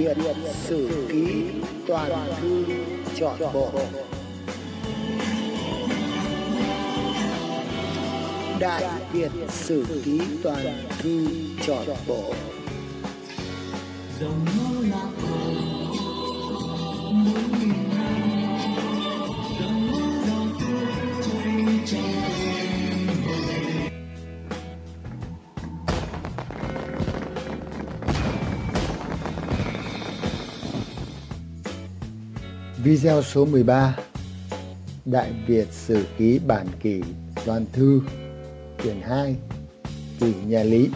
Việt Sử Ký Toàn Thư, Chọn Bộ. Đại Việt Sử Ký Toàn Thư, Chọn Bộ. Dòng máu lạc hồ Video số 13 Đại Việt Sử Ký Bản Kỷ Toàn Thư, Quyển 2 Kỷ Nhà Lý.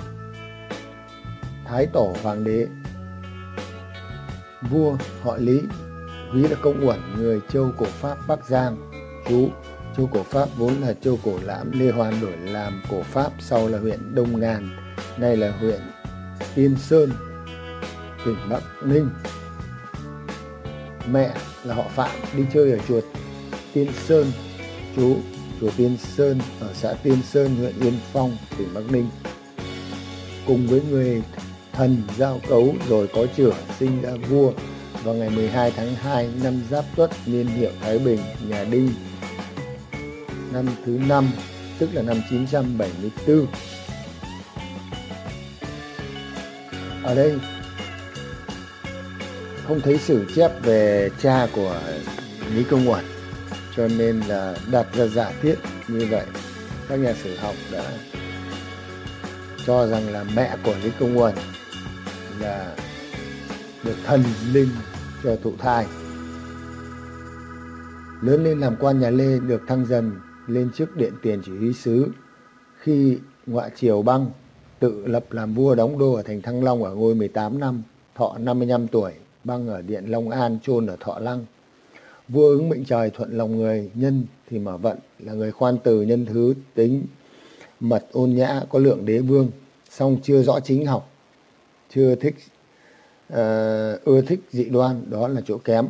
Thái Tổ Hoàng đế. Vua họ Lý Quý là công uẩn, người châu cổ Pháp Bắc Giang. Chú, Châu cổ Pháp vốn là châu cổ lãm, Lê Hoàn đổi làm cổ Pháp, sau là huyện Đông Ngàn, Nay là huyện Tiên Sơn, tỉnh Bắc Ninh. Mẹ là họ Phạm, đi chơi ở chùa Tiên Sơn, chú chùa Tiên Sơn ở xã Tiên Sơn, huyện Yên Phong, tỉnh Bắc Ninh. Cùng với người thần giao cấu rồi có chửa sinh ra vua, vào ngày 12 tháng 2 năm Giáp Tuất, niên hiệu Thái Bình, nhà Đinh. Năm thứ năm, tức là năm 974 ở đây không thấy sử chép về cha của Lý Công Uẩn, cho nên là đặt ra giả thiết như vậy. Các nhà sử học đã cho rằng là mẹ của Lý Công Uẩn là được thần linh cho thụ thai. Lớn lên làm quan nhà Lê, được thăng dần lên chức điện tiền chỉ huy sứ, khi ngoại triều băng tự lập làm vua đóng đô ở thành Thăng Long ở ngôi 18 năm, thọ 55 tuổi băng ở điện Long An chôn ở Thọ Lăng. Vua ứng mệnh trời thuận lòng người, nhân thì mở vận, là người khoan từ nhân thứ, tính, mật ôn nhã, có lượng đế vương, song chưa rõ chính học, chưa thích uh, ưa thích dị đoan, đó là chỗ kém.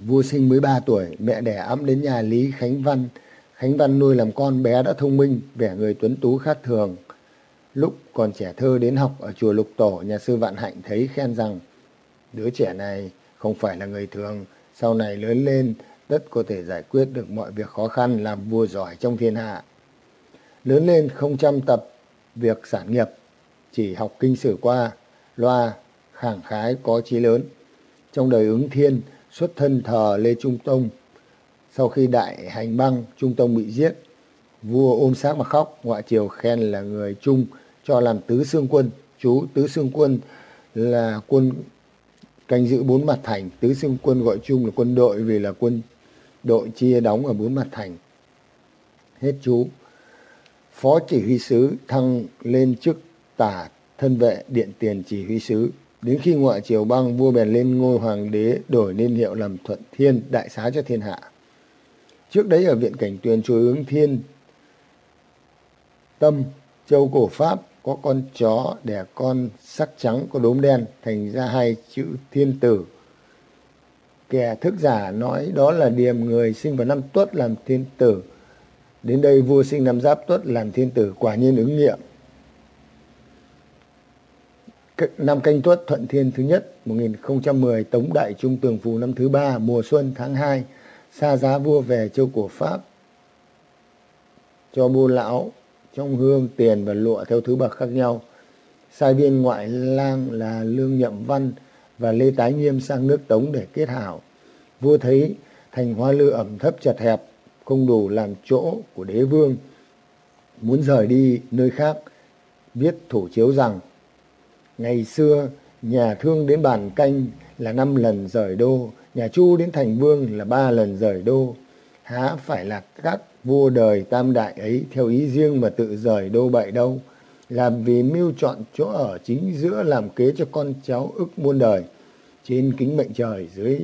Vua sinh mới ba tuổi, mẹ đẻ ấm đến nhà Lý Khánh Văn. Khánh Văn nuôi làm con bé đã thông minh, vẻ người tuấn tú khác thường. Lúc còn trẻ thơ đến học ở chùa Lục Tổ, nhà sư Vạn Hạnh thấy khen rằng Đứa trẻ này không phải là người thường, sau này lớn lên tất có thể giải quyết được mọi việc khó khăn làm vua giỏi trong thiên hạ. Lớn lên không chăm tập việc sản nghiệp, chỉ học kinh sử qua, loa, khẳng khái có chí lớn. Trong đời ứng thiên, xuất thân thờ Lê Trung Tông. Sau khi đại hành băng, Trung Tông bị giết, vua ôm xác mà khóc, ngoại triều khen là người Trung cho làm tứ xương quân. Chú tứ xương quân là quân canh giữ bốn mặt thành. Tứ xưng quân gọi chung là quân đội vì là quân đội chia đóng ở bốn mặt thành. Hết chú. Phó chỉ huy sứ thăng lên chức tả thân vệ điện tiền chỉ huy sứ. Đến khi ngoại triều băng vua bèn lên ngôi hoàng đế đổi niên hiệu làm thuận thiên, đại xá cho thiên hạ. Trước đấy ở viện cảnh tuyền chúa ứng thiên tâm, châu cổ pháp có con chó đẻ con sắc trắng có đốm đen thành ra hai chữ thiên tử. Kẻ thức giả nói đó là điềm người sinh vào năm tuất làm thiên tử. Đến đây vua sinh năm giáp tuất làm thiên tử, quả nhiên ứng nghiệm. Năm canh tuất thuận thiên thứ nhất 1010 tống đại trung tường phù năm thứ ba, mùa xuân tháng 2 xa giá vua về châu cổ pháp. Cho vua lão trong hương, tiền và lụa theo thứ bậc khác nhau. Sai viên ngoại lang là Lương Nhậm Văn và Lê Tái Nghiêm sang nước Tống để kết hảo. Vua thấy thành hoa lư ẩm thấp chật hẹp, không đủ làm chỗ của đế vương. Muốn rời đi nơi khác, viết thủ chiếu rằng Ngày xưa, nhà thương đến bản canh là năm lần rời đô, nhà chu đến thành vương là ba lần rời đô. Há phải là các vua đời tam đại ấy theo ý riêng mà tự rời đô bậy đâu, làm vì mưu chọn chỗ ở chính giữa làm kế cho con cháu ức muôn đời. Trên kính mệnh trời dưới,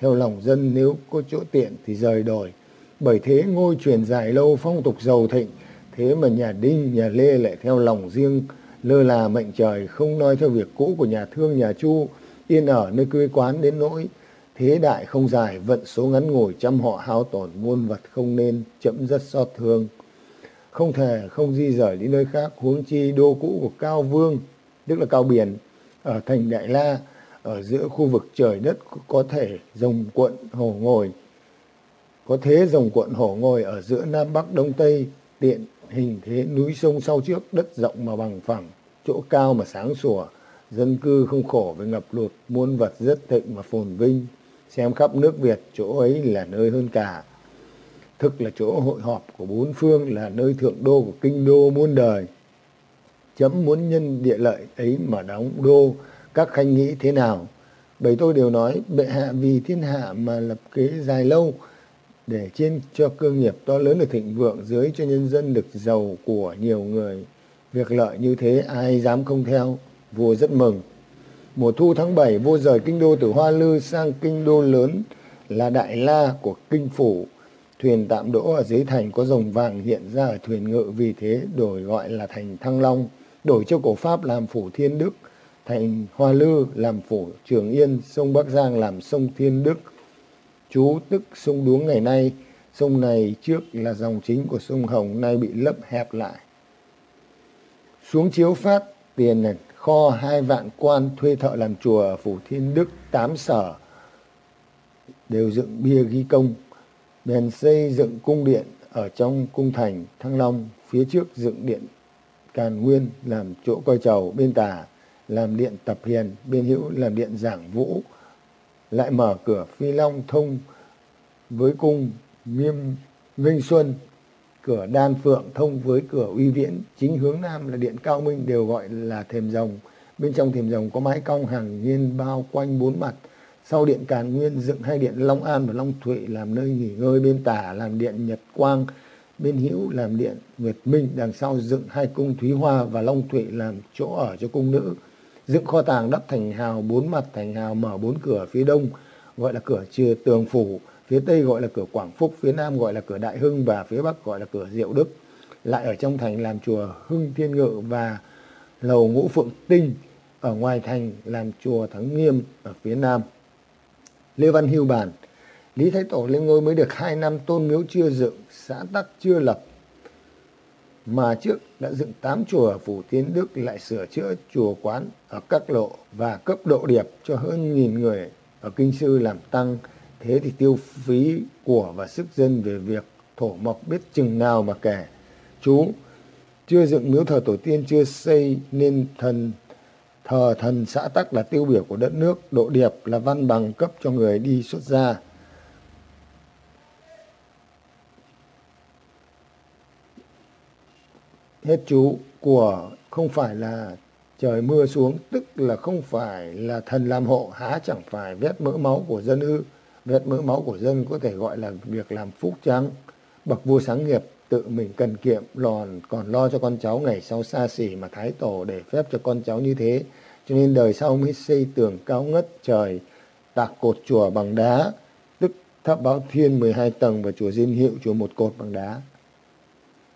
theo lòng dân nếu có chỗ tiện thì rời đổi bởi thế ngôi truyền dài lâu phong tục giàu thịnh, thế mà nhà đinh, nhà lê lại theo lòng riêng, lơ là mệnh trời không nói theo việc cũ của nhà thương, nhà chu, yên ở nơi quê quán đến nỗi Thế đại không dài, vận số ngắn ngủi trăm họ hao tổn muôn vật không nên chậm rất xót thương. Không thể không di rời đi nơi khác, huống chi đô cũ của Cao Vương, tức là Cao Biển, ở thành Đại La, ở giữa khu vực trời đất có thể rồng cuộn hổ ngồi. Có thế rồng cuộn hổ ngồi ở giữa Nam Bắc Đông Tây, tiện hình thế núi sông sau trước, đất rộng mà bằng phẳng, chỗ cao mà sáng sủa, dân cư không khổ với ngập lụt, muôn vật rất thịnh và phồn vinh. Xem khắp nước Việt, chỗ ấy là nơi hơn cả. Thực là chỗ hội họp của bốn phương, là nơi thượng đô của kinh đô muôn đời. Chấm muốn nhân địa lợi ấy mà đóng đô, các khanh nghĩ thế nào? Bởi tôi đều nói, bệ hạ vì thiên hạ mà lập kế dài lâu, để trên cho cơ nghiệp to lớn được thịnh vượng, dưới cho nhân dân được giàu của nhiều người. Việc lợi như thế ai dám không theo, vua rất mừng. Mùa thu tháng 7, vua rời kinh đô từ Hoa Lư sang kinh đô lớn là Đại La của kinh phủ. Thuyền tạm đỗ ở dưới thành có rồng vàng hiện ra ở thuyền ngự vì thế đổi gọi là thành Thăng Long, đổi cho cổ Pháp làm phủ Thiên Đức, thành Hoa Lư làm phủ Trường Yên, sông Bắc Giang làm sông Thiên Đức. Chú tức sông Đuống ngày nay, sông này trước là dòng chính của sông Hồng nay bị lấp hẹp lại. Xuống chiếu phát tiền này, kho hai vạn quan thuê thợ làm chùa ở phủ Thiên Đức, tám sở, đều dựng bia ghi công, bèn xây dựng cung điện ở trong cung thành Thăng Long, phía trước dựng điện Càn Nguyên làm chỗ coi trầu bên tả làm điện tập hiền, bên hữu làm điện giảng vũ, lại mở cửa phi long thông với cung nghiêm vinh xuân cửa đan phượng thông với cửa uy viễn. Chính hướng nam là điện cao minh đều gọi là thềm rồng bên trong thềm rồng có mái cong hàng nghiên bao quanh bốn mặt. Sau điện càn nguyên dựng hai điện long an và long thụy làm nơi nghỉ ngơi bên tả, làm điện nhật quang. Bên hữu làm điện nguyệt minh, đằng sau dựng hai cung thúy hoa và long thụy làm chỗ ở cho cung nữ. Dựng kho tàng đắp thành hào bốn mặt, thành hào mở bốn cửa phía đông, gọi là cửa chừa tường phủ phía tây gọi là cửa quảng phúc, phía nam gọi là cửa đại hưng và phía bắc gọi là cửa diệu đức. Lại ở trong thành làm chùa hưng thiên ngự và lầu ngũ phượng tinh, ở ngoài thành làm chùa thắng nghiêm ở phía nam. Lê văn hưu bàn, lý thái tổ lên ngôi mới được hai năm, tôn miếu chưa dựng, xã tắc chưa lập. Mà trước đã dựng tám chùa ở phủ tiến đức, lại sửa chữa chùa quán ở các lộ và cấp độ điệp cho hơn nghìn người ở kinh sư làm tăng thế thì tiêu phí của và sức dân về việc thổ mộc biết chừng nào mà kể. Chú, chưa dựng miếu thờ tổ tiên, chưa xây nên thần, thờ thần xã tắc là tiêu biểu của đất nước. Độ điệp là văn bằng cấp cho người đi xuất gia. Hết chú, của không phải là trời mưa xuống, tức là không phải là thần làm hộ, há chẳng phải vét mỡ máu của dân ư. Vết mỡ máu của dân có thể gọi là việc làm phúc trắng. Bậc vua sáng nghiệp tự mình cần kiệm lòn còn lo cho con cháu ngày sau xa xỉ mà thái tổ để phép cho con cháu như thế. Cho nên đời sau mới xây tường cao ngất trời, tạc cột chùa bằng đá, tức tháp báo thiên 12 tầng và chùa diên hiệu, chùa một cột bằng đá.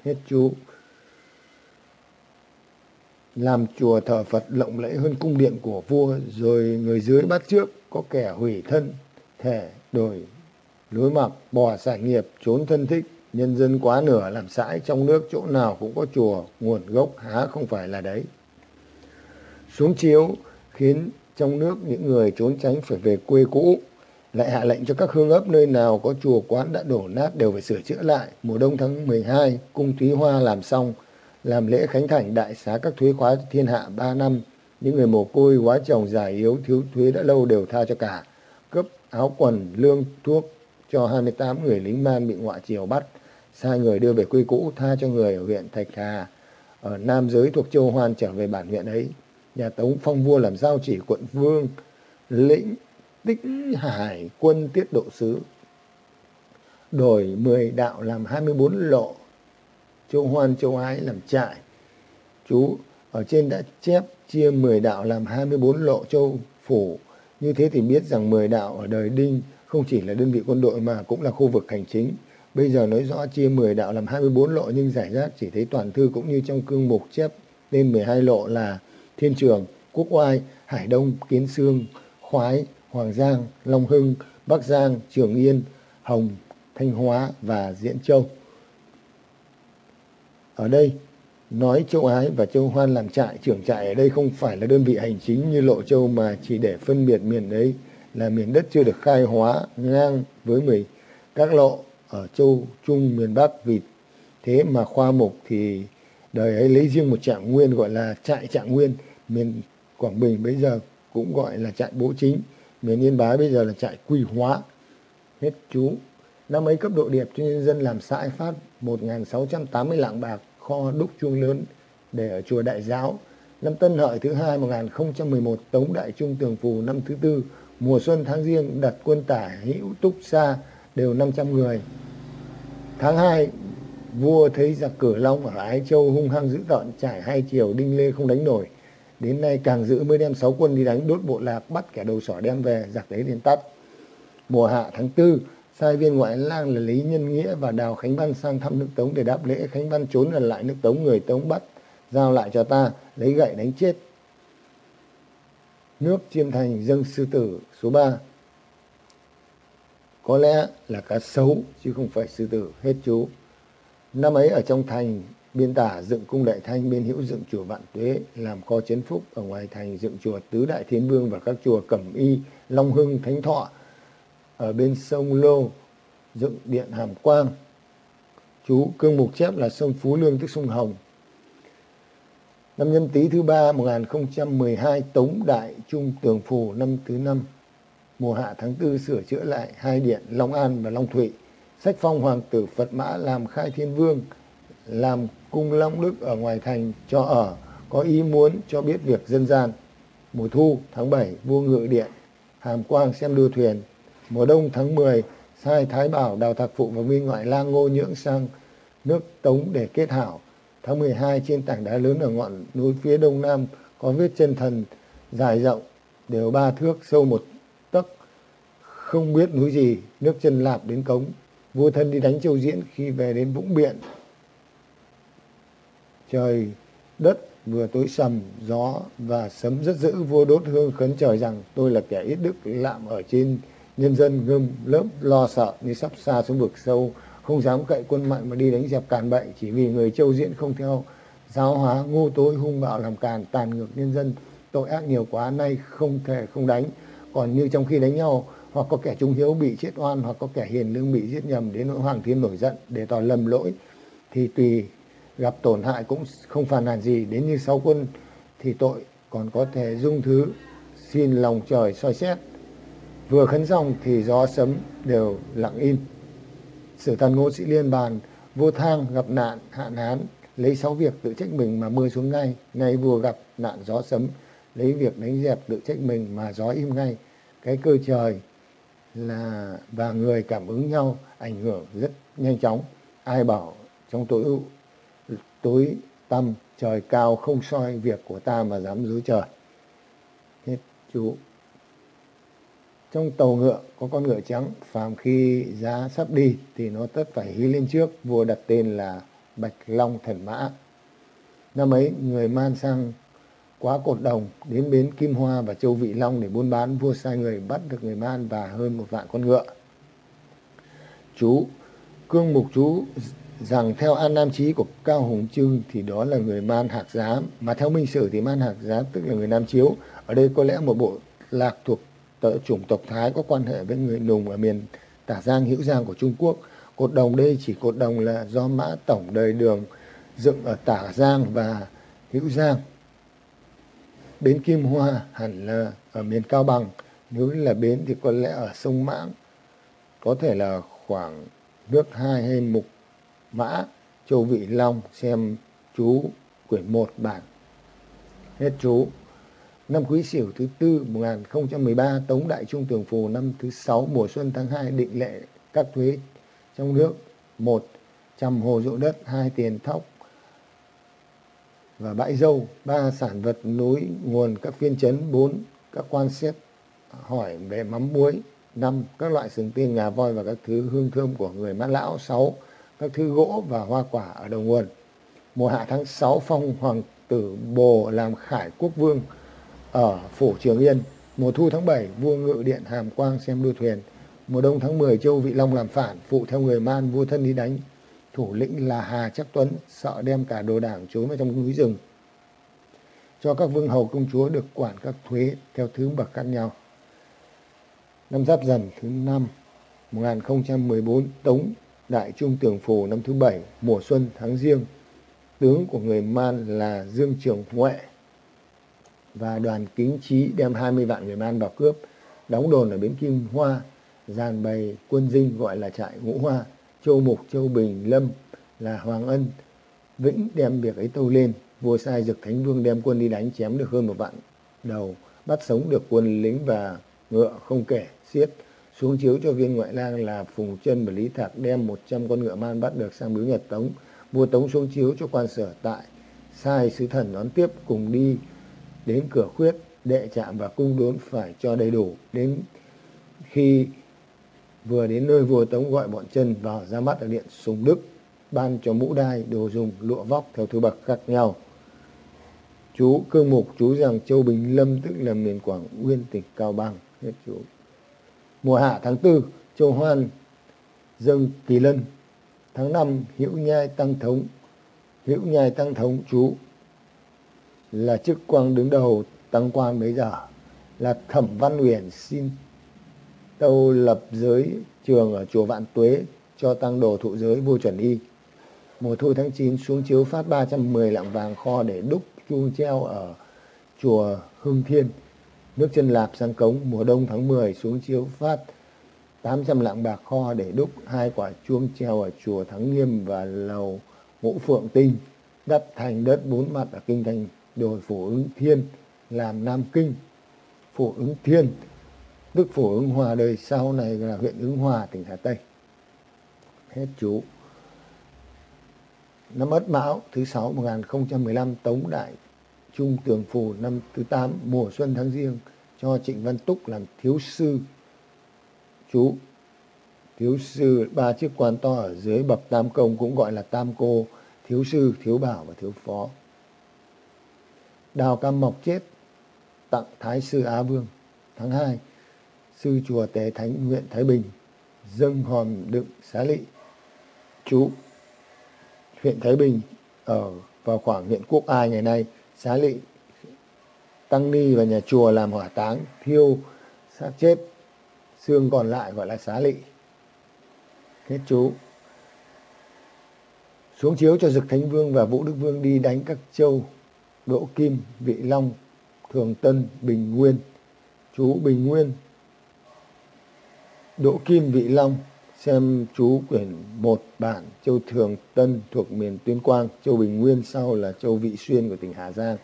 Hết chú. Làm chùa thờ Phật lộng lẫy hơn cung điện của vua, rồi người dưới bắt trước có kẻ hủy thân thể đổi lối mặc bỏ sản nghiệp, trốn thân thích, nhân dân quá nửa làm sãi trong nước chỗ nào cũng có chùa, nguồn gốc há không phải là đấy. Xuống chiếu, khiến trong nước những người trốn tránh phải về quê cũ, lại hạ lệnh cho các hương ấp nơi nào có chùa, quán đã đổ nát đều phải sửa chữa lại. Mùa đông tháng 12 cung thúy hoa làm xong, làm lễ khánh thành đại xá các thuế khóa thiên hạ ba năm. Những người mồ côi, quá chồng, già yếu, thiếu thuế đã lâu đều tha cho cả. Cấp áo quần, lương, thuốc cho 28 người lính man bị ngoại triều bắt. Sai người đưa về quê cũ, tha cho người ở huyện Thạch Hà. Ở Nam Giới thuộc Châu Hoan trở về bản huyện ấy, nhà Tống phong vua làm giao chỉ quận vương, lĩnh tĩnh hải quân tiết độ sứ, đổi 10 đạo làm 24 lộ, châu hoan, châu ái làm trại. Chú ở trên đã chép chia 10 đạo làm 24 lộ châu phủ như thế thì biết rằng 10 đạo ở đời đinh không chỉ là đơn vị quân đội mà cũng là khu vực hành chính bây giờ nói rõ chia 10 đạo làm 24 lộ nhưng giải rác chỉ thấy toàn thư cũng như trong cương mục chép tên 12 lộ là Thiên Trường, Quốc Oai, Hải Đông, Kiến Sương, Khoái, Hoàng Giang, Long Hưng, Bắc Giang, Trường Yên, Hồng, Thanh Hóa và Diễn Châu. Ở đây nói châu Ái và châu Hoan làm trại, trưởng trại ở đây không phải là đơn vị hành chính như Lộ Châu mà chỉ để phân biệt miền ấy là miền đất chưa được khai hóa ngang với mười các lộ ở châu Trung miền Bắc. Vì thế mà khoa mục thì đời ấy lấy riêng một trạng nguyên gọi là trại trạng nguyên. Miền Quảng Bình bây giờ cũng gọi là trại bố chính miền Yên Bái bây giờ là trại quy hóa. Hết chú. Năm ấy cấp độ điệp cho nhân dân làm xã phát 1.680 lạng bạc kho đúc chuông lớn để ở chùa Đại Giáo. Năm Tân Hợi thứ hai 1011 Tống Đại Trung, Tường Phù năm thứ tư, mùa xuân tháng riêng, đặt quân tả hữu túc xa đều 500 người. Tháng 2 vua thấy giặc cử long ở Ái Châu hung hăng dữ tợn trải hai chiều đinh lê không đánh nổi. Đến nay càng giữ mới đem sáu quân đi đánh, đốt bộ lạc, bắt kẻ đầu sỏ đem về, giặc đấy liền tắt. Mùa hạ tháng tư sai viên ngoại lang là Lý Nhân Nghĩa và Đào Khánh Văn sang thăm nước Tống để đáp lễ. Khánh Văn trốn ở lại nước Tống, người Tống bắt, giao lại cho ta, lấy gậy đánh chết. Nước Chiêm Thành dâng sư tử số 3. Có lẽ là cá sấu chứ không phải sư tử, hết chú. Năm ấy ở trong thành, biên tả dựng cung đại thanh, bên hữu dựng chùa Vạn Tuế, làm kho chiến phúc, ở ngoài thành dựng chùa Tứ Đại Thiên Vương và các chùa Cẩm Y, Long Hưng, Thánh Thọ, ở bên sông Lô dựng điện Hàm Quang. Chú cương mục chép là sông Phú Lương tức sông Hồng. Năm nhâm tý thứ ba 1012 Tống Đại Trung Tường Phù năm thứ năm mùa hạ tháng tư sửa chữa lại hai điện Long An và Long Thụy. Sách phong hoàng tử Phật Mã làm khai thiên vương, làm cung Long Đức ở ngoài thành cho ở, có ý muốn cho biết việc dân gian. Mùa thu tháng 7 vua ngự điện, hàm quang xem đua thuyền, Mùa đông tháng 10, sai Thái Bảo, Đào Thạc Phụ và nguyên Ngoại Lang Ngô Nhưỡng sang nước Tống để kết hảo. Tháng 12 trên tảng đá lớn ở ngọn núi phía đông nam có vết chân thần dài rộng đều ba thước sâu một tấc không biết núi gì nước chân lạp đến cống. Vua thân đi đánh châu diễn khi về đến vũng biện. Trời đất vừa tối sầm gió và sấm rất dữ. Vua đốt hương khấn trời rằng tôi là kẻ ít đức lạm ở trên nhân dân gươm lớp lo sợ như sắp xa xuống vực sâu, không dám cậy quân mạnh mà đi đánh dẹp càn bệnh chỉ vì người châu diễn không theo giáo hóa ngu tối hung bạo làm càn, tàn ngược nhân dân. Tội ác nhiều quá, nay không thể không đánh. Còn như trong khi đánh nhau, hoặc có kẻ trung hiếu bị chết oan, hoặc có kẻ hiền lương bị giết nhầm đến nỗi hoàng thiên nổi giận để tỏ lầm lỗi, thì tùy gặp tổn hại cũng không phàn nàn gì. Đến như sáu quân thì tội còn có thể dung thứ, xin lòng trời soi xét vừa khấn xong thì gió sấm đều lặng im. Sử tàn ngô sĩ liên bàn, vô thang gặp nạn, hạn hán, lấy sáu việc tự trách mình mà mưa xuống ngay ngay vừa gặp nạn gió sấm, lấy việc đánh dẹp tự trách mình mà gió im ngay. Cái cơ trời là, và người cảm ứng nhau ảnh hưởng rất nhanh chóng. Ai bảo trong tối tối tăm trời cao không soi việc của ta mà dám dối trời? Hết chú trong tàu ngựa có con ngựa trắng, phàm khi giá sắp đi thì nó tất phải hí lên trước, vua đặt tên là bạch long thần mã. Năm ấy, người man sang quá cột đồng, đến bến kim hoa và châu vị long để buôn bán, vua sai người bắt được người man và hơn một vạn con ngựa. Chú, cương mục chú rằng theo an nam chí của cao hùng trưng thì đó là người man hạc giá mà theo minh sử thì man hạc giá tức là người nam chiếu. Ở đây có lẽ một bộ lạc thuộc tợ chủng tộc Thái có quan hệ với người Nùng ở miền Tả Giang, Hữu Giang của Trung Quốc. Cột đồng đây chỉ cột đồng là do mã tổng đời đường dựng ở Tả Giang và Hữu Giang. Bến Kim Hoa hẳn là ở miền Cao Bằng, nếu là bến thì có lẽ ở sông Mãng, có thể là khoảng nước hai hay mục mã, châu Vị Long, xem chú quyển 1 bản. Hết chú. Năm Quý Sửu thứ tư 1013 Tống Đại Trung Tường Phù, năm thứ sáu, mùa xuân tháng 2 định lệ các thuế trong nước, một, trăm hồ ruộng đất, hai tiền thóc và bãi dâu, ba sản vật núi nguồn các phiên chấn, bốn, các quan xét hỏi về mắm muối, năm, các loại sừng tiên ngà voi và các thứ hương thơm của người mã lão, sáu, các thứ gỗ và hoa quả ở đầu nguồn. Mùa hạ tháng 6 phong hoàng tử bồ làm khải quốc vương ở phủ Trường Yên. Mùa thu tháng 7, vua ngự điện Hàm Quang xem đua thuyền. Mùa đông tháng 10, Châu Vị Long làm phản, phụ theo người Man, vua thân đi đánh. thủ lĩnh là Hà Chắc Tuấn sợ đem cả đồ đảng trốn vào trong núi rừng. Cho các vương hầu công chúa được quản các thuế theo thứ bậc khác nhau. Năm Giáp Dần thứ năm 1014 Tống Đại Trung Tường Phù năm thứ bảy mùa xuân tháng riêng tướng của người Man là Dương Trường Huệ và đoàn kính trí đem 20 vạn người Man vào cướp đóng đồn ở bến Kim Hoa dàn bày quân dinh gọi là trại Ngũ Hoa Châu Mục Châu Bình Lâm là Hoàng Ân. Vĩnh đem việc ấy tâu lên vua sai dực thánh vương đem quân đi đánh chém được hơn một vạn đầu bắt sống được quân lính và ngựa không kể xiết. Xuống chiếu cho viên ngoại lang là Phùng Chân và Lý Thạc đem 100 con ngựa man bắt được sang biếu Nhật Tống. Vua Tống xuống chiếu cho quan sở tại, sai sứ thần đón tiếp cùng đi đến cửa khuyết, đệ chạm và cung đốn phải cho đầy đủ. Đến khi vừa đến nơi vua Tống gọi bọn chân vào ra mắt ở điện Sùng Đức, ban cho mũ đai, đồ dùng, lụa vóc theo thứ bậc khác nhau. Chú cương mục chú rằng Châu Bình Lâm tức là miền Quảng nguyên tỉnh Cao Bằng. Hết chú mùa hạ tháng tư châu hoan dâng kỳ lân tháng năm hữu nhai tăng thống hữu nhai tăng thống chú là chức quan đứng đầu tăng quan mấy giờ, là thẩm văn uyển xin tâu lập giới trường ở chùa vạn tuế cho tăng đồ thụ giới vua chuẩn y. Mùa thu tháng 9 xuống chiếu phát 310 lạng vàng kho để đúc chuông treo ở chùa Hưng Thiên. Nước chân lạp sang cống, mùa đông tháng 10 xuống chiếu phát 800 lạng bạc kho để đúc hai quả chuông treo ở chùa Thắng Nghiêm và lầu Ngũ Phượng Tinh, đắp thành đất bốn mặt ở kinh thành đổi phủ ứng thiên làm Nam Kinh phủ ứng thiên tức phủ ứng hòa đời sau này là huyện ứng hòa tỉnh Hà Tây hết chú năm Ất Mão thứ sáu 1015 Tống Đại Trung Tường Phù năm thứ 8 mùa xuân tháng riêng cho Trịnh Văn Túc làm thiếu sư. Chú, thiếu sư ba chiếc quan to ở dưới bậc tam công cũng gọi là tam cô, thiếu sư, thiếu bảo và thiếu phó. Đào Cam Mộc chết tặng Thái sư Á Vương. Tháng 2, sư chùa Tế Thánh huyện Thái Bình dâng hòm đựng xá lị. Chú, huyện Thái Bình ở vào khoảng huyện Quốc Ai ngày nay xá lị tăng ni và nhà chùa làm hỏa táng thiêu xác chết xương còn lại gọi là xá lị. Hết chú. Xuống chiếu cho dực thánh vương và vũ đức vương đi đánh các châu đỗ kim, vị long, thường tân, bình nguyên. Chú bình nguyên. Đỗ kim, vị long, xem chú quyển một bản châu thường tân thuộc miền tuyên quang, châu bình nguyên, sau là châu vị xuyên của tỉnh hà giang.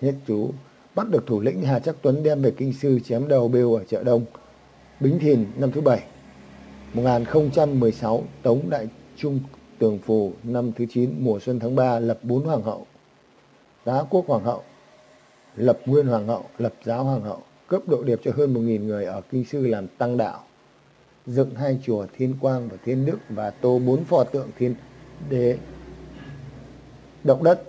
Hết chú. Bắt được thủ lĩnh hà chắc tuấn đem về kinh sư chém đầu bêu ở chợ đông. Bính thìn, năm thứ bảy 1016 tống đại trung tường phù năm thứ 9 mùa xuân tháng 3 lập bốn hoàng hậu giá quốc hoàng hậu, lập nguyên hoàng hậu, lập giáo hoàng hậu, cấp độ điệp cho hơn 1.000 người ở Kinh Sư làm tăng đạo. Dựng hai chùa Thiên Quang và Thiên Đức và tô bốn pho tượng Thiên Đế. Động đất,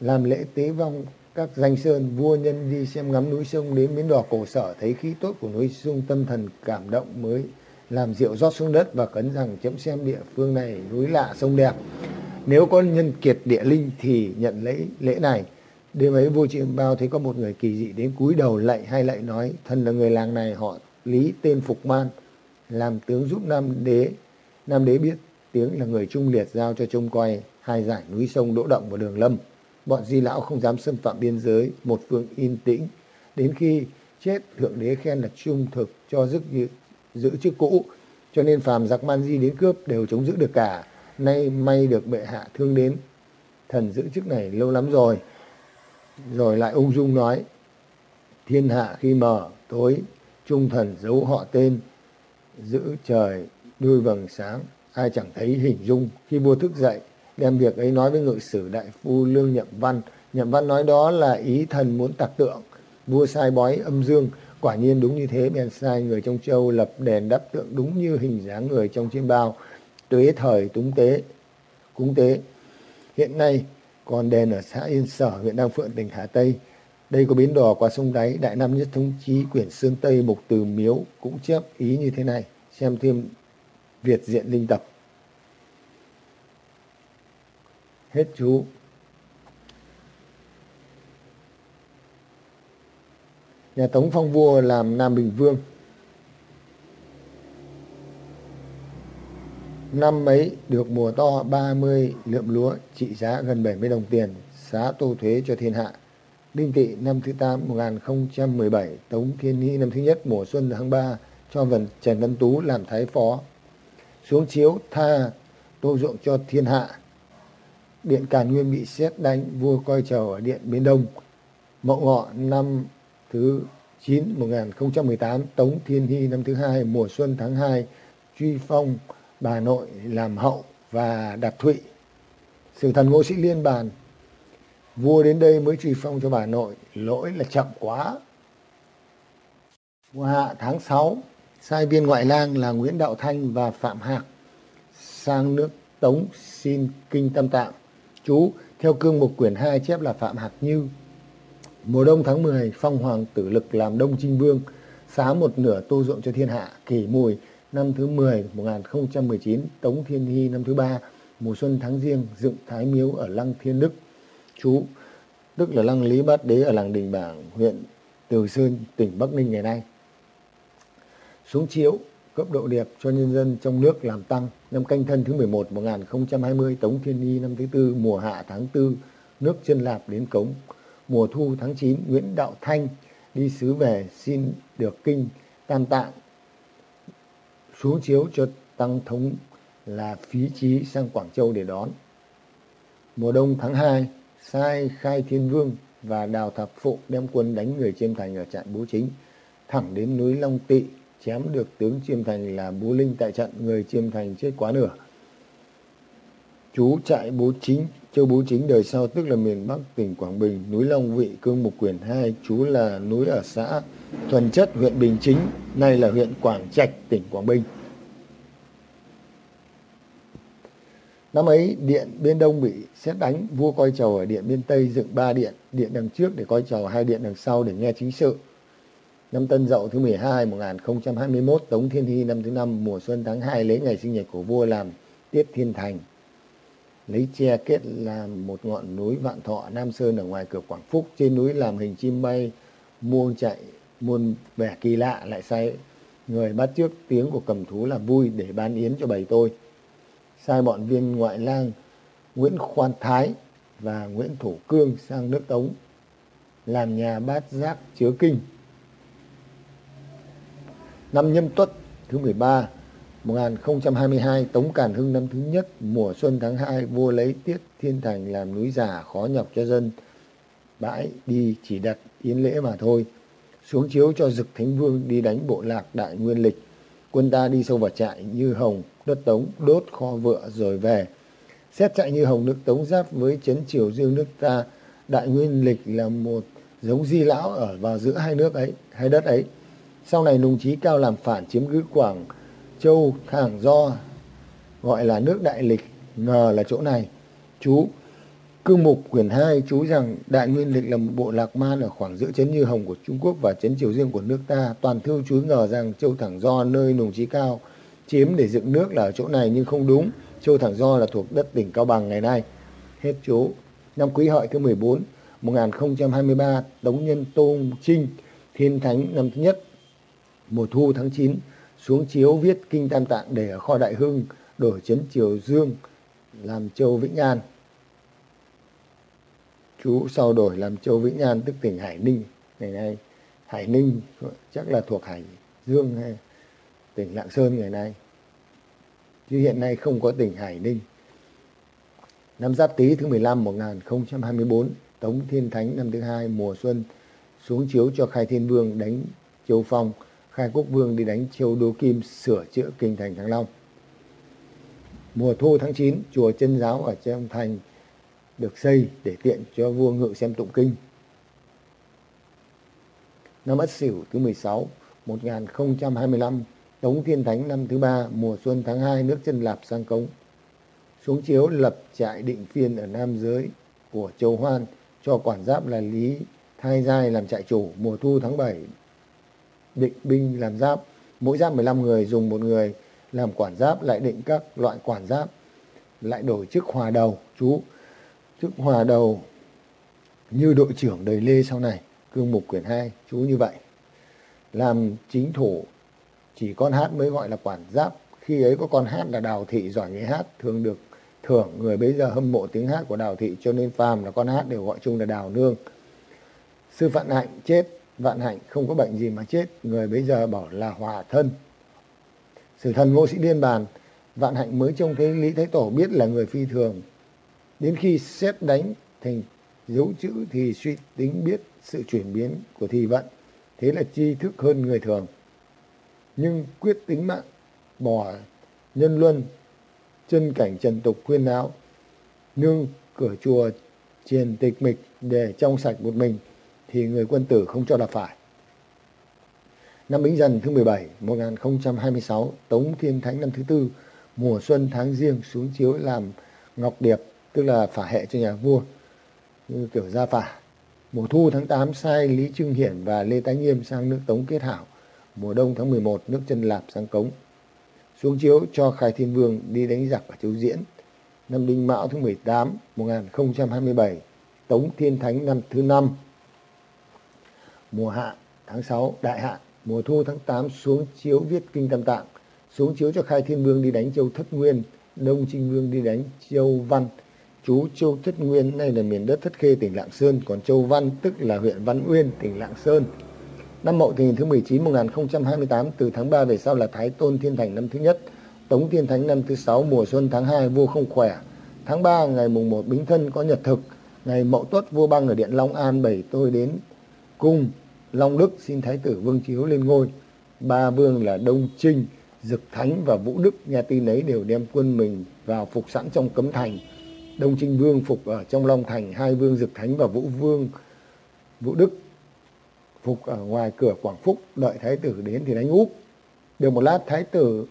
làm lễ tế vong các danh sơn, vua nhân đi xem ngắm núi sông đến bến đò cổ sở, thấy khí tốt của núi sông, tâm thần cảm động mới làm rượu rót xuống đất và cấn rằng chấm xem địa phương này núi lạ sông đẹp. Nếu có nhân kiệt địa linh thì nhận lễ lễ này. Đêm ấy vua chiêm bao thấy có một người kỳ dị đến cúi đầu lạy hay lạy nói thân là người làng này họ lý tên phục man làm tướng giúp nam đế. Nam đế biết tiếng là người trung liệt giao cho trông coi hai giải núi sông đỗ động và đường lâm. Bọn di lão không dám xâm phạm biên giới một phương yên tĩnh. Đến khi chết thượng đế khen là trung thực cho giữ, giữ chức cũ, cho nên phàm giặc man di đến cướp đều chống giữ được cả. Nay may được bệ hạ thương đến. Thần giữ chức này lâu lắm rồi. Rồi lại ung dung nói, thiên hạ khi mờ tối, trung thần giấu họ tên. Giữ trời đuôi vầng sáng, ai chẳng thấy hình dung. Khi vua thức dậy, đem việc ấy nói với ngự sử đại phu lương nhậm văn. Nhậm văn nói đó là ý thần muốn tạc tượng. Vua sai bói âm dương quả nhiên đúng như thế bèn sai người trong châu lập đèn đắp tượng đúng như hình dáng người trong chiêm bao tuế thời túng tế cúng tế hiện nay còn đền ở xã Yên Sở, huyện Đan Phượng, tỉnh Hà Tây. Đây có bến đò qua sông Đáy, Đại Nam Nhất Thống Chí, quyển Sương Tây, Mục Từ Miếu cũng chép ý như thế này. Xem thêm Việt diện linh tập. Hết chú. Nhà Tống phong vua làm Nam Bình Vương. Năm ấy được mùa to 30 lượng lúa trị giá gần 70 đồng tiền, xá tô thuế cho thiên hạ. Đinh Tỵ năm thứ 8 1017, Tống Thiên Hy năm thứ nhất mùa xuân tháng 3 cho vần Trần Văn Tú làm thái phó. Xuống chiếu tha tô ruộng cho thiên hạ. Điện Càn Nguyên bị xét đánh, vua coi trầu ở điện Biên Đông. Mậu Ngọ năm thứ 9 1018, Tống Thiên Hy năm thứ hai mùa xuân tháng 2, truy phong bà nội làm hậu và đặt thụy. Sử thần Ngô Sĩ Liên bàn Vua đến đây mới truy phong cho bà nội, lỗi là chậm quá. Mùa hạ tháng 6, sai viên ngoại lang là Nguyễn Đạo Thanh và Phạm Hạc sang nước Tống xin kinh tâm tạng. Chú, theo cương mục quyển 2 chép là Phạm Hạc Như. Mùa đông tháng 10, phong hoàng tử lực làm đông trinh vương, xá một nửa tô ruộng cho thiên hạ, kỷ mùi năm thứ 10, 1019, Tống Thiên Hy năm thứ ba, mùa xuân tháng riêng, dựng thái miếu ở Lăng Thiên Đức. Chú tức là lăng Lý Bát Đế ở làng Đình Bảng, huyện Từ Sơn, tỉnh Bắc Ninh ngày nay. Xuống chiếu cấp độ điệp cho nhân dân trong nước làm tăng. Năm canh thân thứ 11 1020 Tống Thiên hy năm thứ tư mùa hạ tháng 4 nước chân lạp đến cống mùa thu tháng 9 Nguyễn Đạo Thanh đi sứ về xin được kinh, tam tạng xuống chiếu cho tăng thống là phí trí sang Quảng Châu để đón. Mùa đông tháng 2 sai khai thiên vương và đào thập phụ đem quân đánh người chiêm thành ở trại bố chính, thẳng đến núi long tị, chém được tướng chiêm thành là bố linh tại trận, người chiêm thành chết quá nửa. Chú trại bố chính châu bố chính đời sau tức là miền bắc tỉnh quảng bình núi long vị cương mục quyền hai chú là núi ở xã thuần chất huyện bình chính nay là huyện quảng trạch tỉnh quảng bình Năm ấy, điện biên Đông bị xét đánh, vua coi chầu ở điện biên Tây dựng ba điện, điện đằng trước để coi chầu, hai điện đằng sau để nghe chính sự. Năm Tân Dậu thứ 12, 1021, Tống Thiên Hy năm thứ năm mùa xuân tháng 2 lấy ngày sinh nhật của vua làm tiếp thiên thành. Lấy tre kết làm một ngọn núi vạn thọ Nam Sơn ở ngoài cửa Quảng Phúc. Trên núi làm hình chim bay, muôn chạy, muôn vẻ kỳ lạ lại say người bắt trước tiếng của cầm thú là vui để ban yến cho bầy tôi sai bọn viên ngoại lang Nguyễn Khoan Thái và Nguyễn Thủ Cương sang nước Tống làm nhà bát giác chứa kinh. Năm nhâm tuất thứ 13, 1022, Tống Càn Hưng năm thứ nhất, mùa xuân tháng 2, vua lấy tiết thiên thành làm núi giả khó nhọc cho dân. Bãi đi chỉ đặt yến lễ mà thôi. Xuống chiếu cho Dực Thánh Vương đi đánh bộ lạc Đại Nguyên Lịch. Quân ta đi sâu vào trại như Hồng, đất Tống đốt kho vựa rồi về. Xét trại như hồng nước Tống giáp với chấn triều dương nước ta, Đại Nguyên Lịch là một giống di lão ở vào giữa hai nước ấy, hai đất ấy. Sau này nùng trí cao làm phản chiếm cứ Quảng Châu Hàng Do, gọi là nước Đại Lịch, ngờ là chỗ này. Chú Cương mục quyển 2 chú rằng Đại Nguyên Lịch là một bộ lạc man ở khoảng giữa chấn Như Hồng của Trung Quốc và chấn Triều Dương của nước ta. Toàn thư chú ngờ rằng Châu Thẳng Do nơi nùng trí cao chiếm để dựng nước là ở chỗ này nhưng không đúng. Châu Thẳng Do là thuộc đất tỉnh Cao Bằng ngày nay. Hết chú. Năm Quý Hợi thứ 14, 1023, Tống Nhân Tôn Trinh, Thiên Thánh năm thứ nhất, mùa thu tháng 9, xuống chiếu viết Kinh Tam Tạng để ở kho Đại Hưng, đổi chấn Triều Dương, làm Châu Vĩnh An. Chú sau đổi làm Châu Vĩnh An tức tỉnh Hải Ninh. Ngày nay Hải Ninh chắc là thuộc Hải Dương hay tỉnh Lạng Sơn ngày nay. Chứ hiện nay không có tỉnh Hải Ninh. Năm Giáp Tý thứ 15 1024, Tống Thiên Thánh năm thứ hai mùa xuân xuống chiếu cho Khai Thiên Vương đánh Châu Phong, Khai Quốc Vương đi đánh chiêu Đô Kim sửa chữa kinh thành Thăng Long. Mùa thu tháng 9, chùa chân giáo ở trong thành được xây để tiện cho vua ngự xem tụng kinh. Năm Ất Sửu thứ 16, 1025, Tống Thiên Thánh năm thứ ba mùa xuân tháng 2 nước chân lạp sang cống. Xuống chiếu lập trại định phiên ở Nam Giới của Châu Hoan cho quản giáp là Lý Thai Giai làm trại chủ mùa thu tháng 7. Định binh làm giáp, mỗi giáp 15 người dùng một người làm quản giáp lại định các loại quản giáp lại đổi chức hòa đầu. Chú chức hòa đầu như đội trưởng đời Lê sau này cương mục quyển 2 chú như vậy. Làm chính thủ chỉ con hát mới gọi là quản giáp. Khi ấy có con hát là đào thị giỏi nghề hát thường được thưởng người bấy giờ hâm mộ tiếng hát của đào thị cho nên phàm là con hát đều gọi chung là đào nương. Sư phận hạnh chết vạn hạnh không có bệnh gì mà chết. Người bấy giờ bảo là hòa thân. Sử thần ngô sĩ điên bàn, vạn hạnh mới trông thấy lý thái tổ biết là người phi thường. Đến khi xét đánh thành dấu chữ thì suy tính biết sự chuyển biến của thi vận. Thế là tri thức hơn người thường. Nhưng quyết tính mạng bỏ nhân luân, chân cảnh trần tục khuyên não nương cửa chùa triền tịch mịch để trong sạch một mình thì người quân tử không cho là phải. Năm Bính Dần thứ 17 1026 Tống Thiên Thánh năm thứ tư, mùa xuân tháng riêng xuống chiếu làm ngọc điệp, tức là phả hệ cho nhà vua, như kiểu gia phả. Mùa thu tháng 8 sai Lý Trưng Hiển và Lê Tái Nghiêm sang nước Tống kết hảo. Mùa đông tháng 11 nước chân lạp sang cống. Xuống chiếu cho khai thiên vương đi đánh giặc ở châu diễn. Năm đinh mão thứ 18 1027 tống thiên thánh năm thứ năm mùa hạ tháng 6 đại hạ mùa thu tháng 8 xuống chiếu viết kinh tam tạng. Xuống chiếu cho khai thiên vương đi đánh châu thất nguyên đông trinh vương đi đánh châu văn. Chú châu thất nguyên nay là miền đất thất khê tỉnh lạng sơn. Còn châu văn tức là huyện văn uyên tỉnh lạng sơn. Năm Mậu Thìn thứ 19 1028 từ tháng 3 về sau là Thái Tôn Thiên Thành năm thứ nhất, Tống Thiên Thánh năm thứ sáu mùa xuân tháng 2 vua không khỏe. Tháng 3 ngày mùng 1 Bính Thân có nhật thực, ngày Mậu Tuất vua băng ở điện Long An bảy tôi đến cung. Long Đức xin Thái tử Vương Chiếu lên ngôi. Ba vương là Đông Trinh, Dực Thánh và Vũ Đức nghe tin ấy đều đem quân mình vào phục sẵn trong cấm thành. Đông Trinh Vương phục ở trong Long Thành, hai vương Dực Thánh và Vũ Vương Vũ Đức phục ở ngoài cửa Quảng Phúc đợi thái tử đến thì đánh úp. Được một lát thái tử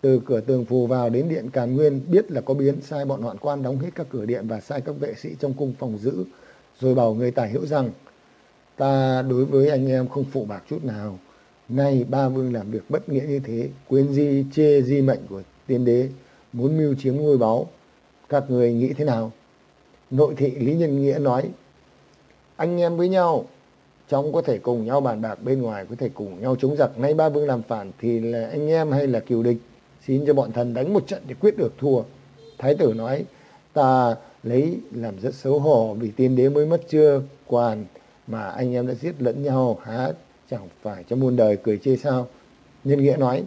từ cửa tường phù vào đến điện Càn Nguyên biết là có biến sai bọn hoạn quan đóng hết các cửa điện và sai các vệ sĩ trong cung phòng giữ rồi bảo người tài hiểu rằng ta đối với anh em không phụ bạc chút nào. Nay ba vương làm việc bất nghĩa như thế, quên di, chê di mệnh của tiên đế, muốn mưu chiếm ngôi báu. Các người nghĩ thế nào? Nội thị lý nhân nghĩa nói, anh em với nhau trong có thể cùng nhau bàn bạc bên ngoài, có thể cùng nhau chống giặc. Nay ba vương làm phản thì là anh em hay là kiều địch? Xin cho bọn thần đánh một trận để quyết được thua. Thái tử nói, ta lấy làm rất xấu hổ vì tiên đế mới mất chưa? Quan mà anh em đã giết lẫn nhau há chẳng phải cho muôn đời cười chê sao? Nhân nghĩa nói,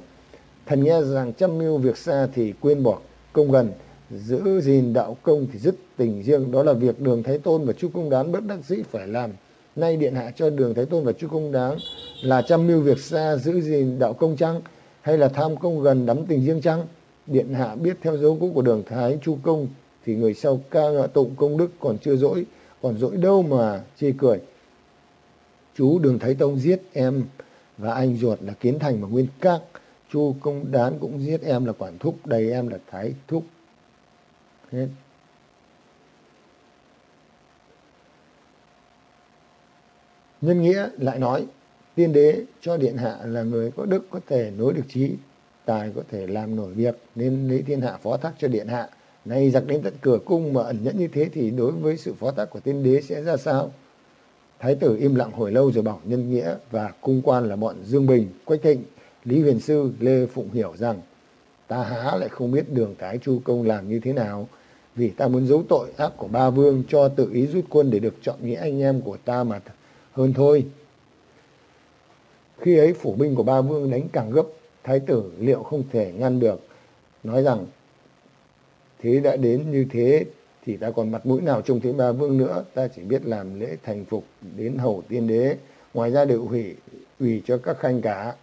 thần nghe rằng chăm mưu việc xa thì quên bỏ công gần, giữ gìn đạo công thì dứt tình riêng. Đó là việc đường thái tôn và chu công đán bất đắc dĩ phải làm. Nay điện hạ cho đường thái tôn và chu công đán là chăm mưu việc xa, giữ gìn đạo công chăng? Hay là tham công gần đắm tình riêng chăng? Điện hạ biết theo dấu cũ của đường thái chu công thì người sau ca ngợi tụng công đức còn chưa dỗi, còn dỗi đâu mà chê cười chú đường thái tông giết em và anh ruột là kiến thành và nguyên các chu công đán cũng giết em là quản thúc đầy em là thái thúc hết Nhân nghĩa lại nói, tiên đế cho điện hạ là người có đức có thể nối được trí, tài có thể làm nổi việc nên lấy thiên hạ phó thác cho điện hạ. Nay giặc đến tận cửa cung mà ẩn nhẫn như thế thì đối với sự phó thác của tiên đế sẽ ra sao? Thái tử im lặng hồi lâu rồi bảo nhân nghĩa và cung quan là bọn Dương Bình, Quách Thịnh, Lý Huyền Sư, Lê Phụng hiểu rằng ta há lại không biết đường Thái Chu Công làm như thế nào vì ta muốn giấu tội ác của ba vương cho tự ý rút quân để được chọn nghĩa anh em của ta mà hơn thôi. Khi ấy phủ binh của ba vương đánh càng gấp, thái tử liệu không thể ngăn được, nói rằng thế đã đến như thế thì ta còn mặt mũi nào trông thấy ba vương nữa, ta chỉ biết làm lễ thành phục đến hầu tiên đế, ngoài ra đều hủy ủy cho các khanh cả.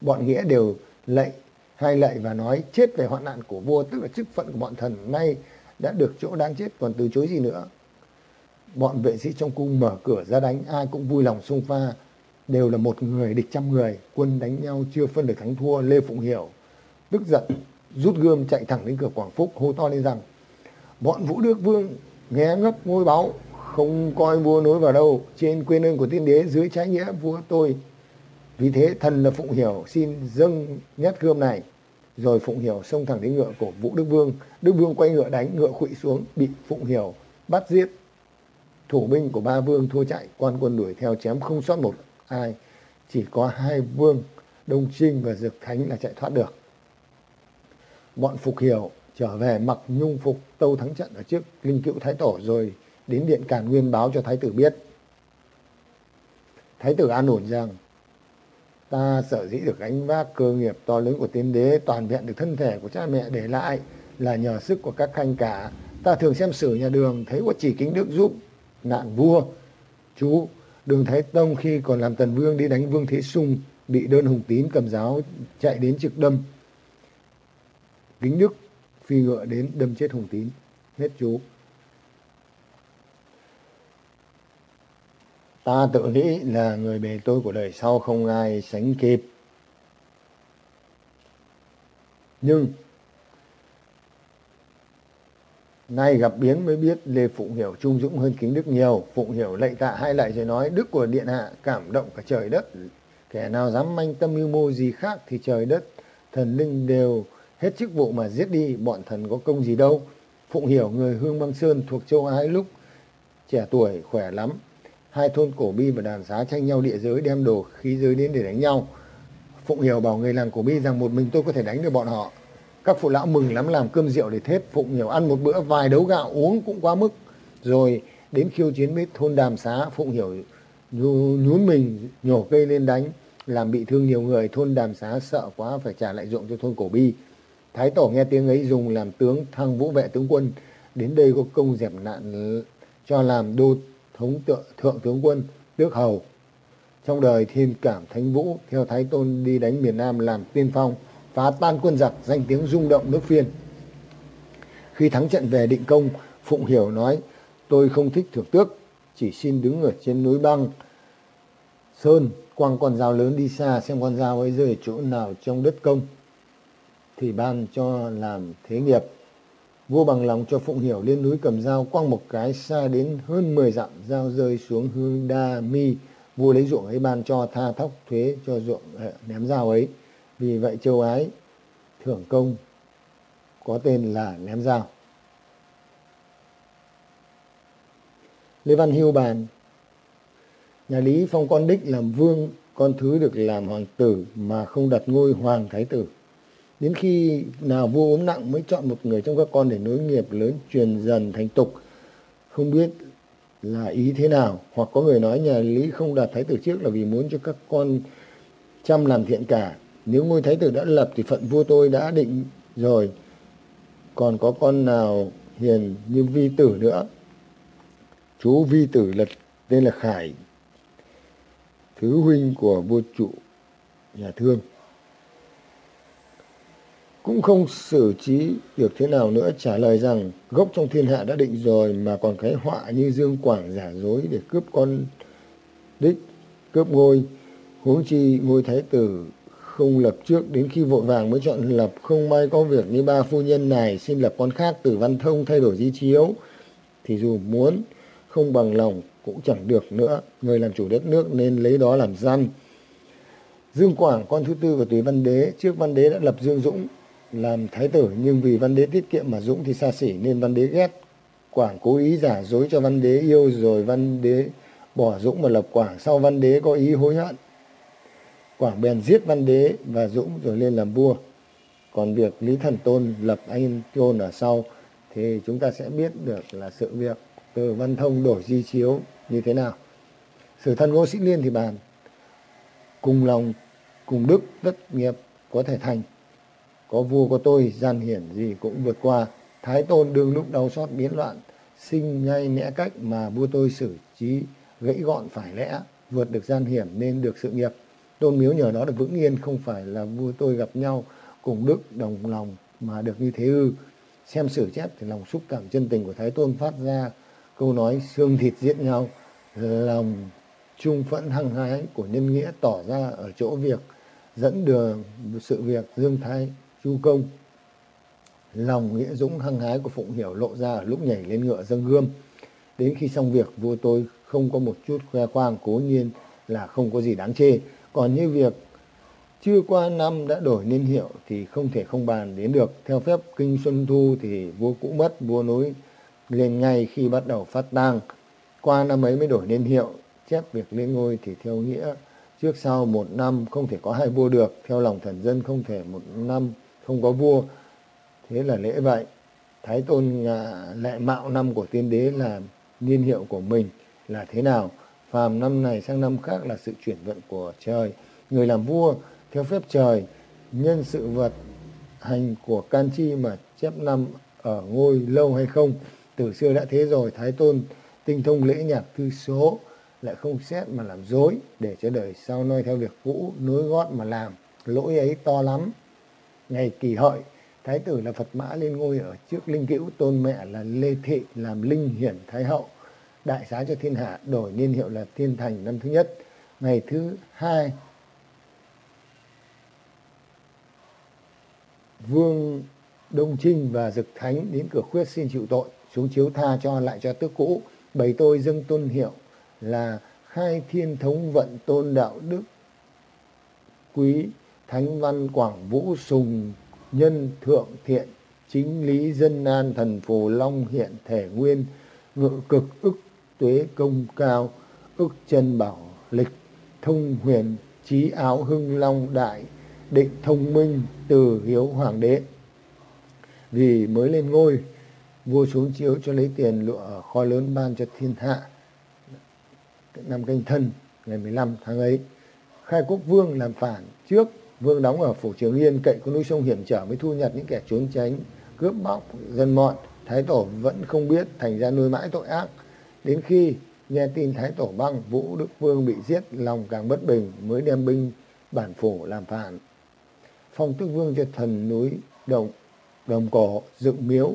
Bọn nghĩa đều lệnh hai lạy và nói chết về hoạn nạn của vua tức là chức phận của bọn thần nay đã được chỗ đáng chết còn từ chối gì nữa. Bọn vệ sĩ trong cung mở cửa ra đánh ai cũng vui lòng xung pha. Đều là một người địch trăm người quân đánh nhau chưa phân được thắng thua lê phụng hiểu tức giận rút gươm chạy thẳng đến cửa quảng phúc hô to lên rằng bọn vũ đức vương nghe ngấp ngôi báu không coi vua nối vào đâu trên quê ơn của tiên đế dưới trái nghĩa vua tôi vì thế thần là phụng hiểu xin dâng nhát gươm này rồi Phụng Hiểu xông thẳng đến ngựa của Vũ Đức Vương. Đức Vương quay ngựa đánh, ngựa khuỵu xuống, bị Phụng Hiểu bắt giết. Thủ binh của ba vương thua chạy, quan quân đuổi theo chém không sót một ai. Chỉ có hai vương, Đông Trinh và Dực Thánh là chạy thoát được. Bọn Phục Hiểu trở về mặc nhung phục tâu thắng trận ở trước linh cữu Thái Tổ rồi đến điện Càn Nguyên báo cho Thái tử biết. Thái tử an ổn rằng, ta sở dĩ được gánh vác cơ nghiệp to lớn của tiên đế, toàn vẹn được thân thể của cha mẹ để lại là nhờ sức của các khanh cả. Ta thường xem sử nhà đường, thấy có chỉ kính đức giúp nạn vua. Chú, đường thái tông khi còn làm tần vương đi đánh vương thế sung, bị đơn hùng tín cầm giáo chạy đến trực đâm. Kính đức phi ngựa đến đâm chết hùng tín hết chú Ta tự nghĩ là người bề tôi của đời sau không ai sánh kịp. Nhưng nay gặp biến mới biết Lê Phụng Hiểu trung dũng hơn Kính Đức nhiều. Phụng Hiểu lạy tạ hai lại rồi nói Đức của Điện Hạ cảm động cả trời đất. Kẻ nào dám manh tâm mưu mô gì khác thì trời đất, thần linh đều hết chức vụ mà giết đi. Bọn thần có công gì đâu. Phụng Hiểu người Hương Băng Sơn thuộc châu Ái lúc trẻ tuổi khỏe lắm hai thôn cổ bi và đàn xá tranh nhau địa giới đem đồ khí giới đến để đánh nhau. Phụng Hiểu bảo người làng cổ bi rằng một mình tôi có thể đánh được bọn họ. Các phụ lão mừng lắm làm cơm rượu để thết. Phụng Hiểu ăn một bữa vài đấu gạo uống cũng quá mức. Rồi đến khiêu chiến với thôn đàm xá, Phụng Hiểu nhún mình nhổ cây lên đánh, làm bị thương nhiều người. Thôn đàm xá sợ quá phải trả lại ruộng cho thôn cổ bi. Thái tổ nghe tiếng ấy dùng làm tướng, thăng vũ vệ tướng quân. Đến đây có công dẹp nạn cho làm đô thống tượng thượng tướng quân, tước hầu. Trong đời thiên cảm thánh vũ, theo thái tôn đi đánh miền nam làm tiên phong, phá tan quân giặc, danh tiếng rung động nước phiên. Khi thắng trận về định công, phụng hiểu nói, tôi không thích thượng tước, chỉ xin đứng ở trên núi băng sơn, quăng con dao lớn đi xa, xem con dao ấy rơi chỗ nào trong đất công thì ban cho làm thế nghiệp Vua bằng lòng cho Phụng Hiểu lên núi cầm dao quăng một cái xa đến hơn 10 dặm, dao rơi xuống hương đa mi. Vua lấy ruộng ấy ban cho tha thóc thuế cho ruộng ờ, ném dao ấy. Vì vậy châu Ái thưởng công có tên là ném dao. Lê Văn Hưu bàn Nhà Lý phong con đích làm vương, con thứ được làm hoàng tử mà không đặt ngôi hoàng thái tử đến khi nào vua ốm nặng mới chọn một người trong các con để nối nghiệp lớn truyền dần thành tục? Không biết là ý thế nào. Hoặc có người nói nhà lý không đặt thái tử trước là vì muốn cho các con chăm làm thiện cả. Nếu ngôi thái tử đã lập thì phận vua tôi đã định rồi. Còn có con nào hiền như vi tử nữa? Chú vi tử là, tên là khải, thứ huynh của vua trụ nhà thương cũng không xử trí được thế nào nữa trả lời rằng gốc trong thiên hạ đã định rồi mà còn cái họa như dương quảng giả dối để cướp con đích cướp ngôi huống chi ngôi thái tử không lập trước đến khi vội vàng mới chọn lập. Không may có việc như ba phu nhân này xin lập con khác từ văn thông thay đổi di chiếu thì dù muốn không bằng lòng cũng chẳng được nữa. Người làm chủ đất nước nên lấy đó làm răn. Dương Quảng, con thứ tư của Tùy Văn Đế, trước Văn Đế đã lập Dương Dũng, làm thái tử, nhưng vì văn đế tiết kiệm mà dũng thì xa xỉ nên văn đế ghét. Quảng cố ý giả dối cho văn đế yêu rồi văn đế bỏ dũng mà lập quảng. Sau văn đế có ý hối hận, quảng bèn giết văn đế và dũng rồi lên làm vua. Còn việc lý thần tôn lập anh tôn ở sau thì chúng ta sẽ biết được là sự việc từ văn thông đổi di chiếu như thế nào. Sử thân ngô sĩ liên thì bàn, cùng lòng, cùng đức, tất nghiệp có thể thành có vua có tôi, gian hiển gì cũng vượt qua. Thái tôn đương lúc đau xót biến loạn, sinh ngay nẽ cách mà vua tôi xử trí gãy gọn phải lẽ, vượt được gian hiểm nên được sự nghiệp. Tôn miếu nhờ đó được vững yên, không phải là vua tôi gặp nhau cùng đức đồng lòng mà được như thế ư. Xem sử chép thì lòng xúc cảm chân tình của thái tôn phát ra, câu nói xương thịt giết nhau, lòng trung phẫn hăng hái của nhân nghĩa tỏ ra ở chỗ việc dẫn đường sự việc dương thái chu công lòng nghĩa dũng hăng hái của phụng hiểu lộ ra ở lúc nhảy lên ngựa dâng gươm đến khi xong việc vua tôi không có một chút khoe khoang cố nhiên là không có gì đáng chê còn như việc chưa qua năm đã đổi niên hiệu thì không thể không bàn đến được. Theo phép kinh Xuân Thu thì vua cũ mất, vua nối lên ngay khi bắt đầu phát tang. Qua năm ấy mới đổi niên hiệu, chép việc lên ngôi thì theo nghĩa trước sau một năm không thể có hai vua được, theo lòng thần dân không thể một năm không có vua. Thế là lễ vậy. Thái Tôn à, lại mạo năm của tiên đế là niên hiệu của mình là thế nào? Phàm năm này sang năm khác là sự chuyển vận của trời. Người làm vua theo phép trời, nhân sự vật hành của can chi mà chép năm ở ngôi lâu hay không. Từ xưa đã thế rồi, Thái Tôn tinh thông lễ nhạc thư số lại không xét mà làm dối để cho đời sau noi theo việc cũ nối gót mà làm lỗi ấy to lắm ngày kỳ hợi, thái tử là phật mã lên ngôi ở trước linh cữu tôn mẹ là lê thị, làm linh hiển thái hậu, đại xá cho thiên hạ, đổi niên hiệu là thiên thành năm thứ nhất, ngày thứ hai, vương đông trinh và dực thánh đến cửa khuyết xin chịu tội, xuống chiếu tha cho, lại cho tước cũ. Bày tôi dâng tôn hiệu là khai thiên thống vận tôn đạo đức quý thánh văn quảng vũ sùng, nhân thượng thiện, chính lý dân an thần phù long hiện thể nguyên, ngự cực ức tuế công cao ức chân bảo lịch, thông huyền trí áo hưng long đại, định thông minh từ hiếu hoàng đế. Vì mới lên ngôi, vua xuống chiếu cho lấy tiền lụa ở kho lớn ban cho thiên hạ. Năm canh thân, ngày 15 tháng ấy, khai quốc vương làm phản trước vương đóng ở phủ trường yên cậy có núi sông hiểm trở mới thu nhặt những kẻ trốn tránh cướp bóc dân mọn thái tổ vẫn không biết thành ra nuôi mãi tội ác. Đến khi nghe tin thái tổ băng vũ đức vương bị giết lòng càng bất bình mới đem binh bản phủ làm phản. Phong tước vương cho thần núi đồng đồng cổ dựng miếu.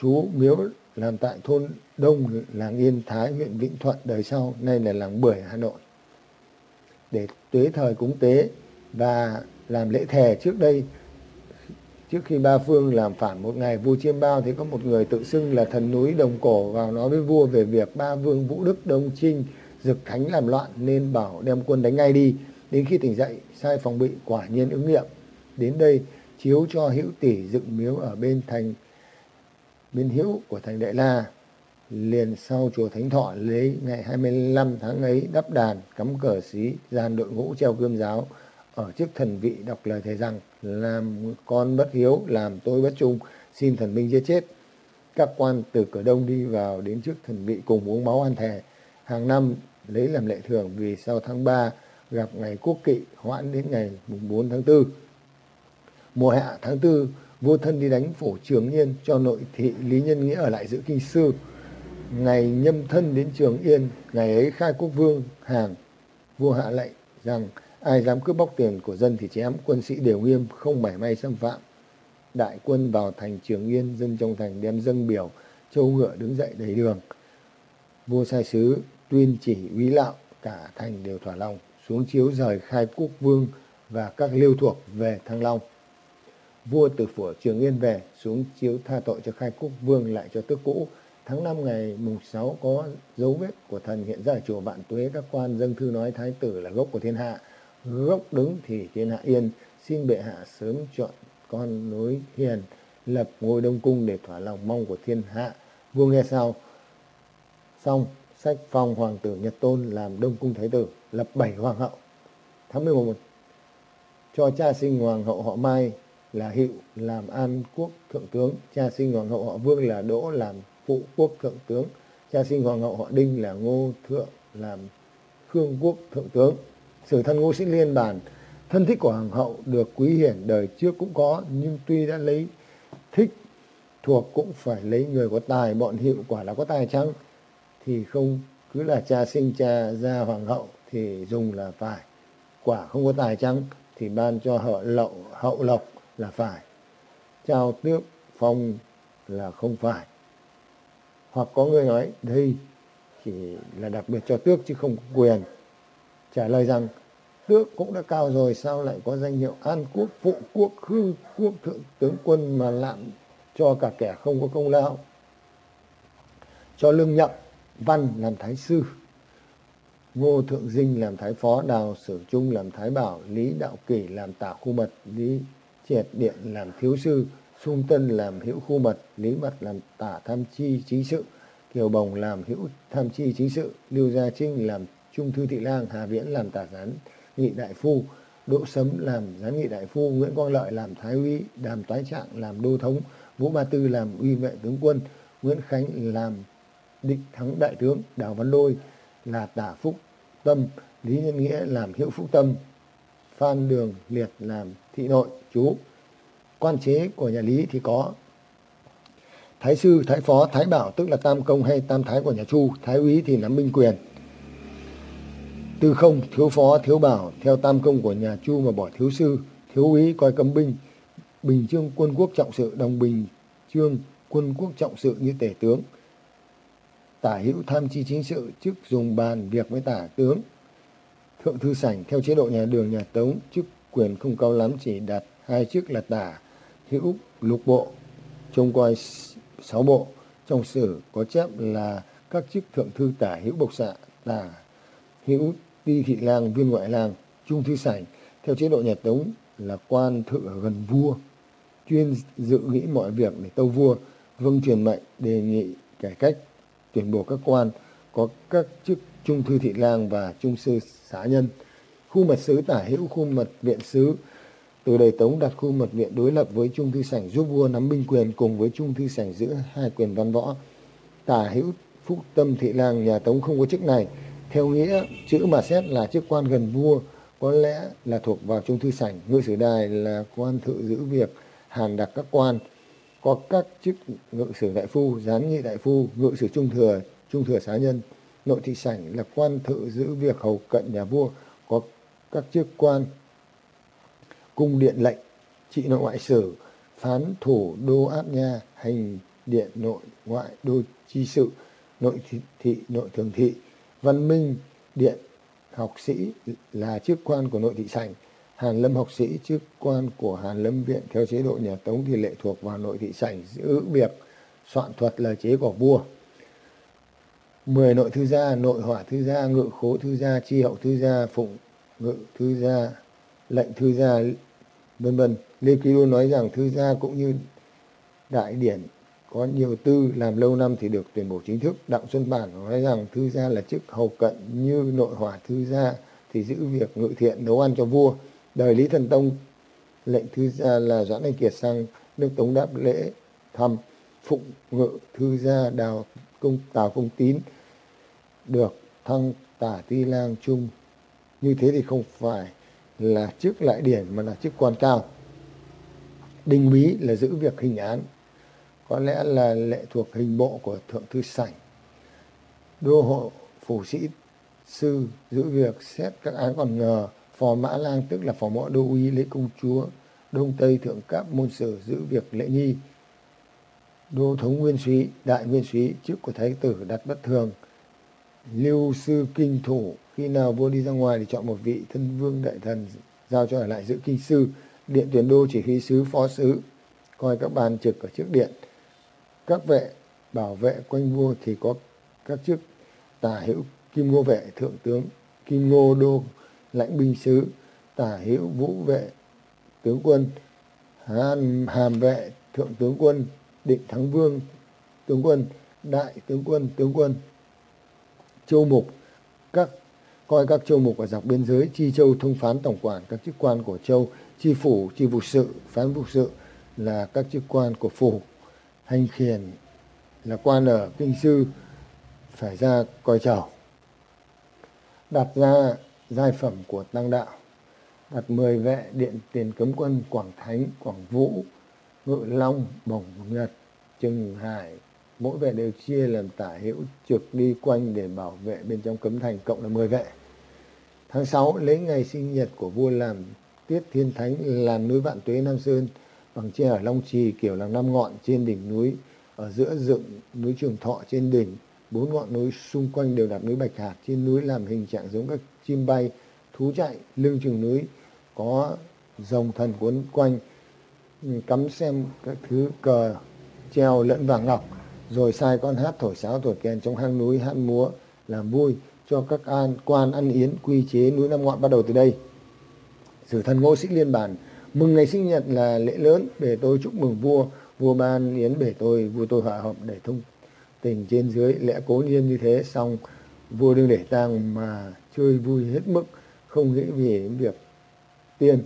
Chú miếu làm tại thôn Đông, làng Yên Thái, huyện Vĩnh Thuận đời sau, nay là làng Bưởi, Hà Nội. Để tuế thời cúng tế và làm lễ thề trước đây, trước khi ba phương làm phản một ngày vua chiêm bao thì có một người tự xưng là thần núi Đồng Cổ vào nói với vua về việc ba vương Vũ Đức Đông Trinh dực thánh làm loạn nên bảo đem quân đánh ngay đi. Đến khi tỉnh dậy, sai phòng bị quả nhiên ứng nghiệm. Đến đây, chiếu cho hữu tỷ dựng miếu ở bên thành bên hữu của thành Đại La liền sau chùa Thánh Thọ lấy ngày 25 tháng ấy đắp đàn cắm cờ xí dàn đội ngũ treo gươm giáo ở trước thần vị đọc lời thầy rằng, làm con bất hiếu, làm tôi bất trung, xin thần minh giết chết. Các quan từ cửa đông đi vào đến trước thần vị cùng uống máu ăn thề. Hàng năm lấy làm lệ thường vì sau tháng 3 gặp ngày quốc kỵ hoãn đến ngày mùng 4 tháng 4 mùa hạ tháng 4 vua thân đi đánh phổ trường yên cho nội thị lý nhân nghĩa ở lại giữ kinh sư. Ngày nhâm thân đến trường yên, ngày ấy khai quốc vương hàng. Vua hạ lệnh rằng ai dám cướp bóc tiền của dân thì chém quân sĩ đều nghiêm, không mảy may xâm phạm đại quân vào thành trường yên, dân trong thành đem dâng biểu, châu ngựa đứng dậy đầy đường vua sai sứ tuyên chỉ úy lạo, cả thành đều thỏa lòng, xuống chiếu rời khai quốc vương và các liêu thuộc về thăng long vua từ phủ Trường Yên về, xuống chiếu tha tội cho khai quốc vương lại cho tước cũ. Tháng 5 ngày mùng 6 có dấu vết của thần hiện ra ở chùa Vạn Tuế. Các quan dâng thư nói thái tử là gốc của thiên hạ. Gốc đứng thì thiên hạ yên. Xin bệ hạ sớm chọn con nối hiền lập ngôi đông cung để thỏa lòng mong của thiên hạ. Vua nghe sau. Xong, sách phong hoàng tử Nhật Tôn làm đông cung thái tử, lập bảy hoàng hậu. Tháng 11 cho cha sinh hoàng hậu họ Mai là Hiệu làm An Quốc Thượng tướng, cha sinh Hoàng hậu họ Vương là Đỗ làm Phụ Quốc Thượng tướng, cha sinh Hoàng hậu họ Đinh là Ngô Thượng làm Khương Quốc Thượng tướng. Sử thân Ngô Sĩ Liên bản, thân thích của Hoàng hậu được quý hiển đời trước cũng có, nhưng tuy đã lấy thích thuộc cũng phải lấy người có tài, bọn Hiệu quả là có tài chăng? Thì không cứ là cha sinh cha ra Hoàng hậu thì dùng là phải. Quả không có tài chăng? thì ban cho hậu lậu hậu lộc là phải trao tước phong là không phải hoặc có người nói đây chỉ là đặc biệt cho tước chứ không có quyền trả lời rằng tước cũng đã cao rồi sao lại có danh hiệu an quốc phụ quốc hư quốc thượng tướng quân mà lạm cho cả kẻ không có công lao? Cho lương nhậm văn làm thái sư Ngô Thượng Dinh làm thái phó, Đào Sử Trung làm thái bảo, Lý Đạo Kỷ làm tả khu mật, Lý Triệt Điện làm thiếu sư, Sung Tân làm hữu khu mật, Lý Mật làm tả tham chi chính sự, Kiều Bồng làm hữu tham chi chính sự, Lưu Gia Trinh làm trung thư thị lang, Hà Viễn làm tả gián nghị đại phu, Đỗ Sấm làm gián nghị đại phu, Nguyễn Quang Lợi làm thái úy, Đàm Toái Trạng làm đô thống, Vũ Ba Tư làm uy vệ tướng quân, Nguyễn Khánh làm định thắng đại tướng, Đào Văn Đôi là tả phúc tâm, Lý Nhân Nghĩa làm hiệu phúc tâm, Phan Đường Liệt làm thị nội chú. Quan chế của nhà Lý thì có Thái sư, Thái phó, Thái bảo tức là tam công hay tam thái của nhà Chu, Thái úy thì nắm binh quyền. Tư không, thiếu phó, thiếu bảo, theo tam công của nhà Chu mà bỏ thiếu sư, thiếu úy coi cấm binh, bình chương quân quốc trọng sự, đồng bình chương quân quốc trọng sự như tể tướng. Tả hữu tham chi chính sự, chức dùng bàn việc với tả tướng. Thượng thư sảnh theo chế độ nhà đường nhà Tống, chức quyền không cao lắm chỉ đặt hai chức là tả hữu lục bộ, trông coi sáu bộ. Trong sử có chép là các chức thượng thư tả hữu bộc xạ, tả hữu ti thị lang, viên ngoại lang, trung thư sảnh theo chế độ nhà Tống là quan thự ở gần vua, chuyên dự nghĩ mọi việc để tâu vua, vâng truyền mệnh đề nghị cải cách tuyển bổ các quan có các chức trung thư thị lang và trung sư xã nhân. Khu mật sứ tả hữu khu mật viện sứ từ đời Tống đặt khu mật viện đối lập với trung thư sảnh giúp vua nắm binh quyền cùng với trung thư sảnh giữ hai quyền văn võ. Tả hữu phúc tâm thị lang nhà Tống không có chức này. Theo nghĩa chữ mà xét là chức quan gần vua có lẽ là thuộc vào trung thư sảnh. Ngự sử đài là quan thự giữ việc hàn đặc các quan có các chức ngự sử đại phu, gián nghị đại phu, ngự sử trung thừa, trung thừa xá nhân. Nội thị sảnh là quan thự giữ việc hầu cận nhà vua, có các chức quan cung điện lệnh, trị nội ngoại sử, phán thủ đô áp nha, hành điện nội ngoại đô chi sự, nội thị, thị nội thường thị, văn minh điện học sĩ là chức quan của nội thị sảnh Hàn Lâm học sĩ chức quan của Hàn Lâm Viện theo chế độ nhà Tống thì lệ thuộc vào nội thị sảnh giữ việc soạn thuật lời chế của vua. mười nội thư gia, nội hỏa thư gia, ngự khố thư gia, chi hậu thư gia, phụng ngự thư gia, lệnh thư gia, vân vân. Lê Kỳ Đô nói rằng thư gia cũng như đại điển có nhiều tư làm lâu năm thì được tuyển bổ chính thức. Đặng Xuân Bản nói rằng thư gia là chức hầu cận như nội hỏa thư gia thì giữ việc ngự thiện nấu ăn cho vua. Đời Lý Thần Tông, lệnh thư gia là Doãn Anh Kiệt sang nước Tống đáp lễ thăm, phụng ngự thư gia đào công, tào công tín, được thăng tả ti lang trung. Như thế thì không phải là chức lại điển mà là chức quan cao. Đình úy là giữ việc hình án có lẽ là lệ thuộc hình bộ của thượng thư sảnh. Đô hộ phủ sĩ sư giữ việc xét các án còn ngờ. Phò mã lang tức là phò mõ đô uy lễ công chúa. Đông tây thượng cấp môn sử giữ việc lễ nghi. Đô thống nguyên suý đại nguyên suý chức của thái tử đặt bất thường. Lưu sư kinh thủ, khi nào vua đi ra ngoài thì chọn một vị thân vương đại thần giao cho ở lại giữ kinh sư. Điện tuyển đô chỉ huy sứ, phó sứ, coi các bàn trực ở trước điện các vệ bảo vệ quanh vua thì có các chức tả hữu kim ngô vệ, thượng tướng kim ngô đô, lãnh binh sứ, tả hữu vũ vệ, tướng quân hàn, hàm vệ, thượng tướng quân định thắng vương, tướng quân đại tướng quân tướng quân châu mục. Các, coi các châu mục ở dọc biên giới chi châu thông phán tổng quản các chức quan của châu, chi phủ, chi vụ sự, phán vụ sự là các chức quan của phủ hành khiển là quan ở kinh sư phải ra coi chầu. Đặt ra giai phẩm của tăng đạo, đặt mười vệ điện tiền cấm quân quảng thánh, quảng vũ, ngự long, bổng nhật, trừng hải, mỗi vệ đều chia làm tả hữu trực đi quanh để bảo vệ bên trong cấm thành cộng là mười vệ. Tháng sáu lấy ngày sinh nhật của vua làm tiết thiên thánh làm núi vạn tuế, nam sơn bằng tre ở long trì, kiểu làm năm ngọn trên đỉnh núi, ở giữa dựng núi trường thọ trên đỉnh, bốn ngọn núi xung quanh đều đặt núi bạch hạt trên núi làm hình trạng giống các chim bay, thú chạy lưng chừng núi, có rồng thần cuốn quanh, cắm xem các thứ cờ treo lẫn vàng ngọc rồi sai con hát thổi sáo thổi kèn trong hang núi hát múa làm vui cho các an, quan ăn yến quy chế núi Nam Ngọn bắt đầu từ đây. Sử thần Ngô Sĩ Liên bản mừng ngày sinh nhật là lễ lớn để tôi chúc mừng vua. Vua ban yến bể tôi vua tôi hòa hợp để thông tình trên dưới. Lẽ cố nhiên như thế xong vua đương để tang mà chơi vui hết mức không nghĩ về việc tiền,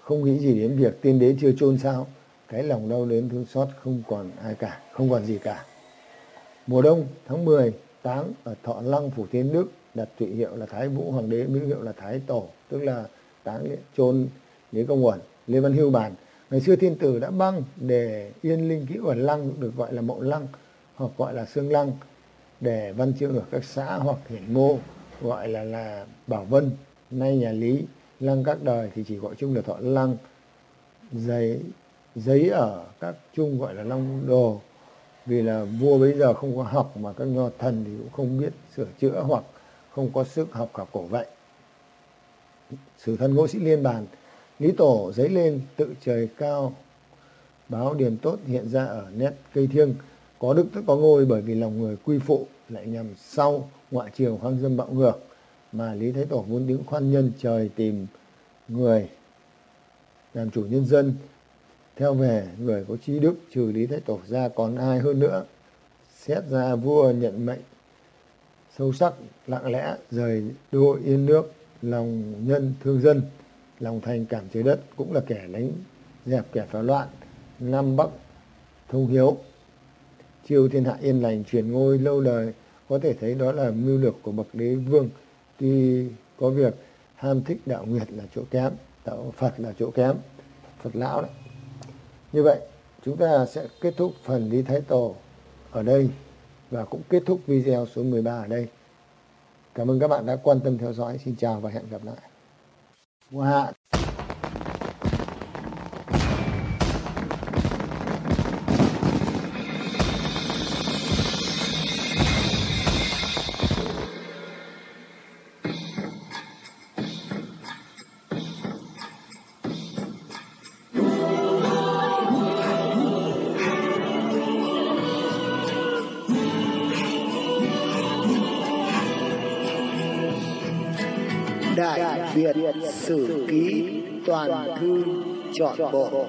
không nghĩ gì đến việc tiên đế chưa chôn sao. Cái lòng đau đến thương xót không còn ai cả không còn gì cả. Mùa đông tháng 10 táng ở thọ lăng, phủ thiên đức, đặt trị hiệu là thái vũ hoàng đế miếu hiệu là thái tổ, tức là táng chôn lý công uẩn, lê văn hưu bàn. Ngày xưa thiên tử đã băng để yên linh kỹ uẩn lăng, được gọi là mộ lăng, hoặc gọi là xương lăng, để văn chương ở các xã hoặc hiển mô, gọi là là bảo vân, nay nhà lý, lăng các đời, thì chỉ gọi chung là thọ lăng. Giấy giấy ở các chung gọi là long đồ vì là vua bây giờ không có học mà các nho thần thì cũng không biết sửa chữa hoặc không có sức học cả cổ vậy. Sử thân ngô sĩ liên bàn, lý tổ giấy lên tự trời cao, báo điểm tốt hiện ra ở nét cây thiêng. Có đức tức có ngôi bởi vì lòng người quy phụ, lại nhằm sau ngoại triều hoang dâm bạo ngược. Mà lý thái tổ muốn đứng khoan nhân trời tìm người, làm chủ nhân dân theo về, người có trí đức, trừ lý thái tổ ra còn ai hơn nữa? Xét ra vua nhận mệnh, sâu sắc, lặng lẽ, rời đô yên nước, lòng nhân thương dân, lòng thành cảm trời đất, cũng là kẻ đánh dẹp, kẻ phá loạn, nam bắc thông hiếu. Chiêu thiên hạ yên lành truyền ngôi lâu đời, có thể thấy đó là mưu lược của bậc đế vương. Tuy có việc ham thích đạo nguyệt là chỗ kém, đạo phật là chỗ kém, phật lão đấy như vậy, chúng ta sẽ kết thúc phần lý thái tổ ở đây và cũng kết thúc video số 13 ở đây. Cảm ơn các bạn đã quan tâm theo dõi. Xin chào và hẹn gặp lại. Wow. Thư Chọn Bộ.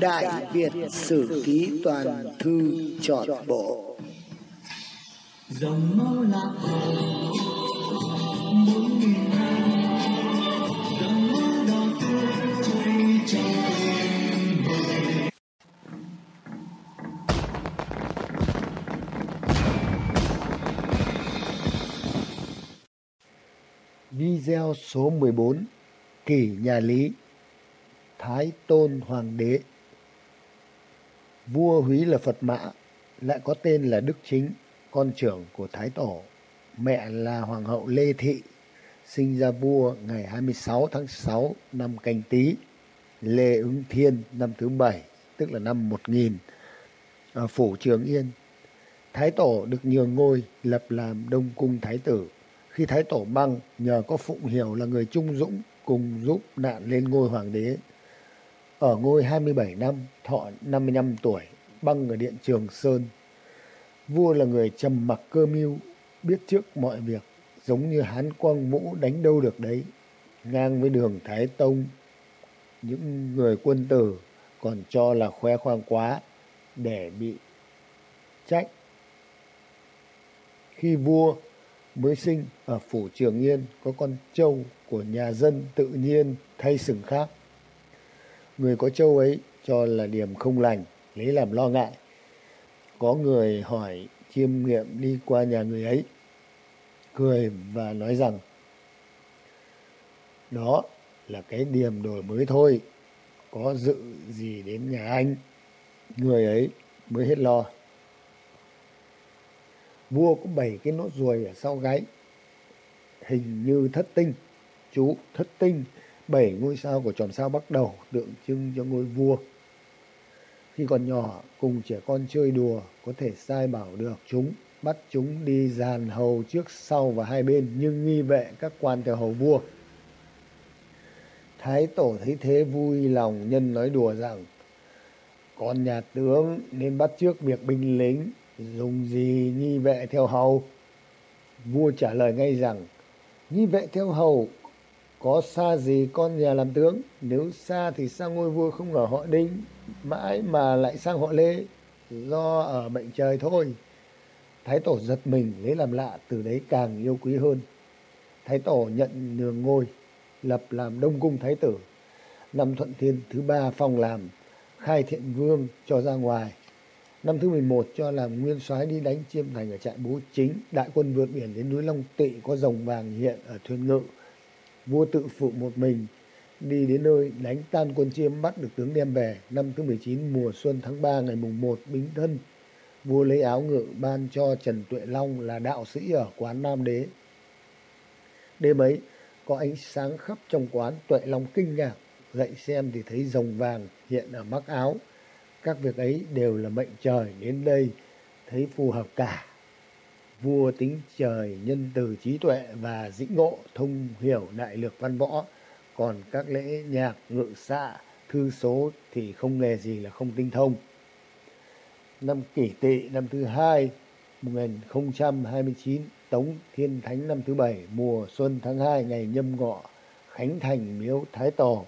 Đại Việt Sử Ký Toàn Thư Chọn Bộ. Dòng máu lạc hồ bốn nghìn năm Video số 14 Kỷ nhà Lý, Thái Tôn Hoàng đế. Vua Húy là Phật Mã, lại có tên là Đức Chính, con trưởng của Thái Tổ. Mẹ là Hoàng hậu Lê Thị, sinh ra vua ngày 26 tháng 6 năm canh tí Lê ứng thiên năm thứ bảy, tức là năm 1000 ở phủ Trường Yên, Thái Tổ được nhường ngôi, lập làm Đông Cung Thái Tử khi Thái Tổ băng nhờ có Phụng Hiểu là người trung dũng cùng giúp nạn lên ngôi hoàng đế. Ở ngôi 27 năm, thọ 55 tuổi, băng ở điện Trường Sơn. Vua là người trầm mặc cơ mưu, biết trước mọi việc, giống như Hán Quang Vũ đánh đâu được đấy. Ngang với đường Thái Tông, những người quân tử còn cho là khoe khoang quá để bị trách. Khi vua mới sinh ở phủ Trường Yên có con trâu của nhà dân tự nhiên thay sừng khác. Người có trâu ấy cho là điểm không lành, lấy làm lo ngại. Có người hỏi chiêm nghiệm đi qua nhà người ấy, cười và nói rằng đó là cái điểm đổi mới thôi, có dự gì đến nhà anh. Người ấy mới hết lo vua có bảy cái nốt ruồi ở sau gáy. Hình như thất tinh. Chú thất tinh bảy ngôi sao của chòm sao bắt đầu tượng trưng cho ngôi vua. Khi còn nhỏ, cùng trẻ con chơi đùa, có thể sai bảo được chúng, bắt chúng đi dàn hầu trước sau và hai bên nhưng nghi vệ các quan theo hầu vua. Thái tổ thấy thế vui lòng nhân nói đùa rằng, con nhà tướng nên bắt trước việc binh lính dùng gì nhi vệ theo hầu? Vua trả lời ngay rằng nhi vệ theo hầu, có xa gì con nhà làm tướng? Nếu xa thì sang ngôi vua không ở họ đinh? Mãi mà lại sang họ lê, do ở mệnh trời thôi. Thái tổ giật mình lấy làm lạ, từ đấy càng yêu quý hơn. Thái tổ nhận nhường ngôi, lập làm đông cung thái tử. Năm thuận thiên thứ ba phong làm, khai thiện vương cho ra ngoài năm thứ 11 cho làm nguyên soái đi đánh chiêm thành ở trại bố chính. Đại quân vượt biển đến núi long tị, có rồng vàng hiện ở thuyền ngự. Vua tự phụ một mình đi đến nơi đánh tan quân chiêm, bắt được tướng đem về. Năm thứ 19 mùa xuân tháng 3 ngày mùng 1 bính thân, vua lấy áo ngự ban cho trần tuệ long là đạo sĩ ở quán nam đế. Đêm ấy, có ánh sáng khắp trong quán, tuệ long kinh ngạc, dậy xem thì thấy rồng vàng hiện ở mắc áo các việc ấy đều là mệnh trời đến đây, thấy phù hợp cả. Vua tính trời, nhân từ trí tuệ và dĩ ngộ, thông hiểu đại lược văn võ. Còn các lễ nhạc, ngự xạ, thư số thì không nghề gì là không tinh thông. Năm kỷ tỵ, năm thứ hai 1029 Tống Thiên Thánh, năm thứ bảy, mùa xuân tháng 2 ngày nhâm ngọ, khánh thành, miếu Thái Tổ.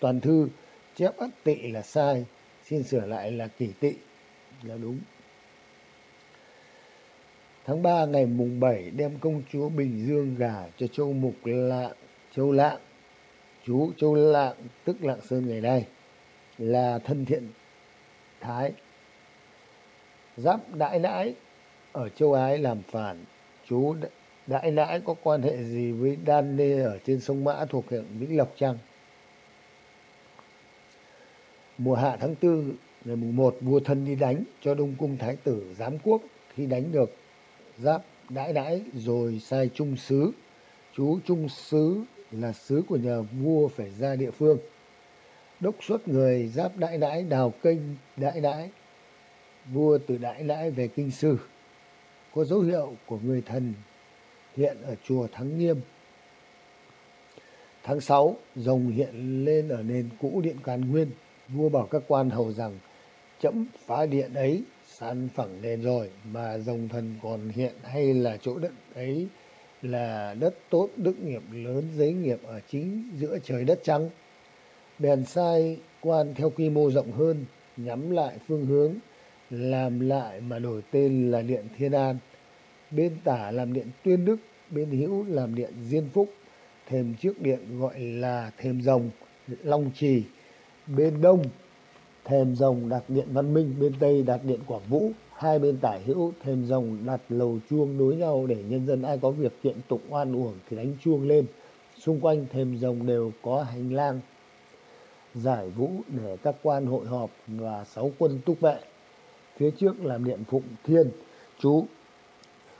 Toàn thư, chép ất tỵ là sai xin sửa lại là kỷ tỵ. Là đúng. Tháng 3 ngày mùng 7 đem công chúa Bình Dương gả cho châu Mục Lạng, châu Lạng. Chú châu Lạng, tức Lạng Sơn ngày nay, là thân thiện Thái. Giáp đại nãi ở châu Ái làm phản. Chú đại nãi có quan hệ gì với đan nê ở trên sông Mã thuộc huyện Vĩnh Lộc chăng? Mùa hạ tháng tư, ngày mùng một, vua thân đi đánh cho đông cung thái tử giám quốc. Khi đánh được, giáp đãi đãi rồi sai trung sứ. Chú trung sứ là sứ của nhà vua phải ra địa phương. Đốc xuất người giáp đãi đãi đào kênh đãi đãi. Vua từ đãi đãi về kinh sư. Có dấu hiệu của người thần hiện ở chùa thắng nghiêm. Tháng sáu, rồng hiện lên ở nền cũ điện càn nguyên vua bảo các quan hầu rằng, chấm phá điện ấy, san phẳng nền rồi, mà rồng thần còn hiện hay là chỗ đất ấy là đất tốt, đức nghiệp lớn giấy nghiệp ở chính giữa trời đất trắng bèn sai quan theo quy mô rộng hơn, nhắm lại phương hướng, làm lại mà đổi tên là điện thiên an. Bên tả làm điện tuyên đức, bên hữu làm điện diên phúc thềm trước điện gọi là thềm rồng long trì bên đông, thềm rồng đặt điện văn minh, bên tây đặt điện quảng vũ. Hai bên tả hữu thềm rồng đặt lầu chuông đối nhau để nhân dân ai có việc kiện tụng oan uổng thì đánh chuông lên. Xung quanh thềm rồng đều có hành lang, giải vũ để các quan hội họp và sáu quân túc vệ. Phía trước làm điện phụng thiên, chú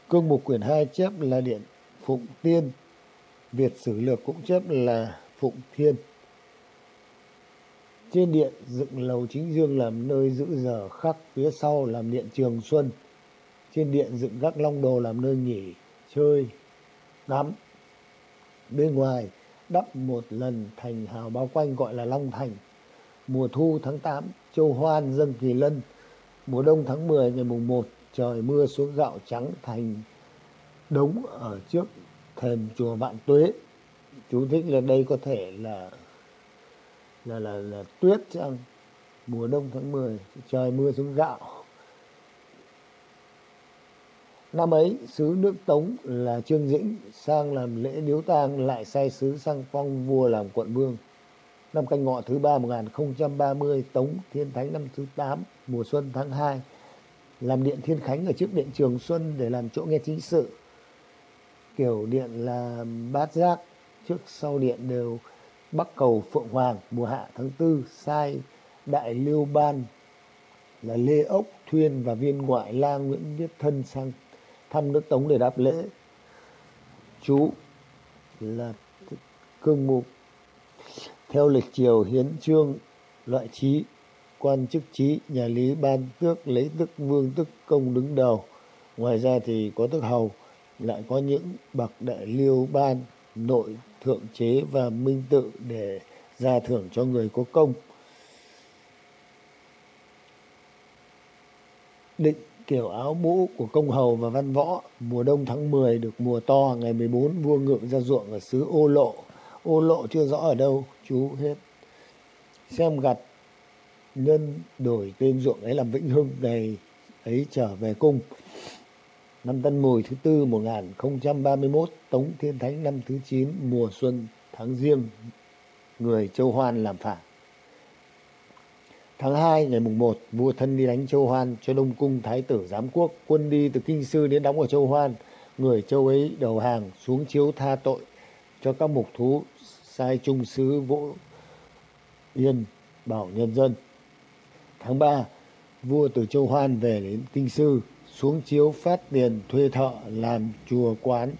cương mục quyển hai chép là điện phụng tiên, việt sử lược cũng chép là phụng thiên trên điện, dựng lầu chính dương làm nơi giữ giờ khắc, phía sau làm điện trường xuân. Trên điện, dựng các long đồ làm nơi nghỉ, chơi, tắm. Bên ngoài, đắp một lần thành hào bao quanh gọi là long thành. Mùa thu tháng 8 châu hoan dâng kỳ lân. Mùa đông tháng 10 ngày mùng 1 trời mưa xuống gạo trắng thành đống ở trước thềm chùa vạn tuế. Chú thích là đây có thể là là là là tuyết chăng mùa đông tháng 10 trời mưa xuống gạo. Năm ấy sứ nước tống là trương dĩnh sang làm lễ điếu tang, lại sai sứ sang phong vua làm quận vương. Năm canh ngọ thứ ba 1030 tống thiên thánh năm thứ 8 mùa xuân tháng 2 làm điện thiên khánh ở trước điện trường xuân để làm chỗ nghe chính sự. Kiểu điện là bát giác, trước sau điện đều bắc cầu phượng hoàng, mùa hạ tháng tư, sai đại liêu ban là lê ốc, thuyên và viên ngoại la nguyễn viết thân sang thăm nước tống để đáp lễ. Chú là cương mục. Theo lịch triều hiến trương loại trí, quan chức trí, nhà lý ban tước lấy tước vương tước công đứng đầu. Ngoài ra thì có tước hầu, lại có những bậc đại liêu ban, nội thượng chế và minh tự để ra thưởng cho người có công. Định kiểu áo mũ của công hầu và văn võ, mùa đông tháng 10 được mùa to, ngày 14 vua ngự ra ruộng ở xứ ô lộ. Ô lộ chưa rõ ở đâu, chú hết. Xem gặt nhân đổi tên ruộng ấy làm vĩnh hưng ngày ấy trở về cung năm tân mùi thứ tư 1031 tống thiên thánh năm thứ 9 mùa xuân tháng riêng người châu hoan làm phản Tháng 2 ngày mùng 1, vua thân đi đánh Châu Hoan cho Đông Cung Thái tử Giám Quốc. Quân đi từ Kinh Sư đến đóng ở Châu Hoan. Người Châu ấy đầu hàng xuống chiếu tha tội cho các mục thú sai trung sứ Vỗ Yên bảo nhân dân. Tháng 3, vua từ Châu Hoan về đến Kinh Sư xuống chiếu phát tiền thuê thợ làm chùa quán.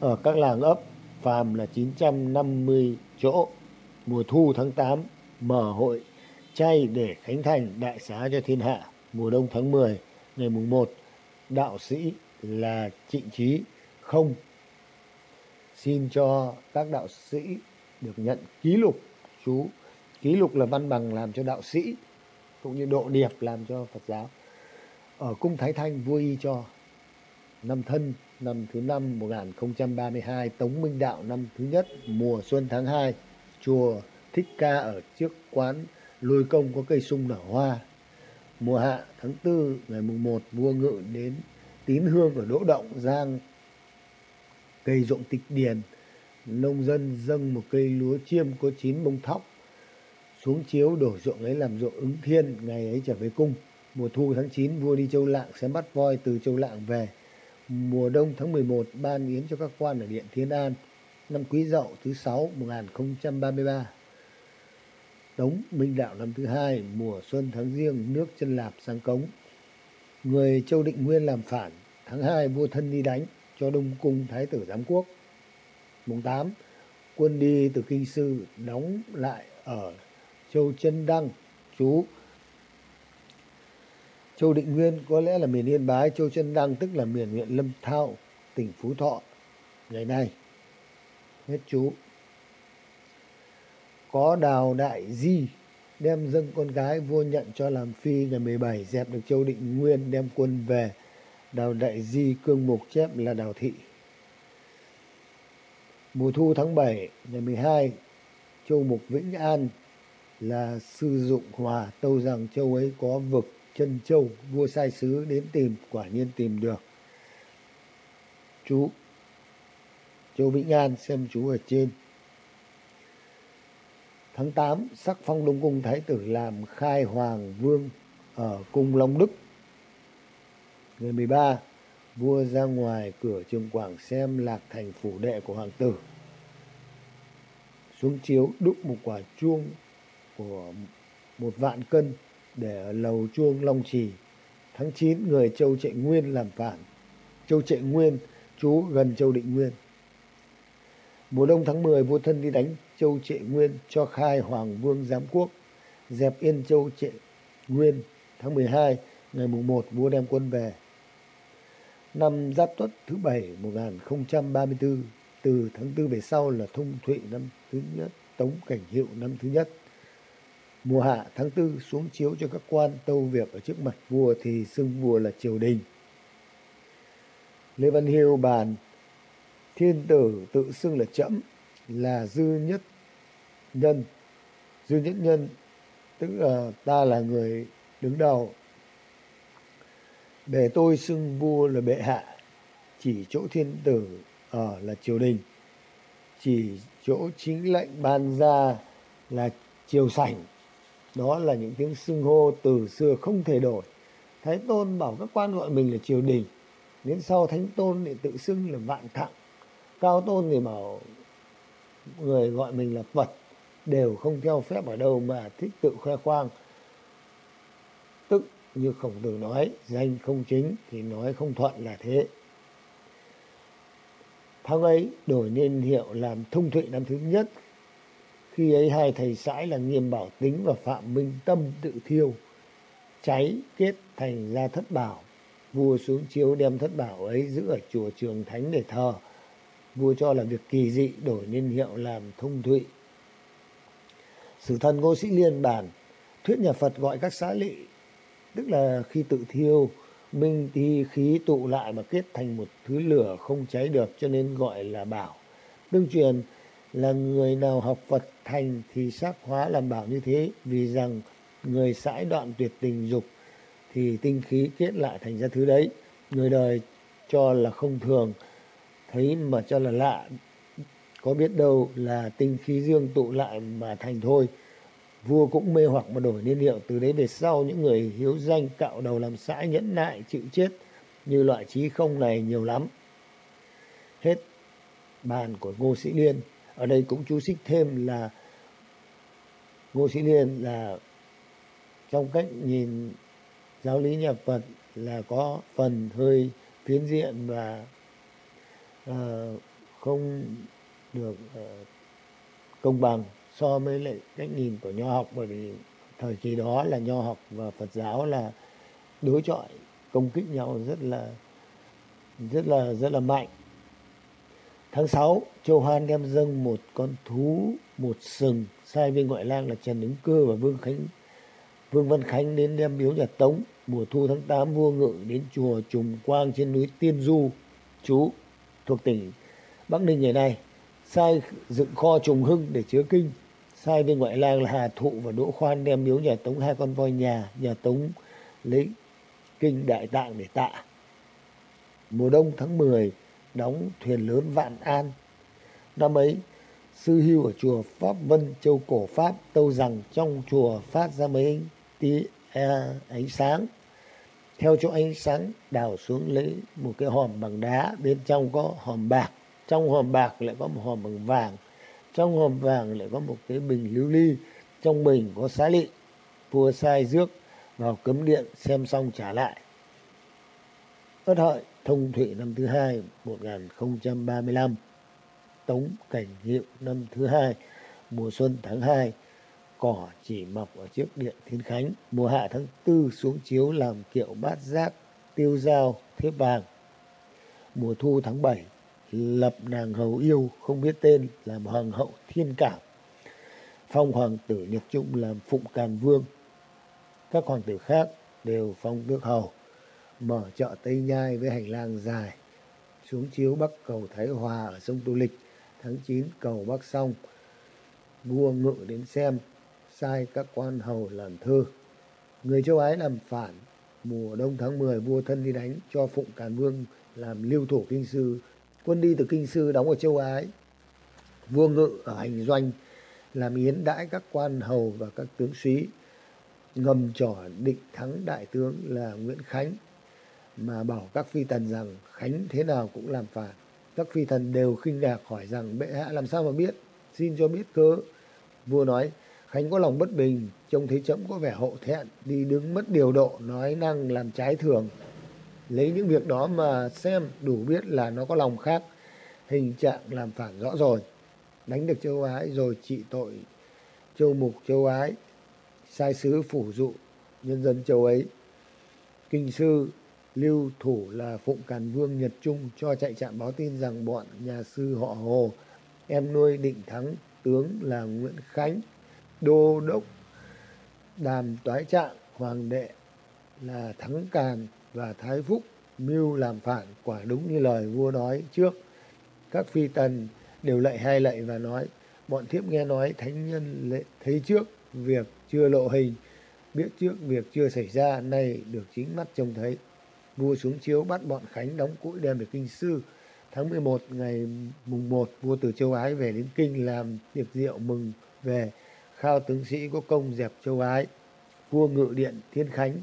Ở các làng ấp, phàm là 950 chỗ. Mùa thu tháng 8 mở hội, chay để khánh thành đại xá cho thiên hạ. Mùa đông tháng 10 ngày mùng 1 đạo sĩ là trịnh trí không. Xin cho các đạo sĩ được nhận ký lục, chú. Ký lục là văn bằng làm cho đạo sĩ, cũng như độ điệp làm cho Phật giáo ở cung Thái Thanh, vua y cho. Năm thân, năm thứ năm 1032 Tống Minh Đạo, năm thứ nhất, mùa xuân tháng 2 chùa Thích Ca ở trước quán lôi công có cây sung nở hoa. Mùa hạ tháng tư, ngày mùng một, vua ngự đến tín hương ở đỗ động, giang cây ruộng tịch điền. Nông dân dâng một cây lúa chiêm có chín bông thóc xuống chiếu đổ ruộng ấy làm ruộng ứng thiên, ngày ấy trở về cung mùa thu tháng 9 vua đi châu lạng sẽ bắt voi từ châu lạng về mùa đông tháng 11 ban yến cho các quan ở điện thiên an năm quý dậu thứ sáu 1033 Tống Minh Đạo năm thứ hai, mùa xuân tháng riêng, nước chân lạp sang cống. Người Châu Định Nguyên làm phản, tháng hai vua thân đi đánh cho Đông Cung Thái tử Giám Quốc. Mùng 8, quân đi từ Kinh Sư đóng lại ở Châu Chân Đăng, chú. Châu Định Nguyên có lẽ là miền Yên Bái, Châu Trân Đăng tức là miền huyện Lâm Thao, tỉnh Phú Thọ. Ngày nay. Hết chú. Có đào đại di đem dâng con gái vua nhận cho làm phi. Ngày 17 dẹp được châu định nguyên đem quân về. Đào đại di cương mục chép là đào thị. Mùa thu tháng 7 ngày 12 châu mục vĩnh an là sư dụng hòa tâu rằng châu ấy có vực chân châu vua sai sứ đến tìm quả nhiên tìm được chú châu vĩnh an xem chú ở trên Tháng 8, sắc phong Đông Cung Thái tử làm khai hoàng vương ở cung Long Đức. Ngày 13, vua ra ngoài cửa trường quảng xem lạc thành phủ đệ của hoàng tử. Xuống chiếu đúc một quả chuông của một vạn cân để ở lầu chuông Long Trì. Tháng 9, người Châu Trệ Nguyên làm phản. Châu Trệ Nguyên trú gần Châu Định Nguyên. Mùa đông tháng 10, vua thân đi đánh Châu Trệ Nguyên cho khai Hoàng Vương Giám Quốc, dẹp Yên Châu Trệ Nguyên tháng 12, ngày mùng 1 vua đem quân về. Năm Giáp Tuất thứ bảy 1034, từ tháng 4 về sau là Thông Thụy năm thứ nhất, Tống Cảnh Hiệu năm thứ nhất. Mùa hạ tháng tư xuống chiếu cho các quan tâu việc ở trước mặt vua thì xưng vua là triều đình. Lê Văn Hiêu bàn, thiên tử tự xưng là trẫm, là dư nhất nhân. Dư nhất nhân, tức là ta là người đứng đầu. Bề tôi xưng vua là bệ hạ, chỉ chỗ thiên tử ở là triều đình, chỉ chỗ chính lệnh ban ra là triều sảnh đó là những tiếng xưng hô từ xưa không thể đổi. Thái tôn bảo các quan gọi mình là triều đình, đến sau thánh tôn thì tự xưng là vạn thặng cao tôn thì bảo người gọi mình là phật, đều không theo phép ở đâu mà thích tự khoe khoang. Tức như khổng tử nói, danh không chính thì nói không thuận là thế. Tháng ấy đổi nên hiệu làm thông thụy năm thứ nhất khi ấy hai thầy sãi là nghiêm bảo tính và phạm minh tâm tự thiêu, cháy kết thành ra thất bảo. Vua xuống chiếu đem thất bảo ấy giữ ở chùa trường thánh để thờ. Vua cho là việc kỳ dị, đổi niên hiệu làm thông thụy. Sử thần ngô sĩ liên bản thuyết nhà phật gọi các xá lị, tức là khi tự thiêu, minh thi khí tụ lại mà kết thành một thứ lửa không cháy được cho nên gọi là bảo. Tương truyền là người nào học Phật thành thì xác hóa làm bảo như thế. Vì rằng người sãi đoạn tuyệt tình dục thì tinh khí kết lại thành ra thứ đấy. Người đời cho là không thường, thấy mà cho là lạ, có biết đâu là tinh khí dương tụ lại mà thành thôi. Vua cũng mê hoặc mà đổi niên hiệu, từ đấy về sau những người hiếu danh cạo đầu làm sãi nhẫn nại, chịu chết như loại trí không này nhiều lắm. Hết bàn của ngô sĩ liên ở đây cũng chú xích thêm là ngô sĩ liên là trong cách nhìn giáo lý nhà phật là có phần hơi phiến diện và uh, không được uh, công bằng so với lại cách nhìn của nho học. Bởi vì thời kỳ đó là nho học và phật giáo là đối chọi công kích nhau rất là rất là rất là mạnh tháng 6, Châu Hoan đem dâng một con thú một sừng. Sai viên ngoại lang là Trần Ứng Cơ và Vương Khánh Vương Văn Khánh đến đem biếu nhà Tống. Mùa thu tháng 8 vua ngự đến chùa Trùng Quang trên núi Tiên Du. Chú thuộc tỉnh Bắc Ninh ngày nay. Sai dựng kho trùng hưng để chứa kinh. Sai bên ngoại lang là Hà Thụ và Đỗ Khoan đem biếu nhà Tống hai con voi nhà nhà Tống lấy kinh đại tạng để tạ. Mùa đông tháng 10 đóng thuyền lớn Vạn An. Năm ấy sư hưu ở chùa Pháp Vân Châu Cổ Pháp tâu rằng trong chùa phát ra mấy tí à, ánh sáng. Theo chỗ ánh sáng đào xuống lấy một cái hòm bằng đá bên trong có hòm bạc trong hòm bạc lại có một hòm bằng vàng trong hòm vàng lại có một cái bình lưu ly trong bình có xá lị. Vua sai rước vào cấm điện xem xong trả lại. Ất hợi thông thụy năm thứ hai 1035 tống cảnh hiệu năm thứ hai, mùa xuân tháng 2 cỏ chỉ mọc ở trước điện thiên khánh. Mùa hạ tháng tư xuống chiếu làm kiệu bát giác, tiêu dao thiếp vàng mùa thu tháng 7 lập nàng hầu yêu, không biết tên, làm hoàng hậu thiên cảm. Phong hoàng tử nhật trung làm phụng càn vương. Các hoàng tử khác đều phong tước hầu mở chợ tây nhai với hành lang dài, xuống chiếu bắc cầu thái hòa ở sông tô lịch, tháng 9 cầu bắc sông. Vua ngự đến xem, sai các quan hầu làm thơ. Người châu ái làm phản, mùa đông tháng 10 vua thân đi đánh cho phụng càn vương làm lưu thủ kinh sư. Quân đi từ kinh sư đóng ở châu ái. Vua ngự ở hành doanh làm yến đãi các quan hầu và các tướng sĩ. Ngầm trỏ định thắng đại tướng là nguyễn khánh mà bảo các phi tần rằng khánh thế nào cũng làm phản các phi thần đều khinh ngạc hỏi rằng bệ hạ làm sao mà biết? Xin cho biết cơ. Vua nói, khánh có lòng bất bình, trông thấy trẫm có vẻ hậu thẹn, đi đứng mất điều độ, nói năng làm trái thường. Lấy những việc đó mà xem đủ biết là nó có lòng khác. Hình trạng làm phản rõ rồi. Đánh được châu ái rồi trị tội châu mục châu ái. Sai sứ phủ dụ nhân dân châu ấy. Kinh sư lưu thủ là phụng càn vương nhật trung cho chạy trạm báo tin rằng bọn nhà sư họ hồ, em nuôi định thắng, tướng là nguyễn khánh, đô đốc, đàm toái trạng, hoàng đệ là thắng càn và thái phúc, mưu làm phản, quả đúng như lời vua nói trước. Các phi tần đều lạy hai lạy và nói, bọn thiếp nghe nói thánh nhân lệ, thấy trước việc chưa lộ hình, biết trước việc chưa xảy ra, nay được chính mắt trông thấy vua xuống chiếu bắt bọn khánh đóng cũi đem về kinh sư. Tháng 11 ngày mùng 1 vua từ châu ái về đến kinh làm tiệc rượu mừng về. Khao tướng sĩ có công dẹp châu ái. Vua ngự điện thiên khánh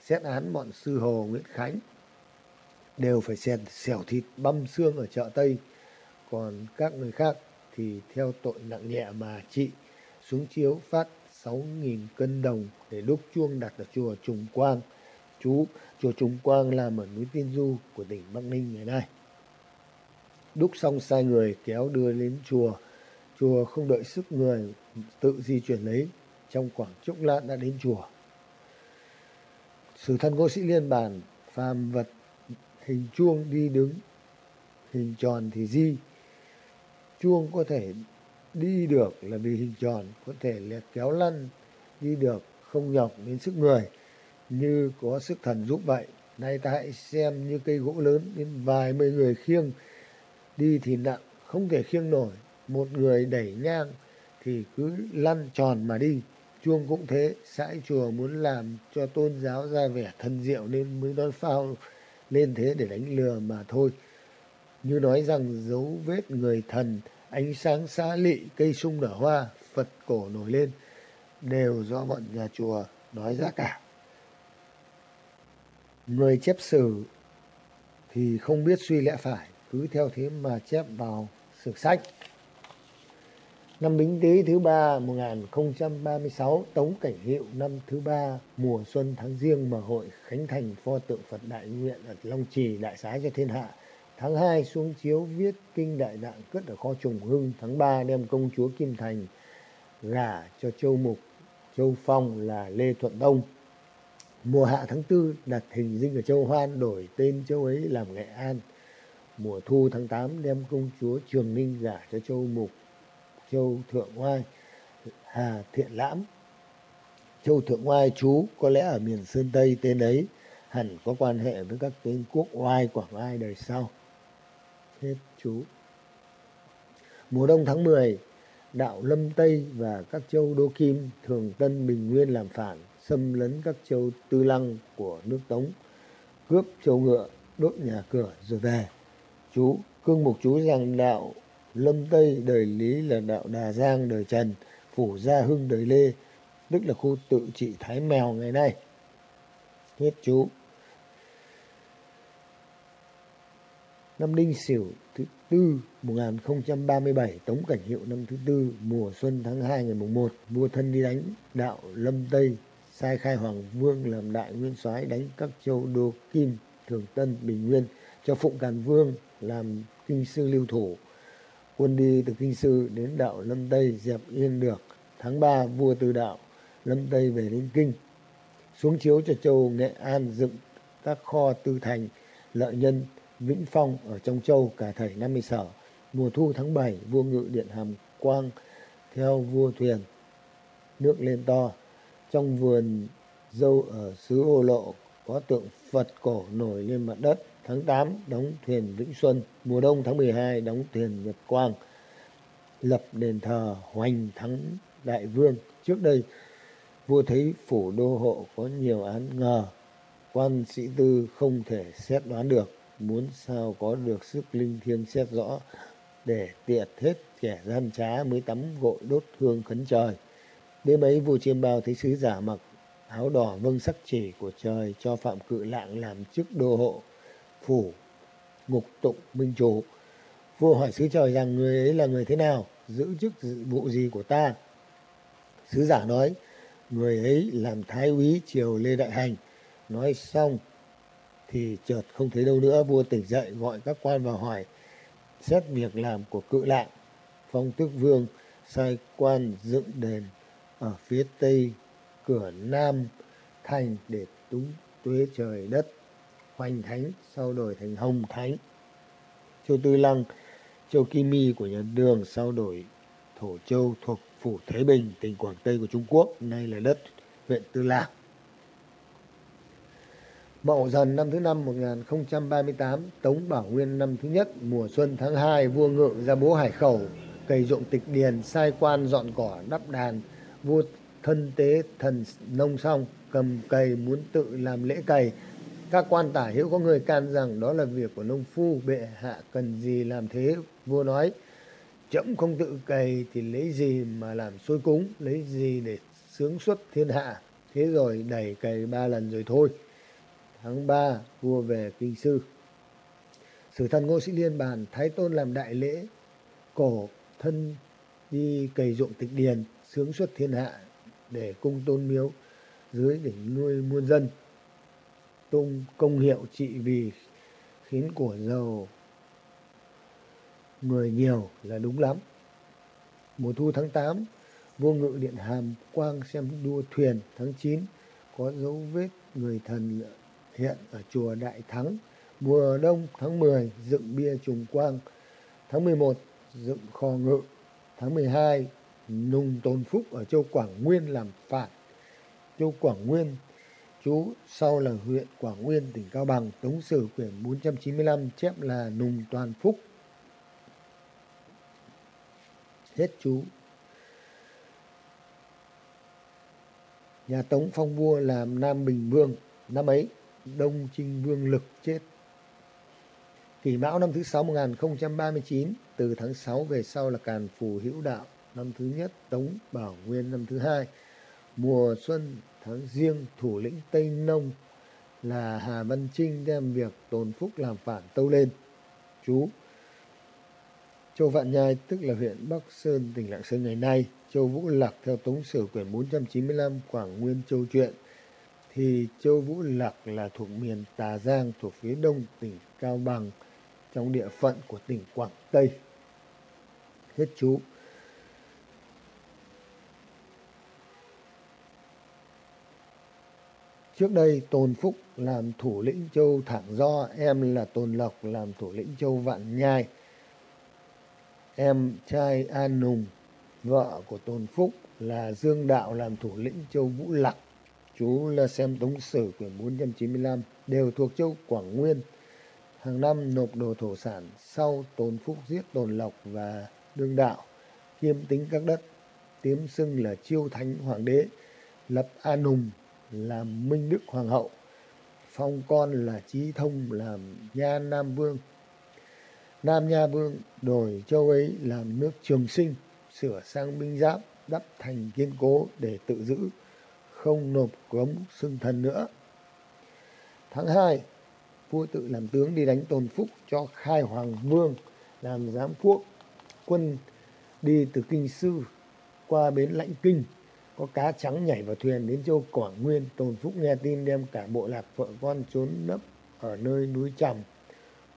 xét án bọn sư hồ nguyễn khánh. Đều phải xèn xẻo thịt băm xương ở chợ tây. Còn các người khác thì theo tội nặng nhẹ mà trị. Xuống chiếu phát sáu nghìn cân đồng để đúc chuông đặt ở chùa Trùng Quang. Chú, chùa Trùng Quang làm ở núi Tiên Du của tỉnh Bắc Ninh ngày nay. Đúc xong sai người kéo đưa đến chùa. Chùa không đợi sức người tự di chuyển lấy. Trong khoảng chốc lát đã đến chùa. Sử thân cô sĩ liên bản phàm vật hình chuông đi đứng, hình tròn thì di chuông có thể đi được là vì hình tròn có thể là kéo lăn, đi được không nhọc đến sức người như có sức thần giúp vậy, nay ta hãy xem như cây gỗ lớn đến vài mươi người khiêng đi thì nặng, không thể khiêng nổi. Một người đẩy nhang thì cứ lăn tròn mà đi. Chuông cũng thế, sãi chùa muốn làm cho tôn giáo ra vẻ thân diệu nên mới nói phao lên thế để đánh lừa mà thôi. Như nói rằng dấu vết người thần, ánh sáng xá lị, cây sung nở hoa, phật cổ nổi lên, đều do bọn nhà chùa nói ra cả người chép sử thì không biết suy lẽ phải cứ theo thế mà chép vào sử sách năm Bính Tý thứ ba 1036 Tống Cảnh Hiệu năm thứ ba mùa xuân tháng riêng mở hội khánh thành pho tượng Phật Đại Nguyện ở Long Trì đại xá cho thiên hạ. Tháng 2 xuống chiếu viết kinh đại nạn cất ở kho trùng hưng. Tháng 3 đem công chúa Kim Thành gả cho Châu Mục, Châu Phong là Lê Thuận Đông. Mùa hạ tháng tư đặt hình dinh ở Châu Hoan đổi tên châu ấy làm Nghệ An. Mùa thu tháng 8 đem công chúa Trường Ninh gả cho Châu Mục Châu Thượng Oai, Hà Thiện Lãm. Châu Thượng Oai chú có lẽ ở miền Sơn Tây tên ấy hẳn có quan hệ với các tên quốc oai Quảng Oai đời sau. Hết chú. Mùa đông tháng 10, đạo Lâm Tây và các châu Đô Kim, Thường Tân, Bình Nguyên làm phản, xâm lấn các châu Tư Lăng của nước Tống, cướp châu ngựa, đốt nhà cửa rồi về. Chú, cương mục chú rằng đạo Lâm Tây đời Lý là đạo Đà Giang đời Trần, Phủ Gia Hưng đời Lê, tức là khu tự trị Thái Mèo ngày nay. Hết chú. Năm Đinh Sửu thứ tư 1037 Tống Cảnh Hiệu năm thứ tư mùa xuân tháng 2 ngày mùng 1 vua thân đi đánh đạo Lâm Tây sai khai Hoàng Vương làm đại nguyên soái đánh các châu Đô Kim, Thường Tân, Bình Nguyên cho Phụng Càn Vương làm kinh sư lưu thủ. Quân đi từ kinh sư đến đạo lâm tây dẹp yên được. Tháng ba, vua từ đạo, lâm tây về đến kinh. Xuống chiếu cho châu nghệ an dựng các kho tư thành, lợi nhân vĩnh phong ở trong châu cả thảy năm mươi sở. Mùa thu tháng bảy, vua ngự điện hàm quang theo vua thuyền, nước lên to trong vườn dâu ở xứ ô lộ có tượng phật cổ nổi lên mặt đất tháng 8 đóng thuyền Vĩnh Xuân, mùa đông tháng 12 đóng thuyền Nhật Quang, lập đền thờ Hoành Thắng Đại Vương. Trước đây, vua thấy phủ đô hộ có nhiều án ngờ, quan sĩ tư không thể xét đoán được, muốn sao có được sức linh thiêng xét rõ để tiệt hết kẻ gian trá mới tắm gội đốt hương khấn trời. Đêm ấy vua chiêm bao thấy sứ giả mặc áo đỏ vâng sắc chỉ của trời cho phạm cự lạng làm chức đô hộ, phủ, ngục tụng, minh chủ. Vua hỏi sứ trời rằng người ấy là người thế nào, giữ chức vụ gì của ta? Sứ giả nói, người ấy làm thái úy triều lê đại hành. Nói xong thì chợt không thấy đâu nữa, vua tỉnh dậy gọi các quan vào hỏi xét việc làm của cự lạng. Phong tước vương sai quan dựng đền ở phía tây cửa nam thành để túng tuế trời đất hoành thánh sau đổi thành hồng thánh. Châu tư lăng châu kim mi của nhà đường sau đổi thổ châu thuộc phủ thế bình tỉnh quảng tây của trung quốc nay là đất huyện tư lạc Mậu dần năm thứ năm 1038, Tống Bảo Nguyên năm thứ nhất, mùa xuân tháng 2, vua ngự ra bố hải khẩu, cày ruộng tịch điền, sai quan dọn cỏ, đắp đàn, vua thân tế thần nông xong, cầm cày muốn tự làm lễ cày, các quan tả hữu có người can rằng đó là việc của nông phu bệ hạ cần gì làm thế? Vua nói chậm không tự cày thì lấy gì mà làm xôi cúng lấy gì để sướng xuất thiên hạ? Thế rồi đẩy cày ba lần rồi thôi. Tháng ba vua về kinh sư. Sử thần ngô sĩ liên bàn thái tôn làm đại lễ cổ thân đi cày ruộng tịch điền sướng xuất thiên hạ để cung tôn miếu dưới đỉnh nuôi muôn dân tung công hiệu trị vì khiến của giàu người nhiều là đúng lắm. Mùa thu tháng 8, vua ngự điện hàm quang xem đua thuyền tháng 9 có dấu vết người thần hiện ở chùa Đại Thắng. Mùa đông tháng 10 dựng bia trùng quang. Tháng 11 dựng kho ngự. Tháng 12, Nùng Tôn Phúc ở châu Quảng Nguyên làm phản. Châu Quảng Nguyên, chú sau là huyện Quảng Nguyên, tỉnh Cao Bằng, Tống Sử quyển 495 chép là Nùng Toàn Phúc. Hết chú. Nhà Tống phong vua làm Nam Bình Vương. Năm ấy, Đông Trinh Vương Lực chết. Kỷ Mão năm thứ sáu 1039, từ tháng 6 về sau là Càn Phù Hữu Đạo, năm thứ nhất Tống Bảo Nguyên năm thứ hai. Mùa xuân tháng riêng thủ lĩnh Tây Nông là Hà Văn Trinh đem việc Tồn Phúc làm phản tâu lên. Chú Châu Vạn Nhai tức là huyện Bắc Sơn, tỉnh Lạng Sơn ngày nay. Châu Vũ Lạc theo Tống Sử quyển 495 Quảng Nguyên Châu Truyện thì Châu Vũ Lạc là thuộc miền Tà Giang thuộc phía đông tỉnh Cao Bằng trong địa phận của tỉnh Quảng Tây. Hết chú. Trước đây Tôn Phúc làm thủ lĩnh châu Thẳng Do, em là Tôn Lộc làm thủ lĩnh châu Vạn Nhai. Em trai An Nùng, vợ của Tôn Phúc là Dương Đạo làm thủ lĩnh châu Vũ Lặc. Chú là xem tống sử quyển 495, đều thuộc châu Quảng Nguyên. Hàng năm nộp đồ thổ sản sau Tôn Phúc giết Tôn Lộc và đương đạo, kiêm tính các đất, tiếm xưng là chiêu thánh hoàng đế, lập An nùng làm Minh Đức Hoàng hậu, phong con là Trí Thông làm Nha Nam Vương. Nam Nha Vương đổi châu ấy làm nước Trường Sinh, sửa sang binh giáp, đắp thành kiên cố để tự giữ, không nộp cống xưng thần nữa. Tháng 2, vua tự làm tướng đi đánh Tôn Phúc cho Khai Hoàng Vương làm giám quốc quân đi từ kinh sư qua bến lãnh kinh có cá trắng nhảy vào thuyền đến châu quảng nguyên tồn phúc nghe tin đem cả bộ lạc vợ con trốn nấp ở nơi núi trầm.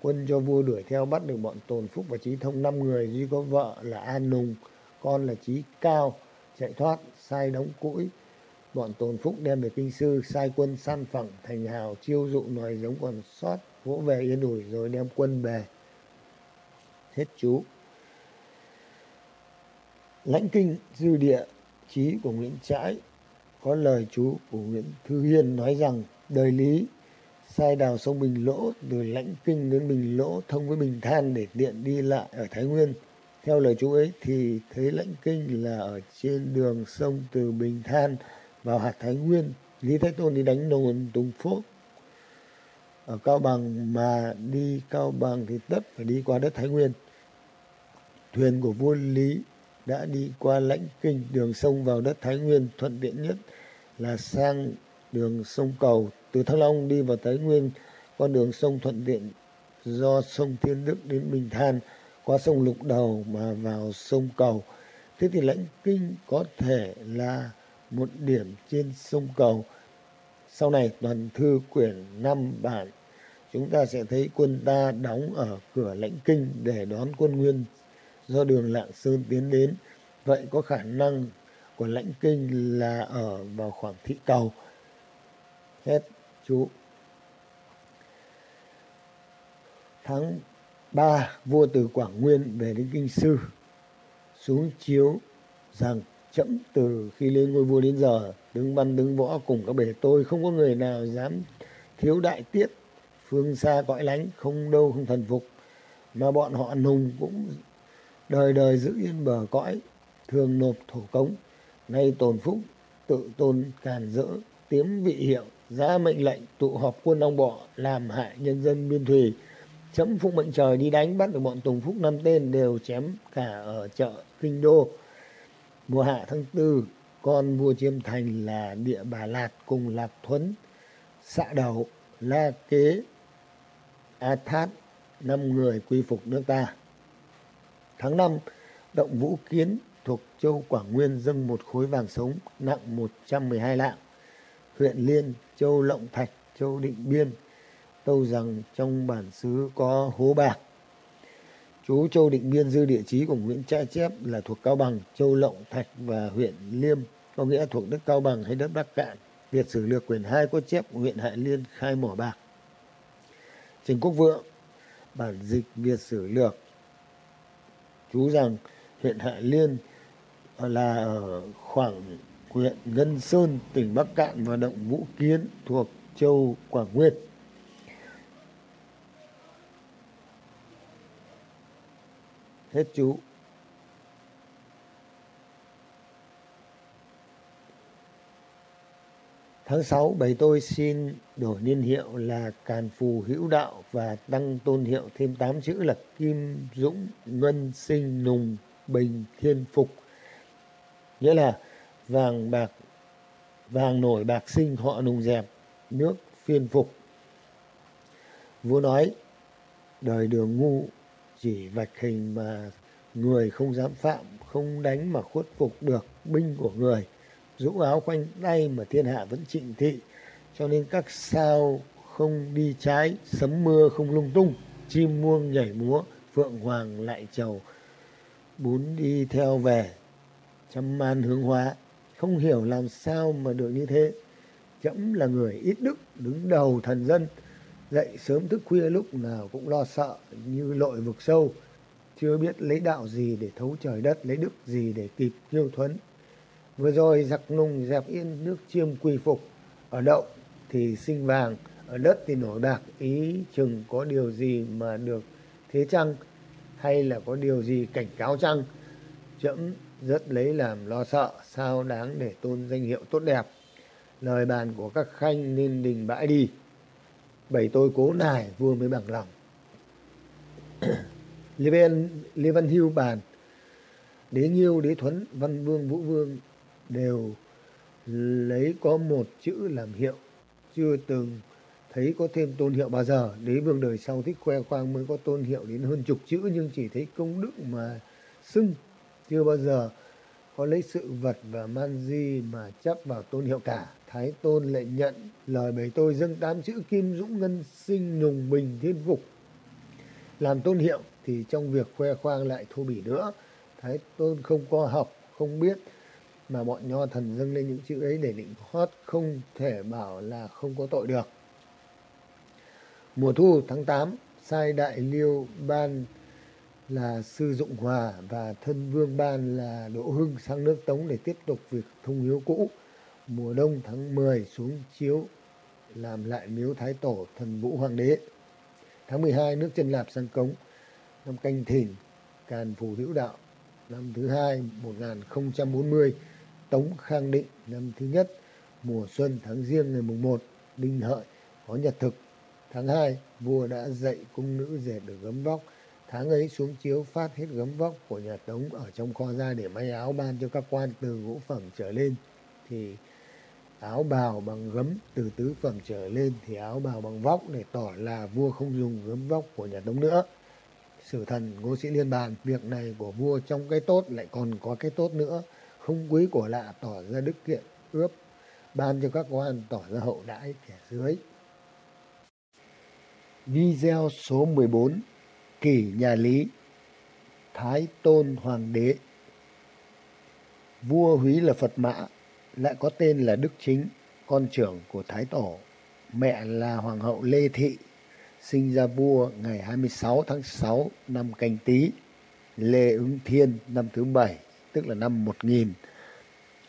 Quân cho vua đuổi theo bắt được bọn tồn phúc và trí thông năm người, duy có vợ là an nùng, con là trí cao, chạy thoát, sai đóng củi. bọn tồn phúc đem về kinh sư, sai quân săn phẳng, thành hào, chiêu dụ nòi giống còn sót, vỗ về yên ủi rồi đem quân về. Hết chú. Lãnh kinh dư địa chí của nguyễn trãi, có lời chú của nguyễn thư hiên nói rằng, đời lý, sai đào sông bình lỗ từ lãnh kinh đến bình lỗ thông với bình than để tiện đi lại ở thái nguyên. Theo lời chú ấy thì thấy lãnh kinh là ở trên đường sông từ bình than vào hạt thái nguyên. Lý thái tôn đi đánh đồn tùng Phúc ở cao bằng mà đi cao bằng thì tất phải đi qua đất thái nguyên. Thuyền của vua lý đã đi qua lãnh kinh đường sông vào đất thái nguyên thuận tiện nhất là sang đường sông cầu. Từ thăng long đi vào thái nguyên, con đường sông thuận tiện do sông thiên đức đến bình than, qua sông lục đầu mà vào sông cầu. Thế thì lãnh kinh có thể là một điểm trên sông cầu. Sau này toàn thư quyển năm bản, chúng ta sẽ thấy quân ta đóng ở cửa lãnh kinh để đón quân nguyên do đường lạng sơn tiến đến, vậy có khả năng của lãnh kinh là ở vào khoảng thị cầu hết chú. Tháng 3 vua từ Quảng Nguyên về đến Kinh Sư, xuống chiếu rằng chậm từ khi lên ngôi vua đến giờ, đứng văn đứng võ cùng các bề tôi, không có người nào dám thiếu đại tiết. Phương xa cõi lánh, không đâu không thần phục, mà bọn họ nùng cũng đời đời giữ yên bờ cõi thường nộp thổ cống. Nay tồn phúc, tự tôn càn rỡ tiếm vị hiệu ra mệnh lệnh, tụ họp quân ông bọ, làm hại nhân dân biên thùy. Chấm phụng mệnh trời đi đánh, bắt được bọn tùng phúc năm tên đều chém cả ở chợ kinh đô. Mùa hạ tháng tư, con vua chiêm thành là địa bà lạt cùng lạc thuấn xạ đầu la kế, a thát, năm người quy phục nước ta tháng năm động vũ kiến thuộc châu Quảng Nguyên dâng một khối vàng sống nặng 112 lạng. Huyện Liên, châu Lộng Thạch, châu Định Biên tâu rằng trong bản xứ có hố bạc. Chú châu Định Biên dư địa chí của Nguyễn Trãi Chép là thuộc Cao Bằng, châu Lộng Thạch và huyện Liêm, có nghĩa thuộc đất Cao Bằng hay đất Bắc Cạn. Việt sử lược quyền hai có chép huyện Hạ Liên khai mỏ bạc. Trình Quốc Vượng, bản dịch Việt sử lược chú rằng huyện Hạ Liên là ở khoảng huyện Ngân Sơn, tỉnh Bắc Cạn và động Vũ Kiến thuộc châu Quảng Nguyên. Hết chú. Tháng 6, bầy tôi xin đổi niên hiệu là Càn Phù Hữu Đạo và tăng tôn hiệu thêm 8 chữ là Kim Dũng Luân Sinh Nùng Bình Thiên Phục. Nghĩa là vàng bạc vàng nổi bạc sinh họ nùng dẹp nước phiên phục vua nói đời đường ngu chỉ vạch hình mà người không dám phạm không đánh mà khuất phục được binh của người rũ áo quanh tay mà thiên hạ vẫn trịnh thị, cho nên các sao không đi trái, sấm mưa không lung tung, chim muông nhảy múa, phượng hoàng lại trầu bún đi theo về, trăm man hướng hóa. Không hiểu làm sao mà được như thế. Trẫm là người ít đức, đứng đầu thần dân, dậy sớm thức khuya lúc nào cũng lo sợ, như lội vực sâu. Chưa biết lấy đạo gì để thấu trời đất, lấy đức gì để kịp kiêu thuấn vừa rồi giặc nùng dẹp yên nước chiêm quy phục. Ở đậu thì sinh vàng ở đất thì nổi bạc ý chừng có điều gì mà được thế chăng? Hay là có điều gì cảnh cáo chăng? Trẫm rất lấy làm lo sợ sao đáng để tôn danh hiệu tốt đẹp? Lời bàn của các khanh nên đình bãi đi. Bảy tôi cố nài vua mới bằng lòng. Lê văn lê văn hưu bàn đế Nhiêu, đế thuấn văn vương vũ vương đều lấy có một chữ làm hiệu. Chưa từng thấy có thêm tôn hiệu bao giờ. Đế vương đời sau thích khoe khoang mới có tôn hiệu đến hơn chục chữ, nhưng chỉ thấy công đức mà xưng. Chưa bao giờ có lấy sự vật và man di mà chấp vào tôn hiệu cả. Thái tôn lại nhận lời bày tôi dâng tám chữ kim dũng ngân sinh nhùng bình thiên phục. Làm tôn hiệu thì trong việc khoe khoang lại thô bỉ nữa. Thái tôn không có học, không biết mà bọn nho thần dâng lên những chữ ấy để định hót không thể bảo là không có tội được mùa thu tháng 8 sai đại liêu ban là Sư Dụng Hòa và thân vương ban là Đỗ Hưng sang nước Tống để tiếp tục việc thông hiếu cũ. Mùa đông tháng 10 xuống chiếu, làm lại miếu Thái Tổ thần Vũ Hoàng đế. Tháng 12 nước chân lạp sang cống. Năm canh thìn, càn phù hữu đạo. Năm thứ hai 1040 Tống Khang Định năm thứ nhất, mùa xuân tháng riêng ngày mùng 1 Đinh Hợi có nhật thực. Tháng 2 vua đã dạy cung nữ dệt được gấm vóc Tháng ấy xuống chiếu phát hết gấm vóc của nhà Tống ở trong kho ra để may áo ban cho các quan từ ngũ phẩm trở lên. Thì áo bào bằng gấm, từ tứ phẩm trở lên thì áo bào bằng vóc để tỏ là vua không dùng gấm vóc của nhà Tống nữa. Sử thần Ngô Sĩ Liên bàn, việc này của vua trong cái tốt lại còn có cái tốt nữa. Không quý của lạ tỏ ra đức kiện ướp ban cho các quan tỏ ra hậu đãi kẻ dưới. Video số 14 kỷ nhà Lý, Thái Tôn Hoàng đế. Vua Húy là Phật Mã, lại có tên là Đức Chính, con trưởng của Thái Tổ. Mẹ là Hoàng hậu Lê Thị, sinh ra vua ngày 26 tháng 6 năm canh tý Lê ứng thiên năm thứ bảy, tức là năm 1000,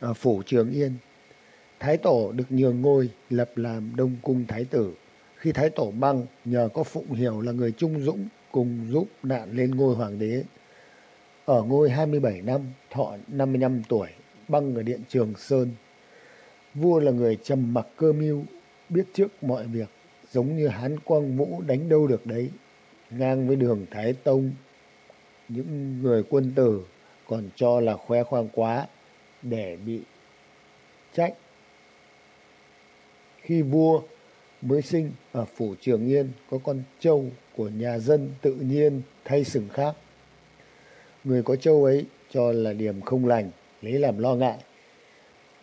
ở Phủ Trường Yên. Thái Tổ được nhường ngôi lập làm Đông Cung Thái Tử. Khi Thái Tổ băng, nhờ có Phụng Hiểu là người trung dũng cùng giúp nạn lên ngôi hoàng đế. Ở ngôi 27 năm, thọ 55 tuổi, băng ở điện Trường Sơn. Vua là người trầm mặc cơ mưu, biết trước mọi việc, giống như Hán Quang Vũ đánh đâu được đấy. Ngang với đường Thái Tông, những người quân tử còn cho là khoe khoang quá để bị trách. Khi vua mới sinh ở phủ Trường Yên có con trâu của nhà dân tự nhiên thay sừng khác. Người có trâu ấy cho là điểm không lành, lấy làm lo ngại.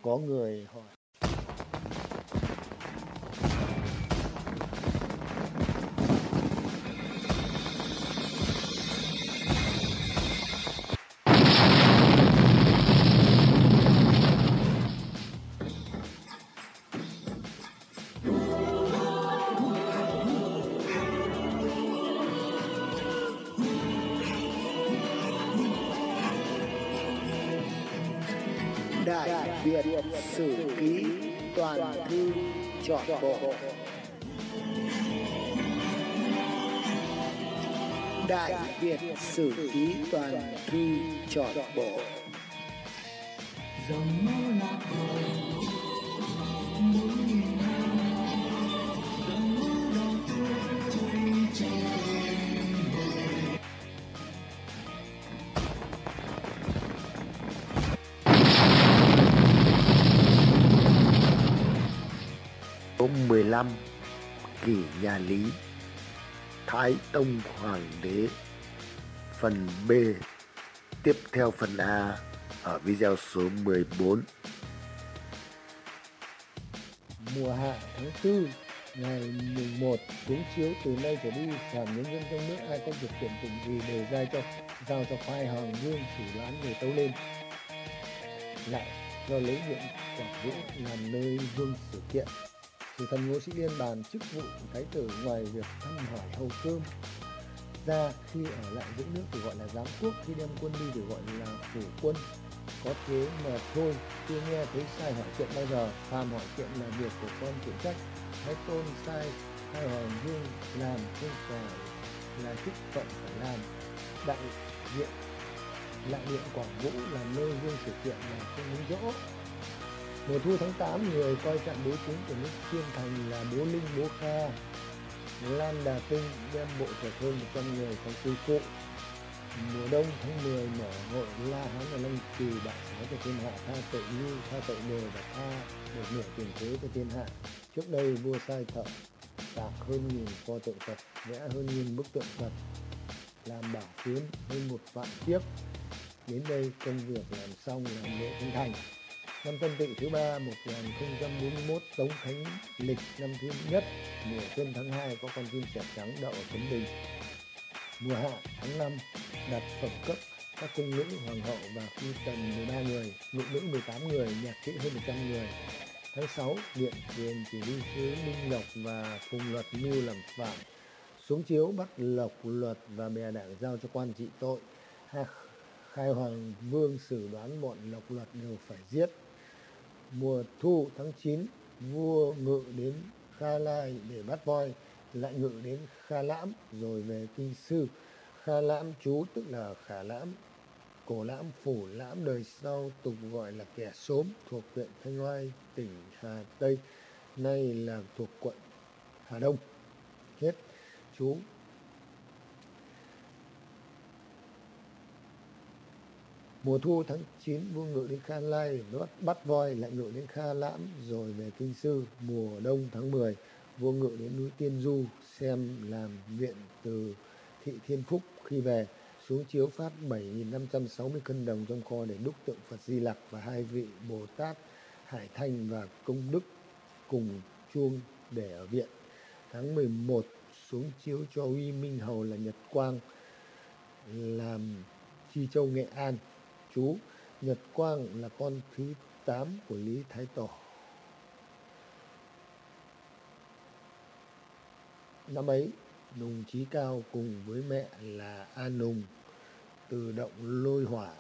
Có người hỏi. Sử Ký Toàn Thư Chọn Bộ. Dòng máu lạc hồi bốn nghìn năm dòng máu đỏ tươi trong tim người Số 15 Kỷ nhà Lý Thái Tông Hoàng đế Phần B. Tiếp theo phần A ở video số 14 Mùa hạ tháng 4 ngày mùng 1 cuốn chiếu từ nay trở đi phàm nhân dân trong nước ai có việc kiện tụng gì đều giao cho giao cho khoai hoàng dương xử đoán người tấu lên? Lại do lấy huyện quảng vũ làm nơi vương sự kiện, thì thần Ngô Sĩ Liên bàn chức vụ thái tử ngoài việc thăm hỏi hầu cơm ra khi ở lại giữ nước thì gọi là giám quốc, khi đem quân đi thì gọi là phủ quân. Có thế mà thôi chưa nghe thấy sai hỏi chuyện bao giờ, phàm hỏi chuyện là việc của con phụ trách. Thái tôn sai, hai hoàng dương làm không phải là chức phận phải làm. Đại diện lại điện quảng vũ là nơi vương sự kiện là không muốn rõ. Mùa thu tháng 8 người coi trận đối tướng của nước thiên Thành là bố Linh, bố Kha. Lan Đà Tinh đem bộ trở hơn 100 người trong quy cụ. Mùa đông tháng 10 mở hội La Hán và Lâm Kỳ đại xá cho thiên hạ, tha tội như tha tội đồ và tha một nửa tiền thuế cho thiên hạ. Trước đây vua sai thợ tạc hơn nghìn pho tượng Phật, vẽ hơn nghìn bức tượng Phật, làm bảo kiếm hơn một vạn chiếc. Đến đây công việc làm xong làm lễ khánh thành năm tân tỵ thứ ba 1041 tống khánh lịch, năm thứ nhất, mùa xuân tháng 2 có con chim sẻ trắng đậu ở tấn bình. Mùa hạ tháng 5 đặt phẩm cấp các cung nữ hoàng hậu và phi tần 13 người ngự nữ 18 người, nhạc sĩ hơn 100 người. Tháng 6 điện truyền chỉ huy sứ Minh Lộc và Phùng Luật mưu làm phạm xuống chiếu bắt Lộc, Luật và bè đảng giao cho quan trị tội. Khai hoàng vương xử đoán bọn Lộc Luật đều phải giết mùa thu tháng 9 vua ngự đến Kha Lai để bắt voi, lại ngự đến Kha Lãm rồi về Kinh Sư. Kha Lãm chú tức là Khả Lãm, Cổ Lãm, Phủ Lãm đời sau tục gọi là kẻ sốm thuộc huyện Thanh Oai, tỉnh Hà Tây, nay là thuộc quận Hà Đông. Hết. Chú mùa thu tháng 9 vua ngự đến Kha Lai bắt, bắt voi lại ngự đến Kha Lãm rồi về Kinh Sư mùa đông tháng 10 vua ngự đến núi Tiên Du xem làm viện từ thị Thiên Phúc khi về xuống chiếu phát 7.560 cân đồng trong kho để đúc tượng Phật Di Lặc và hai vị Bồ Tát Hải Thanh và Công Đức cùng chuông để ở viện. Tháng 11 xuống chiếu cho Uy Minh Hầu là Nhật Quang làm Chi Châu Nghệ An. Chú Nhật Quang là con thứ 8 của Lý Thái Tổ. Năm ấy, Nùng Chí Cao cùng với mẹ là A Nùng từ động lôi hỏa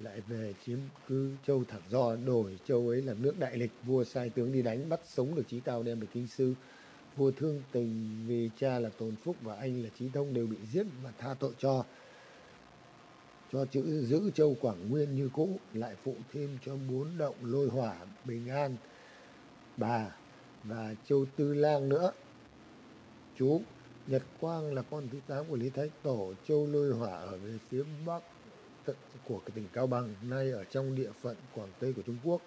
lại về chiếm cứ châu thẳng Do đổi châu ấy là nước đại lịch. Vua sai tướng đi đánh bắt sống được Chí Cao đem về kinh sư. Vua thương tình vì cha là Tồn Phúc và anh là Chí Thông đều bị giết và tha tội cho cho chữ giữ châu Quảng Nguyên như cũ lại phụ thêm cho bốn động lôi hỏa bình an. Bà và châu Tư Lang nữa. Chú Nhật Quang là con thứ tám của Lý Thái Tổ. Châu lôi hỏa ở về phía bắc của cái tỉnh Cao Bằng nay ở trong địa phận Quảng Tây của Trung Quốc.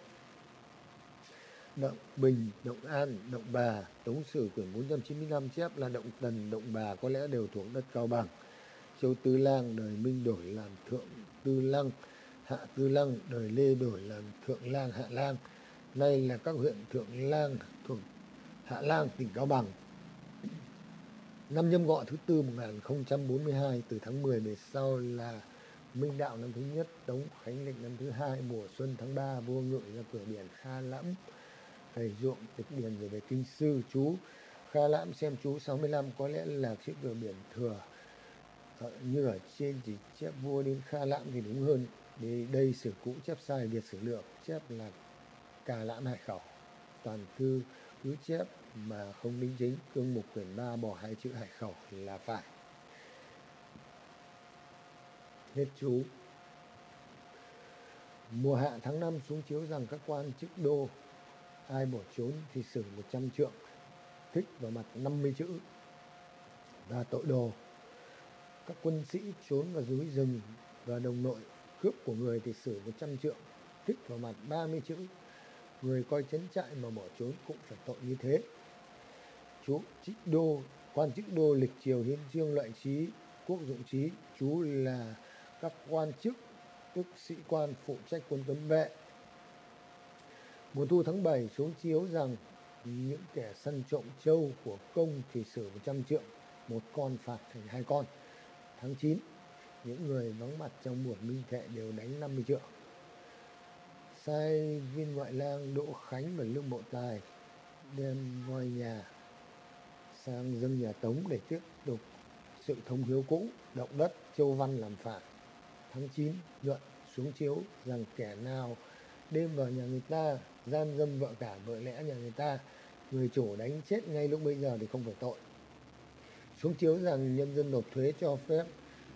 Động Bình, Động An, Động Bà, Tống Sử quyển 495 chép là Động Tần, Động Bà có lẽ đều thuộc đất Cao Bằng. Châu Tư Lang đời Minh đổi làm Thượng Tư Lăng, Hạ Tư Lăng đời Lê đổi làm Thượng Lang, Hạ Lang. Nay là các huyện Thượng Lang thuộc Hạ Lang, tỉnh Cao Bằng. Năm nhâm ngọ thứ tư 1042 từ tháng 10 về sau là Minh Đạo năm thứ nhất, Tống Khánh Lịch năm thứ hai, mùa xuân tháng 3, vua ngự ra cửa biển Kha Lẫm, thầy ruộng tịch điền rồi về kinh sư chú Kha Lãm xem chú 65 có lẽ là chiếc cửa biển thừa như ở trên chỉ chép vua đến Kha Lãm thì đúng hơn Vì đây sử cũ chép sai Việt sử lượng chép là cà lãm hải khẩu. Toàn thư cứ chép mà không đính chính cương mục quyển ba bỏ hai chữ hải khẩu là phải. Hết chú. Mùa hạ tháng năm xuống chiếu rằng các quan chức đô ai bỏ trốn thì xử 100 trượng, thích vào mặt 50 chữ và tội đồ. Các quân sĩ trốn vào núi rừng và đồng nội cướp của người thì xử 100 trượng, thích vào mặt 30 chữ. Người coi chấn trại mà bỏ trốn cũng phải tội như thế. Chú trích đô, quan chức đô lịch triều hiến trương loại trí, quốc dụng trí, chú là các quan chức tức sĩ quan phụ trách quân cấm vệ. Mùa thu tháng 7 xuống chiếu rằng những kẻ săn trộm trâu của công thì xử 100 trượng, một con phạt thành hai con. Tháng 9, những người vắng mặt trong buổi minh thệ đều đánh 50 triệu Sai viên ngoại lang Đỗ Khánh và Lương Bộ Tài đem ngôi nhà sang dân nhà Tống để tiếp tục sự thông hiếu cũ, động đất, châu văn làm phản. Tháng 9, nhuận xuống chiếu rằng kẻ nào đêm vào nhà người ta gian dâm vợ cả vợ lẽ nhà người ta người chủ đánh chết ngay lúc bây giờ thì không phải tội xuống chiếu rằng nhân dân nộp thuế cho phép,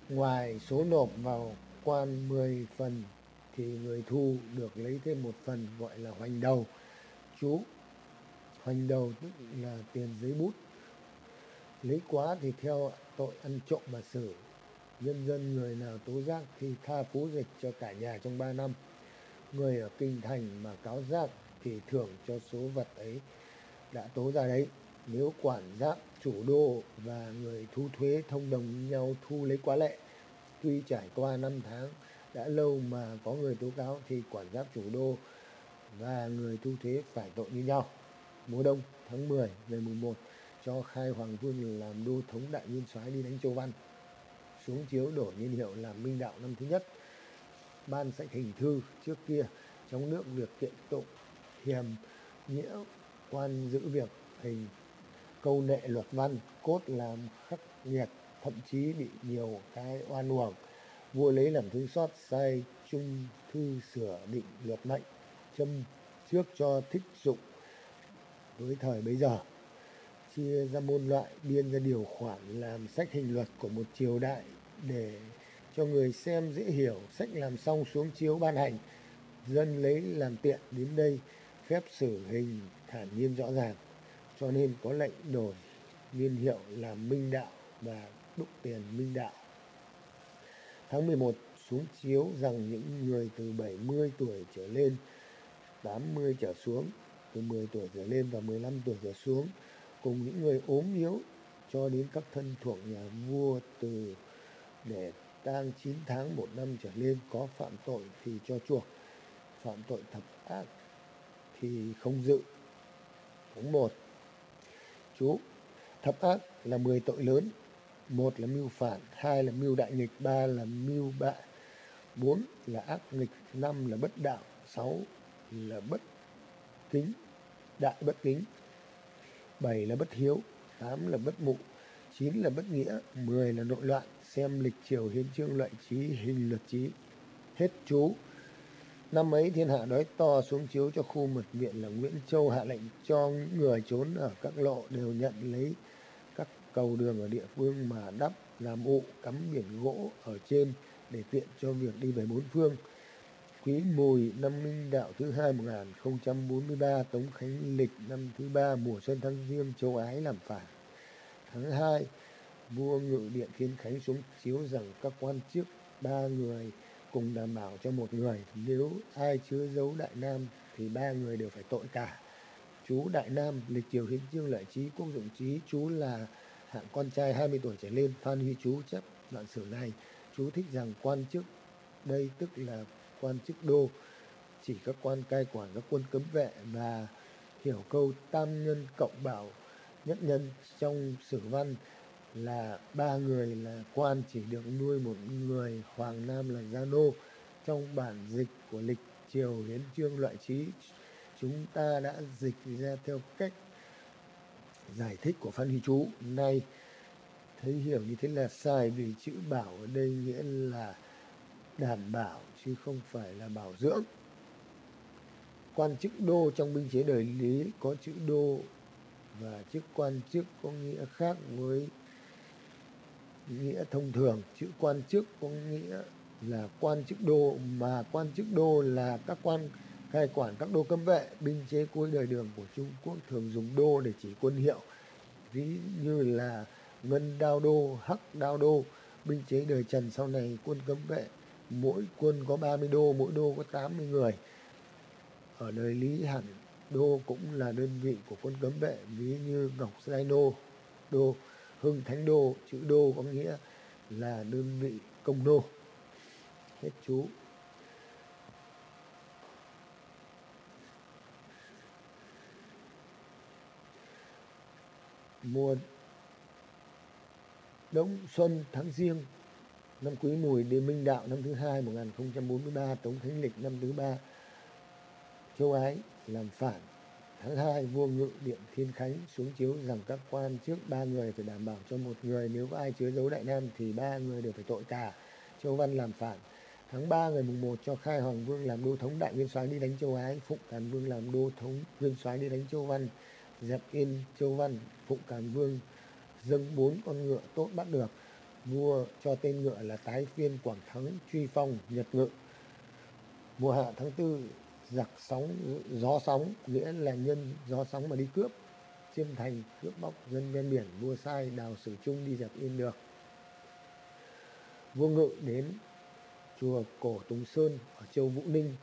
ngoài số nộp vào quan 10 phần thì người thu được lấy thêm một phần gọi là hoành đầu. Chú, hoành đầu tức là tiền giấy bút. Lấy quá thì theo tội ăn trộm mà xử. Nhân dân người nào tố giác thì tha phú dịch cho cả nhà trong 3 năm. Người ở kinh thành mà cáo giác thì thưởng cho số vật ấy đã tố ra đấy. Nếu quản giác chủ đô và người thu thuế thông đồng nhau thu lấy quá lệ. Tuy trải qua năm tháng đã lâu mà có người tố cáo thì quản giáp chủ đô và người thu thuế phải tội như nhau. Mùa đông tháng 10 ngày mùng 1 cho khai hoàng vương làm đô thống đại nguyên soái đi đánh châu văn. Xuống chiếu đổi niên hiệu làm minh đạo năm thứ nhất. Ban sách hình thư trước kia trong nước việc kiện tụng hiềm nghĩa quan giữ việc hình câu nệ luật văn, cốt làm khắc nghiệt, thậm chí bị nhiều cái oan uổng. Vua lấy làm thứ sót, sai trung thư sửa định luật lệnh châm trước cho thích dụng với thời bấy giờ. Chia ra môn loại, biên ra điều khoản làm sách hình luật của một triều đại để cho người xem dễ hiểu. Sách làm xong xuống chiếu ban hành, dân lấy làm tiện đến đây, phép xử hình thản nhiên rõ ràng cho nên có lệnh đổi niên hiệu là minh đạo và đúc tiền minh đạo. Tháng 11 xuống chiếu rằng những người từ 70 tuổi trở lên 80 trở xuống, từ 10 tuổi trở lên và 15 tuổi trở xuống, cùng những người ốm yếu cho đến các thân thuộc nhà vua từ để tang 9 tháng một năm trở lên có phạm tội thì cho chuộc phạm tội thập ác thì không dự. Cũng một chú. Thập ác là 10 tội lớn, một là mưu phản, hai là mưu đại nghịch, ba là mưu bại, bốn là ác nghịch, năm là bất đạo, sáu là bất kính, đại bất kính, bảy là bất hiếu, tám là bất mụ, chín là bất nghĩa, mười là nội loạn, xem lịch triều hiến chương loại trí, hình luật trí. Hết chú năm ấy, thiên hạ đói to xuống chiếu cho khu mật viện là nguyễn châu hạ lệnh cho người trốn ở các lộ đều nhận lấy các cầu đường ở địa phương mà đắp, làm ụ, cắm biển gỗ ở trên để tiện cho việc đi về bốn phương. Quý mùi năm minh đạo thứ hai 1043 tống khánh lịch năm thứ ba, mùa xuân tháng riêng châu ái làm phản. Tháng 2 vua ngự điện thiên khánh xuống chiếu rằng các quan chức, ba người cùng đảm bảo cho một người. Nếu ai chứa dấu đại nam thì ba người đều phải tội cả. Chú đại nam lịch triều hiến chương lợi trí, quốc dụng trí, chú là hạng con trai 20 tuổi trở lên, phan huy chú chấp đoạn sử này chú thích rằng quan chức đây tức là quan chức đô, chỉ các quan cai quản, các quân cấm vệ và hiểu câu tam nhân cộng bảo nhất nhân trong sử văn là ba người là quan chỉ được nuôi một người, hoàng nam là gia nô trong bản dịch của lịch triều hiến chương loại trí chúng ta đã dịch ra theo cách giải thích của phan huy chú. Nay, thấy hiểu như thế là sai vì chữ bảo ở đây nghĩa là đảm bảo, chứ không phải là bảo dưỡng. Quan chức đô trong binh chế đời lý có chữ đô và chức quan chức có nghĩa khác với nghĩa thông thường. Chữ quan chức có nghĩa là quan chức đô, mà quan chức đô là các quan cai quản các đô cấm vệ binh chế cuối đời đường của Trung Quốc thường dùng đô để chỉ quân hiệu. Ví như là ngân đao đô, hắc đao đô binh chế đời Trần sau này quân cấm vệ, mỗi quân có 30 đô, mỗi đô có 80 người. Ở đời Lý hẳn đô cũng là đơn vị của quân cấm vệ, ví như Ngọc Giai Đô đô Hưng Thánh Đô, chữ đô có nghĩa là đơn vị công đô. Hết chú. Mùa đông xuân tháng riêng năm quý mùi đêm minh đạo, năm thứ hai 1043 tống thánh lịch, năm thứ ba, châu ái làm phản tháng 2 vua ngự điện thiên khánh xuống chiếu rằng các quan trước ba người phải đảm bảo cho một người, nếu có ai chứa dấu đại nam thì ba người đều phải tội cả châu văn làm phản. Tháng 3 ngày mùng 1 cho khai hoàng vương làm đô thống đại nguyên soái đi đánh châu ái, phụng càn vương làm đô thống nguyên soái đi đánh châu văn. Dẹp yên châu văn, phụng càn vương dâng bốn con ngựa tốt bắt được. Vua cho tên ngựa là tái phiên quảng thắng truy phong nhật ngự. Mùa hạ tháng tư giặc sóng, gió sóng, nghĩa là nhân, gió sóng mà đi cướp. Chiêm thành cướp bóc dân ven biển, vua sai đào sử trung đi dẹp yên được. Vua ngự đến chùa cổ tùng sơn ở châu vũ ninh,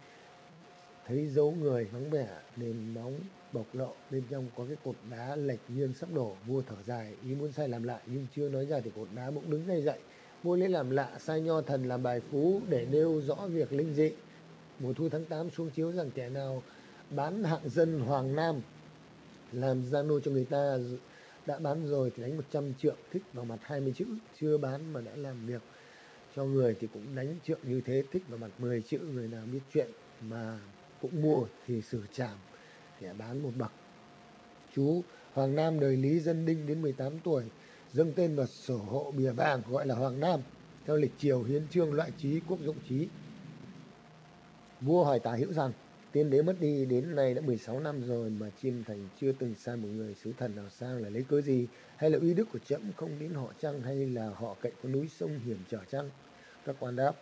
thấy dấu người vắng vẻ, nền móng bộc lộ, bên trong có cái cột đá lệch nghiêng sắp đổ. Vua thở dài, ý muốn sai làm lại nhưng chưa nói ra thì cột đá bỗng đứng ngay dậy. Vua lấy làm lạ, sai nho thần làm bài phú để nêu rõ việc linh dị mùa thu tháng 8 xuống chiếu rằng kẻ nào bán hạng dân Hoàng Nam làm gia nô cho người ta đã bán rồi thì đánh 100 trượng, thích vào mặt 20 chữ, chưa bán mà đã làm việc cho người thì cũng đánh trượng như thế, thích vào mặt 10 chữ, người nào biết chuyện mà cũng mua thì xử trảm, kẻ bán một bậc. Chú Hoàng Nam đời Lý Dân Đinh đến 18 tuổi, dâng tên vào sổ hộ bìa vàng, gọi là Hoàng Nam, theo lịch triều hiến trương loại trí, quốc dụng trí. Vua hỏi Tả Hữu rằng, tiên đế mất đi đến nay đã 16 năm rồi mà Chiêm Thành chưa từng sai một người sứ thần nào sang là lấy cớ gì? Hay là uy đức của trẫm không đến họ chăng? Hay là họ cạnh có núi sông hiểm trở chăng? Các quan đáp,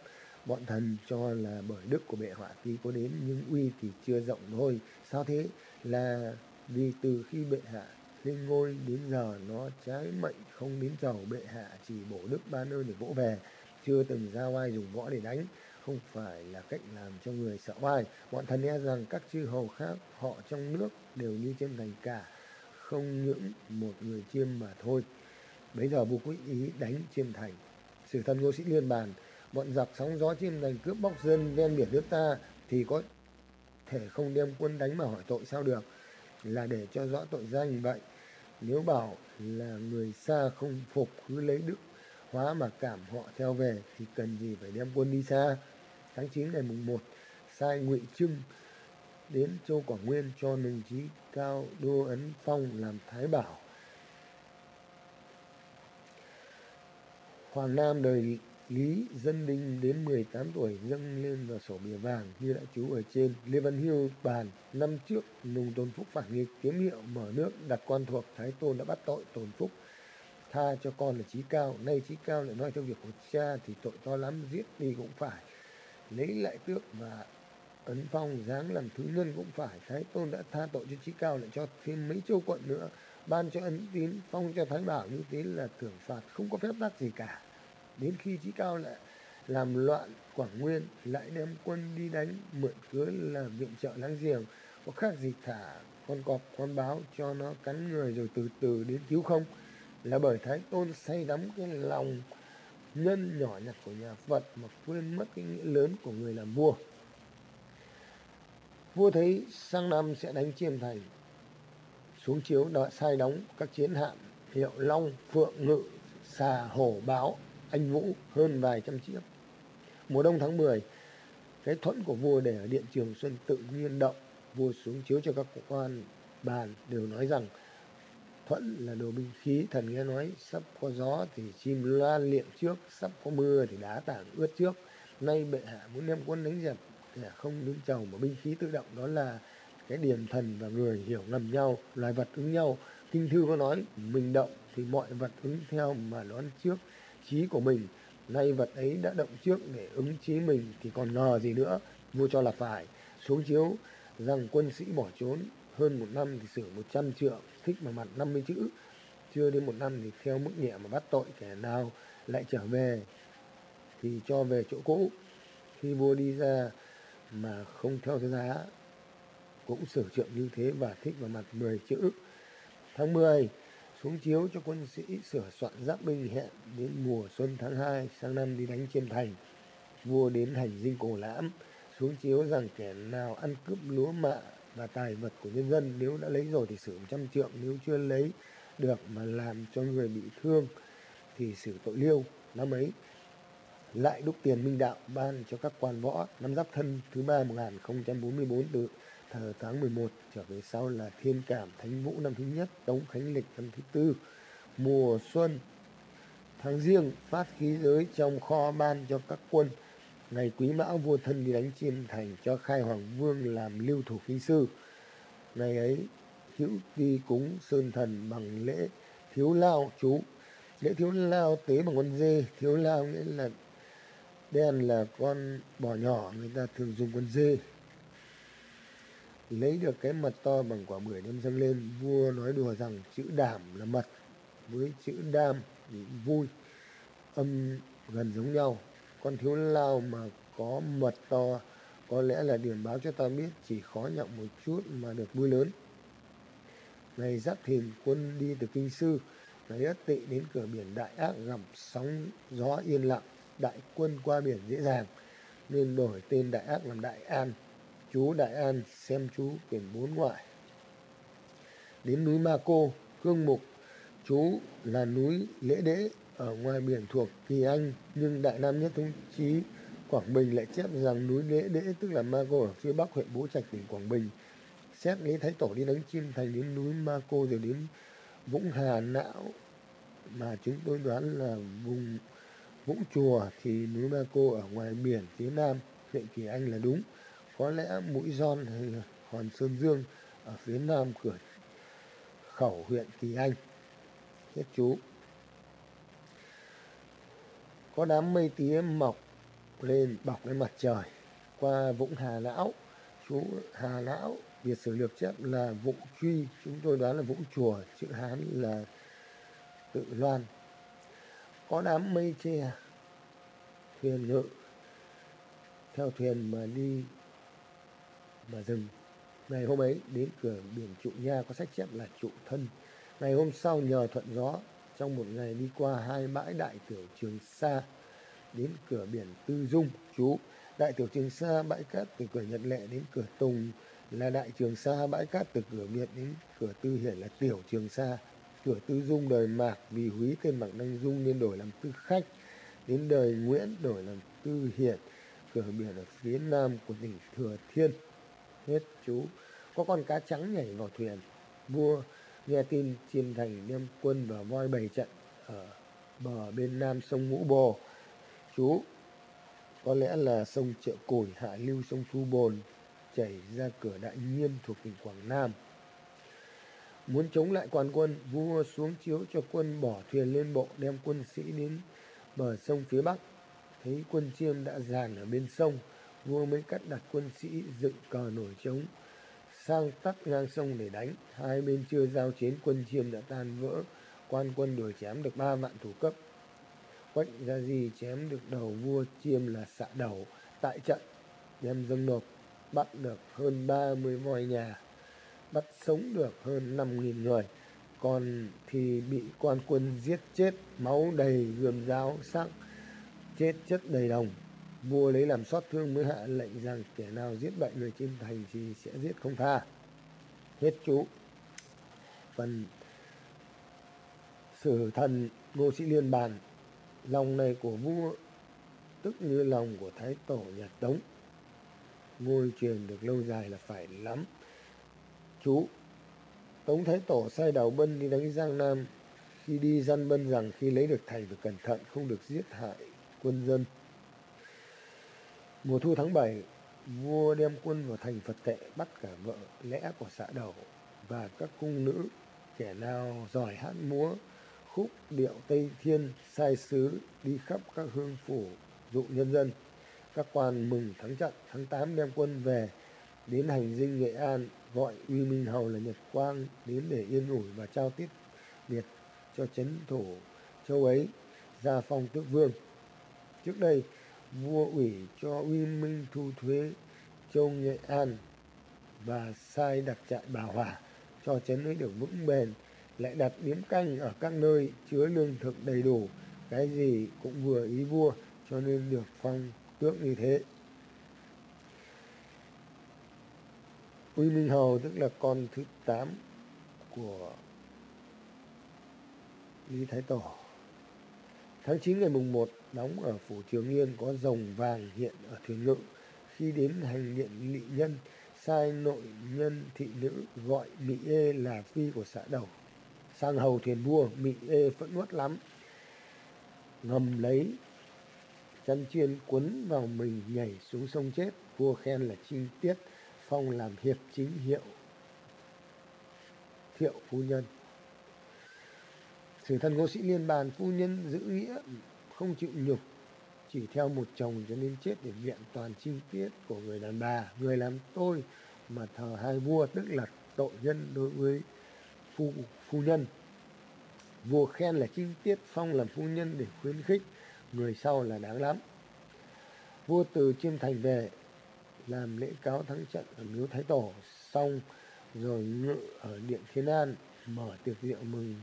bọn thần cho là bởi đức của bệ hạ tuy có đến, nhưng uy thì chưa rộng thôi. Sao thế? Là vì từ khi bệ hạ lên ngôi đến giờ nó trái mệnh không đến giàu bệ hạ chỉ bổ đức ban ơn để vỗ về, chưa từng ra oai dùng võ để đánh không phải là cách làm cho người sợ oai. Bọn thần e rằng các chư hầu khác, họ trong nước đều như trên thành cả, không những một người chiêm mà thôi. Bấy giờ vua quý ý đánh chiêm thành. Sử thần ngô sĩ liên bàn, bọn giặc sóng gió chiêm thành cướp bóc dân ven biển nước ta, thì có thể không đem quân đánh mà hỏi tội sao được? Là để cho rõ tội danh vậy. Nếu bảo là người xa không phục, cứ lấy đức hóa mà cảm họ theo về, thì cần gì phải đem quân đi xa? Tháng 9 ngày mùng 1 sai ngụy trưng đến châu quảng nguyên cho đồng chí cao đô ấn phong làm thái bảo. Hoàng nam đời lý dân đinh đến 18 tuổi, dâng lên vào sổ bìa vàng như đã chú ở trên. Lê văn hiêu bàn, năm trước, nùng tôn phúc phản nghịch, kiếm hiệu mở nước, đặt quan thuộc thái tôn đã bắt tội tôn phúc, tha cho con là trí cao. Nay trí cao lại nói theo việc của cha thì tội to lắm, giết đi cũng phải lấy lại tước và ấn phong giáng làm thứ nhân cũng phải. Thái tôn đã tha tội cho trí cao lại cho thêm mấy châu quận nữa, ban cho ấn tín, phong cho thái bảo như thế là thưởng phạt không có phép tắc gì cả. Đến khi trí cao lại làm loạn quảng nguyên, lại đem quân đi đánh, mượn cớ là viện trợ láng giềng. Có khác gì thả con cọp, con báo cho nó cắn người rồi từ từ đến cứu không? Là bởi thái tôn say đắm cái lòng nhân nhỏ nhặt của nhà Phật mà quên mất cái nghĩa lớn của người làm vua. Vua thấy sang năm sẽ đánh chiêm thành, xuống chiếu đợi sai đóng các chiến hạm hiệu Long, Phượng, Ngự, Xà, Hổ, Báo, Anh Vũ hơn vài trăm chiếc. Mùa đông tháng 10, cái thuẫn của vua để ở điện Trường Xuân tự nhiên động, vua xuống chiếu cho các quan bàn đều nói rằng thuận là đồ binh khí. Thần nghe nói sắp có gió thì chim loan liệm trước, sắp có mưa thì đá tảng ướt trước. Nay bệ hạ muốn đem quân đánh dẹp kẻ không đứng chầu mà binh khí tự động, đó là cái điềm thần và người hiểu ngầm nhau, loài vật ứng nhau. Kinh thư có nói, mình động thì mọi vật ứng theo mà đoán trước trí của mình. Nay vật ấy đã động trước để ứng trí mình thì còn ngờ gì nữa? Vua cho là phải. Xuống chiếu, rằng quân sĩ bỏ trốn, hơn một năm thì xử một trăm trượng thích mà mặt năm mươi chữ. Chưa đến một năm thì theo mức nhẹ mà bắt tội, kẻ nào lại trở về thì cho về chỗ cũ. Khi vua đi ra mà không theo giá, cũng sửa trượng như thế và thích vào mặt 10 chữ. Tháng 10 xuống chiếu cho quân sĩ sửa soạn giáp binh hẹn đến mùa xuân tháng 2 sang năm đi đánh chiêm thành. Vua đến hành dinh cổ lãm, xuống chiếu rằng kẻ nào ăn cướp lúa mạ và tài vật của nhân dân. Nếu đã lấy rồi thì xử trăm trượng, nếu chưa lấy được mà làm cho người bị thương thì xử tội liêu. Năm ấy, lại đúc tiền minh đạo ban cho các quan võ, năm giáp thân thứ ba 1044 từ thờ tháng 11 trở về sau là thiên cảm thánh vũ năm thứ nhất, tống khánh lịch năm thứ tư, mùa xuân tháng riêng phát khí giới trong kho ban cho các quân ngày quý mão vua thân đi đánh chiêm thành cho khai hoàng vương làm lưu thủ kinh sư. Ngày ấy, hữu đi cúng sơn thần bằng lễ thiếu lao chú. Lễ thiếu lao tế bằng con dê, thiếu lao nghĩa là đen là con bò nhỏ, người ta thường dùng con dê. Lấy được cái mật to bằng quả bưởi đem dâng lên, vua nói đùa rằng chữ đảm là mật với chữ đam thì vui, âm gần giống nhau con thiếu lao mà có mật to, có lẽ là điểm báo cho ta biết chỉ khó nhọc một chút mà được vui lớn. Ngày giáp thìn, quân đi từ kinh sư, ngày ất tỵ đến cửa biển đại ác gặp sóng gió yên lặng, đại quân qua biển dễ dàng, nên đổi tên đại ác làm đại an, chú đại an xem chú quyển bốn ngoại. Đến núi ma cô cương mục, chú là núi lễ đễ ở ngoài biển thuộc kỳ anh, nhưng đại nam nhất thống chí, quảng bình lại chép rằng núi lễ đễ, tức là ma cô ở phía bắc huyện bố trạch, tỉnh quảng bình xét lý thái tổ đi đánh chim thành đến núi ma cô rồi đến vũng hà não, mà chúng tôi đoán là vùng Vũng Chùa thì núi Ma Cô ở ngoài biển phía nam huyện Kỳ Anh là đúng. Có lẽ Mũi Giòn hay Hòn Sơn Dương ở phía nam cửa khẩu huyện Kỳ Anh. Hết chú. Có đám mây tía mọc lên bọc lên mặt trời. Qua Vũng Hà Lão. Chú Hà Lão Việt sử lược chép là Vũng Truy, chúng tôi đoán là Vũng Chùa, chữ Hán là tự loan. Có đám mây che thuyền ngự theo thuyền mà đi mà dừng. Ngày hôm ấy đến cửa biển trụ nha có sách chép là trụ thân. Ngày hôm sau nhờ thuận gió trong một ngày đi qua, hai bãi đại tiểu trường sa đến cửa biển tư dung, chú. Đại tiểu trường sa, bãi cát từ cửa nhật lệ đến cửa tùng là đại trường sa, bãi cát từ cửa biển đến cửa tư hiển là tiểu trường sa. Cửa tư dung đời mạc vì húy tên bằng đăng dung nên đổi làm tư khách, đến đời nguyễn đổi làm tư hiển. Cửa biển ở phía nam của tỉnh thừa thiên, hết chú. Có con cá trắng nhảy vào thuyền, vua nghe tin chiêm thành đem quân và voi bày trận ở bờ bên nam sông ngũ bồ. Chú có lẽ là sông trợ cồi hạ lưu sông thu bồn chảy ra cửa đại Nhiên thuộc tỉnh quảng nam. Muốn chống lại quan quân, vua xuống chiếu cho quân bỏ thuyền lên bộ đem quân sĩ đến bờ sông phía bắc. Thấy quân chiêm đã dàn ở bên sông, vua mới cắt đặt quân sĩ dựng cờ nổi trống sang tắt ngang sông để đánh. Hai bên chưa giao chiến quân chiêm đã tan vỡ, quan quân đuổi chém được ba vạn thủ cấp. Quách gia di chém được đầu vua chiêm là xạ đầu tại trận, đem dâng nộp, bắt được hơn ba mươi voi nhà bắt sống được hơn 5.000 người còn thì bị quan quân giết chết máu đầy gươm giáo sắc chết chất đầy đồng vua lấy làm xót thương mới hạ lệnh rằng kẻ nào giết bại người trên thành thì sẽ giết không tha. Hết chú. Phần sử thần ngô sĩ liên bàn, lòng này của vua tức như lòng của thái tổ nhà tống ngôi truyền được lâu dài là phải lắm. Chú. Tống Thái Tổ sai đào bân đi đánh Giang Nam khi đi dân bân rằng khi lấy được thành phải cẩn thận, không được giết hại quân dân. Mùa thu tháng 7, vua đem quân vào thành Phật Tệ bắt cả vợ lẽ của xã đầu và các cung nữ, kẻ nào giỏi hát múa, khúc điệu Tây Thiên sai sứ đi khắp các hương phủ dụ nhân dân. Các quan mừng thắng trận tháng 8 đem quân về đến hành dinh Nghệ An gọi Uy Minh Hầu là Nhật Quang đến để yên ủi và trao tiết biệt cho chấn thủ châu ấy ra phong tước vương. Trước đây, vua ủy cho Uy Minh thu thuế, châu Nghệ An và sai đặt trại bảo hỏa cho chấn ấy được vững bền, lại đặt điếm canh ở các nơi chứa lương thực đầy đủ cái gì cũng vừa ý vua, cho nên được phong tước như thế Uy Minh Hầu tức là con thứ tám của Lý Thái Tổ. Tháng 9 ngày mùng 1 đóng ở phủ Trường Yên có rồng vàng hiện ở thuyền ngự. Khi đến hành điện lị nhân, sai nội nhân thị nữ gọi Mỹ Ê là phi của xã đầu. Sang hầu thuyền vua, Mỹ Ê phẫn uất lắm. Ngầm lấy chăn chiên quấn vào mình nhảy xuống sông chết. Vua khen là trinh tiết phong làm hiệp chính hiệu thiệu phu nhân sử thần ngô sĩ liên bàn phu nhân giữ nghĩa không chịu nhục, chỉ theo một chồng cho nên chết để viện toàn chi tiết của người đàn bà. Người làm tôi mà thờ hai vua, tức là tội nhân đối với phu phu nhân. Vua khen là chi tiết, phong làm phu nhân để khuyến khích, người sau là đáng lắm. Vua từ chiêm thành về, làm lễ cáo thắng trận ở miếu thái tổ, xong rồi ngự ở điện thiên an, mở tiệc rượu mừng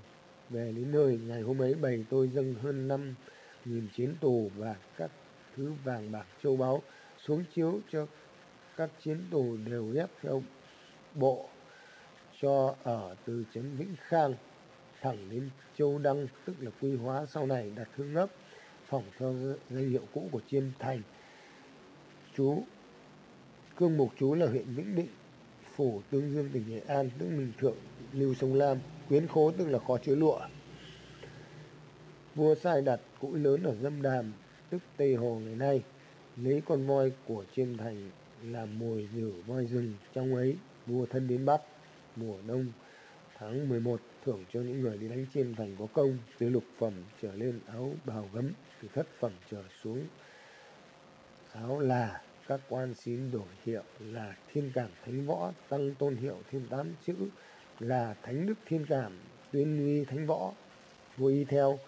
về đến nơi. Ngày hôm ấy bày tôi dâng hơn năm nghìn chiến tù và các thứ vàng bạc châu báu xuống chiếu cho các chiến tù đều ghép theo bộ cho ở từ trấn Vĩnh Khang thẳng đến Châu Đăng tức là Quy Hóa sau này đặt hương ấp phòng theo danh hiệu cũ của Chiêm Thành chú Cương Mục Chú là huyện Vĩnh Định, phủ Tương Dương tỉnh Nghệ An, tức minh Thượng, Lưu Sông Lam, Quyến Khố tức là khó chứa lụa. Vua sai đặt cũi lớn ở Dâm Đàm, tức Tây Hồ ngày nay, lấy con voi của Chiêm Thành làm mồi nhử voi rừng trong ấy, vua thân đến bắt, mùa đông tháng 11 thưởng cho những người đi đánh Chiêm Thành có công, từ lục phẩm trở lên áo bào gấm, từ thất phẩm trở xuống áo là. Các quan xin đổi hiệu là thiên cảm thánh võ tăng tôn hiệu thêm tám chữ là thánh đức thiên cảm tuyên uy thánh võ. Vua y theo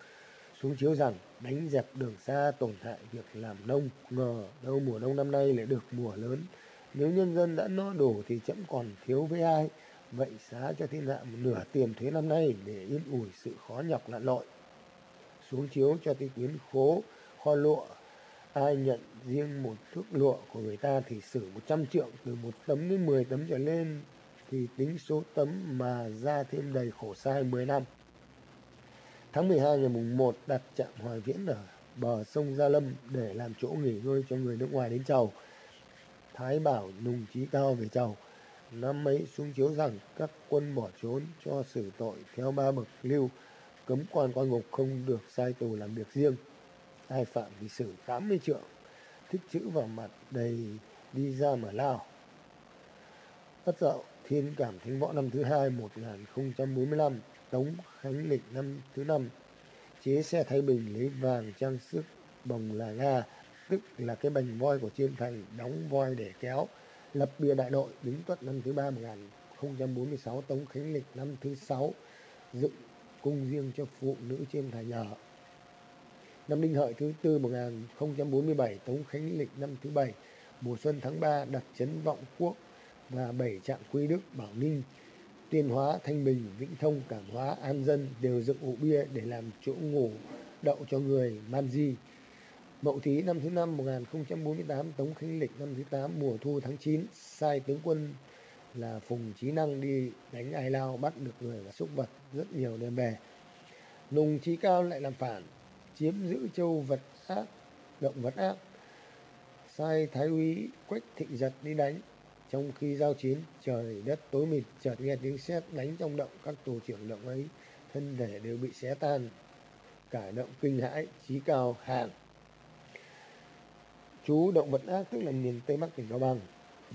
xuống chiếu rằng đánh dẹp đường xa tổn hại việc làm nông, ngờ đâu mùa đông năm nay lại được mùa lớn. Nếu nhân dân đã no đủ thì chậm còn thiếu với ai? Vậy xá cho thiên hạ một nửa tiền thuế năm nay để yên ủi sự khó nhọc lặn lội. Xuống chiếu cho tây quyến khố, kho lụa. Ai nhận riêng một thước lụa của người ta thì xử 100 trượng từ một tấm đến 10 tấm trở lên. Thì tính số tấm mà ra thêm đầy khổ sai 10 năm. Tháng 12 ngày mùng 1 đặt trạm Hoài Viễn ở bờ sông Gia Lâm để làm chỗ nghỉ ngơi cho người nước ngoài đến chầu. Thái bảo nùng trí cao về chầu. Năm ấy xuống chiếu rằng các quân bỏ trốn cho xử tội theo ba bậc lưu, cấm quan quan ngục không được sai tù làm việc riêng ai phạm thì xử 80 trượng thích chữ vào mặt đầy đi ra mở lao tất dậu Thiên Cảm Thánh Võ năm thứ hai 1045 Tống Khánh Lịch năm thứ năm chế xe Thái Bình lấy vàng trang sức bồng là Nga tức là cái bành voi của Chiêm Thành đóng voi để kéo lập bia đại đội đứng tuất năm thứ ba 1046 Tống Khánh Lịch năm thứ sáu dựng cung riêng cho phụ nữ Chiêm Thành ở. Năm Đinh Hợi thứ tư 1047, Tống Khánh Lịch năm thứ bảy, mùa xuân tháng 3 đặt chấn Vọng Quốc và bảy trạm Quy Đức, Bảo Ninh, Tuyên Hóa, Thanh Bình, Vĩnh Thông, Cảm Hóa, An Dân đều dựng ổ bia để làm chỗ ngủ đậu cho người man di. Mậu Thí năm thứ năm 1048, Tống Khánh Lịch năm thứ 8, mùa thu tháng 9, sai tướng quân là Phùng Trí Năng đi đánh Ai Lao bắt được người và súc vật rất nhiều đem về. Nùng Trí Cao lại làm phản, chiếm giữ châu vật ác động vật ác sai thái úy quách thịnh giật đi đánh trong khi giao chiến, trời đất tối mịt, chợt nghe tiếng sét đánh trong động, các tù trưởng động ấy, thân thể đều bị xé tan, cả động kinh hãi trí cao hàng Chú động vật ác, tức là miền Tây Bắc tỉnh Cao Bằng.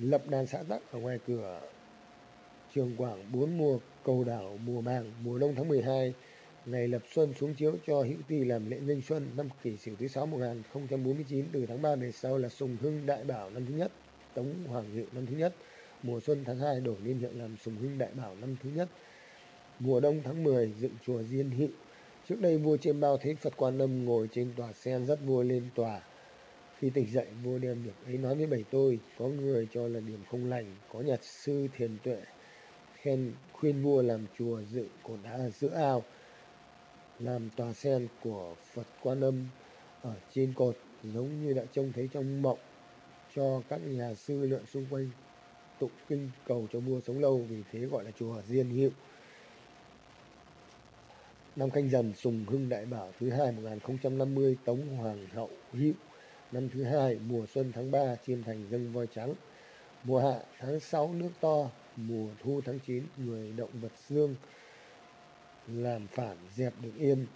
Lập đàn xã tắc ở ngoài cửa trường Quảng bốn mùa cầu đảo mùa màng, mùa đông tháng 12 ngày lập xuân xuống chiếu cho hữu ti làm lễ nghênh xuân năm kỷ sửu thứ sáu 1049 từ tháng 3 về sau là sùng hưng đại bảo năm thứ nhất tống hoàng hiệu năm thứ nhất, mùa xuân tháng 2 đổi niên hiệu làm sùng hưng đại bảo năm thứ nhất. Mùa đông tháng 10 dựng chùa diên hiệu trước đây vua chiêm bao thấy phật quan âm ngồi trên tòa sen dắt vua lên tòa. Khi tỉnh dậy, vua đem việc ấy nói với bảy tôi, có người cho là điểm không lành, có nhạc sư thiền tuệ khen khuyên vua làm chùa dựng cột đá ở giữa ao, làm tòa sen của Phật Quan Âm ở trên cột, giống như đã trông thấy trong mộng cho các nhà sư lượn xung quanh, tụng kinh cầu cho vua sống lâu, vì thế gọi là chùa Diên Hiệu. Năm Canh Dần Sùng Hưng Đại Bảo thứ hai 1050 Tống Hoàng Hậu Hiệu. Năm thứ hai, mùa xuân tháng 3 chiêm thành dâng voi trắng. Mùa hạ tháng 6 nước to. Mùa thu tháng 9 người động vật dương làm phản dẹp được yên.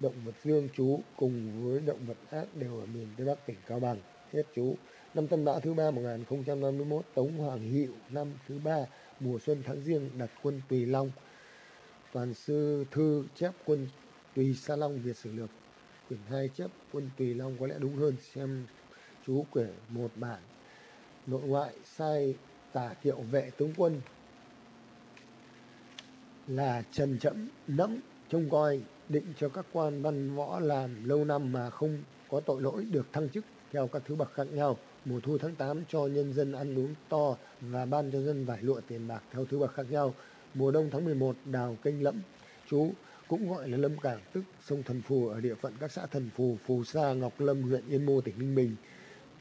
Động vật dương chú cùng với động vật ác đều ở miền tây bắc tỉnh cao bằng. Hết chú năm tân mão thứ ba 1051 tống hoàng hiệu. Năm thứ ba, mùa xuân tháng riêng đặt quân tùy long. Toàn sư thư, chép quân tùy sa long việt sử lược. Quyển hai, chép quân tùy long có lẽ đúng hơn, xem chú quyển một bản. Nội ngoại, sai tả kiệu vệ tướng quân. Là trần chậm nẫm, trông coi, định cho các quan văn võ làm lâu năm mà không có tội lỗi được thăng chức theo các thứ bậc khác nhau mùa thu tháng 8 cho nhân dân ăn uống to và ban cho dân vải lụa tiền bạc theo thứ bậc khác nhau. Mùa đông tháng 11 đào kênh lẫm. Chú cũng gọi là lâm cảng tức sông thần phù ở địa phận các xã thần phù phù sa, ngọc lâm, huyện yên mô, tỉnh ninh bình.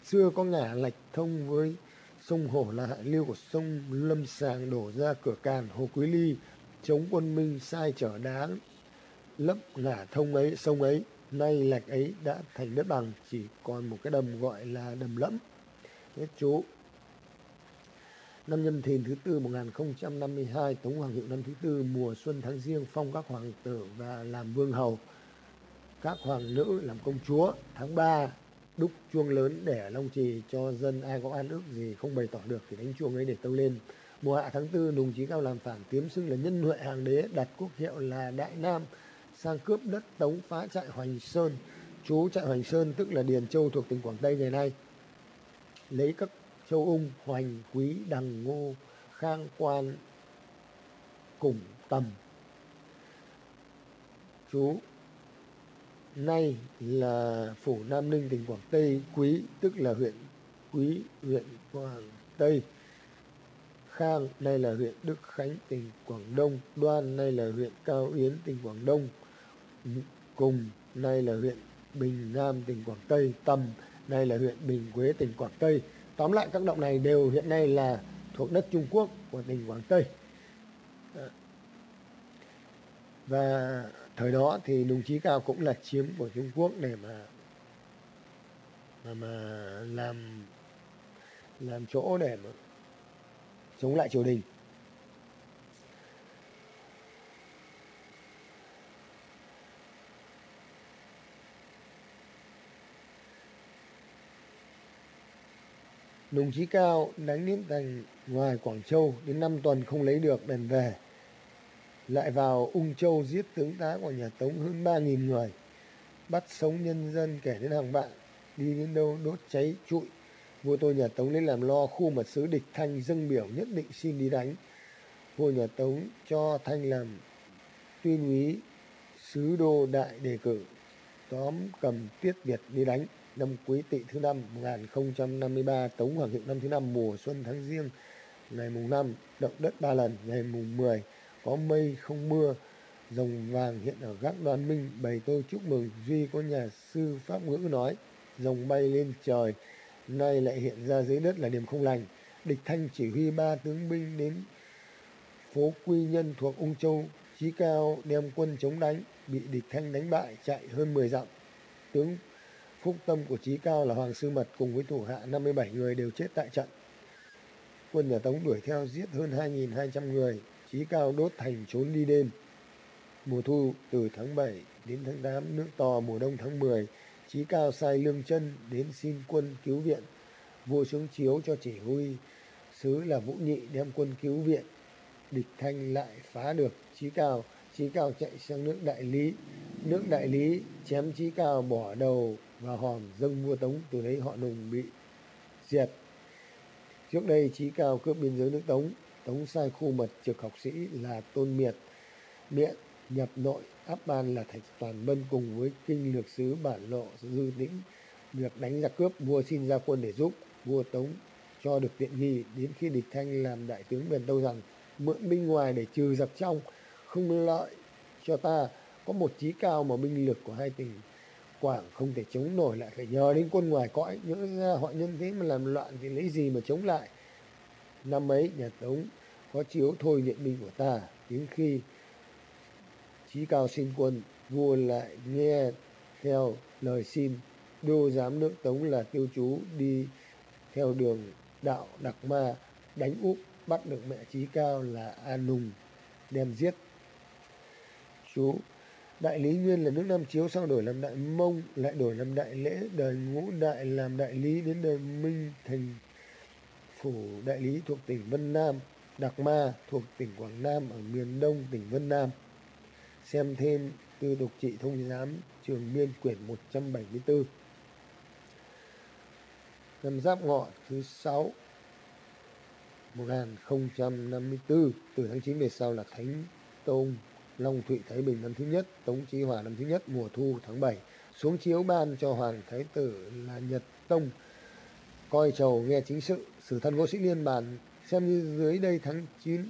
Xưa có ngả lạch thông với sông hổ là hạ lưu của sông lâm sàng đổ ra cửa càn hồ quý ly, chống quân minh sai trở đá lấp ngả thông ấy, sông ấy, nay lạch ấy đã thành đất bằng, chỉ còn một cái đầm gọi là đầm lẫm hết chú. Năm nhâm thìn thứ tư 1052 tống hoàng hiệu năm thứ tư, mùa xuân tháng riêng phong các hoàng tử và làm vương hầu. Các hoàng nữ làm công chúa. Tháng 3 đúc chuông lớn để long trì cho dân ai có an ước gì không bày tỏ được thì đánh chuông ấy để tâu lên. Mùa hạ tháng tư nùng chí cao làm phản, tiếm xưng là nhân huệ hàng đế, đặt quốc hiệu là đại nam, sang cướp đất tống phá trại hoành sơn. Chú trại hoành sơn tức là điền châu thuộc tỉnh quảng tây ngày nay lấy các châu ung hoành quý đằng ngô, khang quan cùng tầm. Chú, nay là phủ nam ninh, tỉnh quảng tây, quý tức là huyện, quý huyện quảng tây. Khang, nay là huyện đức khánh, tỉnh quảng đông. Đoan, nay là huyện cao yến, tỉnh quảng đông. Cùng, nay là huyện bình nam, tỉnh quảng tây. Tầm đây là huyện bình quế tỉnh quảng tây. Tóm lại các động này đều hiện nay là thuộc đất trung quốc của tỉnh quảng tây. Ờ, và thời đó thì đồng chí cao cũng là chiếm của trung quốc để mà mà, mà làm làm chỗ để mà chống lại triều đình. Đồng chí cao đánh đến thành ngoài quảng châu, đến năm tuần không lấy được, bèn về. Lại vào ung châu giết tướng tá của nhà tống hơn ba nghìn người, bắt sống nhân dân kể đến hàng vạn, đi đến đâu đốt cháy trụi. Vua tôi nhà tống lên làm lo khu mật sứ địch thanh dâng biểu nhất định xin đi đánh. Vua nhà tống cho thanh làm tuyên úy sứ đô đại đề cử, tóm cầm tiết việt đi đánh năm quý tỵ thứ năm 1053 tống hoàng hiệu năm thứ năm, mùa xuân tháng riêng ngày mùng năm, động đất ba lần, ngày mùng 10 có mây không mưa rồng vàng hiện ở gác đoàn minh, bày tôi chúc mừng, duy có nhà sư pháp ngữ nói rồng bay lên trời, nay lại hiện ra dưới đất là điểm không lành, địch thanh chỉ huy ba tướng binh đến phố quy nhân thuộc ung châu, chí cao đem quân chống đánh, bị địch thanh đánh bại chạy hơn 10 dặm, tướng phúc tâm của trí cao là hoàng sư mật cùng với thủ hạ 57 người đều chết tại trận quân nhà tống đuổi theo giết hơn 2.200 người trí cao đốt thành trốn đi đêm mùa thu từ tháng 7 đến tháng 8 nước to mùa đông tháng 10 trí Cao sai Lương chân đến xin quân cứu viện. Vua xuống chiếu cho chỉ huy sứ là Vũ Nhị đem quân cứu viện. Địch Thanh lại phá được trí Cao. trí Cao chạy sang nước Đại Lý. Nước Đại Lý chém trí Cao bỏ đầu và hòm dâng vua Tống. Từ đấy họ Nùng bị diệt. Trước đây Chí Cao cướp biên giới nước Tống. Tống sai khu mật trực học sĩ là Tôn Miệt. Miện nhập nội áp ban là thạch toàn bân cùng với kinh lược sứ bản lộ dư tĩnh việc đánh giặc cướp vua xin ra quân để giúp, vua tống cho được tiện nghi đến khi địch thanh làm đại tướng bèn tâu rằng, mượn binh ngoài để trừ giặc trong, không lợi cho ta có một chí cao mà binh lực của hai tỉnh quảng không thể chống nổi lại phải nhờ đến quân ngoài cõi những ờ, họ nhân thế mà làm loạn thì lấy gì mà chống lại năm ấy nhà tống có chiếu thôi viện binh của ta đến khi Chí cao xin quân, vua lại nghe theo lời xin. Đô giám nước Tống là tiêu chú đi theo đường đạo đặc ma, đánh úp, bắt được mẹ Chí cao là An Nùng, đem giết. Chú Đại Lý Nguyên là nước Nam Chiếu sau đổi làm Đại Mông, lại đổi làm Đại Lễ, đời Ngũ Đại làm Đại Lý đến đời Minh thành phủ. Đại Lý thuộc tỉnh Vân Nam, Đặc Ma thuộc tỉnh Quảng Nam ở miền Đông tỉnh Vân Nam. Xem thêm tư đục trị thông giám trường biên quyển 174 năm giáp ngọ thứ sáu 1054 từ tháng 9 về sau là Thánh Tôn Long Thụy Thái Bình năm thứ nhất Tống Chí Hòa năm thứ nhất mùa thu tháng 7 xuống chiếu ban cho Hoàng Thái Tử là Nhật Tông. Coi chầu nghe chính sự sử thân võ sĩ liên bản xem như dưới đây tháng 9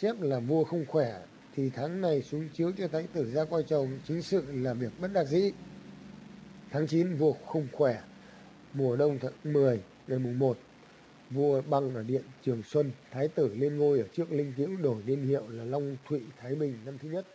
chép là vua không khỏe thì tháng này xuống chiếu cho thái tử ra coi chầu chính sự là việc bất đắc dĩ. Tháng 9 vua không khỏe, mùa đông tháng 10 ngày mùng 1 vua băng ở điện Trường Xuân, thái tử lên ngôi ở trước linh cữu đổi niên hiệu là Long Thụy Thái Bình năm thứ nhất.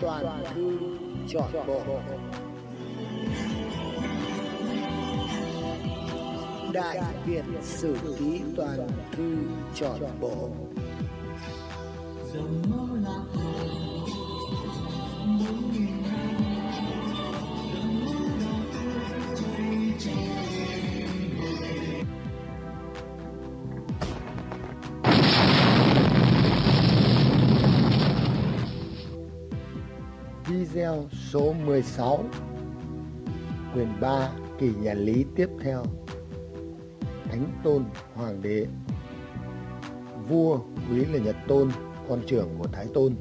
Toàn Thư Chọn Bộ Đại Việt Sử Ký Toàn Thư Chọn Bộ số 16 Quyền 3 Kỳ nhà Lý tiếp theo. Thánh Tôn Hoàng đế. Vua quý là Nhật Tôn, con trưởng của Thái Tôn.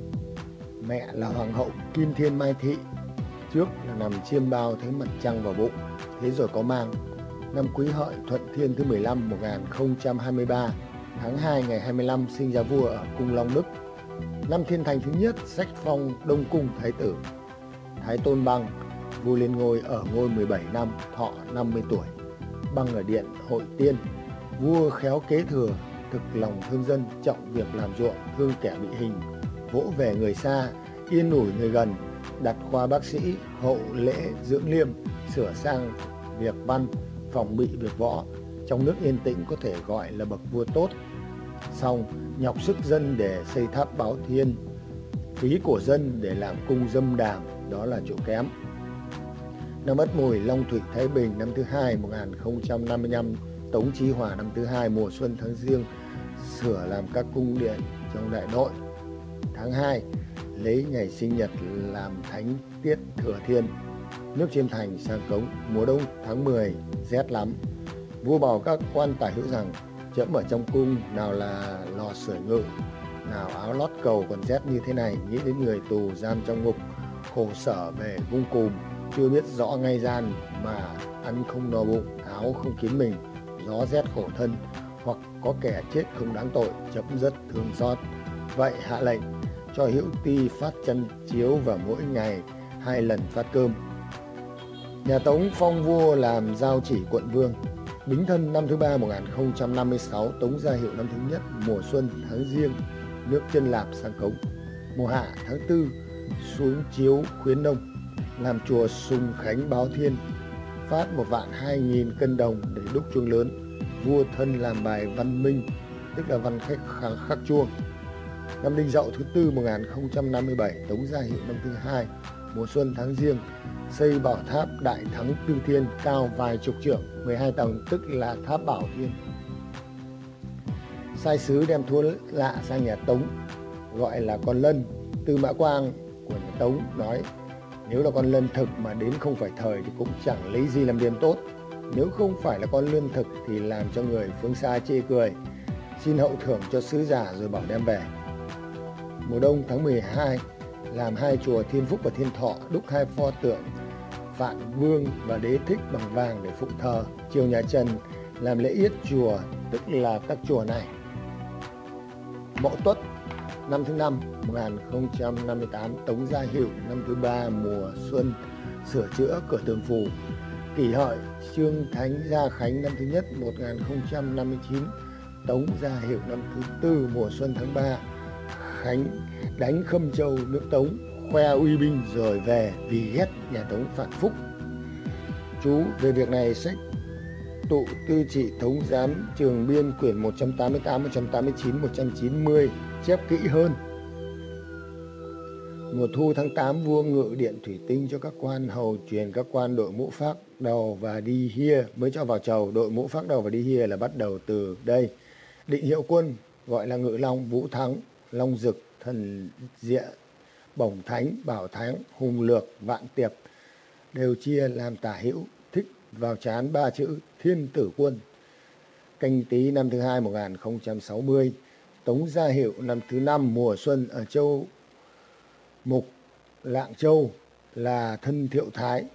Mẹ là Hoàng hậu Kim Thiên Mai Thị. Trước là nằm chiêm bao thấy mặt trăng vào bụng Thế rồi có mang. Năm Quý Hợi Thuận Thiên thứ 15 1023 Tháng 2 ngày 25 sinh ra vua ở Cung Long Đức. Năm Thiên Thành thứ nhất sách phong Đông Cung Thái tử. Thái Tôn Băng, vua lên ngôi ở ngôi 17 năm thọ 50 tuổi, Băng ở điện hội tiên. Vua khéo kế thừa, thực lòng thương dân, trọng việc làm ruộng, thương kẻ bị hình, vỗ về người xa, yên ủi người gần, đặt khoa bác sĩ, hậu lễ dưỡng liêm, sửa sang việc văn, phòng bị việc võ. Trong nước yên tĩnh có thể gọi là bậc vua tốt. Xong, nhọc sức dân để xây tháp báo thiên, phí của dân để làm cung dâm đàm đó là chỗ kém. Năm Ất Mùi, Long Thủy, Thái Bình, năm thứ hai 1055 Tống Chí Hòa, năm thứ hai, mùa xuân, tháng riêng sửa làm các cung điện trong đại nội. Tháng 2 lấy ngày sinh nhật làm thánh tiết thừa thiên, nước chiêm thành sang cống mùa đông. Tháng 10 rét lắm. Vua bảo các quan tả hữu rằng chẫm ở trong cung nào là lò sưởi ngự, nào áo lót cầu còn rét như thế này, nghĩ đến người tù giam trong ngục khổ sở về vung cùm chưa biết rõ ngay gian mà ăn không no bụng áo không kín mình gió rét khổ thân hoặc có kẻ chết không đáng tội chấm dứt thương xót vậy hạ lệnh cho hữu ti phát chân chiếu và mỗi ngày hai lần phát cơm. Nhà Tống phong vua làm giao chỉ quận vương. Bính thân năm thứ ba 1056, Tống gia hiệu năm thứ nhất, mùa xuân tháng riêng, nước chân lạp sang cống. Mùa hạ tháng tư, xuống chiếu khuyến nông, làm chùa sùng khánh báo thiên, phát một vạn hai nghìn cân đồng để đúc chuông lớn. Vua thân làm bài văn minh, tức là văn khách khắc, khắc chuông. Năm Đinh Dậu thứ tư 1057, Tống gia hiệu năm thứ hai, mùa xuân tháng riêng, xây bảo tháp Đại Thắng Tư Thiên cao vài chục trượng, 12 tầng tức là tháp Bảo Thiên. Sai sứ đem thua lạ sang nhà Tống, gọi là con lân. Tư Mã Quang Tống nói, nếu là con lân thực mà đến không phải thời thì cũng chẳng lấy gì làm điểm tốt. Nếu không phải là con lươn thực thì làm cho người phương xa chê cười, xin hậu thưởng cho sứ giả rồi bảo đem về. Mùa đông tháng 12, làm hai chùa Thiên Phúc và Thiên Thọ đúc hai pho tượng Vạn Vương và Đế Thích bằng vàng để phụng thờ. Triều nhà Trần làm lễ yết chùa, tức là các chùa này. Mậu Tuất năm thứ năm 1058 Tống Gia Hiệu năm thứ ba mùa xuân sửa chữa cửa tường phủ. Kỷ hợi Trương Thánh Gia Khánh. Năm thứ nhất 1059 Tống Gia Hiệu năm thứ tư mùa xuân tháng 3 Khánh đánh Khâm Châu nước Tống. Khoe uy binh rồi về vì ghét nhà Tống phản phúc. Chú về việc này sách tụ tư trị thống giám trường biên quyển 188, 189, 190 chép kỹ hơn. Mùa thu tháng 8 vua ngự điện thủy tinh cho các quan hầu truyền các quan đội mũ phác đầu và đi hia, mới cho vào chầu đội mũ phác đầu và đi hia là bắt đầu từ đây. Định hiệu quân gọi là ngự long vũ thắng, long dực, thần diện bổng thánh, bảo thắng, hùng lược, vạn tiệp đều chia làm tả hữu, thích vào chán ba chữ thiên tử quân canh tý năm thứ hai 1060 tống gia hiệu năm thứ năm mùa xuân ở châu mục lạng châu là thân thiệu thái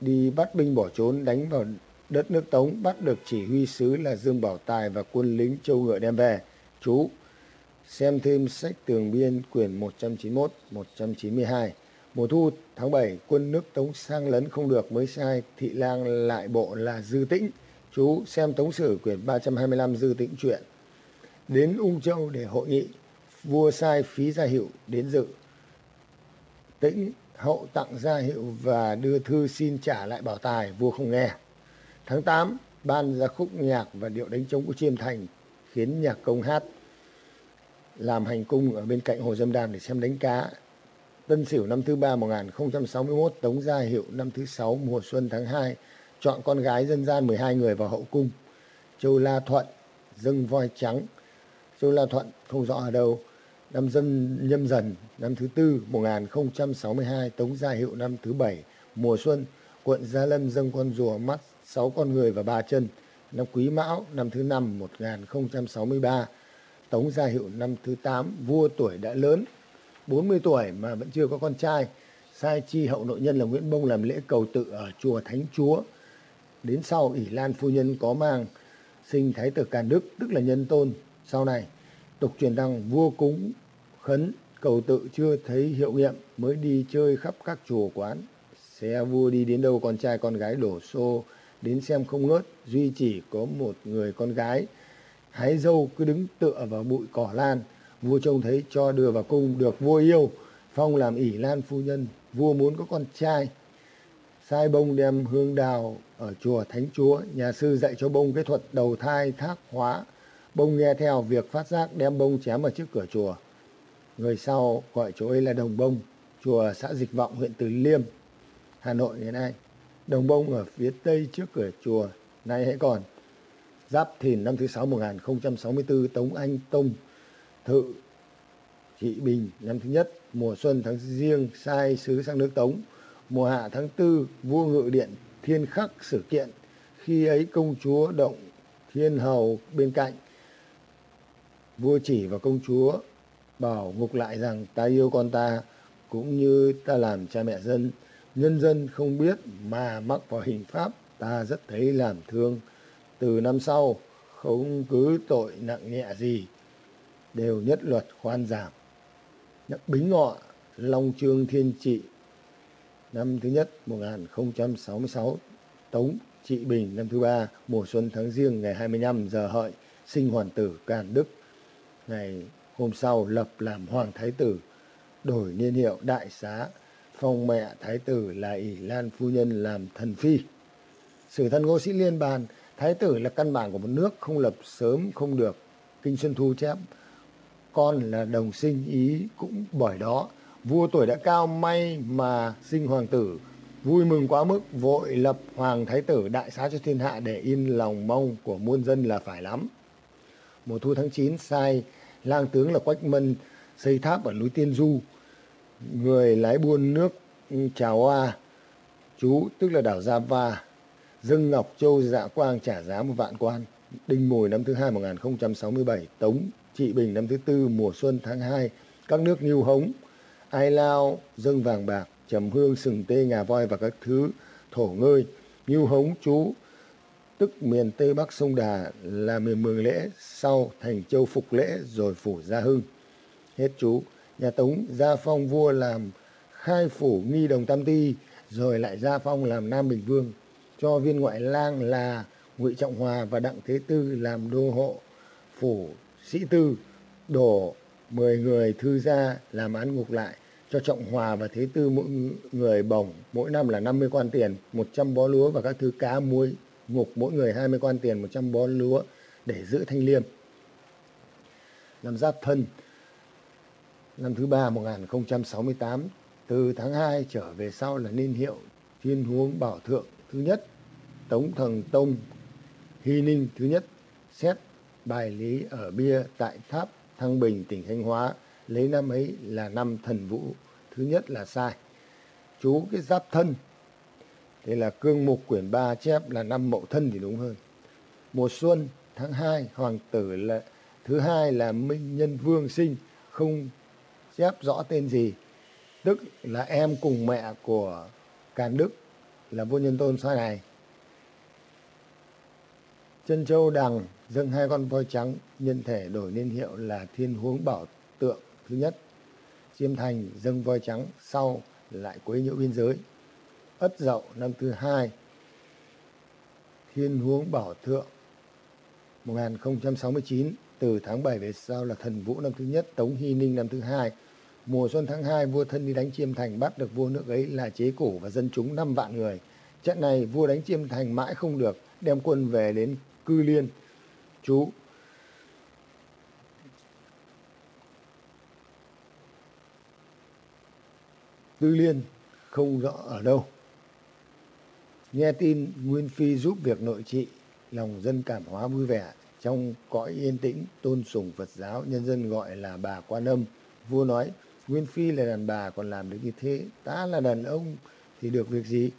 đi bắt binh bỏ trốn đánh vào đất nước tống bắt được chỉ huy sứ là dương bảo tài và quân lính châu ngựa đem về chú Xem thêm sách tường biên quyển 191, 192. Mùa thu tháng 7, quân nước Tống sang lấn không được mới sai thị lang lại bộ là Dư Tĩnh. Chú xem Tống Sử quyển 325 Dư Tĩnh truyện. Đến Ung Châu để hội nghị, vua sai phí gia hiệu đến dự. Tĩnh hậu tặng gia hiệu và đưa thư xin trả lại bảo tài, vua không nghe. Tháng 8, ban ra khúc nhạc và điệu đánh trống của Chiêm Thành khiến nhạc công hát làm hành cung ở bên cạnh hồ Dâm Đàm để xem đánh cá. Tân Sửu năm thứ ba 1061, Tống Gia Hiệu năm thứ sáu mùa xuân tháng 2, chọn con gái dân gian 12 người vào hậu cung. Châu La Thuận dâng voi trắng. Châu La Thuận không rõ ở đâu. Năm dân nhâm dần năm thứ tư 1062, Tống Gia Hiệu năm thứ bảy mùa xuân, quận Gia Lâm dâng con rùa mắt sáu con người và ba chân. Năm Quý Mão năm thứ năm 1063, Tống Gia Hiệu năm thứ tám vua tuổi đã lớn, 40 tuổi mà vẫn chưa có con trai. Sai chi hậu nội nhân là Nguyễn Bông làm lễ cầu tự ở chùa Thánh Chúa. Đến sau ỷ Lan phu nhân có mang sinh thái tử Càn Đức, tức là nhân tôn. Sau này, tục truyền rằng vua cúng khấn cầu tự chưa thấy hiệu nghiệm mới đi chơi khắp các chùa quán. Xe vua đi đến đâu con trai con gái đổ xô đến xem không ngớt, duy chỉ có một người con gái. Hái dâu cứ đứng tựa vào bụi cỏ lan. Vua trông thấy cho đưa vào cung được vua yêu. Phong làm ỷ lan phu nhân vua muốn có con trai. Sai bông đem hương đào ở chùa thánh chúa. Nhà sư dạy cho bông cái thuật đầu thai thác hóa bông nghe theo việc phát giác đem bông chém ở trước cửa chùa. Người sau gọi chỗ ấy là đồng bông, chùa xã dịch vọng, huyện từ liêm, hà nội ngày nay. Đồng bông ở phía tây trước cửa chùa, nay hãy còn. Giáp Thìn năm thứ sáu 1064 Tống Anh Tông, Thự Trị Bình, năm thứ nhất, mùa xuân tháng riêng, sai sứ sang nước Tống. Mùa hạ tháng tư, vua ngự điện thiên khắc sử kiện. Khi ấy công chúa động thiên hầu bên cạnh vua chỉ vào công chúa bảo ngục lại rằng ta yêu con ta cũng như ta làm cha mẹ dân. Nhân dân không biết mà mắc vào hình pháp ta rất thấy làm thương. Từ năm sau không cứ tội nặng nhẹ gì đều nhất luật khoan giảm. Bính Ngọ, Long Trương Thiên Trị, năm thứ nhất 1066, Tống Trị Bình năm thứ ba, mùa xuân tháng riêng ngày 25 giờ hợi, sinh hoàn tử Càn Đức. Ngày hôm sau lập làm hoàng thái tử, đổi niên hiệu đại xá, phong mẹ thái tử là ỷ lan phu nhân làm thần phi. Sử thân ngô sĩ liên bàn, thái tử là căn bản của một nước không lập sớm không được. Kinh Xuân Thu chép, con là đồng sinh ý cũng bởi đó. Vua tuổi đã cao may mà sinh hoàng tử, vui mừng quá mức vội lập hoàng thái tử đại xá cho thiên hạ để in lòng mong của muôn dân là phải lắm. Mùa thu tháng 9 sai lang tướng là Quách Mân xây tháp ở núi Tiên Du. Người lái buôn nước Trà Hoa, chú tức là đảo Gia Va, dâng Ngọc Châu Dạ Quang trả giá một vạn quan. Đinh Mùi năm thứ hai 1067, Tống Trị Bình năm thứ tư mùa xuân tháng 2, các nước Nghiêu Hống, Ai Lao dâng vàng bạc, trầm hương sừng tê ngà voi và các thứ thổ ngơi. Nghiêu Hống chú tức miền Tây Bắc sông Đà là miền mường lễ, sau thành châu phục lễ rồi phủ gia hưng. Hết chú, nhà Tống gia phong vua làm khai phủ nghi đồng tam ti, rồi lại gia phong làm Nam Bình Vương, cho viên ngoại lang là Ngụy Trọng Hòa và Đặng Thế Tư làm đô hộ phủ sĩ tư, đổ 10 người thư gia làm án ngục lại, cho Trọng Hòa và Thế Tư mỗi người bổng mỗi năm là 50 quan tiền, 100 bó lúa và các thứ cá muối ngục mỗi người 20 quan tiền 100 bó lúa để giữ thanh liêm. Năm Giáp Thân năm thứ ba 1068 từ tháng 2 trở về sau là niên hiệu Thiên Huống Bảo Thượng thứ nhất, Tống Thần Tông Hy Ninh thứ nhất, xét bài lý ở bia tại tháp Thăng Bình tỉnh Thanh Hóa lấy năm ấy là năm thần vũ thứ nhất là sai. Chú cái giáp thân Thế là cương mục quyển 3 chép là năm mậu thân thì đúng hơn. Mùa xuân tháng 2 hoàng tử là, thứ hai là Minh Nhân Vương sinh, không chép rõ tên gì. Tức là em cùng mẹ của Càn Đức là vua nhân tôn sau này. Chân Châu Đằng dâng hai con voi trắng nhân thể đổi niên hiệu là Thiên Huống Bảo Tượng thứ nhất. Chiêm Thành dâng voi trắng, sau lại quấy nhiễu biên giới. Ất Dậu năm thứ hai, Thiên Huống Bảo Thượng 1069 từ tháng 7 về sau là Thần Vũ năm thứ nhất, Tống Hy Ninh năm thứ hai. Mùa xuân tháng 2, vua thân đi đánh Chiêm Thành bắt được vua nước ấy là chế cổ và dân chúng 5 vạn người. Trận này vua đánh Chiêm Thành mãi không được, đem quân về đến Cư Liên. Chú Tư Liên không rõ ở đâu. Nghe tin Nguyên Phi giúp việc nội trị, lòng dân cảm hóa vui vẻ, trong cõi yên tĩnh tôn sùng Phật giáo, nhân dân gọi là bà Quan Âm. Vua nói, Nguyên Phi là đàn bà còn làm được như thế, ta là đàn ông thì được việc gì?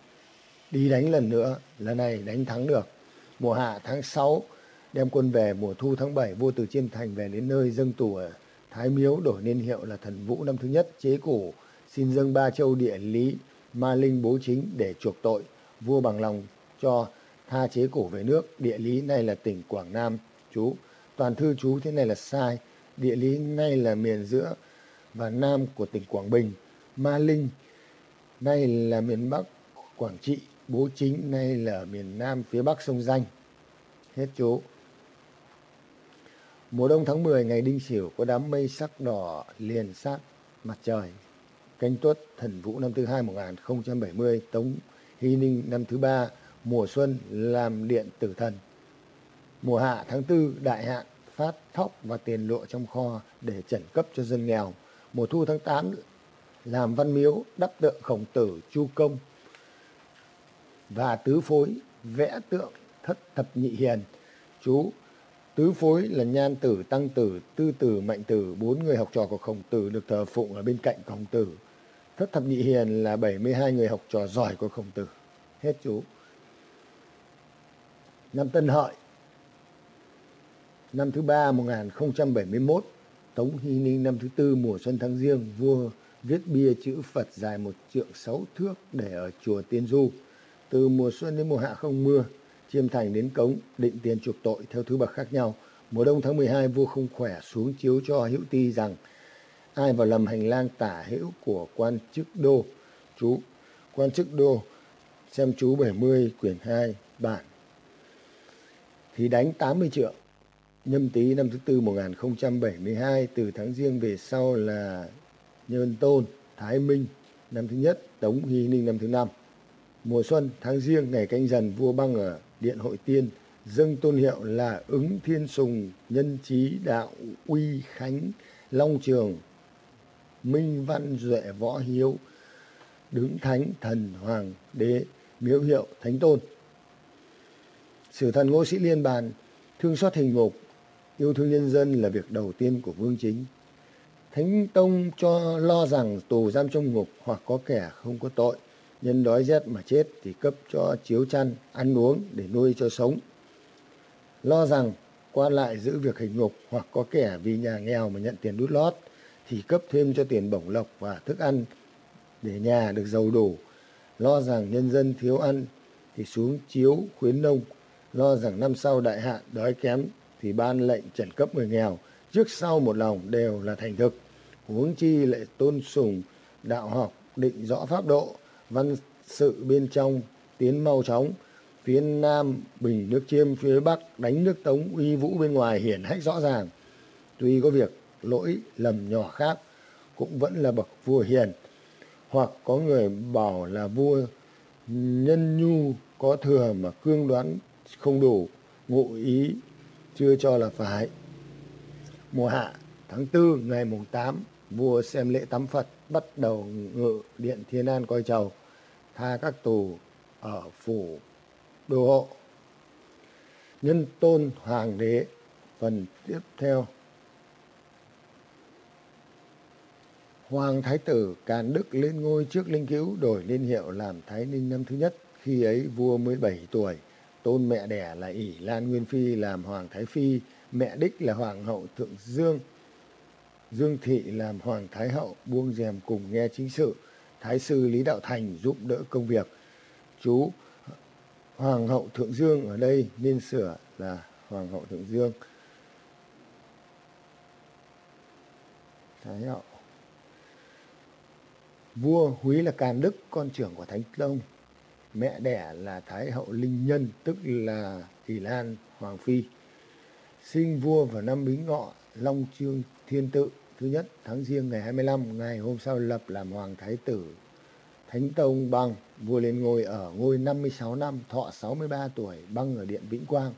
Đi đánh lần nữa, lần này đánh thắng được. Mùa hạ tháng 6, đem quân về mùa thu tháng 7, vua từ Chiêm Thành về đến nơi dâng tù ở Thái Miếu đổi niên hiệu là thần vũ năm thứ nhất, chế cổ, xin dâng ba châu địa lý, ma linh bố chính để chuộc tội vua bằng lòng cho tha chế cổ về nước. Địa lý nay là tỉnh quảng nam, chú. Toàn thư chú thế này là sai. Địa lý nay là miền giữa và nam của tỉnh quảng bình. Ma linh nay là miền bắc quảng trị. Bố chính nay là ở miền nam phía bắc sông danh. Hết chú. Mùa đông tháng 10 ngày đinh sửu, có đám mây sắc đỏ liền sát mặt trời. Canh tuất thần vũ năm thứ hai 1070 tống Hy Ninh năm thứ ba, mùa xuân làm điện tử thần. Mùa hạ tháng tư đại hạn phát thóc và tiền lụa trong kho để trần cấp cho dân nghèo. Mùa thu tháng 8 làm văn miếu đắp tượng khổng tử chu công và tứ phối vẽ tượng thất thập nhị hiền. Chú Tứ phối là nhan tử, tăng tử, tư tử, mạnh tử, bốn người học trò của khổng tử được thờ phụng ở bên cạnh khổng tử. Thất thập nhị hiền là 72 người học trò giỏi của khổng tử. Hết chú. Năm Tân Hợi. Năm thứ ba 1071. Tống Hy Ninh năm thứ tư mùa xuân tháng riêng. Vua viết bia chữ Phật dài một trượng sáu thước để ở chùa Tiên Du. Từ mùa xuân đến mùa hạ không mưa. Chiêm thành đến cống, định tiền chuộc tội theo thứ bậc khác nhau. Mùa đông tháng 12 vua không khỏe xuống chiếu cho hữu ti rằng ai vào lầm hành lang tả hữu của quan chức đô? Chú, quan chức đô, xem chú 70 quyển 2 bản. Thì đánh 80 triệu. Nhâm tý năm thứ tư 1072 từ tháng riêng về sau là nhân tôn, thái minh, năm thứ nhất, tống hy ninh năm thứ năm. Mùa xuân tháng riêng ngày canh dần, vua băng ở điện hội tiên dâng tôn hiệu là ứng thiên sùng nhân trí đạo uy khánh long trường minh văn duệ võ hiếu, đứng thánh thần hoàng đế miếu hiệu thánh tôn. Sử thần ngô sĩ liên bàn, thương xót hình ngục yêu thương nhân dân là việc đầu tiên của vương chính. Thánh tông cho lo rằng tù giam trong ngục hoặc có kẻ không có tội, nhân đói rét mà chết thì cấp cho chiếu chăn, ăn uống để nuôi cho sống. Lo rằng quan lại giữ việc hình ngục hoặc có kẻ vì nhà nghèo mà nhận tiền đút lót thì cấp thêm cho tiền bổng lộc và thức ăn để nhà được giàu đủ. Lo rằng nhân dân thiếu ăn thì xuống chiếu khuyến nông. Lo rằng năm sau đại hạn đói kém thì ban lệnh trần cấp người nghèo. Trước sau một lòng đều là thành thực. Huống chi lại tôn sùng, đạo học, định rõ pháp độ, văn sự bên trong, tiến mau chóng. Phía nam bình nước chiêm, phía bắc đánh nước tống, uy vũ bên ngoài hiển hách rõ ràng. Tuy có việc lỗi lầm nhỏ khác cũng vẫn là bậc vua hiền. Hoặc có người bảo là vua nhân nhu có thừa mà cương đoán không đủ, ngụ ý chưa cho là phải. Mùa hạ, tháng tư, ngày mùng tám, vua xem lễ tắm phật, bắt đầu ngự điện thiên an coi chầu, tha các tù ở phủ đô hộ. Nhân tôn hoàng đế, phần tiếp theo. Hoàng thái tử càn đức lên ngôi trước linh cữu đổi lên hiệu làm thái ninh năm thứ nhất. Khi ấy vua mới bảy tuổi, tôn mẹ đẻ là ỷ lan nguyên phi làm hoàng thái phi, mẹ đích là hoàng hậu thượng dương. Dương thị làm hoàng thái hậu, buông rèm cùng nghe chính sự. Thái sư lý đạo thành giúp đỡ công việc. Chú hoàng hậu thượng dương ở đây nên sửa là hoàng hậu thượng dương. Thái hậu vua húy là càn đức, con trưởng của thánh tông. Mẹ đẻ là thái hậu linh nhân, tức là Kỳ lan hoàng phi. Sinh vua vào năm bính ngọ, long trương thiên tự, thứ nhất, tháng riêng ngày 25 ngày hôm sau lập làm hoàng thái tử thánh tông băng vua lên ngôi ở ngôi 56 năm, thọ 63 tuổi, băng ở điện vĩnh quang.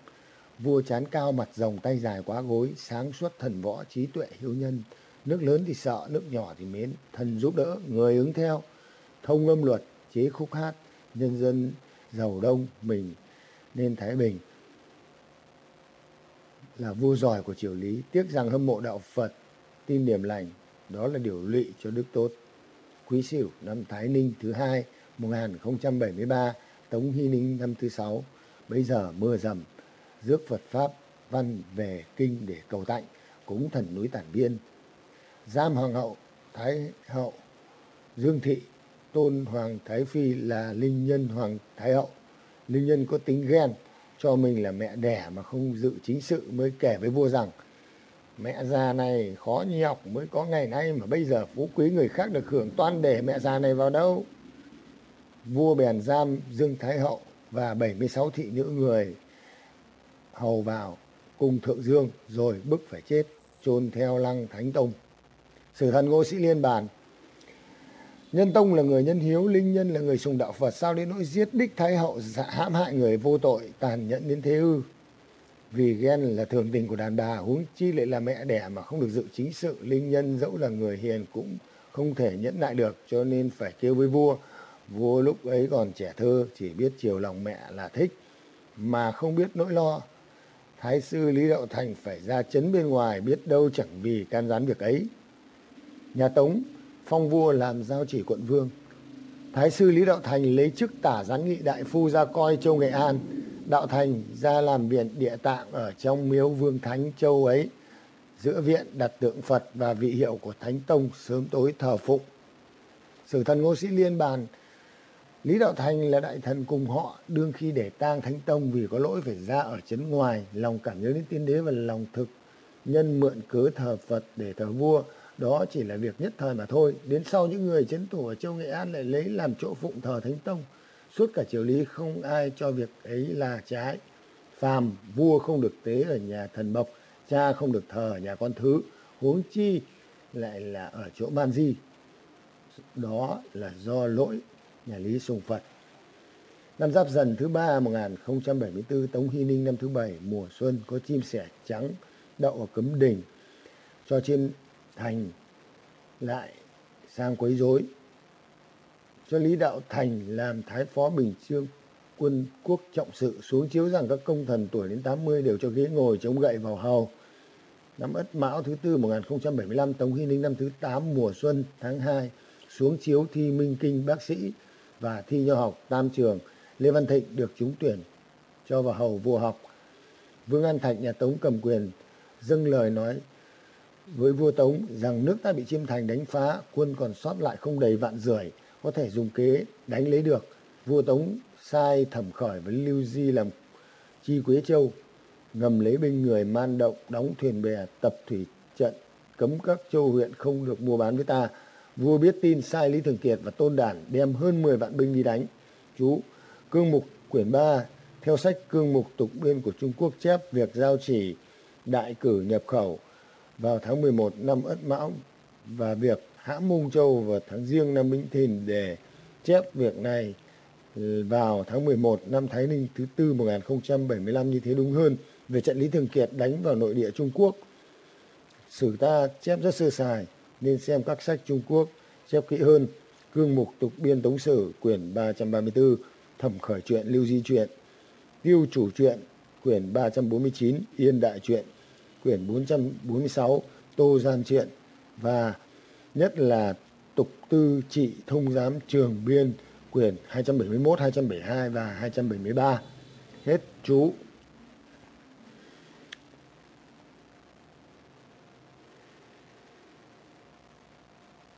Vua chán cao, mặt rồng, tay dài quá gối, sáng suốt thần võ, trí tuệ, hiếu nhân nước lớn thì sợ, nước nhỏ thì mến. Thần giúp đỡ, người ứng theo. Thông âm luật, chế khúc hát, nhân dân giàu đông, mình nên thái bình. Là vua giỏi của triều lý. Tiếc rằng hâm mộ đạo phật, tin điểm lành, đó là điều lụy cho đức tốt. Quý sửu, năm thái ninh thứ hai 1073 tống hy ninh năm thứ sáu. Bây giờ mưa rầm rước phật pháp văn về kinh để cầu tạnh, cúng thần núi tản biên giam hoàng hậu, thái hậu, dương thị, tôn hoàng thái phi là linh nhân hoàng thái hậu. Linh nhân có tính ghen, cho mình là mẹ đẻ mà không dự chính sự, mới kể với vua rằng, mẹ già này khó nhọc học mới có ngày nay mà bây giờ phú quý người khác được hưởng toan để mẹ già này vào đâu? Vua bèn giam dương thái hậu và 76 thị nữ người hầu vào cùng thượng dương, rồi bức phải chết, chôn theo lăng thánh tông sử thần ngô sĩ liên bàn. Nhân tông là người nhân hiếu, linh nhân là người sùng đạo phật. Sao đến nỗi giết đích thái hậu dạ hãm hại người vô tội, tàn nhẫn đến thế ư? Vì ghen là thường tình của đàn bà, huống chi lại là mẹ đẻ mà không được dự chính sự, linh nhân dẫu là người hiền cũng không thể nhẫn nại được, cho nên phải kêu với vua. Vua lúc ấy còn trẻ thơ, chỉ biết chiều lòng mẹ là thích, mà không biết nỗi lo. Thái sư lý đạo thành phải ra chấn bên ngoài, biết đâu chẳng vì can gián việc ấy nhà tống, phong vua làm giao chỉ quận vương. Thái sư lý đạo thành lấy chức tả gián nghị đại phu ra coi châu nghệ an. Đạo thành ra làm viện địa tạng ở trong miếu vương thánh châu ấy. Giữa viện đặt tượng phật và vị hiệu của thánh tông sớm tối thờ phụng. Sử thần ngô sĩ liên bàn, lý đạo thành là đại thần cùng họ, đương khi để tang thánh tông vì có lỗi phải ra ở chấn ngoài, lòng cảm nhớ đến tiên đế và lòng thực, nhân mượn cớ thờ phật để thờ vua. Đó chỉ là việc nhất thời mà thôi. Đến sau những người chấn thủ ở châu Nghệ An lại lấy làm chỗ phụng thờ Thánh Tông. Suốt cả triều lý không ai cho việc ấy là trái. Phàm, vua không được tế ở nhà thần mộc, cha không được thờ ở nhà con thứ. Huống chi lại là ở chỗ man di. Đó là do lỗi nhà Lý Sùng Phật. Năm Giáp Dần thứ ba 1074, Tống Hy Ninh năm thứ bảy mùa xuân có chim sẻ trắng đậu ở cấm đình, cho trên thành lại sang quấy rối cho Lý Đạo Thành làm thái phó bình chương quân quốc trọng sự xuống chiếu rằng các công thần tuổi đến 80 đều cho ghế ngồi chống gậy vào hầu. Năm Ất Mão thứ tư 1075, Tống Hy Ninh năm thứ 8 mùa xuân tháng 2 xuống chiếu thi minh kinh bác sĩ và thi nho học tam trường. Lê Văn Thịnh được trúng tuyển cho vào hầu vua học. Vương An Thạch nhà Tống cầm quyền dâng lời nói với vua Tống rằng nước ta bị chiêm thành đánh phá, quân còn sót lại không đầy vạn rưỡi, có thể dùng kế đánh lấy được. Vua Tống sai thẩm khởi với Lưu Di làm chi Quế Châu, ngầm lấy binh người man động, đóng thuyền bè, tập thủy trận, cấm các châu huyện không được mua bán với ta. Vua biết tin sai Lý Thường Kiệt và Tôn Đản đem hơn 10 vạn binh đi đánh. Chú, cương mục quyển 3, theo sách cương mục tục biên của Trung Quốc chép việc giao chỉ đại cử nhập khẩu vào tháng 11 năm Ất Mão và việc hãm Mông Châu vào tháng riêng năm Bính Thìn để chép việc này ừ, vào tháng 11 năm Thái Ninh thứ tư 1075 như thế đúng hơn về trận Lý Thường Kiệt đánh vào nội địa Trung Quốc. Sử ta chép rất sơ sài nên xem các sách Trung Quốc chép kỹ hơn. Cương mục tục biên tống sử quyển 334, thẩm khởi truyện lưu di truyện, tiêu chủ truyện quyển 349, yên đại truyện quyển 446, tô gian truyện và nhất là tục tư trị thông giám trường biên quyển 271, 272 và 273. Hết chú.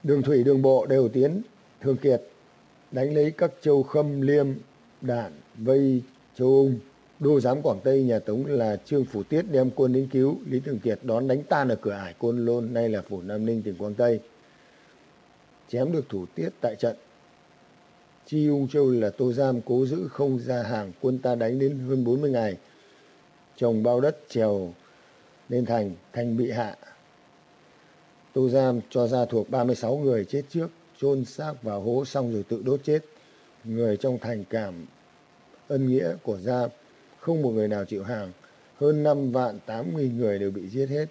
Đường thủy đường bộ đều tiến Thường Kiệt đánh lấy các châu Khâm, Liêm, Đản, Vây, Châu Ung. Đô giám Quảng Tây nhà Tống là Trương Phủ Tiết đem quân đến cứu. Lý Thường Kiệt đón đánh tan ở cửa ải Côn Lôn, nay là Phủ Nam Ninh, tỉnh Quảng Tây. Chém được Thủ Tiết tại trận. Chi Ung Châu là Tô Giam cố giữ không ra hàng quân ta đánh đến hơn 40 ngày. Trồng bao đất trèo lên thành, thành bị hạ. Tô Giam cho ra thuộc 36 người chết trước, chôn xác vào hố xong rồi tự đốt chết. Người trong thành cảm ân nghĩa của Giam, không một người nào chịu hàng. Hơn 5 vạn 8 nghìn người đều bị giết hết.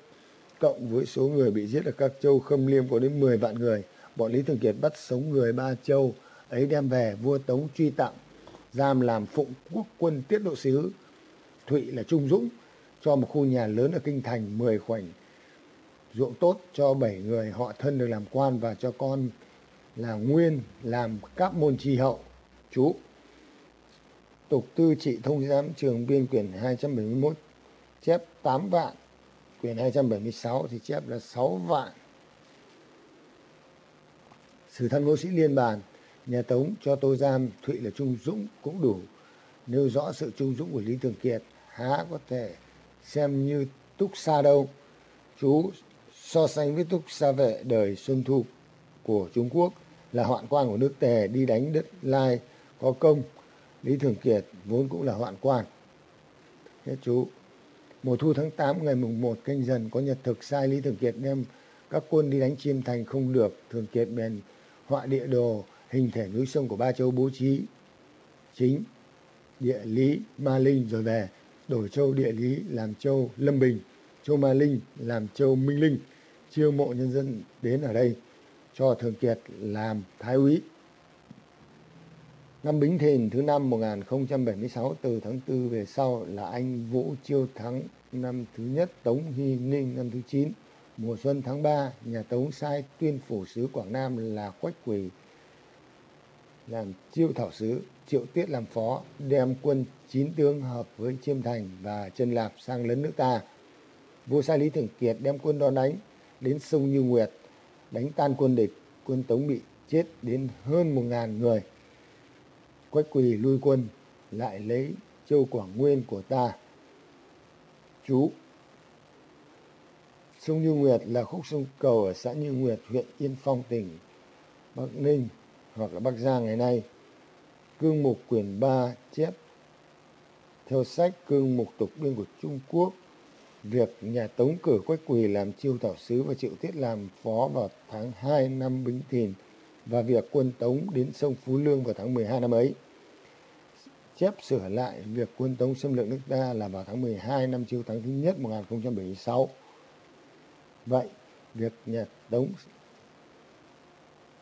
Cộng với số người bị giết ở các châu Khâm Liêm có đến 10 vạn người. Bọn Lý Thường Kiệt bắt sống người ba châu, ấy đem về vua Tống truy tặng, giam làm phụng quốc quân tiết độ sứ. Thụy là Trung Dũng, cho một khu nhà lớn ở Kinh Thành 10 khoảnh ruộng tốt cho 7 người họ thân được làm quan và cho con là Nguyên làm các môn tri hậu. Chú Tục tư trị thông giám trường biên quyển 271 chép 8 vạn, quyển 276 thì chép là 6 vạn. Sử thân ngô sĩ liên bàn, nhà Tống cho Tô Giam, Thụy là Trung Dũng cũng đủ. Nêu rõ sự trung dũng của Lý Thường Kiệt, há có thể xem như túc xa đâu. Chú so sánh với túc xa vệ đời Xuân Thu của Trung Quốc là hoạn quan của nước Tề đi đánh đất Lai có công. Lý Thường Kiệt vốn cũng là hoạn quan. Hết chú. Mùa thu tháng 8 ngày mùng 1 canh dần, có nhật thực, sai Lý Thường Kiệt đem các quân đi đánh chiêm thành không được. Thường Kiệt bèn họa địa đồ, hình thể núi sông của ba châu bố trí chính địa lý ma linh rồi về, đổi châu địa lý làm châu lâm bình, châu ma linh làm châu minh linh chiêu mộ nhân dân đến ở đây cho thường kiệt làm thái úy năm bính thìn thứ năm 1076 từ tháng 4 về sau là anh vũ chiêu thắng, năm thứ nhất tống hy ninh, năm thứ 9 mùa xuân tháng 3 nhà tống sai tuyên phủ sứ quảng nam là quách quỳ, làm chiêu thảo sứ, triệu tiết làm phó, đem quân chín tướng hợp với chiêm thành và trần lạp sang lấn nước ta. Vua sai lý thường kiệt đem quân đón đánh đến sông như nguyệt, đánh tan quân địch, quân tống bị chết đến hơn một ngàn người quách quỳ lui quân lại lấy châu quảng nguyên của ta chú Sông Như Nguyệt là khúc sông cầu ở xã Như Nguyệt, huyện Yên Phong, tỉnh Bắc Ninh hoặc là Bắc Giang ngày nay. Cương mục quyển 3 chép theo sách cương mục tục biên của Trung Quốc việc nhà Tống cử Quách Quỳ làm chiêu thảo sứ và Triệu Tiết làm phó vào tháng 2 năm Bính Thìn và việc quân Tống đến sông Phú Lương vào tháng 12 năm ấy. Chép sửa lại việc quân Tống xâm lược nước ta là vào tháng 12 năm Chiêu tháng thứ nhất 1076. Vậy, việc nhà Tống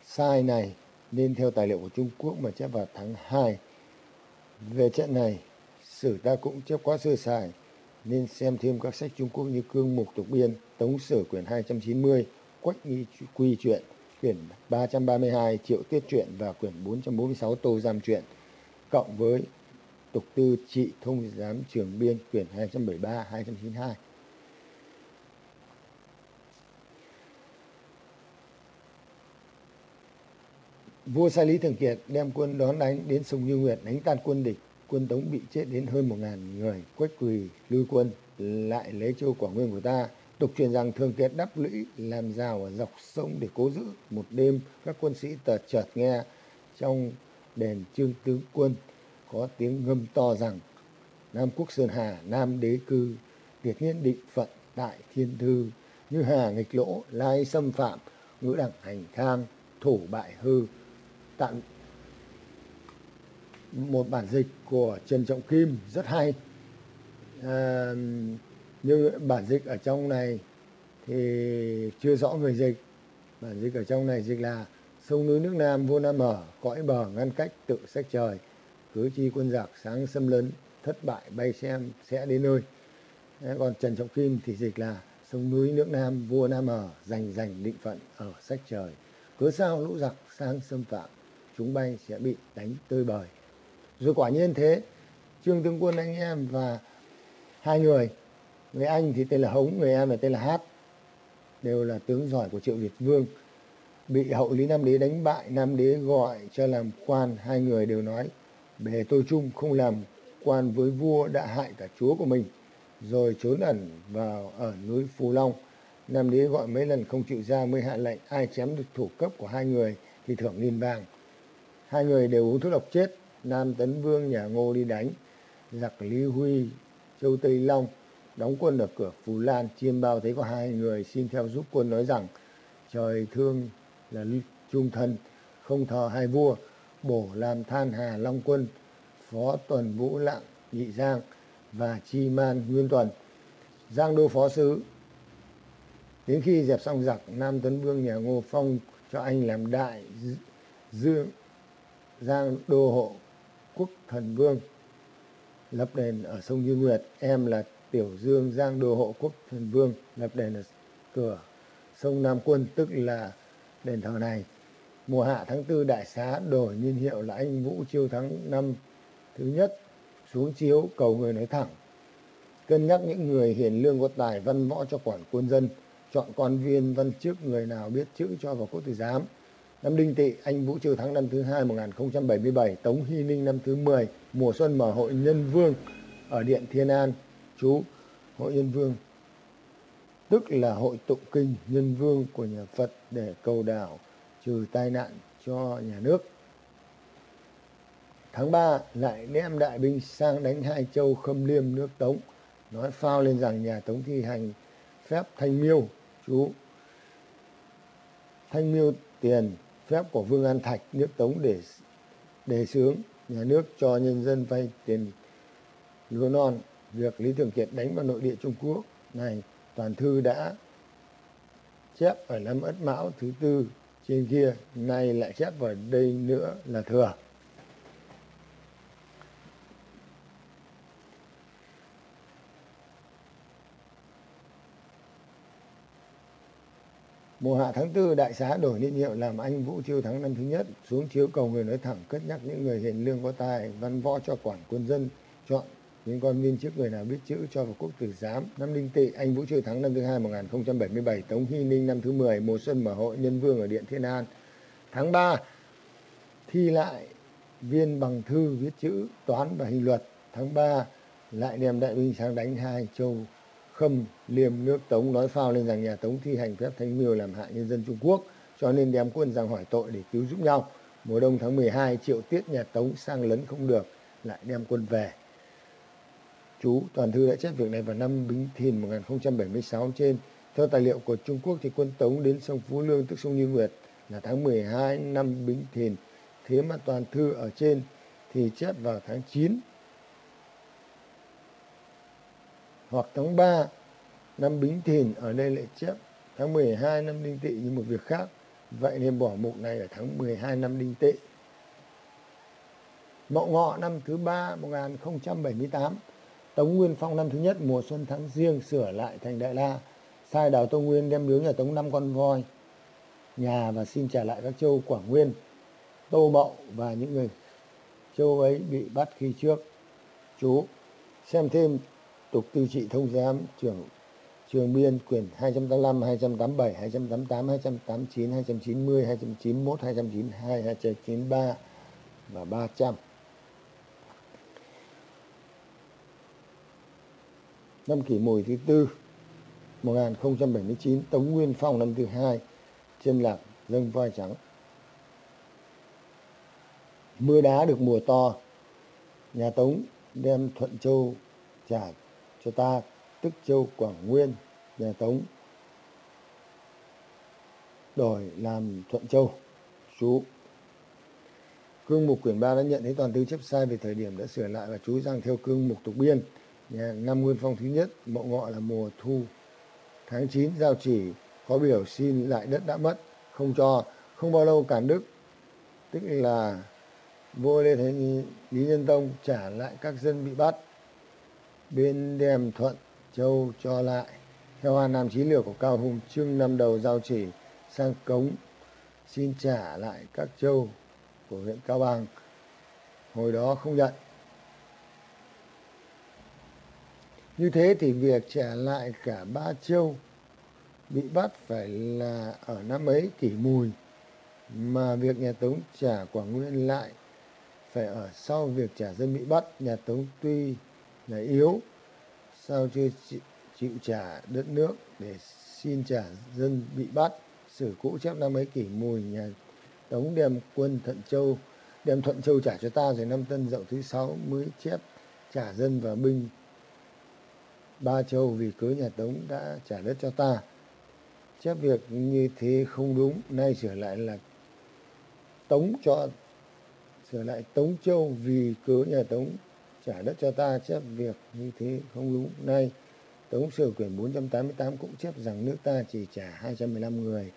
sai này nên theo tài liệu của Trung Quốc mà chép vào tháng 2. Về trận này, sử ta cũng chép quá sơ sài nên xem thêm các sách Trung Quốc như Cương Mục Tục Biên, Tống Sử quyển 290, Quách Nghi Quy truyện, quyển 332, Triệu Tiết truyện và quyển 446 Tô Giam truyện, cộng với Tục Tư Trị Thông Giám Trường Biên quyển 273, 292. Vua Sai Lý Thường Kiệt đem quân đón đánh đến sông Như Nguyệt đánh tan quân địch quân Tống bị chết đến hơn một ngàn người. Quách Quỳ lưu quân lại lấy châu Quảng Nguyên của ta. Tục truyền rằng Thường Kiệt đắp lũy làm rào ở dọc sông để cố giữ. Một đêm các quân sĩ tờ chợt nghe trong đền trương tướng quân có tiếng ngâm to rằng Nam Quốc Sơn Hà, Nam Đế Cư, Việt Nhiên định phận tại thiên thư, như hà nghịch lỗ, lai xâm phạm, ngữ đẳng hành khang, thủ bại hư, tặng một bản dịch của Trần Trọng Kim rất hay. À, như bản dịch ở trong này thì chưa rõ người dịch. Bản dịch ở trong này dịch là sông núi nước Nam vô Nam mở, cõi bờ ngăn cách tự sách trời. Cứ chi quân giặc sáng xâm lấn, thất bại bay xem sẽ đến nơi. Còn Trần Trọng Kim thì dịch là sông núi nước Nam vua Nam ở, giành giành định phận ở sách trời. Cứ sao lũ giặc sang xâm phạm, chúng bay sẽ bị đánh tơi bời rồi quả nhiên thế trương tướng quân anh em và hai người người anh thì tên là hống người em là tên là hát đều là tướng giỏi của triệu việt vương bị hậu lý nam đế đánh bại nam đế gọi cho làm quan hai người đều nói bề tôi chung không làm quan với vua đã hại cả chúa của mình rồi trốn ẩn vào ở núi phù long. Nam đế gọi mấy lần không chịu ra mới hạ lệnh ai chém được thủ cấp của hai người thì thưởng nghìn vàng hai người đều uống thuốc độc chết Nam Tấn Vương nhà Ngô đi đánh, giặc Lý Huy, Châu Tây Long, đóng quân ở cửa phù Lan, chiêm bao thấy có hai người xin theo giúp quân nói rằng trời thương là trung thân, không thờ hai vua, bổ làm than hà Long quân, phó tuần vũ lạng nhị giang và chi man nguyên tuần, giang đô phó sứ. Đến khi dẹp xong giặc, Nam Tấn Vương nhà Ngô Phong cho anh làm đại dương giang đô hộ quốc thần vương lập đền ở sông Như Nguyệt em là Tiểu Dương Giang Đô Hộ Quốc Thần Vương lập đền ở cửa sông Nam Quân tức là đền thờ này mùa hạ tháng tư đại xá đổi niên hiệu là anh Vũ Chiêu tháng năm thứ nhất xuống chiếu cầu người nói thẳng. Cân nhắc những người hiền lương có tài văn võ cho quản quân dân chọn quan viên văn chức người nào biết chữ cho vào cốt tử giám Năm Đinh Tỵ, anh Vũ chiêu tháng năm thứ hai 1077, Tống Hy Ninh năm thứ 10, mùa xuân mở hội Nhân Vương ở Điện Thiên An. Chú, hội Nhân Vương, tức là hội tụng kinh Nhân Vương của nhà Phật để cầu đảo trừ tai nạn cho nhà nước. Tháng 3 lại đem đại binh sang đánh hai châu khâm liêm nước Tống. Nói phao lên rằng nhà Tống thi hành phép thanh miêu. Chú, thanh miêu tiền phép của Vương An Thạch nước Tống để đề xướng nhà nước cho nhân dân vay tiền lúa non việc Lý Thường Kiệt đánh vào nội địa Trung Quốc này toàn thư đã chép ở năm Ất Mão thứ tư trên kia, nay lại chép vào đây nữa là thừa. Mùa hạ tháng tư, đại xá đổi niên hiệu làm anh Vũ Chiêu tháng năm thứ nhất, xuống chiếu cầu người nói thẳng, cất nhắc những người hiền lương có tài, văn võ cho quản quân dân, chọn những con viên chức người nào biết chữ cho vào quốc tử giám năm linh tỵ anh Vũ Chiêu thắng năm thứ hai 1077 Tống Hy Ninh năm thứ 10 mùa xuân mở hội nhân vương ở điện Thiên An tháng 3 thi lại viên bằng thư viết chữ toán và hình luật tháng 3 lại đem đại binh sang đánh hai châu khâm liêm nước Tống nói phao lên rằng nhà Tống thi hành phép thánh miêu làm hại nhân dân Trung Quốc, cho nên đem quân rằng hỏi tội để cứu giúp nhau. Mùa đông tháng 12, Triệu Tiết nhà Tống sang lấn không được, lại đem quân về. Chú Toàn Thư đã chép việc này vào năm Bính Thìn 1076 trên. Theo tài liệu của Trung Quốc thì quân Tống đến sông Phú Lương tức sông Như Nguyệt là tháng 12 năm Bính Thìn. Thế mà Toàn Thư ở trên thì chép vào tháng 9 hoặc tháng 3 năm Bính Thìn ở đây lại chép tháng 12 năm Đinh Tỵ như một việc khác. Vậy nên bỏ mục này ở tháng 12 năm Đinh Tỵ. Mậu Ngọ năm thứ ba 1078, Tống Nguyên Phong năm thứ nhất mùa xuân tháng riêng sửa lại thành Đại La, sai Đào Tông Nguyên đem biếu nhà Tống năm con voi nhà và xin trả lại các châu Quảng Nguyên, Tô Mậu và những người châu ấy bị bắt khi trước. Chú xem thêm tục tư trị thông giám trưởng trường biên quyển 285, 287, 288, 289, 290, 291, 292, 293 và 300. Năm kỷ mùi thứ tư 1079 Tống Nguyên Phong năm thứ hai trên lạc dâng voi trắng. Mưa đá được mùa to, nhà Tống đem Thuận Châu trả cho ta, tức Châu Quảng Nguyên, nhà Tống đổi làm Thuận Châu, chú. Cương mục quyển 3 đã nhận thấy toàn thư chép sai về thời điểm đã sửa lại và chú rằng theo cương mục tục biên năm nguyên phong thứ nhất mậu ngọ là mùa thu. Tháng 9 giao chỉ, có biểu xin lại đất đã mất, không cho, không bao lâu cản đức. Tức là vua lê thế lý nhân tông trả lại các dân bị bắt. Bên đem thuận, châu cho lại. Theo an nam chí lược của cao hùng trưng năm đầu giao chỉ, sang cống, xin trả lại các châu của huyện cao bằng hồi đó không nhận. Như thế thì việc trả lại cả ba châu bị bắt phải là ở năm ấy kỷ mùi, mà việc nhà tống trả quảng nguyên lại phải ở sau việc trả dân bị bắt. Nhà tống tuy là yếu, sao chưa chịu trả đất nước để xin trả dân bị bắt? Sử cũ chép năm ấy kỷ mùi, nhà tống đem quân thận châu, đem thuận châu trả cho ta rồi năm tân dậu thứ sáu mới chép trả dân và binh ba châu vì cớ nhà tống đã trả đất cho ta. Chép việc như thế không đúng, nay sửa lại là tống cho, sửa lại tống châu vì cớ nhà tống trả đất cho ta. Chép việc như thế không đúng, nay tống sửa quyển 488 cũng chép rằng nước ta chỉ trả 215 người.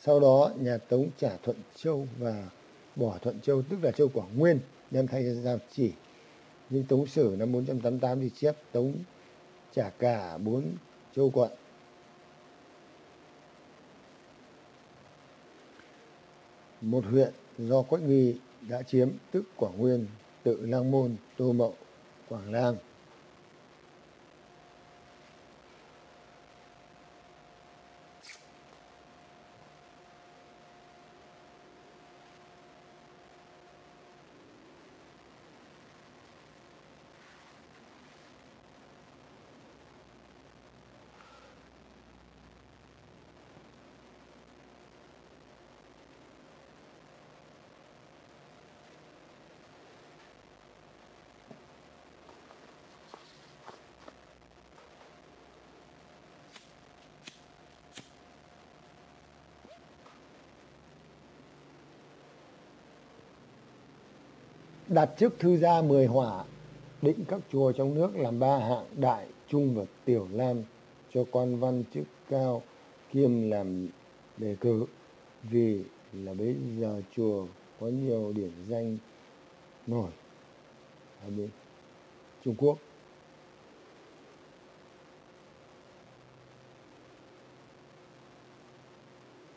Sau đó nhà tống trả thuận châu và bỏ thuận châu, tức là châu quảng nguyên, đem thay ra giao chỉ. Nhưng tống sử năm 488 thì chép tống trả cả bốn châu quận một huyện do Quách Nghi đã chiếm tức Quảng Nguyên, tự Lang Môn, Tô Mậu, Quảng Lang. Đặt chức thư gia mười hỏa định các chùa trong nước làm ba hạng đại, trung và tiểu lam cho quan văn chức cao, kiêm làm đề cử. Vì là bây giờ chùa có nhiều điển danh nổi ở bên Trung Quốc.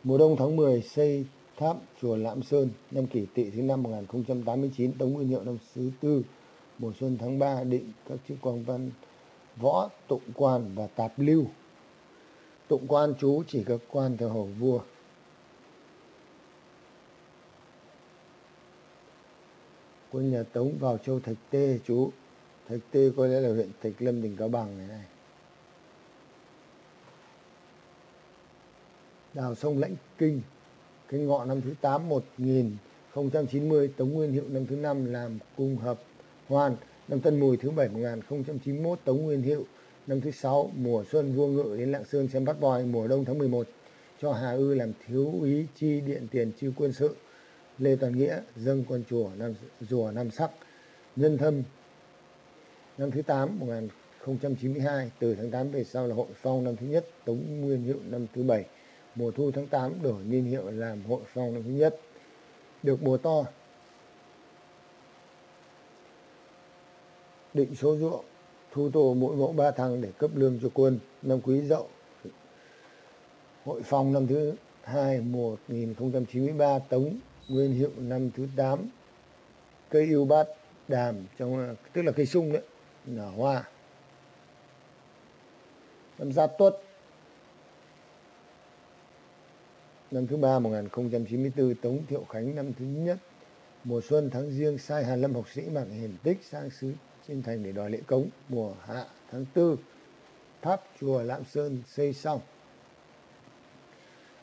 Mùa đông tháng 10 xây tháp chùa lãm Sơn, năm kỷ tỵ thứ năm 1089 tống nguyên hiệu năm thứ tư, mùa xuân tháng 3 định các chức quan văn võ tụng quan và tạp lưu. Tụng quan chú chỉ các quan theo hầu vua. Quân nhà tống vào châu thạch tê, chú. Thạch tê có lẽ là huyện thạch lâm, tỉnh cao bằng này này. Đào sông lãnh kinh cái ngọ năm thứ 8 1090 Tống Nguyên Hiệu năm thứ năm làm cung hợp hoan. Năm Tân Mùi thứ 7 1091 Tống Nguyên Hiệu năm thứ sáu, mùa xuân vua ngự đến Lạng Sơn xem bắt voi, mùa đông tháng 11 cho Hà Ư làm thiếu úy chi điện tiền chi quân sự. Lê Toàn Nghĩa dâng con chùa năm rùa năm sắc. Nhân thâm năm thứ 8 1092 từ tháng 8 về sau là hội phong năm thứ nhất, Tống Nguyên Hiệu năm thứ bảy mùa thu tháng 8 đổi niên hiệu làm hội phong năm thứ nhất, được mùa to. Định số ruộng, thu tô mỗi mẫu ba thằng để cấp lương cho quân, năm quý dậu. Hội phong năm thứ hai mùa 1093 Tống Nguyên Hiệu năm thứ 8 cây yêu bát đàm trong, tức là cây sung đấy, nở hoa. Năm Giáp Tuất năm thứ ba 1094 Tống Thiệu Khánh năm thứ nhất. Mùa xuân tháng riêng sai Hàn Lâm học sĩ mặc hiển tích sang xứ trên thành để đòi lễ cống. Mùa hạ tháng tư, tháp chùa Lạm Sơn xây xong.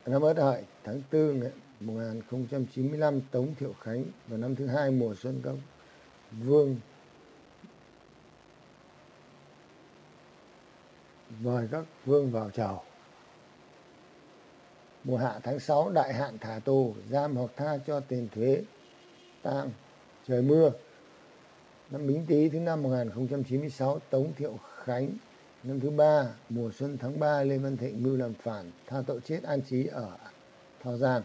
Năm Ất Hợi tháng 4 1095 Tống Thiệu Khánh. Vào năm thứ hai, mùa xuân công Vương mời các vương vào chào mùa hạ tháng 6 đại hạn thả tù, giam hoặc tha cho tiền thuế, tang, trời mưa. Năm Bính Tý thứ năm 1096 Tống Thiệu Khánh. Năm thứ ba, mùa xuân tháng 3 Lê Văn Thịnh mưu làm phản, tha tội chết an trí ở Thọ Giang.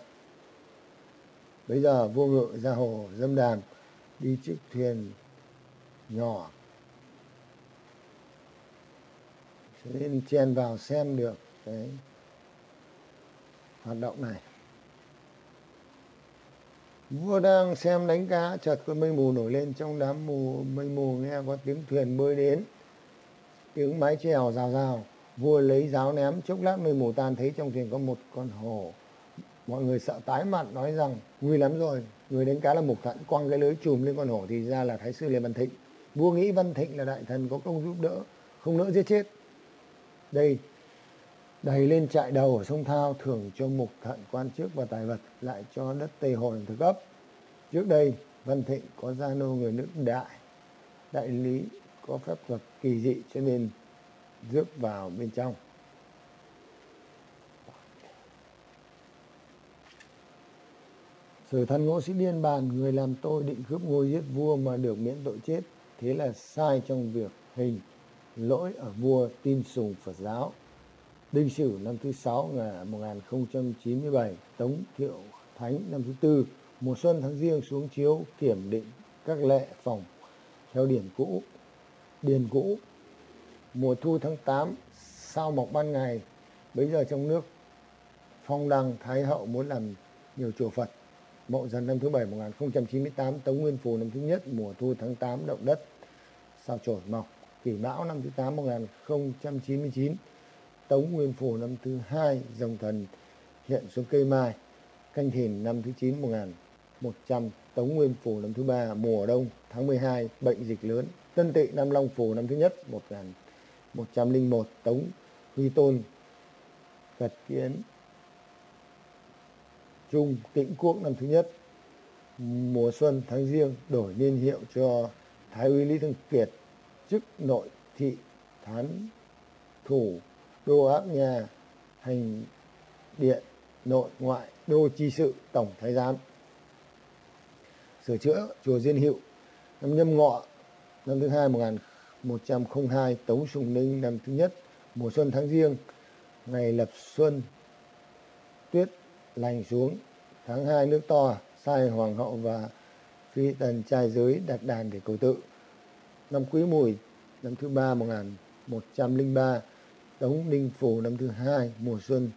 Bây giờ, vua ngự ra hồ dâm đàm, đi chiếc thuyền nhỏ. Nên chen vào xem được cái hoạt động này. Vua đang xem đánh cá, chợt con mây mù nổi lên trong đám mù, mây mù nghe có tiếng thuyền bơi đến. Tiếng mái chèo rào rào. Vua lấy giáo ném, chốc lát mây mù tan, thấy trong thuyền có một con hổ. Mọi người sợ tái mặt, nói rằng, nguy lắm rồi, người đánh cá là mục thận, quăng cái lưới chùm lên con hổ thì ra là thái sư lê văn thịnh. Vua nghĩ văn thịnh là đại thần có công giúp đỡ, không nỡ giết chết. Đây đầy lên trại đầu ở sông Thao, thưởng cho mục thận quan chức và tài vật, lại cho đất Tây Hồ làm thực cấp. Trước đây, Văn Thịnh có gia nô người nước đại đại lý có phép thuật kỳ dị cho nên rước vào bên trong. Sử thân ngỗ sĩ điên bàn, người làm tôi định cướp ngôi giết vua mà được miễn tội chết. Thế là sai trong việc hình lỗi ở vua tin sùng Phật giáo Đinh Sửu năm thứ sáu là 1097, Tống Thiệu Thánh năm thứ tư, mùa xuân tháng riêng xuống chiếu kiểm định các lệ phòng theo điển cũ, điền cũ. Mùa thu tháng 8, sao mọc ban ngày, bây giờ trong nước phong đăng Thái Hậu muốn làm nhiều chùa Phật. Mậu dần năm thứ bảy 1098, Tống Nguyên Phù năm thứ nhất, mùa thu tháng 8, động đất, sao chổi mọc. Kỷ Mão năm thứ 8 1099, Tống Nguyên Phủ năm thứ hai, dòng thần, hiện xuống cây mai, canh thìn năm thứ chín, một nghìn một trăm Tống Nguyên Phủ năm thứ ba, mùa đông tháng 12 bệnh dịch lớn, Tân Tỵ Nam Long Phủ năm thứ nhất, một nghìn một trăm linh một, Tống Huy Tôn, Phật Kiến, Trung Tĩnh Quốc năm thứ nhất, mùa xuân tháng riêng, đổi niên hiệu cho Thái úy Lý Thương Kiệt, chức nội thị thán thủ đô áp nhà hành điện nội ngoại đô chi sự tổng thái giám. Sửa chữa chùa Diên hiệu năm nhâm ngọ năm thứ hai một nghìn một trăm không hai tấu Sùng Ninh năm thứ nhất, mùa xuân tháng riêng, ngày lập xuân, tuyết lành xuống, tháng hai nước to, sai hoàng hậu và phi tần trai giới đặt đàn để cầu tự. Năm quý mùi năm thứ ba 1103 Đống Ninh Phủ năm thứ hai, mùa xuân,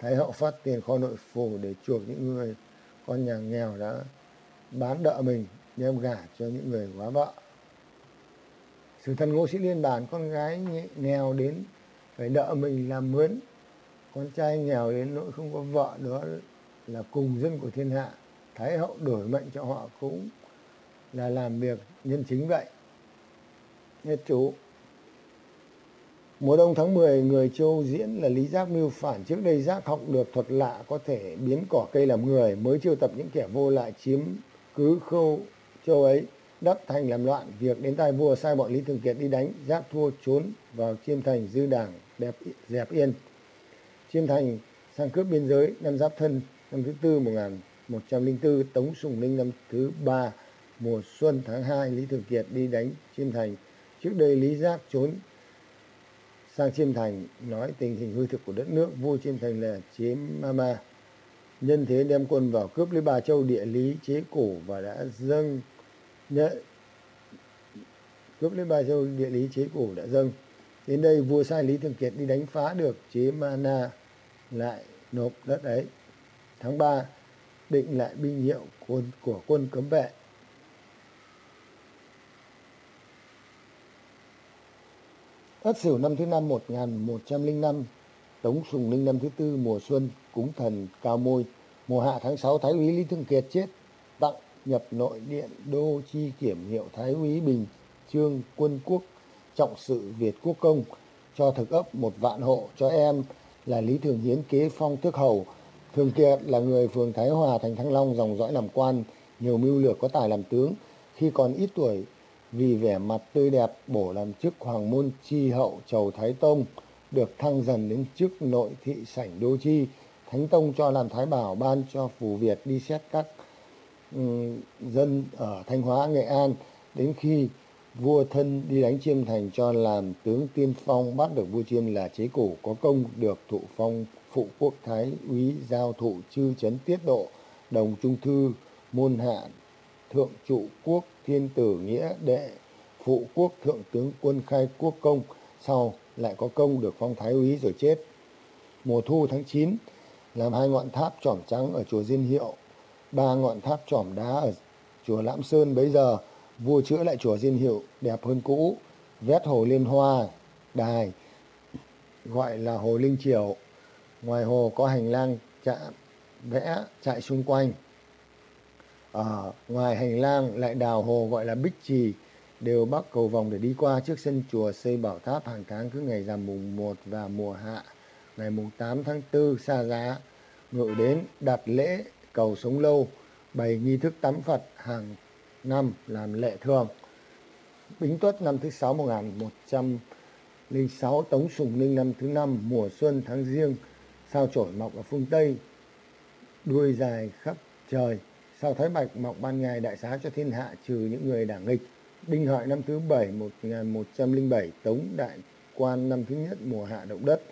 Thái Hậu phát tiền kho nội phủ để chuộc những người con nhà nghèo đã bán đợ mình đem gả cho những người quá vợ. Sử thần Ngô Sĩ Liên bản con gái nghèo đến phải đợ mình làm mướn, con trai nghèo đến nỗi không có vợ đó là cùng dân của thiên hạ. Thái Hậu đổi mệnh cho họ cũng là làm việc nhân chính vậy. Nhất chủ. Mùa đông tháng 10, người Châu diễn là Lý Giác mưu phản. Trước đây Giác học được thuật lạ có thể biến cỏ cây làm người, mới chiêu tập những kẻ vô lại chiếm cứ khâu châu ấy. Đắp thành làm loạn, việc đến tai vua sai bọn Lý Thường Kiệt đi đánh, Giác thua trốn vào chiêm thành dư đảng đẹp dẹp yên. Chiêm thành sang cướp biên giới năm Giáp Thân năm thứ tư 1104, Tống Sùng Ninh năm thứ ba mùa xuân tháng 2 Lý Thường Kiệt đi đánh Chiêm Thành. Trước đây Lý Giác trốn sang Chiêm Thành nói tình hình hư thực của đất nước, vua Chiêm Thành là chế Mama. Nhân thế đem quân vào cướp lấy Bà Châu, địa lý, chế cổ và đã dâng nhận cướp lấy Bà Châu, địa lý, chế cổ đã dâng. Đến đây, vua sai Lý Thường Kiệt đi đánh phá được chế Mana lại nộp đất ấy. Tháng 3 định lại binh hiệu quân của quân cấm vệ Ất Sửu năm thứ năm 1105, Tống Sùng Ninh năm thứ tư mùa xuân, cúng thần cao môi. Mùa hạ tháng 6 Thái úy Lý Thương Kiệt chết, tặng nhập nội điện đô chi kiểm hiệu Thái úy Bình, Trương Quân Quốc, trọng sự Việt Quốc Công, cho thực ấp một vạn hộ cho em là Lý Thường Hiến kế phong tước hầu. Thường Kiệt là người phường Thái Hòa thành Thăng Long dòng dõi làm quan, nhiều mưu lược có tài làm tướng. Khi còn ít tuổi vì vẻ mặt tươi đẹp bổ làm chức hoàng môn tri hậu chầu thái tông được thăng dần đến chức nội thị sảnh đô chi. Thánh tông cho làm thái bảo ban cho phù việt đi xét các um, dân ở thanh hóa nghệ an. Đến khi vua thân đi đánh chiêm thành cho làm tướng tiên phong bắt được vua chiêm là chế cổ có công được thụ phong phụ quốc thái úy giao thụ chư chấn tiết độ đồng trung thư môn hạ thượng trụ quốc thiên tử nghĩa đệ, phụ quốc thượng tướng quân khai quốc công, sau lại có công được phong thái úy rồi chết. Mùa thu tháng 9 làm hai ngọn tháp trỏm trắng ở chùa Diên Hiệu, ba ngọn tháp trỏm đá ở chùa Lãm Sơn bấy giờ, vua chữa lại chùa Diên Hiệu đẹp hơn cũ, vét hồ liên hoa, đài, gọi là hồ linh triều. Ngoài hồ có hành lang chạm vẽ chạy xung quanh ở ngoài hành lang, lại đào hồ gọi là bích trì, đều bắc cầu vòng để đi qua trước sân chùa xây bảo tháp hàng tháng cứ ngày rằm mùng 1 và mùa hạ, ngày mùng 8 tháng 4 xa giá. Ngự đến đặt lễ cầu sống lâu, bày nghi thức tắm Phật hàng năm làm lệ thường. Bính Tuất năm thứ 6 1106 Tống Sùng Ninh năm thứ năm, mùa xuân tháng riêng sao chổi mọc ở phương Tây, đuôi dài khắp trời sau Thái Bạch mọc ban ngày đại xá cho thiên hạ trừ những người đảng nghịch. Đinh Hợi năm thứ bảy 1107 Tống Đại Quan năm thứ nhất mùa hạ động đất.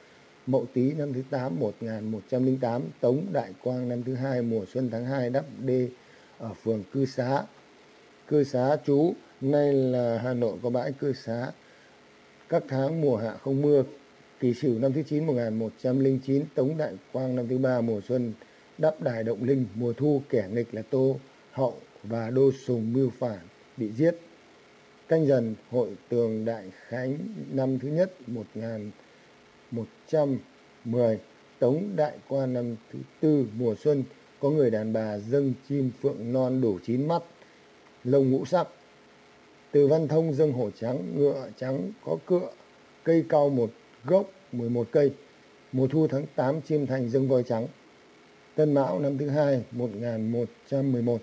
Mậu Tý năm thứ 8 1108 Tống Đại Quang năm thứ hai mùa xuân tháng 2 đắp đê ở phường Cư Xá. Cư Xá chú, nay là Hà Nội có bãi Cư Xá. Các tháng mùa hạ không mưa. Kỷ Sửu năm thứ 9 1109 Tống Đại Quang năm thứ ba mùa xuân đắp đài động linh mùa thu kẻ nghịch là tô, hậu và đô sùng mưu phản bị giết. Canh dần, hội tường đại khánh năm thứ nhất một nghìn một trăm mười, tống đại quan năm thứ tư mùa xuân, có người đàn bà dâng chim phượng non đủ chín mắt, lông ngũ sắc. Từ văn thông dâng hổ trắng, ngựa trắng, có cựa, cây cao một gốc mười một cây. Mùa thu tháng tám, chim thành dâng voi trắng. Tân Mão năm thứ hai 1111,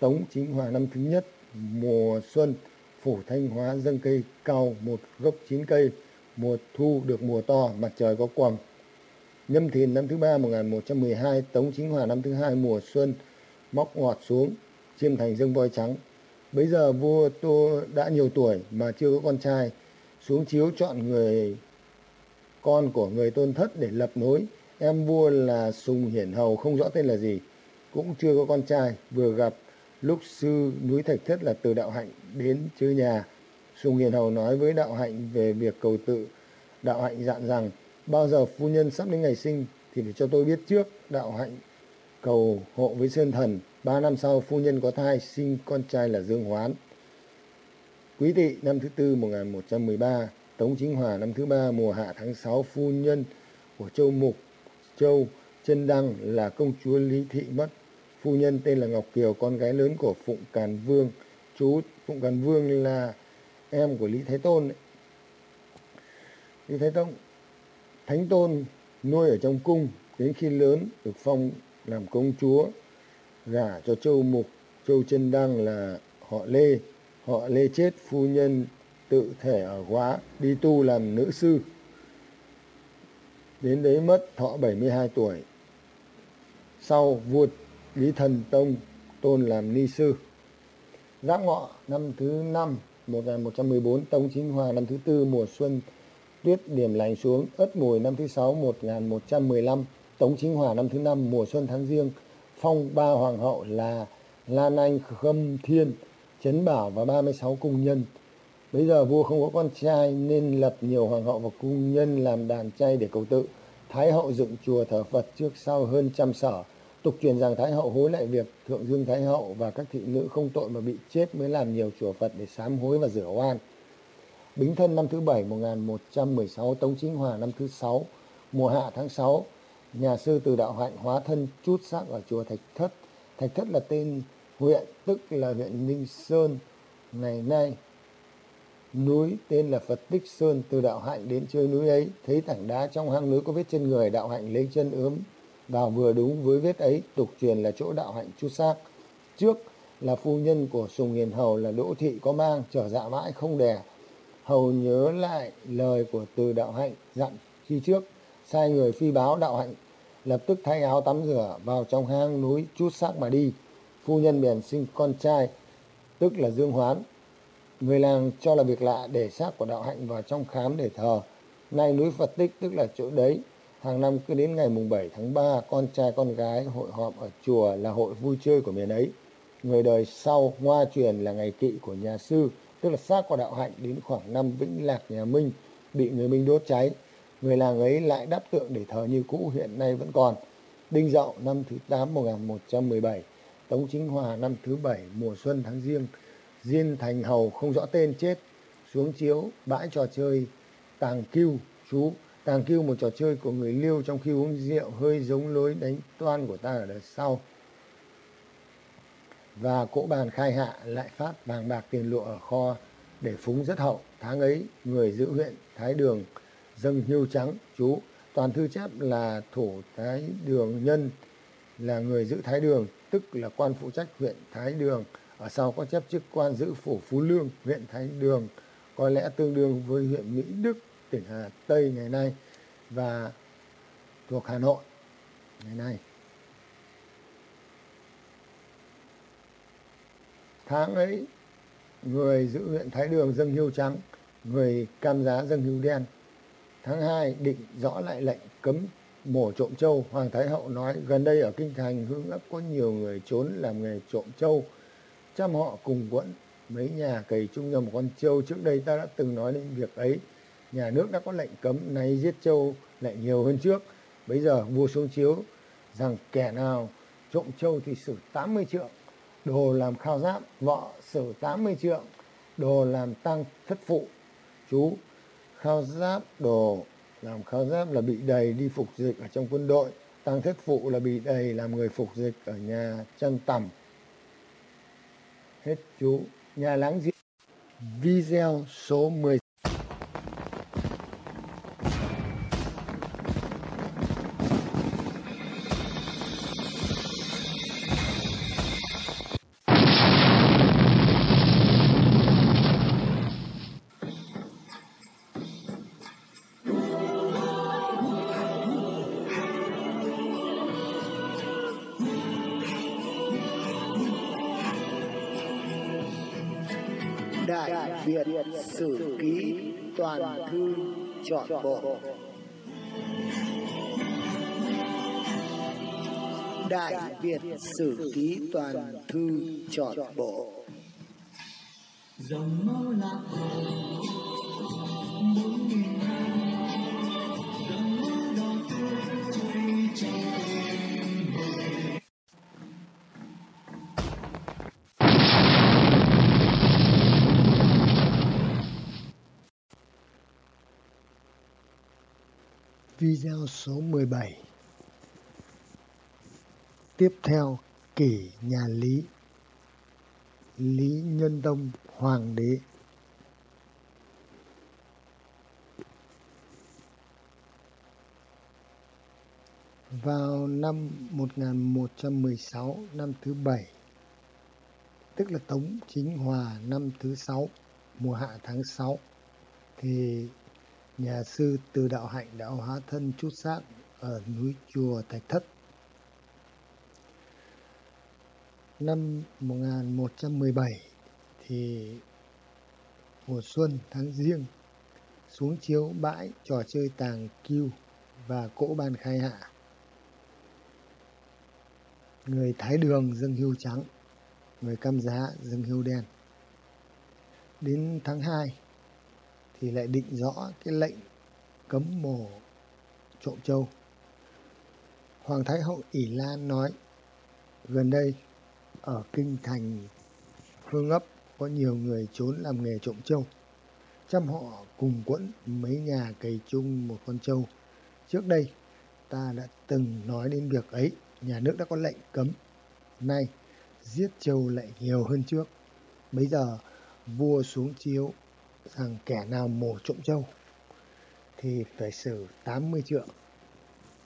Tống Chính Hòa năm thứ nhất mùa xuân, phủ Thanh Hóa dâng cây cao một gốc chín cây, mùa thu được mùa to, mặt trời có quầng. Nhâm Thìn năm thứ ba 1112, Tống Chính Hòa năm thứ hai mùa xuân, móc ngọt xuống, chiêm thành dâng voi trắng. Bây giờ vua Tô đã nhiều tuổi mà chưa có con trai, xuống chiếu chọn người con của người tôn thất để lập nối Em vua là Sùng Hiển Hầu không rõ tên là gì, cũng chưa có con trai, vừa gặp lúc sư núi Thạch Thất là từ đạo hạnh đến chơi nhà. Sùng hiển Hầu nói với đạo hạnh về việc cầu tự. Đạo hạnh dặn rằng bao giờ phu nhân sắp đến ngày sinh thì phải cho tôi biết trước. Đạo hạnh cầu hộ với Sơn Thần. Ba năm sau phu nhân có thai sinh con trai là Dương Hoán. Quý tỵ năm thứ tư 1113, Tống Chính Hòa năm thứ ba mùa hạ tháng 6 phu nhân của Châu Mục Châu Chân Đăng là công chúa Lý Thị mất. Phu nhân tên là Ngọc Kiều, con gái lớn của Phụng Càn Vương. Chú Phụng Càn Vương là em của Lý Thái Tôn. Ấy. Lý Thái Tông Thánh Tôn nuôi ở trong cung đến khi lớn được phong làm công chúa gả cho châu mục châu chân đăng là họ lê họ lê chết phu nhân tự thể ở quá đi tu làm nữ sư đến đấy mất, thọ 72 tuổi. Sau vua lý thần tông, tôn làm ni sư. Giáp ngọ năm thứ năm 1114 tông chính hòa năm thứ tư, mùa xuân tuyết điểm lành xuống. Ất mùi năm thứ sáu 1115 tống chính hòa năm thứ năm, mùa xuân tháng riêng. Phong ba hoàng hậu là lan anh khâm thiên trấn bảo và 36 cung nhân bây giờ vua không có con trai nên lập nhiều hoàng hậu và cung nhân làm đàn trai để cầu tự. Thái hậu dựng chùa thờ phật trước sau hơn trăm sở. Tục truyền rằng thái hậu hối lại việc thượng dương thái hậu và các thị nữ không tội mà bị chết mới làm nhiều chùa phật để sám hối và rửa oan. Bính Thân năm thứ bảy 1116 Tống Chính Hòa năm thứ sáu, mùa hạ tháng 6 nhà sư từ đạo hạnh hóa thân chút xác ở chùa Thạch Thất. Thạch Thất là tên huyện, tức là huyện Ninh Sơn. Ngày nay núi tên là Phật Tích Sơn từ đạo hạnh đến chơi núi ấy. Thấy tảng đá trong hang núi có vết chân người, đạo hạnh lấy chân ướm vào vừa đúng với vết ấy, tục truyền là chỗ đạo hạnh chút xác trước là phu nhân của Sùng Hiền Hầu là Đỗ Thị có mang trở dạ mãi không đẻ hầu nhớ lại lời của từ đạo hạnh dặn khi trước, sai người phi báo đạo hạnh lập tức thay áo tắm rửa vào trong hang núi chút xác mà đi. Phu nhân bèn sinh con trai, tức là dương hoán người làng cho là việc lạ để xác của đạo hạnh vào trong khám để thờ nay núi phật tích tức là chỗ đấy hàng năm cứ đến ngày mùng 7 tháng 3 con trai con gái hội họp ở chùa là hội vui chơi của miền ấy người đời sau ngoa truyền là ngày kỵ của nhà sư tức là xác của đạo hạnh đến khoảng năm Vĩnh Lạc nhà Minh bị người Minh đốt cháy. Người làng ấy lại đắp tượng để thờ như cũ hiện nay vẫn còn. Đinh Dậu năm thứ 8 1117, Tống Chính Hòa năm thứ 7 mùa xuân tháng riêng, Diên Thành Hầu không rõ tên chết, xuống chiếu bãi trò chơi tàng kiêu chú. Tàng kiêu một trò chơi của người liêu trong khi uống rượu hơi giống lối đánh toan của ta ở đợt sau. Và cỗ bàn khai hạ lại phát vàng bạc tiền lụa ở kho để phúng rất hậu. Tháng ấy người giữ huyện thái đường dâng hưu trắng chú. Toàn thư chép là thủ thái đường nhân là người giữ thái đường tức là quan phụ trách huyện thái đường ở sau có chép chức quan giữ phủ phú lương huyện thái đường có lẽ tương đương với huyện mỹ đức tỉnh hà tây ngày nay và thuộc hà nội ngày nay tháng ấy người giữ huyện Thái Đường dâng hưu trắng, người cam giá dâng hưu đen. Tháng 2 định rõ lại lệnh cấm mổ trộm trâu. Hoàng Thái Hậu nói gần đây ở Kinh Thành Hương ấp có nhiều người trốn làm nghề trộm trâu. Trăm họ cùng quẫn mấy nhà cầy chung nhau một con trâu. Trước đây ta đã từng nói đến việc ấy. Nhà nước đã có lệnh cấm, nay giết trâu lại nhiều hơn trước. Bây giờ vua xuống chiếu rằng kẻ nào trộm trâu thì xử 80 trượng đồ làm khao giáp vợ xử 80 trượng đồ làm tăng thất phụ chú khao giáp đồ làm khao giáp là bị đầy đi phục dịch ở trong quân đội tăng thất phụ là bị đầy làm người phục dịch ở nhà chân tầm hết chú nhà láng giềng video số 16. Sử Ký Toàn Thư Chọn Bộ. Dòng máu lạc hồ bốn nghìn năm dòng máu đỏ tươi trên bờ Video số 17 Tiếp theo kỷ nhà Lý, Lý Nhân Tông Hoàng đế. Vào năm 1116, năm thứ bảy, tức là Tống Chính Hòa năm thứ sáu, mùa hạ tháng sáu thì nhà sư Từ Đạo Hạnh đã hóa thân chút xác ở núi chùa Thạch Thất Năm 1117 thì mùa xuân tháng riêng xuống chiếu bãi trò chơi tàng kiêu và cỗ ban khai hạ. Người Thái Đường dâng hưu trắng, người Cam Giá dâng hưu đen. Đến tháng 2 thì lại định rõ cái lệnh cấm mổ trộm châu. Hoàng Thái Hậu ỷ Lan nói, gần đây ở kinh thành Hương ấp có nhiều người trốn làm nghề trộm châu. Trăm họ cùng quẫn mấy nhà cày chung một con trâu. Trước đây ta đã từng nói đến việc ấy, nhà nước đã có lệnh cấm. Nay giết trâu lại nhiều hơn trước. Bây giờ vua xuống chiếu rằng kẻ nào mổ trộm trâu thì phải xử 80 trượng.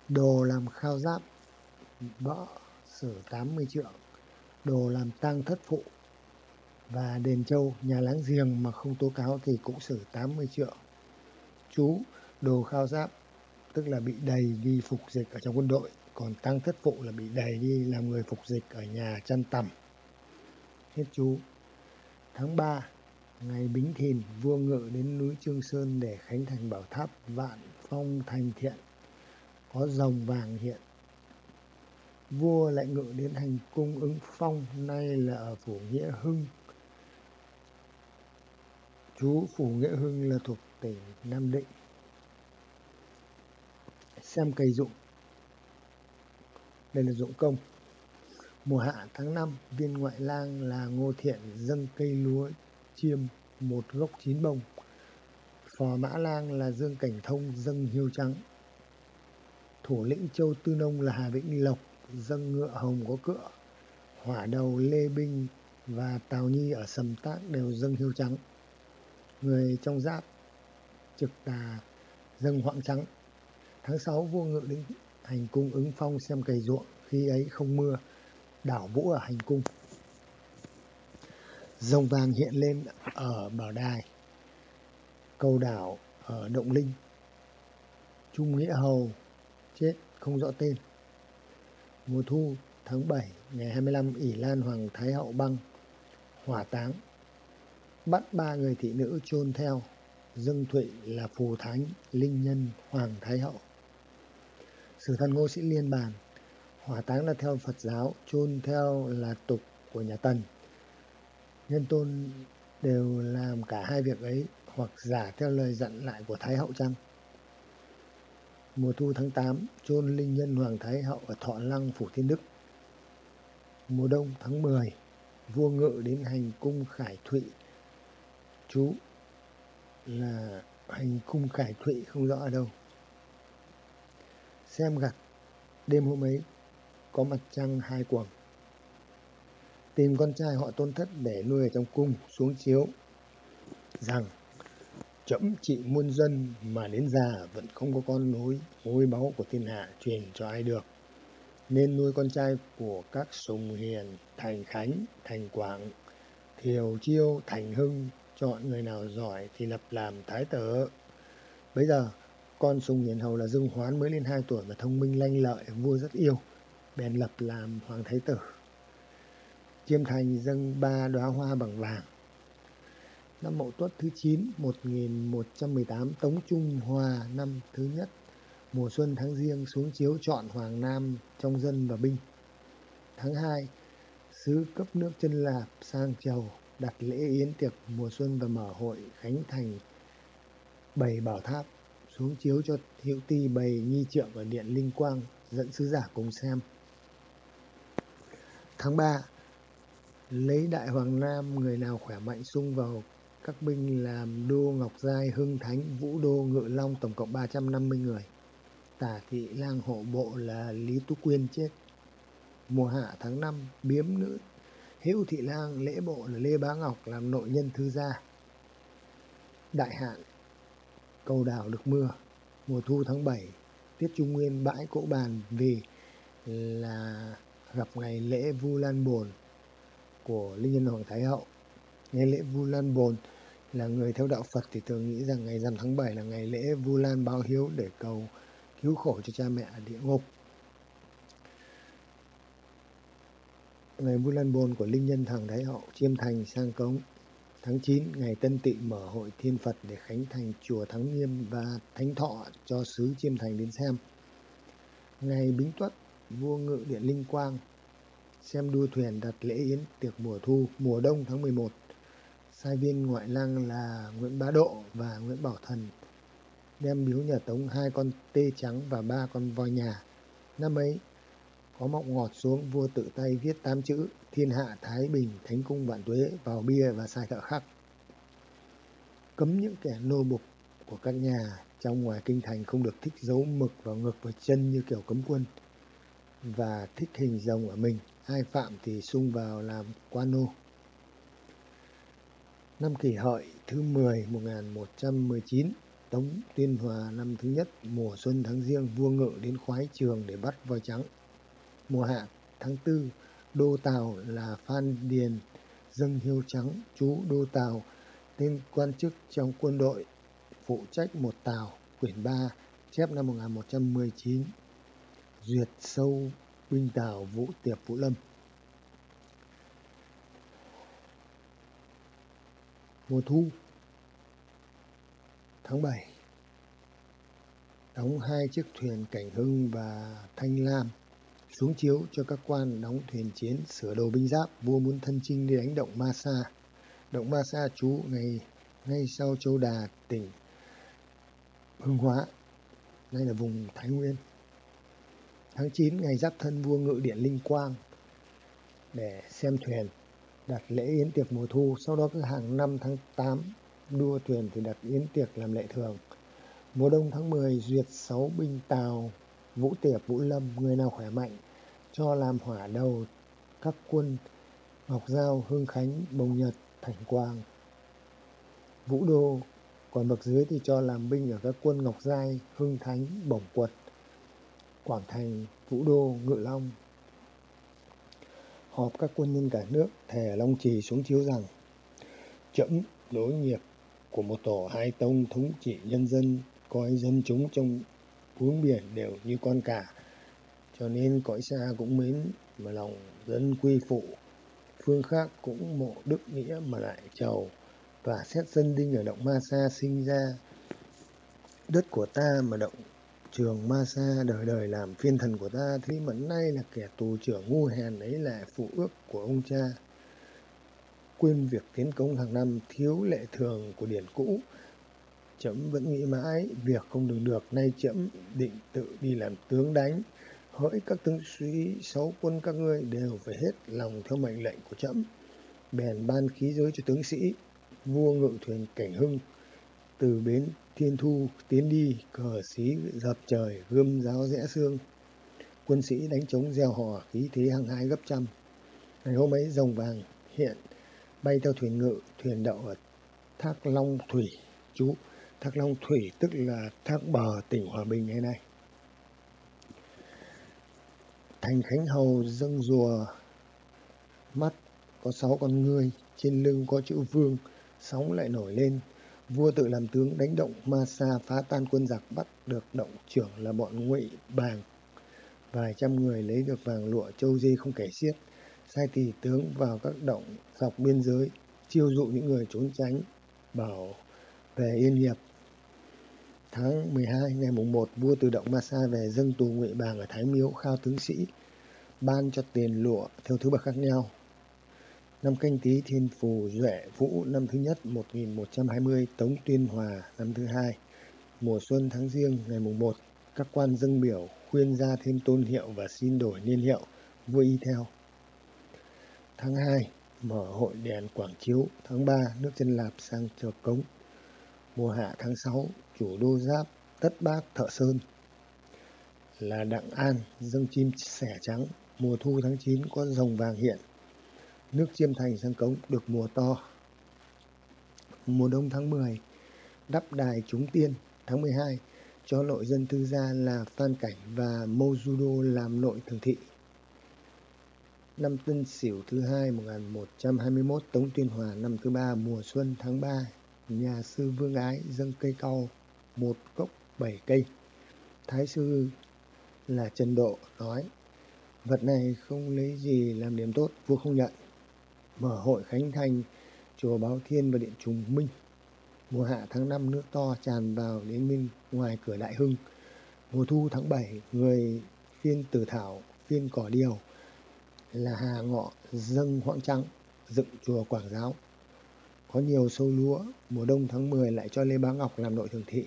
Đồ làm khao giáp vợ xử 80 trượng. Đồ làm tang thất phụ và đền châu nhà láng giềng mà không tố cáo thì cũng xử 80 triệu Chú đồ khao giáp tức là bị đầy đi phục dịch ở trong quân đội, còn tăng thất phụ là bị đầy đi làm người phục dịch ở nhà chăn tằm. Hết chú. Tháng 3, ngày Bính Thìn, vua ngự đến núi Trương Sơn để khánh thành bảo tháp vạn phong thành thiện, có rồng vàng hiện. Vua lại ngự đến hành cung ứng phong, nay là ở phủ Nghĩa Hưng, chú Phủ Nghĩa Hưng là thuộc tỉnh Nam Định. Xem cây dụng. Đây là dụng công. Mùa hạ tháng 5, viên ngoại lang là Ngô Thiện dâng cây lúa chiêm một gốc chín bông. Phò mã lang là Dương Cảnh Thông dâng hiêu trắng. Thủ lĩnh Châu Tư Nông là Hà Vĩnh Lộc dâng ngựa hồng có cựa. Hỏa đầu Lê Binh và Tào Nhi ở Sầm Tác đều dâng hiêu trắng. Người trong giáp trực tà dâng hoạng trắng. Tháng sáu, vua ngự đến hành cung ứng phong xem cày ruộng, khi ấy không mưa, đảo vũ ở hành cung. Rồng vàng hiện lên ở bảo đài cầu đảo ở động linh. Trung nghĩa hầu chết không rõ tên mùa thu tháng 7 ngày 25 ỷ lan hoàng thái hậu băng, hỏa táng. Bắt ba người thị nữ chôn theo, Dương thụy là phù thánh linh nhân hoàng thái hậu. Sử thần ngô sĩ liên bàn, hỏa táng là theo phật giáo, chôn theo là tục của nhà tần. Nhân tôn đều làm cả hai việc ấy hoặc giả theo lời dặn lại của thái hậu chăng? Mùa thu tháng 8 chôn linh nhân hoàng thái hậu ở thọ lăng, phủ thiên đức. Mùa đông tháng 10 vua ngự đến hành cung khải thụy. Chú là hành cung khải thụy không rõ ở đâu. Xem gặt, đêm hôm ấy có mặt trăng hai quầng. Tìm con trai họ tôn thất để nuôi ở trong cung, xuống chiếu, rằng chậm trị muôn dân mà đến già vẫn không có con nối ngôi báu của thiên hạ truyền cho ai được nên nuôi con trai của các sùng hiền thành khánh thành quảng thiều chiêu thành hưng chọn người nào giỏi thì lập làm thái tử. Bây giờ, con sùng hiền hầu là Dương Hoán mới lên hai tuổi mà thông minh lanh lợi, vua rất yêu, bèn lập làm hoàng thái tử. Chiêm thành dâng ba đóa hoa bằng vàng. Năm Mậu Tuất thứ 9, 1118, Tống Trung Hòa năm thứ nhất, mùa xuân tháng riêng xuống chiếu chọn Hoàng Nam trong dân và binh. Tháng 2, sứ cấp nước chân lạp sang chầu đặt lễ yến tiệc mùa xuân và mở hội khánh thành bày bảo tháp xuống chiếu cho hiệu ti bày nhi trượng ở điện linh quang dẫn sứ giả cùng xem tháng 3 lấy đại hoàng nam người nào khỏe mạnh sung vào các binh làm đô ngọc giai hưng thánh vũ đô ngự long tổng cộng 350 người tả thị lang hộ bộ là lý tú quyên chết mùa hạ tháng 5 biếm nữ Hữu Thị Lang lễ bộ là Lê Bá Ngọc làm nội nhân thư gia. Đại hạn, cầu đảo được mưa, mùa thu tháng 7, tiết trung nguyên bãi cỗ bàn vì là gặp ngày lễ Vu Lan Bồn của Linh Nhân Hoàng Thái Hậu. Ngày lễ Vu Lan Bồn là người theo đạo Phật thì thường nghĩ rằng ngày rằm tháng 7 là ngày lễ Vu Lan báo hiếu để cầu cứu khổ cho cha mẹ ở địa ngục. Ngày Vu Lan Bồn của Linh Nhân Thằng Thái Hậu chiêm thành sang cống tháng 9 ngày Tân Tỵ mở hội Thiên Phật để khánh thành chùa Thắng Nghiêm và Thánh Thọ cho sứ Chiêm Thành đến xem. Ngày Bính Tuất, vua ngự điện Linh Quang xem đua thuyền đặt lễ yến tiệc mùa thu mùa đông tháng 11. Sai viên ngoại lang là Nguyễn Bá Độ và Nguyễn Bảo Thần, đem biếu nhà Tống hai con tê trắng và ba con voi nhà. Năm ấy, có mọc ngọt xuống, vua tự tay viết tám chữ thiên hạ, thái bình, thánh cung, vạn tuế, vào bia và sai thợ khắc. Cấm những kẻ nô bục của các nhà trong ngoài kinh thành không được thích giấu mực vào ngực và chân như kiểu cấm quân và thích hình rồng ở mình. Ai phạm thì sung vào làm quan nô năm kỷ hợi thứ 10 1119 Tống Tuyên Hòa năm thứ nhất, mùa xuân tháng riêng vua ngự đến khoái trường để bắt voi trắng. Mùa hạ tháng tư, đô tào là phan điền dâng hiêu trắng chú đô tào, tên quan chức trong quân đội, phụ trách một tàu quyển 3 chép năm 1119 duyệt sâu binh tàu vũ tiệp vũ lâm. Mùa thu, tháng 7 đóng hai chiếc thuyền cảnh hưng và thanh lam xuống chiếu cho các quan đóng thuyền chiến sửa đồ binh giáp vua muốn thân chinh đi đánh động ma sa. Động ma sa trú ngay ngay sau châu đà, tỉnh hưng hóa, nay là vùng thái nguyên. Tháng 9 ngày giáp thân vua ngự điện linh quang để xem thuyền đặt lễ yến tiệc mùa thu, sau đó cứ hàng năm tháng 8 đua thuyền thì đặt yến tiệc làm lệ thường. Mùa đông tháng 10 duyệt sáu binh tàu vũ tiệp, vũ lâm, người nào khỏe mạnh, cho làm hỏa đầu, các quân, ngọc giao, hương khánh, bồng nhật, thành quang. Vũ đô, còn bậc dưới thì cho làm binh ở các quân ngọc giai hưng thánh, bổng quật, quảng thành, vũ đô, ngự long họp các quân nhân cả nước thề long trì xuống chiếu rằng trẫm nối nghiệp của một tổ hai tông thống trị nhân dân, coi dân chúng trong hướng biển đều như con cả. Cho nên cõi xa cũng mến mà lòng dân quy phụ, phương khác cũng mộ đức nghĩa mà lại chầu. Và xét dân đinh ở động ma sa sinh ra, đất của ta mà động trường ma sa đời đời làm phiên thần của ta, thế mẫn nay là kẻ tù trưởng ngu hèn ấy là phụ ước của ông cha. Quên việc tiến công hàng năm thiếu lệ thường của điển cũ. Chấm vẫn nghĩ mãi, việc không được được, nay chấm định tự đi làm tướng đánh. Hỡi các tướng sĩ, sáu quân các ngươi đều phải hết lòng theo mệnh lệnh của trẫm bèn ban khí giới cho tướng sĩ, vua ngự thuyền cảnh hưng. Từ bến thiên thu tiến đi, cờ xí dập trời, gươm giáo rẽ xương. Quân sĩ đánh trống gieo hò khí thế hăng hái gấp trăm. Ngày hôm ấy, rồng vàng hiện, bay theo thuyền ngự, thuyền đậu ở thác long thủy, chú. Thác long thủy tức là thác bờ tỉnh hòa bình ngày nay. Thành khánh hầu dâng rùa, mắt có sáu con ngươi, trên lưng có chữ vương, sóng lại nổi lên vua tự làm tướng đánh động ma sa phá tan quân giặc, bắt được động trưởng là bọn ngụy bàng. Vài trăm người lấy được vàng lụa châu dê không kể xiết, sai tỷ tướng vào các động dọc biên giới, chiêu dụ những người trốn tránh, bảo về yên nghiệp tháng 12 ngày mùng 1 vua từ động ma sa về dâng tù ngụy bàng ở thái miếu, khao tướng sĩ, ban cho tiền lụa theo thứ bậc khác nhau năm canh tí thiên phù duệ vũ, năm thứ nhất 1120 tống tuyên hòa, năm thứ hai. Mùa xuân tháng riêng, ngày mùng 1 các quan dâng biểu khuyên ra thêm tôn hiệu và xin đổi niên hiệu, vua y theo. Tháng 2 mở hội đèn quảng chiếu. Tháng 3 nước chân lạp sang chợ cống. Mùa hạ tháng 6 chủ đô giáp, tất bác, thợ sơn. Là đặng an, dâng chim sẻ trắng. Mùa thu tháng 9 có rồng vàng hiện nước chiêm thành sang cống được mùa to mùa đông tháng 10 đắp đài chúng tiên, tháng 12 cho nội dân thư gia là Phan Cảnh và Mojudo làm nội thường thị. Năm Tân Sửu thứ hai 1121 Tống Tuyên Hòa năm thứ ba, mùa xuân tháng 3 nhà sư Vương Ái dâng cây cau một cốc bảy cây. Thái sư là Trần Độ nói, vật này không lấy gì làm điểm tốt, vua không nhận. Mở hội khánh thành chùa Báo Thiên và điện Trùng Minh. Mùa hạ tháng 5 nước to tràn vào đến minh ngoài cửa Đại Hưng. Mùa thu tháng 7 người phiên tử thảo phiên cỏ điều là Hà Ngọ dâng hoãng trắng dựng chùa Quảng Giáo. Có nhiều sâu lúa, mùa đông tháng 10 lại cho Lê Bá Ngọc làm nội thường thị.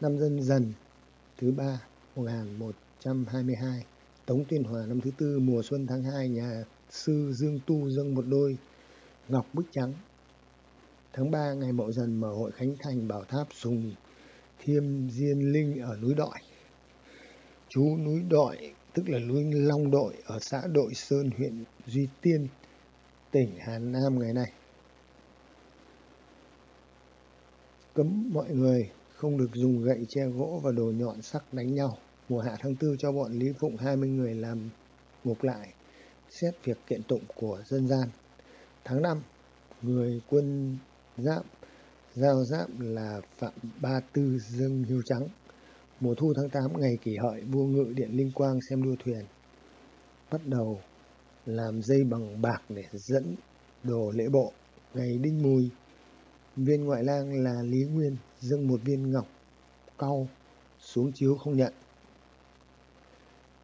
Năm dân dần thứ ba 1122 Tống Tuyên Hòa năm thứ tư mùa xuân tháng 2 nhà sư Dương Tu dâng một đôi ngọc bích trắng. Tháng 3 ngày Mậu Dần mở hội khánh thành bảo tháp sùng Thiêm Diên Linh ở núi Đội. Chú núi Đội tức là núi Long Đội ở xã Đội Sơn huyện Duy Tiên tỉnh Hà Nam ngày nay. Cấm mọi người không được dùng gậy che gỗ và đồ nhọn sắc đánh nhau. Mùa hạ tháng tư cho bọn Lý Phụng 20 người làm ngục lại, xét việc kiện tụng của dân gian. Tháng 5, người quân giáp, giao giáp là Phạm Ba Tư Dương Hiếu trắng. Mùa thu tháng 8 ngày kỷ hợi, vua ngự điện Linh Quang xem đua thuyền. Bắt đầu làm dây bằng bạc để dẫn đồ lễ bộ. Ngày đinh mùi, viên ngoại lang là Lý Nguyên dâng một viên ngọc cau xuống chiếu không nhận.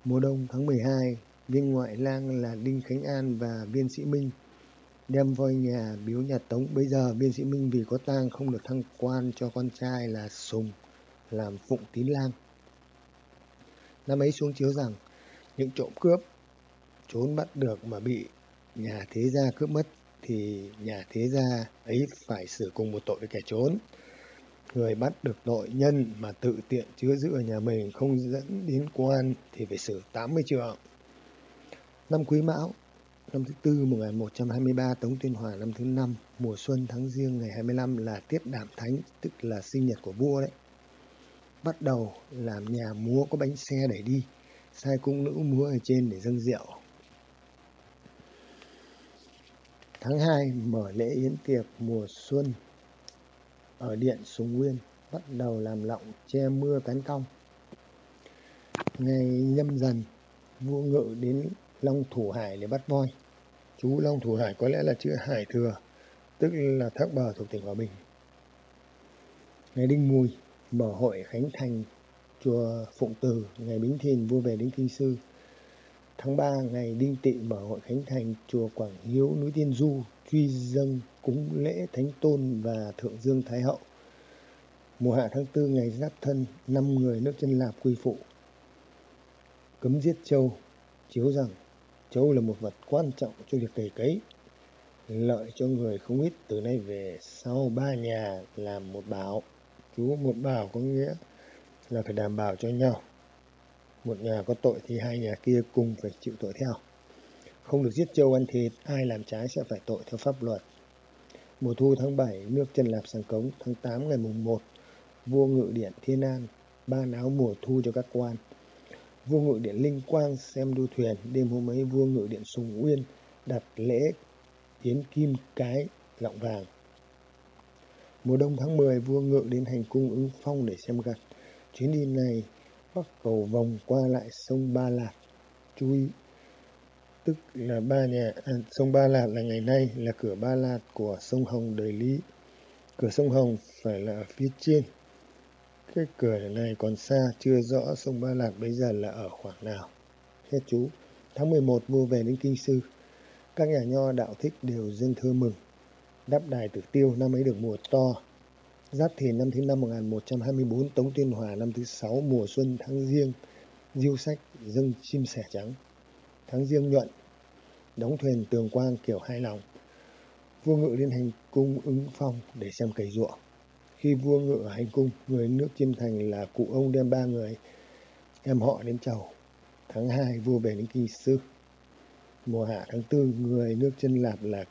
Mùa đông tháng 12, viên ngoại lang là Đinh Khánh An và viên sĩ Minh đem voi nhà biếu nhà Tống. Bây giờ viên sĩ Minh vì có tang không được thăng quan cho con trai là Sùng, làm phụng tín lang. Năm ấy xuống chiếu rằng những trộm cướp trốn bắt được mà bị nhà thế gia cướp mất thì nhà thế gia ấy phải xử cùng một tội với kẻ trốn. Người bắt được tội nhân mà tự tiện chứa giữ ở nhà mình không dẫn đến quan thì phải xử 80 trượng. Năm Quý Mão, năm thứ tư 1123 Tống Tuyên Hòa năm thứ năm mùa xuân tháng riêng ngày 25 là tiết đảm thánh tức là sinh nhật của vua đấy. Bắt đầu làm nhà múa có bánh xe để đi, sai cung nữ múa ở trên để dâng rượu. Tháng 2 mở lễ yến tiệc mùa xuân ở điện Sùng Nguyên bắt đầu làm lọng che mưa cán cong. Ngày nhâm dần, vua ngự đến Long Thủ Hải để bắt voi. Chú Long Thủ Hải có lẽ là chữ Hải Thừa, tức là thác bờ thuộc tỉnh Hòa Bình. Ngày Đinh Mùi, mở hội khánh thành chùa Phụng Từ, ngày Bính Thìn vua về đến Kinh Sư. Tháng 3 ngày Đinh Tị mở hội khánh thành chùa Quảng Hiếu núi Tiên Du, truy dâng cúng lễ Thánh Tôn và Thượng Dương Thái Hậu. Mùa hạ tháng 4 ngày Giáp Thân, năm người nước chân Lạp quy phụ. Cấm giết châu, chiếu rằng châu là một vật quan trọng cho việc cày cấy, lợi cho người không ít từ nay về sau ba nhà làm một bảo. Chú một bảo có nghĩa là phải đảm bảo cho nhau. Một nhà có tội thì hai nhà kia cùng phải chịu tội theo. Không được giết châu ăn thịt, ai làm trái sẽ phải tội theo pháp luật. Mùa thu tháng 7, nước chân lạp sang cống, tháng 8 ngày mùng 1, vua ngự điện Thiên An ban áo mùa thu cho các quan. Vua ngự điện Linh Quang xem đua thuyền, đêm hôm ấy vua ngự điện Sùng Uyên đặt lễ yến kim cái lọng vàng. Mùa đông tháng 10, vua ngự đến hành cung ứng phong để xem gặt. Chuyến đi này bắc cầu vòng qua lại sông Ba Lạt. Chú ý, tức là ba nhà à, sông Ba Lạt là ngày nay là cửa Ba Lạt của sông Hồng đời Lý. Cửa sông Hồng phải là ở phía trên. Cái cửa này còn xa, chưa rõ sông Ba Lạc bây giờ là ở khoảng nào. Hết chú. Tháng 11 vua về đến Kinh Sư. Các nhà nho đạo thích đều dân thơ mừng. Đắp đài tử tiêu năm ấy được mùa to. Giáp Thìn năm thứ năm 1124, Tống Tuyên Hòa năm thứ sáu mùa xuân tháng riêng, diêu sách dâng chim sẻ trắng. Tháng riêng nhuận, đóng thuyền tường quang kiểu hai lòng. Vua ngự lên hành cung ứng phong để xem cày ruộng. Khi vua ngự hành cung, người nước chiêm thành là cụ ông đem ba người em họ đến chầu. Tháng hai vua về đến kỳ sư. Mùa hạ tháng tư người nước chân lạp là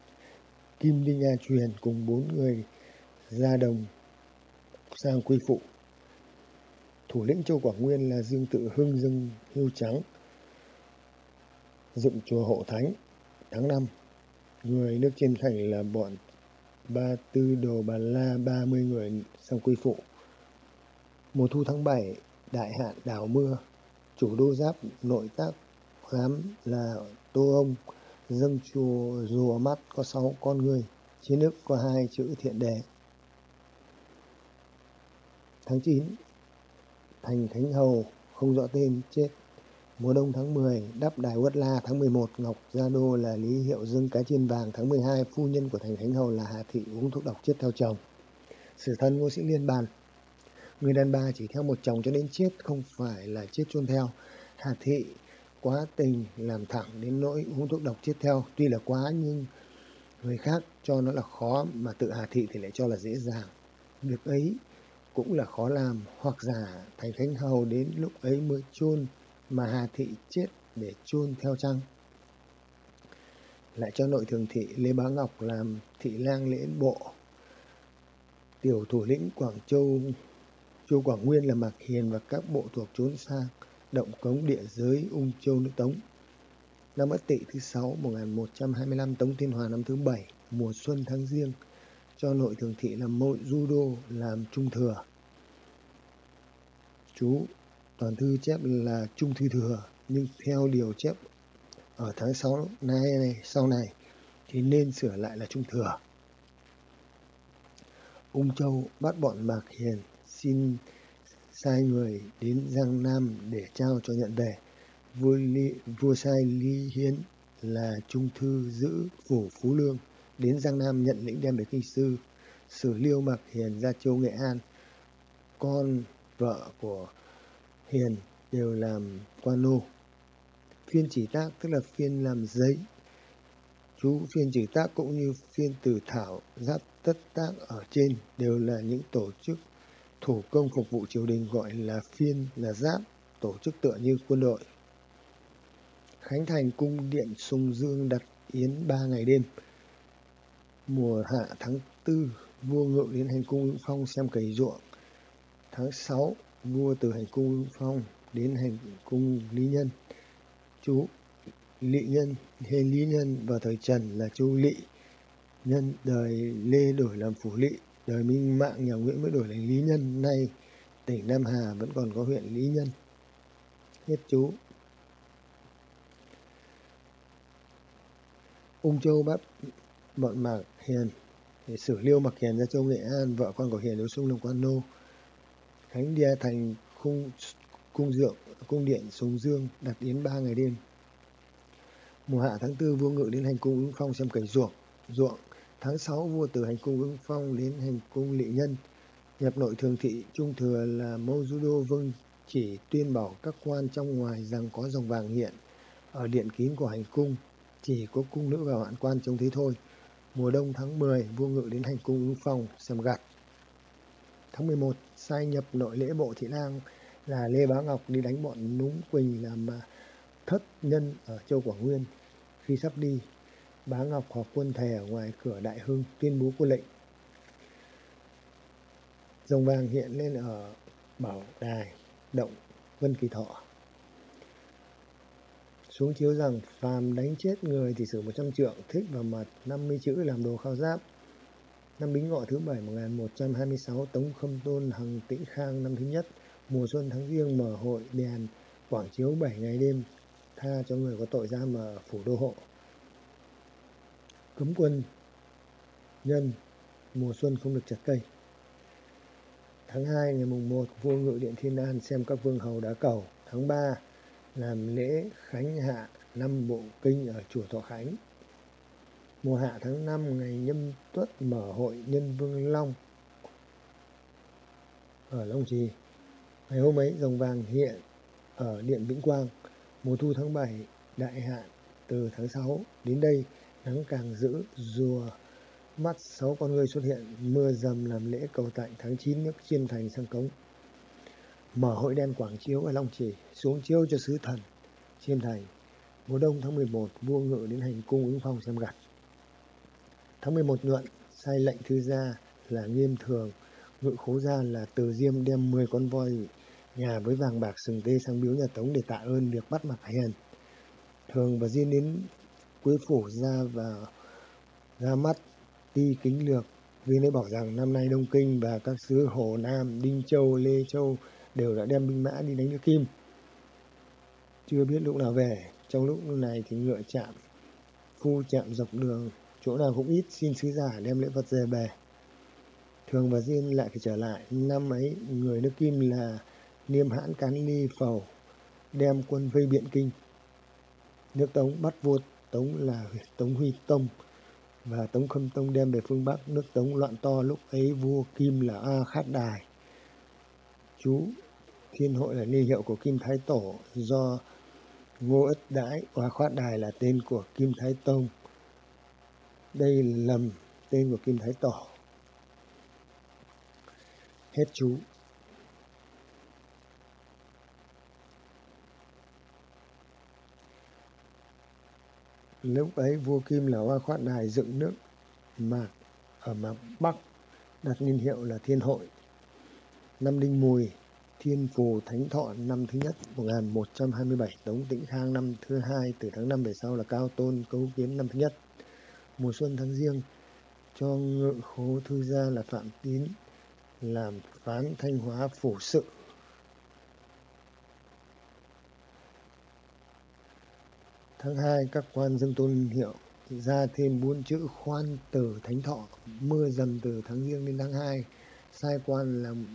Kim Đinh A Truyền cùng bốn người ra đồng sang quy phụ. thủ lĩnh châu Quảng Nguyên là Dương Tự Hưng dương hưu trắng dựng chùa hộ thánh tháng năm người nước chiêm thành là bọn ba tư đồ bà la 30 người sang quy phụ. Mùa thu tháng bảy, đại hạn đảo mưa. Chủ đô giáp nội tác khám là tô ông. Dâng chùa rùa mắt có sáu con người chiến nước có hai chữ thiện đề tháng 9 thành khánh hầu, không rõ tên, chết mùa đông tháng 10 đắp đài uất la tháng 11 ngọc gia đô là lý hiệu dương cá chiên vàng tháng 12 phu nhân của thành khánh hầu là hà thị uống thuốc độc chết theo chồng. Sử thân ngô sĩ liên bàn. Người đàn bà chỉ theo một chồng cho đến chết, không phải là chết chôn theo. Hà thị quá tình làm thẳng đến nỗi uống thuốc độc chết theo. Tuy là quá, nhưng người khác cho nó là khó, mà tự hà thị thì lại cho là dễ dàng. Việc ấy cũng là khó làm, hoặc giả thành khánh hầu đến lúc ấy mới chôn mà hà thị chết để chôn theo chăng? Lại cho nội thường thị lê bá ngọc làm thị lang lễ bộ. Tiểu thủ lĩnh quảng châu châu quảng nguyên là mạc hiền và các bộ thuộc trốn sang động cống địa giới ung châu nước tống. Năm ất tỵ thứ sáu 1125 tống thiên hòa năm thứ bảy, mùa xuân tháng riêng cho nội thường thị làm mội judo làm trung thừa. Chú toàn thư chép là trung thư thừa nhưng theo điều chép ở tháng 6 nay này sau này thì nên sửa lại là trung thừa. Ung châu bắt bọn mạc hiền xin sai người đến giang nam để trao cho nhận về. Vua, Lý, vua sai lý hiến là trung thư giữ phủ phú lương đến giang nam nhận lĩnh đem về kinh sư sử liêu mạc hiền ra châu nghệ an. Con vợ của hiền đều làm quan lô. Phiên chỉ tác tức là phiên làm giấy. Chú phiên chỉ tác cũng như phiên từ thảo, giáp tất tác ở trên đều là những tổ chức thủ công phục vụ triều đình gọi là phiên là giáp, tổ chức tựa như quân đội. Khánh thành cung điện sùng dương đặt yến ba ngày đêm. Mùa hạ tháng tư, vua ngự đến hành cung Vĩnh Phong xem cày ruộng. Tháng sáu vua từ hành cung Phong đến hành cung Lý Nhân. Chú Lị Nhân hay Lý Nhân và thời Trần là chu Lị. Nhân đời Lê đổi làm Phủ Lị, đời Minh Mạng nhà Nguyễn mới đổi thành Lý Nhân. Nay tỉnh Nam Hà vẫn còn có huyện Lý Nhân. Hết chú. Ung Châu bắt bọn Mạc Hiền để xử liêu mặc hiền ra châu nghệ an vợ con của hiền đều sung làm quan nô khánh địa thành cung cung dượng cung điện sùng dương đặt yến ba ngày đêm. Mùa hạ tháng tư vua ngự đến hành cung ứng phong xem cảnh ruộng. Ruộng tháng sáu vua từ hành cung ứng phong đến hành cung lị nhân. Nhập nội thường thị trung thừa là mâu du đô vương chỉ tuyên bảo các quan trong ngoài rằng có dòng vàng hiện ở điện kín của hành cung chỉ có cung nữ và hoạn quan trông thấy thôi. Mùa đông tháng 10, vua ngự đến hành cung ứng phong xem gặt. Tháng 11, sai nhập nội lễ bộ thị lang là Lê Bá Ngọc đi đánh bọn Núng Quỳnh làm à, thất nhân ở châu Quảng Nguyên. Khi sắp đi, Bá Ngọc họp quân thề ở ngoài cửa Đại Hưng tuyên bố quân lệnh. Dòng vàng hiện lên ở Bảo Đài, Động, Vân Kỳ Thọ xuống chiếu rằng phàm đánh chết người thì xử 100 trượng, thích vào mặt 50 chữ làm đồ khao giáp. Năm Bính Ngọ thứ bảy 1126 Tống Khâm Tôn Hằng Tĩnh Khang năm thứ nhất, mùa xuân tháng riêng mở hội đèn quảng chiếu 7 ngày đêm, tha cho người có tội ra mà phủ đô hộ. Cấm quân nhân mùa xuân không được chặt cây. Tháng 2 ngày mùng 1 vua ngự điện Thiên An xem các vương hầu đá cầu. Tháng 3 làm lễ khánh hạ năm bộ kinh ở chùa Thọ Khánh. Mùa hạ tháng 5 ngày nhâm tuất mở hội nhân vương Long ở Long Trì. Ngày hôm ấy dòng vàng hiện ở Điện Vĩnh Quang. Mùa thu tháng 7 đại hạn từ tháng 6 đến đây, nắng càng dữ, rùa mắt sáu con người xuất hiện, mưa dầm làm lễ cầu tạnh tháng 9 nước chiên thành sang cống mở hội đen quảng chiếu ở Long Trì, xuống chiếu cho sứ thần chiêm thành mùa đông tháng 11 vua ngự đến hành cung ứng phong xem gặt tháng 11 nhuận sai lệnh thư gia là nghiêm thường ngự khố gia là từ diêm đem 10 con voi nhà với vàng bạc sừng tê sang biếu nhà Tống để tạ ơn việc bắt mặt hiền. Thường và Diên đến Quế Phủ ra và ra mắt ti kính lược. Viên ấy bảo rằng năm nay Đông Kinh và các xứ Hồ Nam, Đinh Châu, Lê Châu đều đã đem binh mã đi đánh nước Kim. Chưa biết lúc nào về, trong lúc này thì ngựa chạm, phu chạm dọc đường, chỗ nào cũng ít xin sứ giả đem lễ vật về bè. Thường và Diên lại phải trở lại, năm ấy người nước Kim là Niêm hãn Cán Ly Phầu đem quân vây biện kinh. Nước Tống bắt vua Tống là Tống Huy Tông và Tống Khâm Tông đem về phương Bắc. Nước Tống loạn to lúc ấy vua Kim là A Khát Đài. Chú Thiên hội là niên hiệu của Kim Thái Tổ do Ngô Ất Đãi và Khát Đài là tên của Kim Thái Tông. Đây lầm tên của Kim Thái Tổ. Hết chú. Lúc ấy vua Kim là Hoa Khoát Đài dựng nước mà ở Mạc Bắc đặt niên hiệu là Thiên Hội. Năm Đinh Mùi, Thiên Phù Thánh Thọ năm thứ nhất 1127, Tống Tĩnh Khang năm thứ hai, từ tháng 5 về sau là Cao Tôn Cấu Kiến năm thứ nhất. Mùa xuân tháng riêng, cho ngự khố thư gia là Phạm Tín làm phán Thanh Hóa phủ sự Tháng 2, các quan dân tôn hiệu ra thêm bốn chữ khoan từ thánh thọ, mưa dầm từ tháng riêng đến tháng 2. Sai quan làm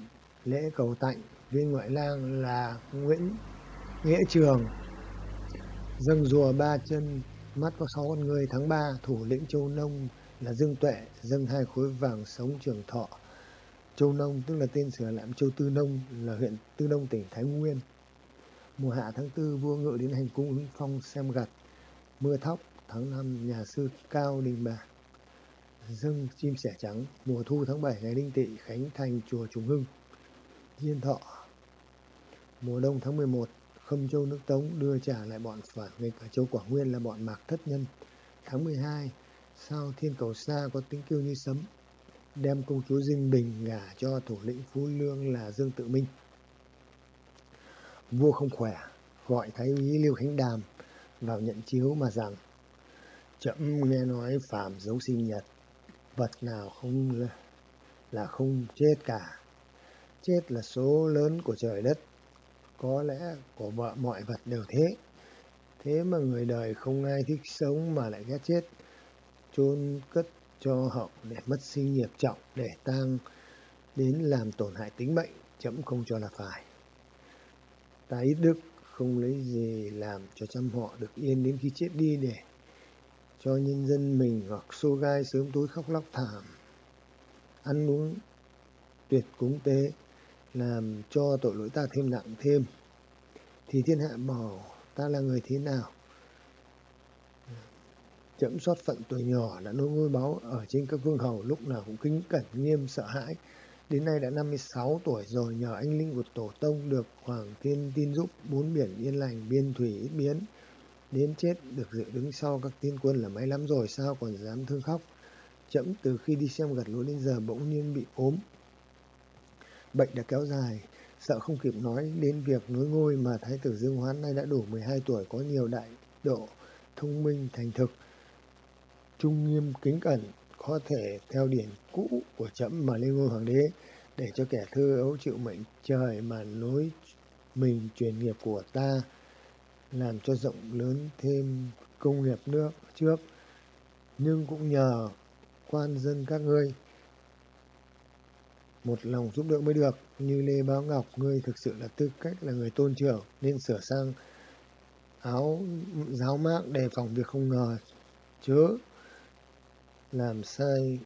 lễ cầu tạnh, viên ngoại lang là Nguyễn Nghĩa Trường. Dâng rùa ba chân, mắt có sáu con người tháng 3, thủ lĩnh Châu Nông là Dương Tuệ, dâng hai khối vàng sống trường thọ. Châu Nông tức là tên sửa làm Châu Tư Nông là huyện Tư Nông tỉnh Thái Nguyên. Mùa hạ tháng tư vua ngự đến hành cung ứng phong xem gặt. Mưa thóc tháng năm nhà sư Cao Đình Bạc. Dâng chim sẻ trắng mùa thu tháng 7 ngày đinh tỵ khánh thành chùa Trùng Hưng. Diên thọ mùa đông tháng 11 Khâm Châu nước Tống đưa trả lại bọn phản nghịch ở châu Quảng Nguyên là bọn Mạc Thất Nhân. Tháng 12 sao thiên cầu xa có tiếng kêu như sấm đem công chúa Dinh Bình ngả cho thủ lĩnh Phú Lương là Dương Tự Minh vua không khỏe gọi thái úy liêu khánh đàm vào nhận chiếu mà rằng chậm nghe nói phàm dấu sinh nhật vật nào không là, là không chết cả chết là số lớn của trời đất có lẽ của vợ mọi vật đều thế. Thế mà người đời không ai thích sống mà lại ghét chết. Chôn cất cho hậu để mất sinh nghiệp trọng, để tang, đến làm tổn hại tính mệnh chấm không cho là phải. Ta ít đức, không lấy gì làm cho trăm họ được yên đến khi chết đi để cho nhân dân mình hoặc xô gai sớm tối khóc lóc thảm. Ăn uống tuyệt cúng tế làm cho tội lỗi ta thêm nặng thêm thì thiên hạ bảo ta là người thế nào chậm xót phận tuổi nhỏ đã nối ngôi báu ở trên các vương hầu, lúc nào cũng kính cẩn, nghiêm, sợ hãi Đến nay đã 56 tuổi rồi, nhờ anh linh của tổ tông được Hoàng Thiên tin giúp, bốn biển yên lành, biên thủy ít biến. Đến chết được dự đứng sau các tiên quân là may lắm rồi, sao còn dám thương khóc. Chậm từ khi đi xem gặt lúa đến giờ bỗng nhiên bị ốm. Bệnh đã kéo dài, sợ không kịp nói đến việc nối ngôi mà Thái tử Dương Hoán nay đã đủ 12 tuổi có nhiều đại độ, thông minh, thành thực, trung nghiêm, kính cẩn, có thể theo điển cũ của trẫm mà lên ngôi hoàng đế để cho kẻ thơ ấu chịu mệnh trời mà nối mình truyền nghiệp của ta làm cho rộng lớn thêm công nghiệp nước trước. Nhưng cũng nhờ quan dân các ngươi một lòng giúp đỡ mới được. Như lê báo ngọc, ngươi thực sự là tư cách là người tôn trưởng, nên sửa sang áo, giáo mác đề phòng việc không ngờ. Chớ làm sai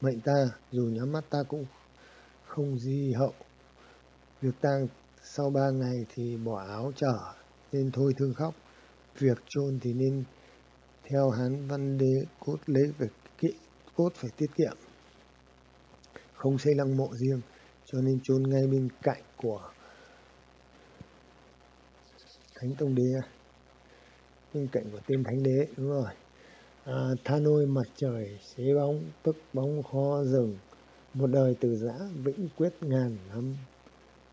mệnh ta, dù nhắm mắt ta cũng không di hậu. Việc tang sau ba ngày thì bỏ áo trở, nên thôi thương khóc. Việc chôn thì nên theo hán văn đế cốt lấy việc cốt phải tiết kiệm. Không xây lăng mộ riêng cho nên chôn ngay bên cạnh của thánh tông đế. Bên cạnh của tên thánh đế đúng rồi. À, tha nôi mặt trời xế bóng tức bóng kho rừng. Một đời từ giã vĩnh quyết ngàn năm.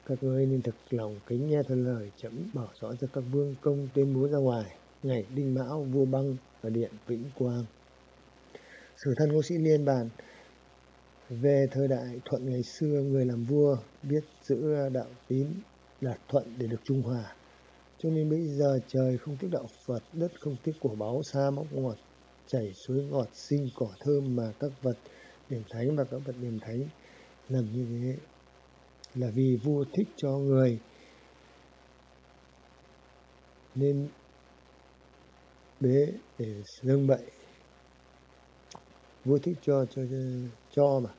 Các ngươi nên thực lòng kính nghe theo lời chấm bảo rõ cho các vương công tuyên bố ra ngoài. Ngày đinh mão vua băng và điện vĩnh quang sử thân ngô sĩ liên bàn. Về thời đại thuận ngày xưa, người làm vua biết giữ đạo tín, đạt thuận để được trung hòa. Cho nên bây giờ trời không tiếc đạo phật, đất không tiếc của báu xa móc ngọt, chảy suối ngọt, sinh cỏ thơm mà các vật điểm thánh và các vật điểm thánh làm như thế. Là vì vua thích cho người. Nên bế để dâng bậy vua thích cho cho cho, mà.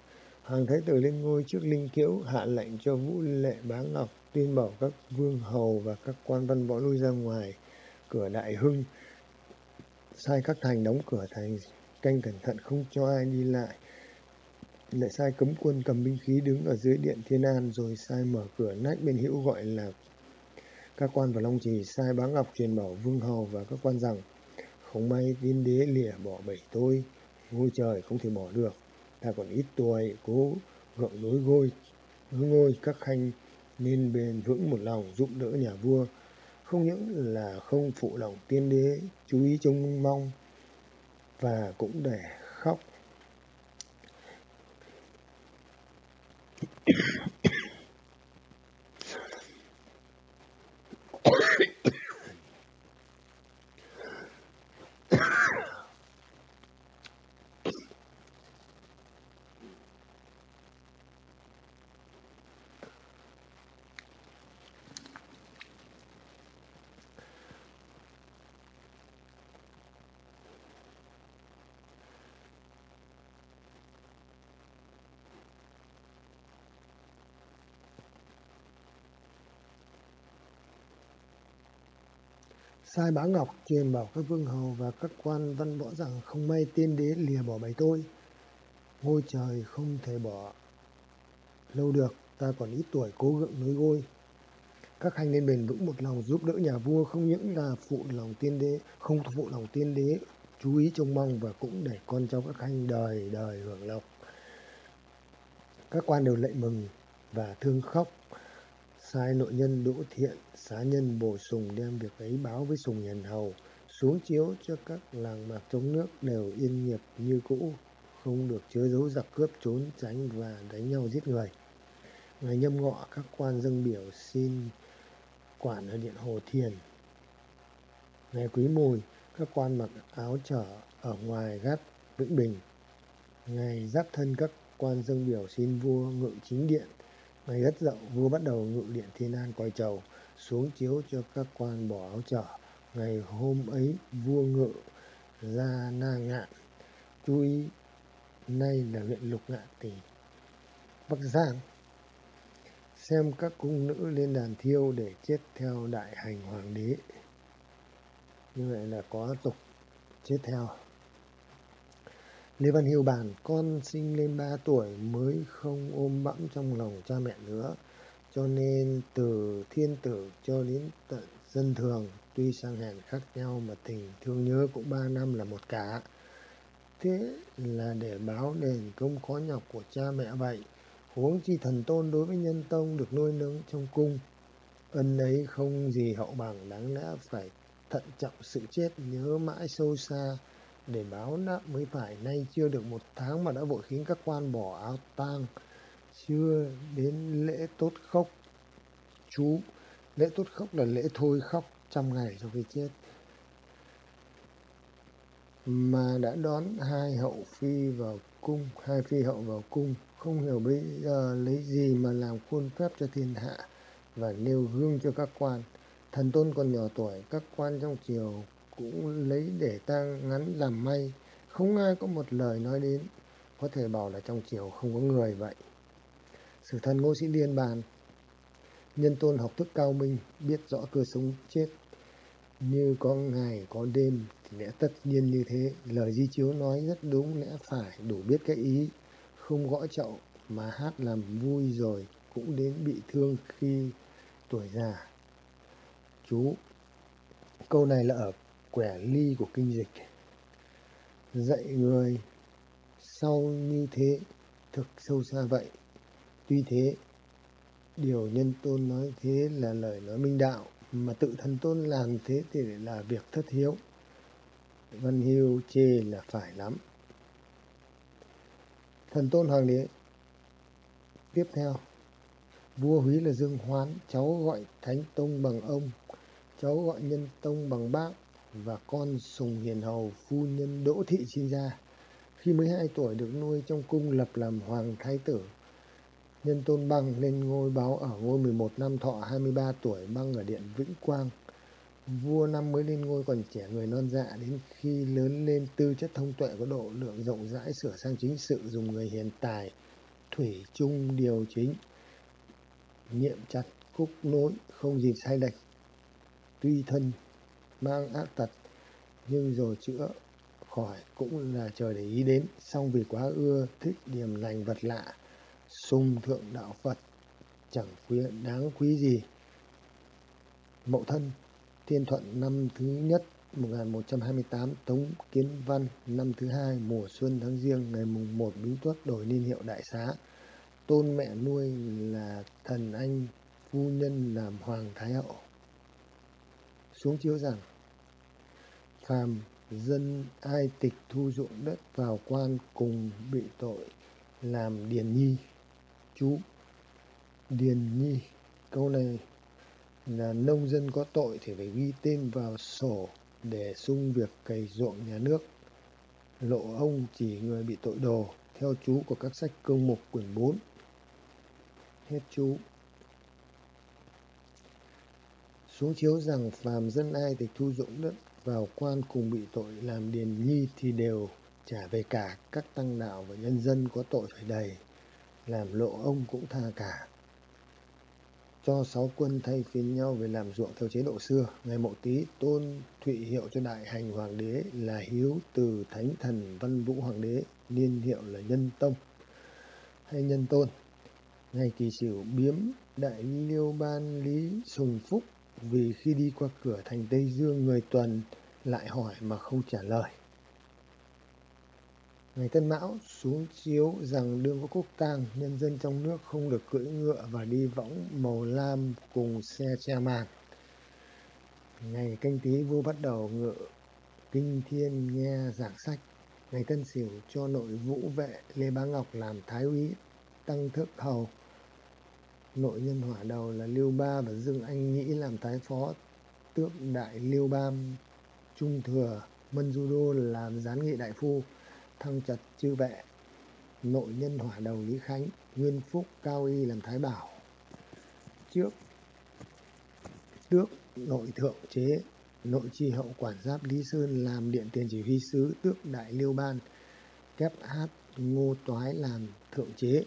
Hàng thái tử lên ngôi trước linh kiễu hạ lệnh cho vũ lệ bá ngọc tuyên bảo các vương hầu và các quan văn võ lui ra ngoài cửa đại hưng. Sai các thành đóng cửa thành canh cẩn thận không cho ai đi lại. Lại sai cấm quân cầm binh khí đứng ở dưới điện thiên an rồi sai mở cửa nách bên hữu gọi là các quan và long trì. Sai bá ngọc truyền bảo vương hầu và các quan rằng không may tiên đế lìa bỏ bảy tôi ngôi trời không thể bỏ được. Ta còn ít tuổi, cố gượng đối ngôi đối ngôi các khanh nên bền vững một lòng giúp đỡ nhà vua. Không những là không phụ lòng tiên đế, chú ý trông mong và cũng để khóc. Sai bá ngọc truyền bảo các vương hầu và các quan văn võ rằng không may tiên đế lìa bỏ bầy tôi. Ngôi trời không thể bỏ lâu được, ta còn ít tuổi cố gượng nối ngôi. Các khanh nên bền vững một lòng giúp đỡ nhà vua, không những là phụ lòng tiên đế, không phụ lòng tiên đế, chú ý trông mong và cũng để con cháu các khanh đời đời hưởng lộc. Các quan đều lệ mừng và thương khóc sai nội nhân đỗ thiện xá nhân bổ sùng đem việc ấy báo với sùng hiền hầu, xuống chiếu cho các làng mạc trong nước đều yên nghiệp như cũ, không được chứa giấu giặc cướp trốn, tránh và đánh nhau giết người. Ngày nhâm ngọ, các quan dâng biểu xin quản ở điện hồ thiền. Ngày quý mùi, các quan mặc áo trở ở ngoài gác vĩnh bình. Ngày giáp thân, các quan dâng biểu xin vua ngự chính điện ngày đất rộng, vua bắt đầu ngự điện thiên an coi trầu xuống chiếu cho các quan bỏ áo trở ngày hôm ấy vua ngự ra na ngạn. Chú ý nay là huyện lục ngạn tỉnh bắc giang. Xem các cung nữ lên đàn thiêu để chết theo đại hành hoàng đế. Như vậy là có tục chết theo. Lê Văn Hiếu bàn, con sinh lên 3 tuổi mới không ôm bẵm trong lòng cha mẹ nữa. Cho nên từ thiên tử cho đến tận dân thường, tuy sang hèn khác nhau mà tình thương nhớ cũng 3 năm là một cả. Thế là để báo đền công khó nhọc của cha mẹ vậy. Huống chi thần tôn đối với nhân tông được nuôi nấng trong cung. Ân ấy không gì hậu bằng, đáng lẽ phải thận trọng sự chết nhớ mãi sâu xa để báo nợ mới phải. Nay chưa được một tháng mà đã vội khiến các quan bỏ áo tang. Chưa đến lễ tốt khóc, chú. Lễ tốt khóc là lễ thôi khóc, trăm ngày sau khi chết. Mà đã đón hai hậu phi vào cung, hai phi hậu vào cung. Không hiểu bây giờ lấy gì mà làm khuôn phép cho thiên hạ và nêu gương cho các quan. Thần tôn còn nhỏ tuổi, các quan trong triều cũng lấy để ta ngắn làm may. Không ai có một lời nói đến. Có thể bảo là trong triều không có người vậy. Sử thân ngô sĩ liên bàn. Nhân tôn học thức cao minh, biết rõ cơ sống chết. Như có ngày, có đêm, thì lẽ tất nhiên như thế. Lời di chiếu nói rất đúng, lẽ phải đủ biết cái ý. Không gõ chậu, mà hát làm vui rồi, cũng đến bị thương khi tuổi già. Chú, câu này là ở quẻ ly của kinh dịch dạy người sau như thế thực sâu xa vậy. Tuy thế, điều nhân tôn nói thế là lời nói minh đạo, mà tự thần tôn làm thế thì là việc thất hiếu. Văn Hiêu chê là phải lắm. Thần tôn hoàng đế Tiếp theo, vua húy là Dương Hoán, cháu gọi Thánh Tông bằng ông, cháu gọi Nhân Tông bằng bác và con Sùng Hiền Hầu, phu nhân Đỗ Thị sinh ra. Khi mới hai tuổi được nuôi trong cung lập làm hoàng thái tử. Nhân Tôn Băng lên ngôi báo ở ngôi 11 năm thọ 23 tuổi, băng ở điện Vĩnh Quang. Vua năm mới lên ngôi còn trẻ người non dạ đến khi lớn lên tư chất thông tuệ có độ lượng rộng rãi, sửa sang chính sự, dùng người hiền tài, thủy chung, điều chính, niệm chặt khúc nối, không gì sai lệch, tuy thân mang ác tật nhưng rồi chữa khỏi cũng là trời để ý đến song vì quá ưa thích điềm lành vật lạ sung thượng đạo phật chẳng quý đáng quý gì mậu thân thiên thuận năm thứ nhất 1128 Tống Kiến Văn năm thứ hai mùa xuân tháng riêng ngày mùng 1 Bính Tuất đổi niên hiệu Đại Xá. Tôn mẹ nuôi là thần anh, phu nhân làm Hoàng Thái Hậu. Xuống chiếu rằng phàm dân ai tịch thu dụng đất vào quan cùng bị tội, làm điền nhi. Chú Điền nhi, câu này là nông dân có tội thì phải ghi tên vào sổ để sung việc cày ruộng nhà nước. Lộ ông chỉ người bị tội đồ, theo chú của các sách công mục quyển 4. Hết chú. Xuống chiếu rằng phàm dân ai thì thu dụng đất vào quan cùng bị tội làm điền nhi thì đều trả về cả các tăng đạo và nhân dân có tội phải đầy. Làm lộ ông cũng tha cả cho sáu quân thay phiên nhau về làm ruộng theo chế độ xưa. Ngày mậu tý tôn thụy hiệu cho đại hành hoàng đế là hiếu từ thánh thần văn vũ hoàng đế, niên hiệu là nhân tông hay nhân tôn. Ngày kỳ sửu biếm đại liêu ban lý sùng phúc vì khi đi qua cửa thành Tây Dương người tuần lại hỏi mà không trả lời. Ngày Tân Mão xuống chiếu rằng đương có quốc tang, nhân dân trong nước không được cưỡi ngựa và đi võng màu lam cùng xe che màn. Ngày canh tí vua bắt đầu ngựa kinh thiên nghe giảng sách. Ngày Tân Sửu cho nội vũ vệ Lê Bá Ngọc làm thái úy tăng thức hầu. Nội nhân hỏa đầu là lưu Ba và Dương Anh Nhĩ làm thái phó tước đại lưu Bam Trung Thừa. Mân Du Đô làm gián nghị đại phu, thăng trật chư vệ. Nội nhân hỏa đầu lý khánh, nguyên phúc cao y làm thái bảo. Trước, tước nội thượng chế, nội tri hậu quản giáp lý sơn làm điện tiền chỉ huy sứ, tước đại liêu ban, kép hát ngô toái làm thượng chế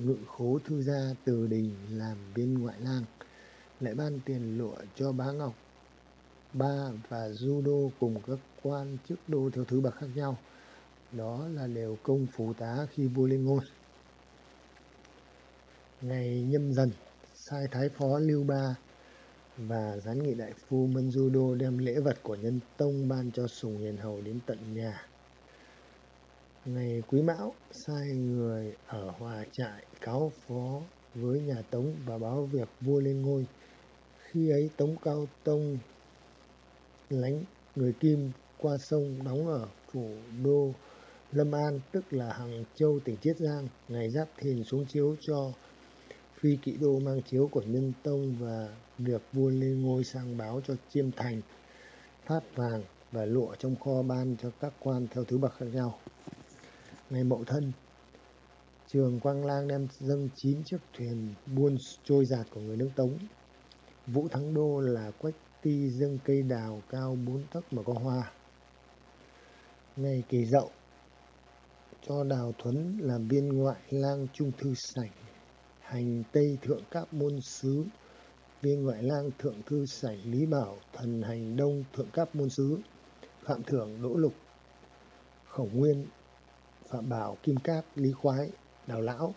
ngự khố thư gia từ đình làm biên ngoại lang, lại ban tiền lụa cho bá ngọc. Ba và du đô cùng các quan chức đô theo thứ bậc khác nhau. Đó là đều công phụ tá khi vua lên ngôi. Ngày nhâm dần, sai thái phó lưu ba và gián nghị đại phu mân du đô đem lễ vật của nhân tông ban cho sùng hiền hầu đến tận nhà. Ngày quý mão, sai người ở hòa trại cáo phó với nhà tống và báo việc vua lên ngôi khi ấy tống cao tông lánh người kim qua sông đóng ở phủ đô Lâm An tức là Hằng Châu tỉnh Chiết Giang ngày giáp thìn xuống chiếu cho phi kỵ đô mang chiếu của Nhân Tông và việc vua lên ngôi sang báo cho Chiêm Thành phát vàng và lụa trong kho ban cho các quan theo thứ bậc khác nhau. Ngày Mậu Thân, Trường Quang Lang đem dâng chín chiếc thuyền buôn trôi giạt của người nước Tống. Vũ Thắng Đô là quách ti dâng cây đào cao bốn tấc mà có hoa. Ngày Kỳ Dậu, cho Đào Thuấn làm biên ngoại lang trung thư sảnh, hành Tây Thượng Các Môn Sứ, viên ngoại lang Thượng Thư Sảnh Lý Bảo, thần hành Đông Thượng Các Môn Sứ, Phạm Thưởng Đỗ Lục, Khổng Nguyên, Phạm Bảo Kim Cát Lý Khoái, Đào Lão,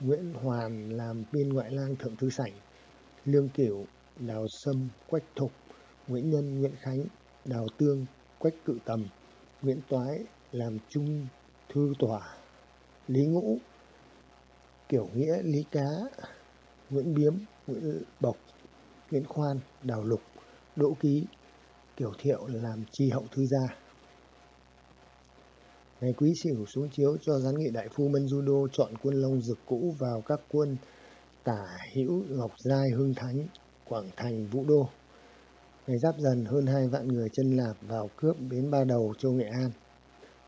Nguyễn Hoàn làm biên ngoại lang Thượng Thư Sảnh, Lương Cửu, Đào Sâm, Quách Thục, Nguyễn Nhân, Nguyễn Khánh, Đào Tương, Quách Cự Tầm, Nguyễn Toái làm trung thư tòa lý ngũ Kiểu Nghĩa, Lý Cá, Nguyễn Biếm, Nguyễn Bộc, Nguyễn Khoan, Đào Lục, Đỗ Ký, Kiểu Thiệu làm tri hậu thư gia. Ngày Quý Sửu xuống chiếu cho gián nghị đại phu Mân Du Đô chọn quân Long Dực cũ vào các quân Tả Hữu Ngọc Giai Hưng Thánh, Quảng Thành Vũ Đô. Ngày Giáp Dần hơn hai vạn người chân lạp vào cướp bến Ba Đầu châu Nghệ An.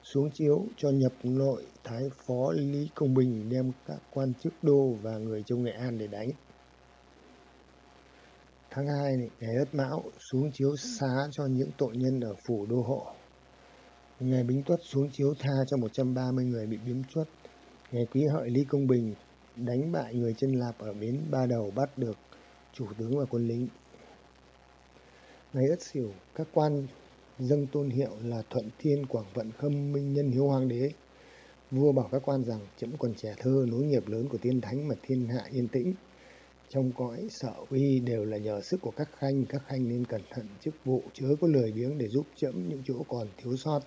Xuống chiếu cho nhập nội Thái Phó Lý Công Bình đem các quan chức đô và người châu Nghệ An để đánh. Tháng 2 này, ngày Ất Mão xuống chiếu xá cho những tội nhân ở phủ đô hộ. Ngày Bính Tuất xuống chiếu tha cho 130 người bị biếm chuất. Ngày Quý Hợi Lý Công Bình đánh bại người chân lạp ở bến Ba Đầu bắt được chủ tướng và quân lính. Ngày Ất Sửu, các quan dâng tôn hiệu là Thuận Thiên Quảng Vận Khâm Minh Nhân Hiếu Hoàng đế. Vua bảo các quan rằng chấm còn trẻ thơ nối nghiệp lớn của tiên thánh mà thiên hạ yên tĩnh. Trong cõi sợ uy đều là nhờ sức của các khanh, các khanh nên cẩn thận chức vụ chớ có lười biếng để giúp chấm những chỗ còn thiếu sót.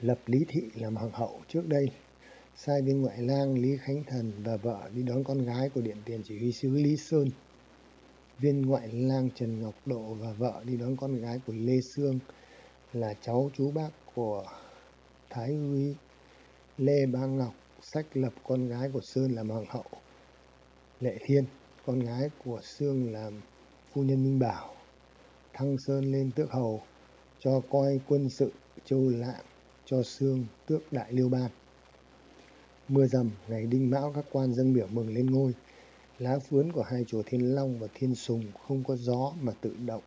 Lập Lý Thị làm hoàng hậu trước đây, sai viên ngoại lang Lý Khánh Thần và vợ đi đón con gái của điện tiền chỉ huy sứ Lý Sơn. Viên ngoại lang Trần Ngọc Độ và vợ đi đón con gái của Lê Sương là cháu chú bác của Thái úy Lê Ba Ngọc sách lập con gái của Sơn làm hoàng hậu. Lệ Thiên, con gái của Sương làm phu nhân Minh Bảo. Thăng Sơn lên tước hầu, cho coi quân sự châu lạng, cho xương tước đại liêu ban. Mưa dầm ngày đinh mão các quan dân biểu mừng lên ngôi. Lá phướn của hai chùa Thiên Long và Thiên Sùng không có gió mà tự động.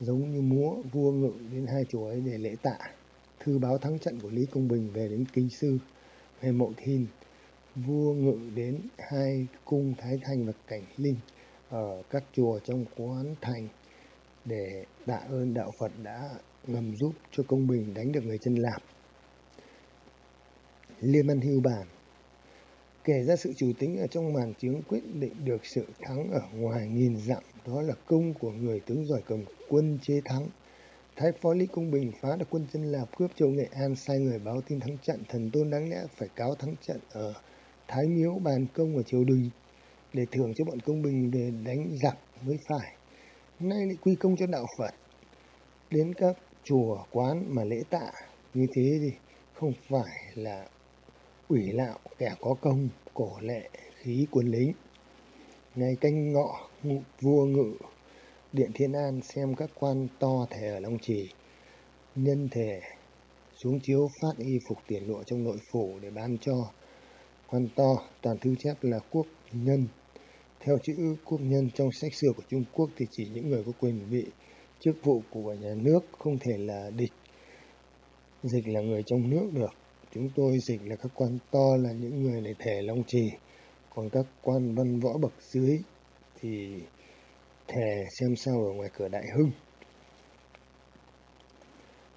Giống như múa, vua ngự đến hai chùa ấy để lễ tạ. Thư báo thắng trận của Lý Công Bình về đến Kinh Sư. về Mậu Thìn, vua ngự đến hai cung Thái Thành và Cảnh Linh ở các chùa trong quán thành để tạ ơn đạo Phật đã ngầm giúp cho công bình đánh được người chân lạp. Liên Văn Hưu Bản kể ra sự chủ tính ở trong màn chiến quyết định được sự thắng ở ngoài nghìn dặm, đó là công của người tướng giỏi cầm quân chế thắng. Thái phó lý công bình phá được quân chân lạp cướp châu nghệ an, sai người báo tin thắng trận, thần tôn đáng lẽ phải cáo thắng trận ở thái miếu bàn công ở triều đình để thưởng cho bọn công bình để đánh giặc mới phải. Nay lại quy công cho đạo phật. Đến các chùa, quán mà lễ tạ. Như thế thì không phải là ủy lạo kẻ có công, cổ lệ, khí quân lính. Ngày canh ngọ vua ngự, điện thiên an xem các quan to thể ở long trì. Nhân thể xuống chiếu phát y phục tiền lụa trong nội phủ để ban cho. Quan to, toàn thư chép là quốc nhân. Theo chữ quốc nhân trong sách xưa của trung quốc thì chỉ những người có quyền vị chức vụ của nhà nước không thể là địch. Dịch là người trong nước được. Chúng tôi dịch là các quan to là những người này thể long trì. Còn các quan văn võ bậc dưới thì thề xem sao ở ngoài cửa đại hưng.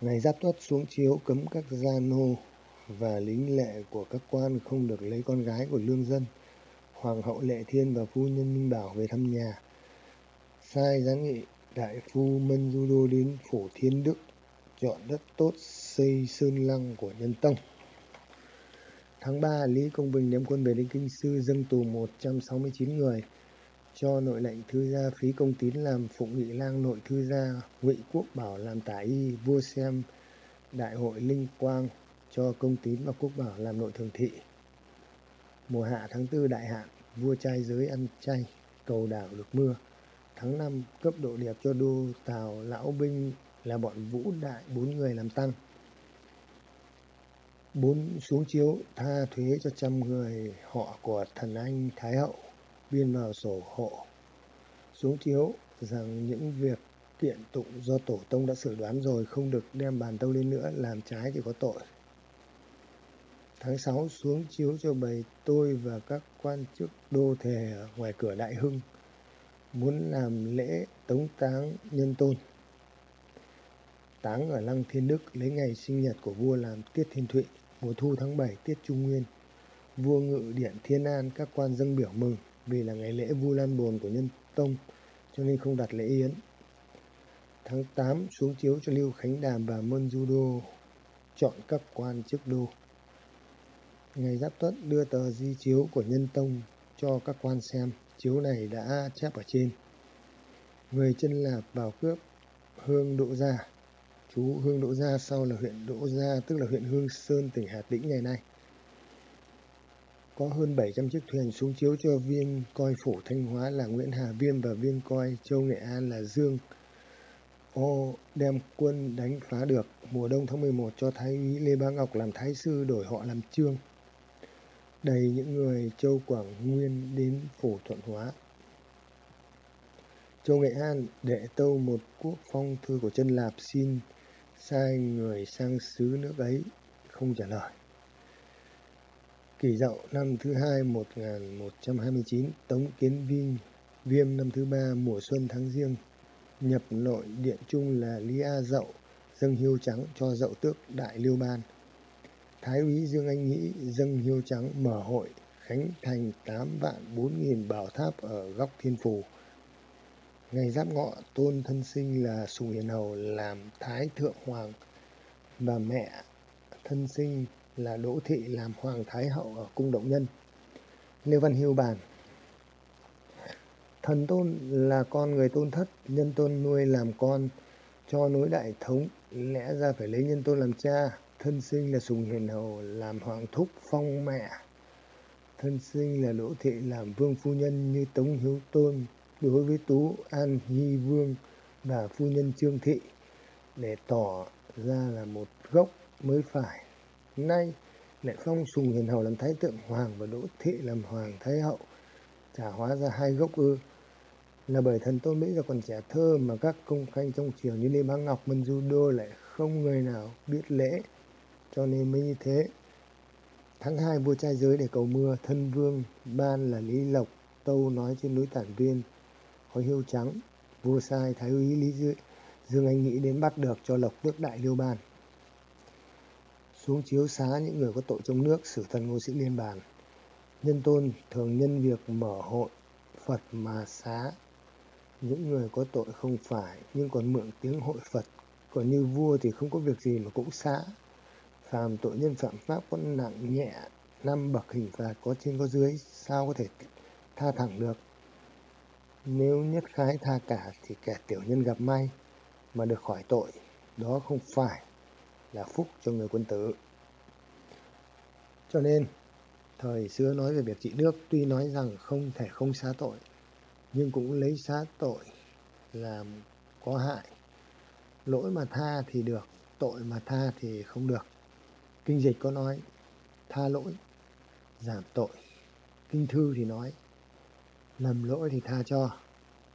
Ngày giáp tuất xuống chiếu cấm các gia nô và lính lệ của các quan không được lấy con gái của lương dân, hoàng hậu lệ thiên và phu nhân minh bảo về thăm nhà. Sai giáng nghị đại phu mân du đô đến phổ thiên đức chọn đất tốt xây sơn lăng của nhân tông Tháng 3, Lý Công Bình đem quân về đến Kinh Sư dâng tù 169 người, cho nội lệnh thư gia Phí Công Tín làm phụng nghị lang nội thư gia, Ngụy Quốc Bảo làm tả y, vua xem đại hội Linh Quang cho Công Tín và Quốc Bảo làm nội thường thị. Mùa hạ tháng 4 đại hạn, vua trai giới ăn chay, cầu đảo được mưa. Tháng 5, cấp độ đẹp cho đô Tào Lão Binh là bọn Vũ Đại bốn người làm tăng. Bốn xuống chiếu tha thuế cho trăm người họ của thần anh thái hậu biên vào sổ hộ. Xuống chiếu rằng những việc kiện tụng do tổ tông đã xử đoán rồi không được đem bàn tâu lên nữa làm trái thì có tội. Tháng 6 xuống chiếu cho bầy tôi và các quan chức đô thề ở ngoài cửa đại hưng muốn làm lễ tống táng nhân tôn. Táng ở lăng thiên đức lấy ngày sinh nhật của vua làm tiết thiên thụy mùa thu tháng 7 tiết trung nguyên. Vua ngự điện thiên an các quan dâng biểu mừng vì là ngày lễ vu lan bồn của nhân tông cho nên không đặt lễ yến. Tháng 8 xuống chiếu cho lưu khánh đàm và môn du đô chọn các quan chức đô. Ngày Giáp Tuất đưa tờ di chiếu của Nhân Tông cho các quan xem, chiếu này đã chép ở trên. Người chân lạp vào cướp Hương Đỗ Gia, chú Hương Đỗ Gia sau là huyện Đỗ Gia, tức là huyện Hương Sơn, tỉnh Hà Tĩnh ngày nay. Có hơn 700 chiếc thuyền xuống chiếu cho viên coi phủ Thanh Hóa là Nguyễn Hà Viêm và viên coi Châu Nghệ An là Dương Ô đem quân đánh phá được mùa đông tháng 11 cho Thái úy Lê Bá Ngọc làm thái sư đổi họ làm trương. Đầy những người châu Quảng Nguyên đến phủ Thuận Hóa. Châu Nghệ An, đệ tâu một quốc phong thư của chân Lạp xin sai người sang xứ nước ấy không trả lời. Kỷ dậu năm thứ hai 1129 Tống Kiến Vinh, Viêm năm thứ ba, mùa xuân tháng riêng nhập nội điện trung là Lý A Dậu, dâng hiêu trắng cho dậu tước Đại Liêu Ban. Thái úy Dương Anh Nghĩ dâng hiêu trắng mở hội khánh thành 8 vạn 4 nghìn bảo tháp ở góc thiên phù. Ngày giáp ngọ tôn thân sinh là Sùng Hiền Hầu làm Thái Thượng Hoàng và mẹ thân sinh là Đỗ Thị làm Hoàng Thái Hậu ở Cung Động Nhân. Lê Văn Hiêu bàn Thần tôn là con người tôn thất, nhân tôn nuôi làm con, cho nối đại thống, lẽ ra phải lấy nhân tôn làm cha, thân sinh là Sùng Hiền Hầu làm hoàng thúc phong mẹ, thân sinh là Đỗ Thị làm vương phu nhân như Tống Hiếu Tôn. Đối với Tú An Hy Vương và phu nhân Trương Thị. Để tỏ ra là một gốc mới phải. Nay lại phong Sùng Hiền Hầu làm Thái Tượng Hoàng và Đỗ Thị làm Hoàng Thái Hậu, chả hóa ra hai gốc ư. Là bởi thần tôn Mỹ là còn trẻ thơ mà các công khanh trong triều như Lê Bá Ngọc, Mân Du Đô lại không người nào biết lễ, cho nên mới như thế. Tháng 2 vua trai giới để cầu mưa, thân vương ban là Lý Lộc, Tâu nói trên núi Tản Viên, có hiêu trắng, vua sai Thái úy Lý Dương, Dương Anh nghĩ đến bắt được cho Lộc tước đại liêu ban. Xuống chiếu xá những người có tội trong nước, xử thần ngô sĩ liên bàn. Nhân tôn thường nhân việc mở hội Phật mà xá những người có tội không phải nhưng còn mượn tiếng hội Phật còn như vua thì không có việc gì mà cũng xá phàm tội nhân phạm pháp có nặng nhẹ năm bậc hình phạt có trên có dưới, sao có thể tha thẳng được? Nếu nhất khái tha cả thì kẻ tiểu nhân gặp may mà được khỏi tội, đó không phải là phúc cho người quân tử. Cho nên, thời xưa nói về việc trị nước, tuy nói rằng không thể không xá tội, nhưng cũng lấy xá tội làm có hại. Lỗi mà tha thì được, tội mà tha thì không được kinh dịch có nói tha lỗi giảm tội. Kinh thư thì nói lầm lỗi thì tha cho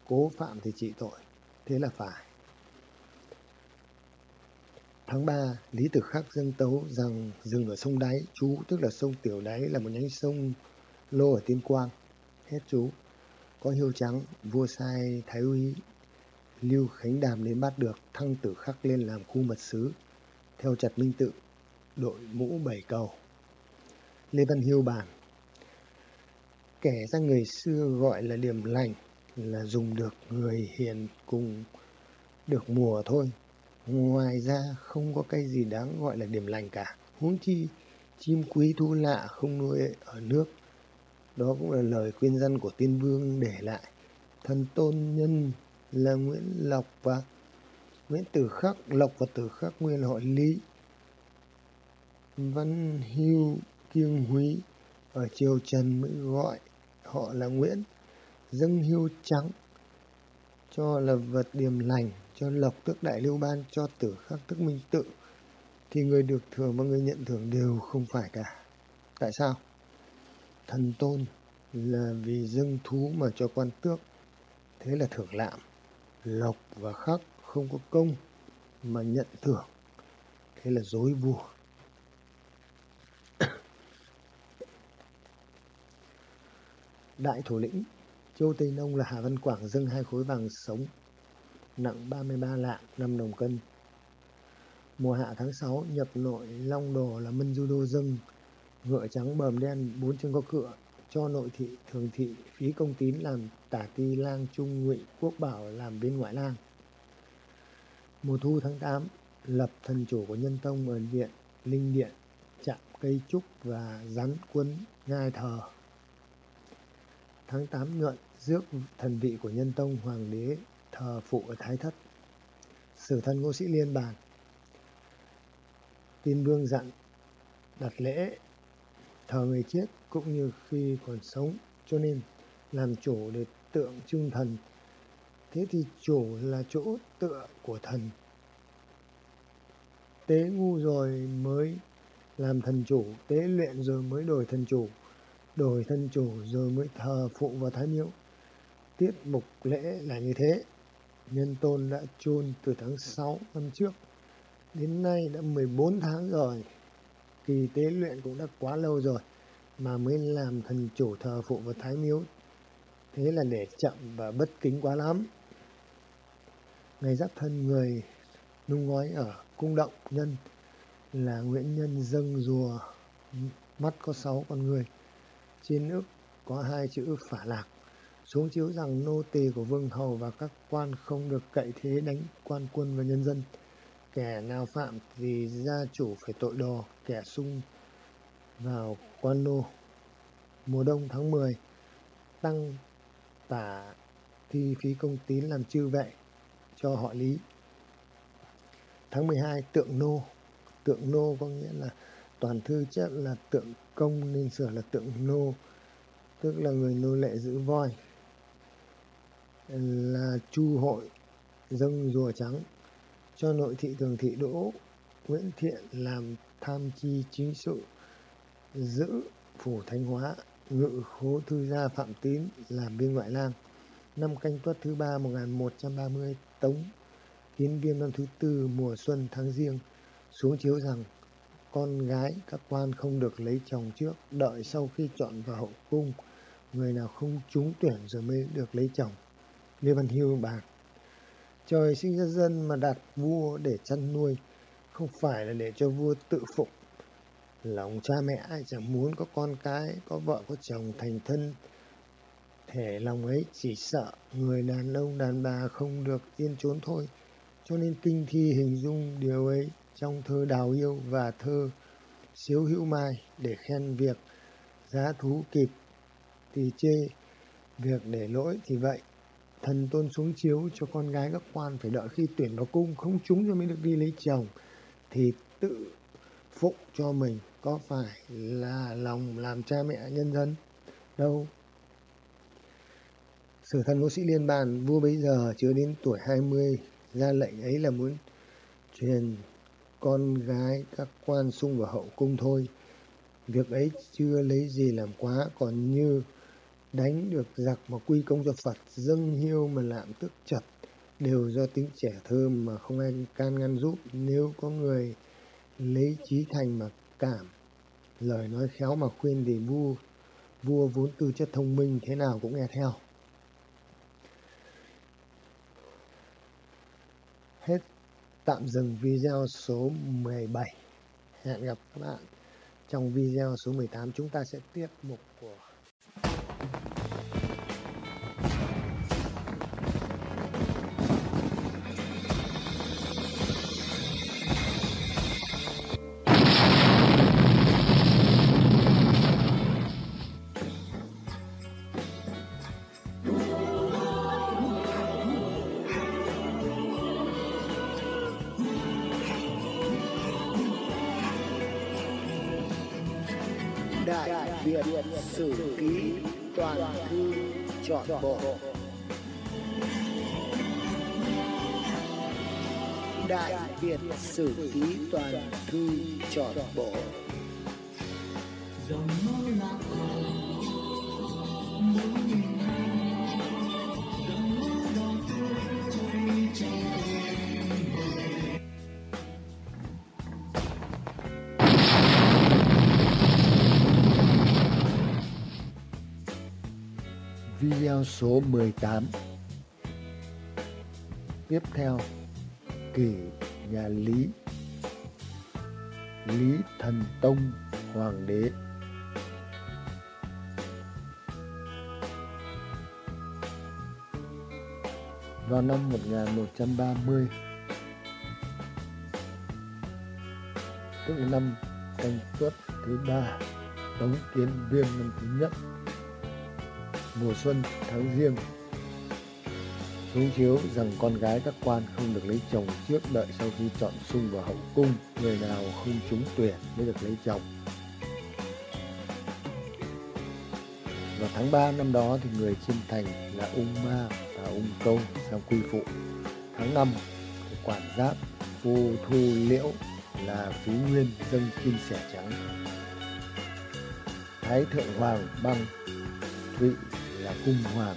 cố phạm thì trị tội. Thế là phải. Tháng 3, Lý Tử Khắc dâng tấu rằng rừng ở sông Đáy, chú tức là sông Tiểu Đáy là một nhánh sông lô ở tiên Quang. Hết chú. Có hiêu trắng vua sai thái uy lưu khánh đàm đến bắt được thăng tử khắc lên làm khu mật sứ theo chặt minh tự đội mũ bảy cầu lê văn hiêu bàn kẻ ra người xưa gọi là điểm lành là dùng được người hiền cùng được mùa thôi ngoài ra không có cái gì đáng gọi là điểm lành cả huống chi chim quý thu lạ không nuôi ở nước đó cũng là lời khuyên dân của tiên vương để lại. Thần tôn nhân là Nguyễn Lộc và Nguyễn Tử Khắc, Lộc và Tử Khắc nguyên hội họ Lý. Văn Hưu Kiêng Húy ở triều Trần mới gọi họ là Nguyễn. Dâng hưu trắng cho là vật điềm lành, cho Lộc tức Đại Lưu Ban, cho Tử Khắc tức Minh Tự. Thì người được thưởng và người nhận thưởng đều không phải cả. Tại sao? thần tôn là vì dâng thú mà cho quan tước thế là thưởng lạm lộc và khắc không có công mà nhận thưởng thế là dối vua đại thủ lĩnh, châu tây nông là hà văn quảng dâng hai khối vàng sống nặng 33 lạng 5 đồng cân mùa hạ tháng 6 nhập nội long đồ là mân du đô dâng, ngựa trắng bờm đen, bốn chân có cựa, cho nội thị thường thị phí công tín làm tả ti lang trung ngụy quốc bảo làm bên ngoại lang mùa thu tháng 8 lập thần chủ của nhân tông ở điện, linh điện chạm cây trúc và rắn quân ngai thờ. Tháng 8 nhuận rước thần vị của nhân tông hoàng đế thờ phụ ở Thái Thất. Sử thân ngô sĩ liên bàn. Tin vương dặn đặt lễ thờ người chết cũng như khi còn sống, cho nên làm chủ để tượng trưng thần thế thì chủ là chỗ tựa của thần tế ngu rồi mới làm thần chủ, tế luyện rồi mới đổi thần chủ đổi thần chủ rồi mới thờ phụ vào thái miếu tiết mục lễ là như thế. Nhân tôn đã chôn từ tháng 6 năm trước. Đến nay đã 14 tháng rồi. Kỳ tế luyện cũng đã quá lâu rồi mà mới làm thần chủ thờ phụ vào thái miếu thế là để chậm và bất kính quá lắm. Ngày giáp thân người, nung ngói ở cung động nhân là nguyễn nhân dâng rùa. Mắt có sáu con người trên ức có hai chữ phả lạc. Xuống chiếu rằng nô tỳ của vương hầu và các quan không được cậy thế đánh quan quân và nhân dân. Kẻ nào phạm thì gia chủ phải tội đò, kẻ sung vào quan nô. Mùa đông tháng 10 tăng tả thi phí công tín làm chư vệ cho họ lý. Tháng 12 tượng nô. Tượng nô có nghĩa là toàn thư chép là tượng công nên sửa là tượng nô, tức là người nô lệ giữ voi, là chu hội dâng rùa trắng. Cho nội thị thường thị đỗ nguyễn thiện làm tham chi chính sự, giữ phủ thanh hóa, ngự khố thư gia phạm tín làm biên ngoại lang. Năm canh tuất thứ ba 1130 tống kiến viêm năm thứ tư mùa xuân tháng riêng xuống chiếu rằng con gái các quan không được lấy chồng trước đợi sau khi chọn vào hậu cung người nào không trúng tuyển rồi mới được lấy chồng. Lê văn hưu bàn, trời sinh ra dân mà đặt vua để chăn nuôi không phải là để cho vua tự phục. lòng cha mẹ ai chẳng muốn có con cái có vợ có chồng thành thân. Thể lòng ấy chỉ sợ người đàn ông đàn bà không được yên trốn thôi cho nên kinh thi hình dung điều ấy trong thơ đào yêu và thơ xíu hữu mai để khen việc giá thú kịp thì chê, việc để lỗi thì vậy. Thần tôn xuống chiếu cho con gái các quan, phải đợi khi tuyển vào cung không trúng cho mới được đi lấy chồng, thì tự phụng cho mình có phải là lòng làm cha mẹ nhân dân? Đâu? Sử thần ngũ sĩ liên bàn vua bấy giờ chưa đến tuổi 20 ra lệnh ấy là muốn truyền con gái, các quan sung vào hậu cung thôi. Việc ấy chưa lấy gì làm quá, còn như đánh được giặc mà quy công cho phật, dâng hiêu mà làm tức chật đều do tính trẻ thơ mà không ai can ngăn giúp. Nếu có người lấy trí thành mà cảm, lời nói khéo mà khuyên thì vua vua vốn tư chất thông minh, thế nào cũng nghe theo hết tạm dừng video số 17 hẹn gặp các bạn trong video số 18 chúng ta sẽ tiếp mục Sử Ký Toàn Thư Chọn Bộ. Dòng máu lạc muốn nhìn dòng máu đỏ tươi trôi trên video số 18 tiếp theo kỷ nhà lý. Lý thần tông, hoàng đế. Vào năm 1130 tức là năm canh tuất thứ ba, tống kiến viêm năm thứ nhất, mùa xuân tháng riêng xuống chiếu rằng con gái các quan không được lấy chồng trước đợi sau khi chọn sung vào hậu cung, người nào không trúng tuyển mới được lấy chồng. Vào tháng 3 năm đó thì người chiêm thành là ung ma và ung câu sang quy phụ. Tháng 5 thì quản giáp phu thu liễu là phí nguyên dâng kim sẻ trắng. Thái thượng hoàng băng vị là cung hoàng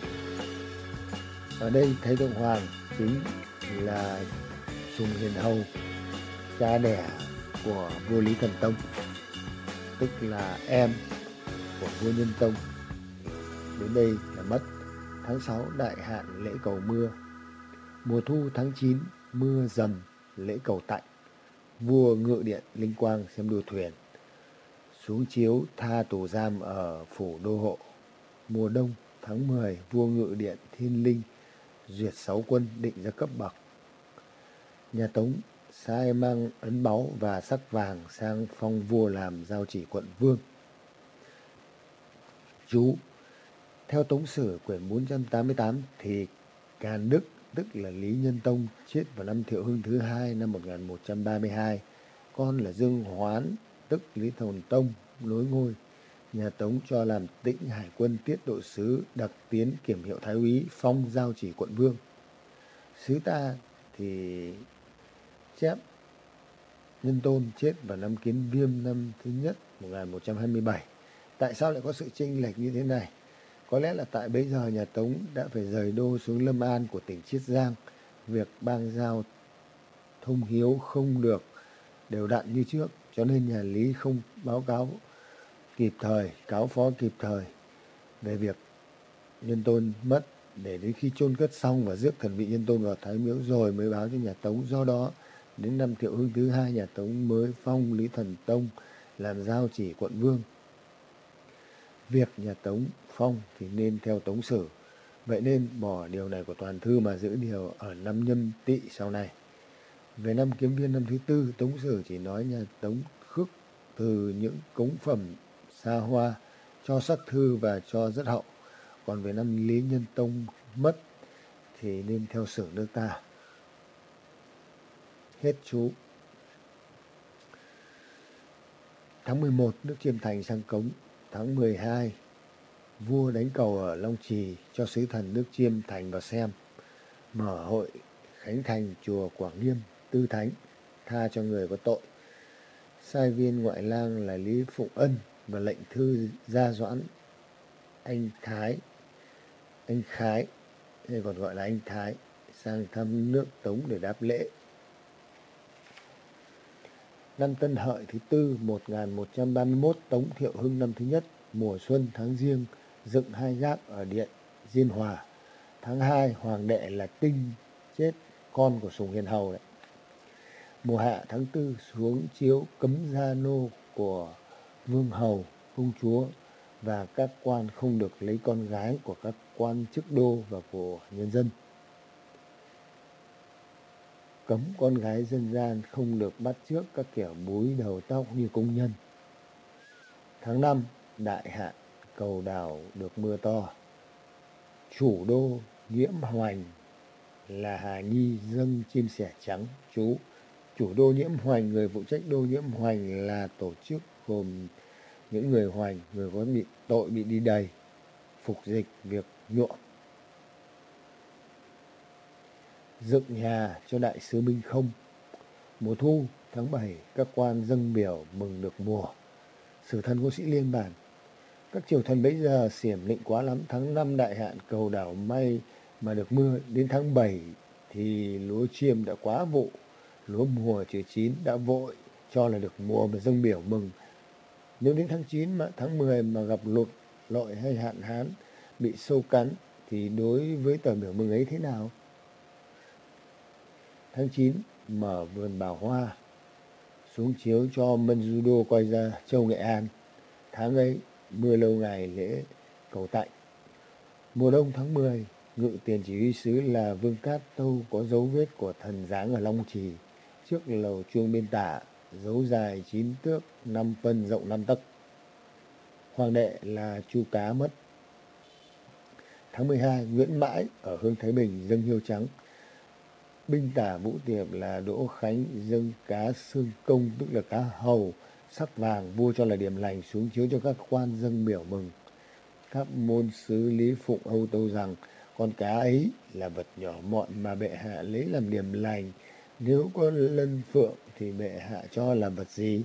ở đây thái thượng hoàng chính là sùng hiền hầu, cha đẻ của vua lý thần tông, tức là em của vua nhân tông. Đến đây là mất tháng 6 đại hạn lễ cầu mưa. Mùa thu tháng 9 mưa dầm, lễ cầu tạnh. Vua ngự điện linh quang xem đua thuyền. Xuống chiếu tha tù giam ở phủ đô hộ. Mùa đông tháng 10 vua ngự điện thiên linh duyệt sáu quân định ra cấp bậc nhà tống sai mang ấn báu và sắc vàng sang phong vua làm giao chỉ quận vương chú, theo Tống Sử quyển 488 thì Càn Đức tức là Lý Nhân Tông, chết vào năm Thiệu Hưng thứ hai năm 1132. Con là Dương Hoán, tức Lý Thồn Tông nối ngôi. Nhà Tống cho làm tĩnh hải quân tiết độ sứ đặc tiến kiểm hiệu thái úy phong giao chỉ quận vương. Sứ ta thì chép Nhân Tôn chết vào năm Kiến Viêm năm thứ nhất 1127. Tại sao lại có sự chênh lệch như thế này? Có lẽ là tại bấy giờ nhà Tống đã phải rời đô xuống Lâm An của tỉnh Chiết Giang. Việc bang giao thông hiếu không được đều đặn như trước, cho nên nhà Lý không báo cáo kịp thời, cáo phó kịp thời về việc nhân tôn mất để đến khi chôn cất xong và rước thần vị nhân tôn vào Thái Miếu rồi mới báo cho nhà Tống. Do đó, đến năm Thiệu Hưng thứ hai nhà Tống mới phong Lý Thần Tông làm giao chỉ quận vương. Việc nhà Tống phong thì nên theo tống sử. Vậy nên bỏ điều này của toàn thư mà giữ điều ở năm nhâm tỵ sau này. Về năm kiếm viên năm thứ tư, tống sử chỉ nói nhà tống khước từ những cống phẩm xa hoa cho sắc thư và cho rất hậu. Còn về năm Lý Nhân Tông mất thì nên theo sử nước ta. Hết chú. Tháng 11 nước Chiêm Thành sang cống. Tháng 12 vua đánh cầu ở Long Trì cho sứ thần nước Chiêm Thành vào xem. Mở hội khánh thành chùa Quảng Nghiêm, Tư Thánh, tha cho người có tội. Sai viên ngoại lang là Lý Phụng Ân và lệnh thư gia doãn anh Thái, anh Khái, hay còn gọi là anh Thái, sang thăm nước Tống để đáp lễ. Năm Tân Hợi thứ tư 1131 Tống Thiệu Hưng năm thứ nhất mùa xuân tháng riêng dựng hai gác ở điện Diên Hòa. Tháng 2 hoàng đệ là Tinh chết con của Sùng Hiền Hầu đấy. Mùa hạ tháng 4 xuống chiếu cấm gia nô của Vương Hầu, công chúa và các quan không được lấy con gái của các quan chức đô và của nhân dân. Cấm con gái dân gian không được bắt trước các kiểu búi đầu tóc như công nhân. Tháng 5, đại hạn cầu đảo được mưa to. Chủ đô Nhiễm Hoành là Hà Nhi dâng chim sẻ trắng chú. Chủ đô Nhiễm Hoành, người phụ trách đô Nhiễm Hoành là tổ chức gồm những người hoành, người có bị tội bị đi đầy, phục dịch việc nhuộm. Dựng nhà cho đại sứ Minh Không. Mùa thu tháng 7, các quan dâng biểu mừng được mùa. Sử thân có sĩ liên bản các triều thần bấy giờ xiểm lịnh quá lắm. Tháng 5 đại hạn cầu đảo may mà được mưa. Đến tháng 7 thì lúa chiêm đã quá vụ. Lúa mùa chưa chín đã vội cho là được mùa mà dâng biểu mừng. Nếu đến tháng 9 mà tháng 10 mà gặp lụt lội hay hạn hán bị sâu cắn thì đối với tờ biểu mừng ấy thế nào? Tháng 9 mở vườn bảo hoa xuống chiếu cho Mân Judo quay ra châu Nghệ An. Tháng ấy mưa lâu ngày lễ cầu tạnh. Mùa đông tháng 10, ngự tiền chỉ huy sứ là Vương Cát Tâu có dấu vết của thần giáng ở Long Trì trước lầu chuông bên tả dấu dài chín tước, năm phân rộng năm tấc. Hoàng đệ là Chu Cá mất. Tháng 12, Nguyễn Mãi ở Hương Thái Bình dâng hiêu trắng. Binh tả Vũ Tiệp là Đỗ Khánh dâng cá xương công tức là cá hầu sắc vàng vua cho là điểm lành xuống chiếu cho các quan dâng biểu mừng. Các môn sứ Lý Phụng Âu Tâu rằng con cá ấy là vật nhỏ mọn mà bệ hạ lấy làm điểm lành. Nếu có lân phượng thì bệ hạ cho là vật gì?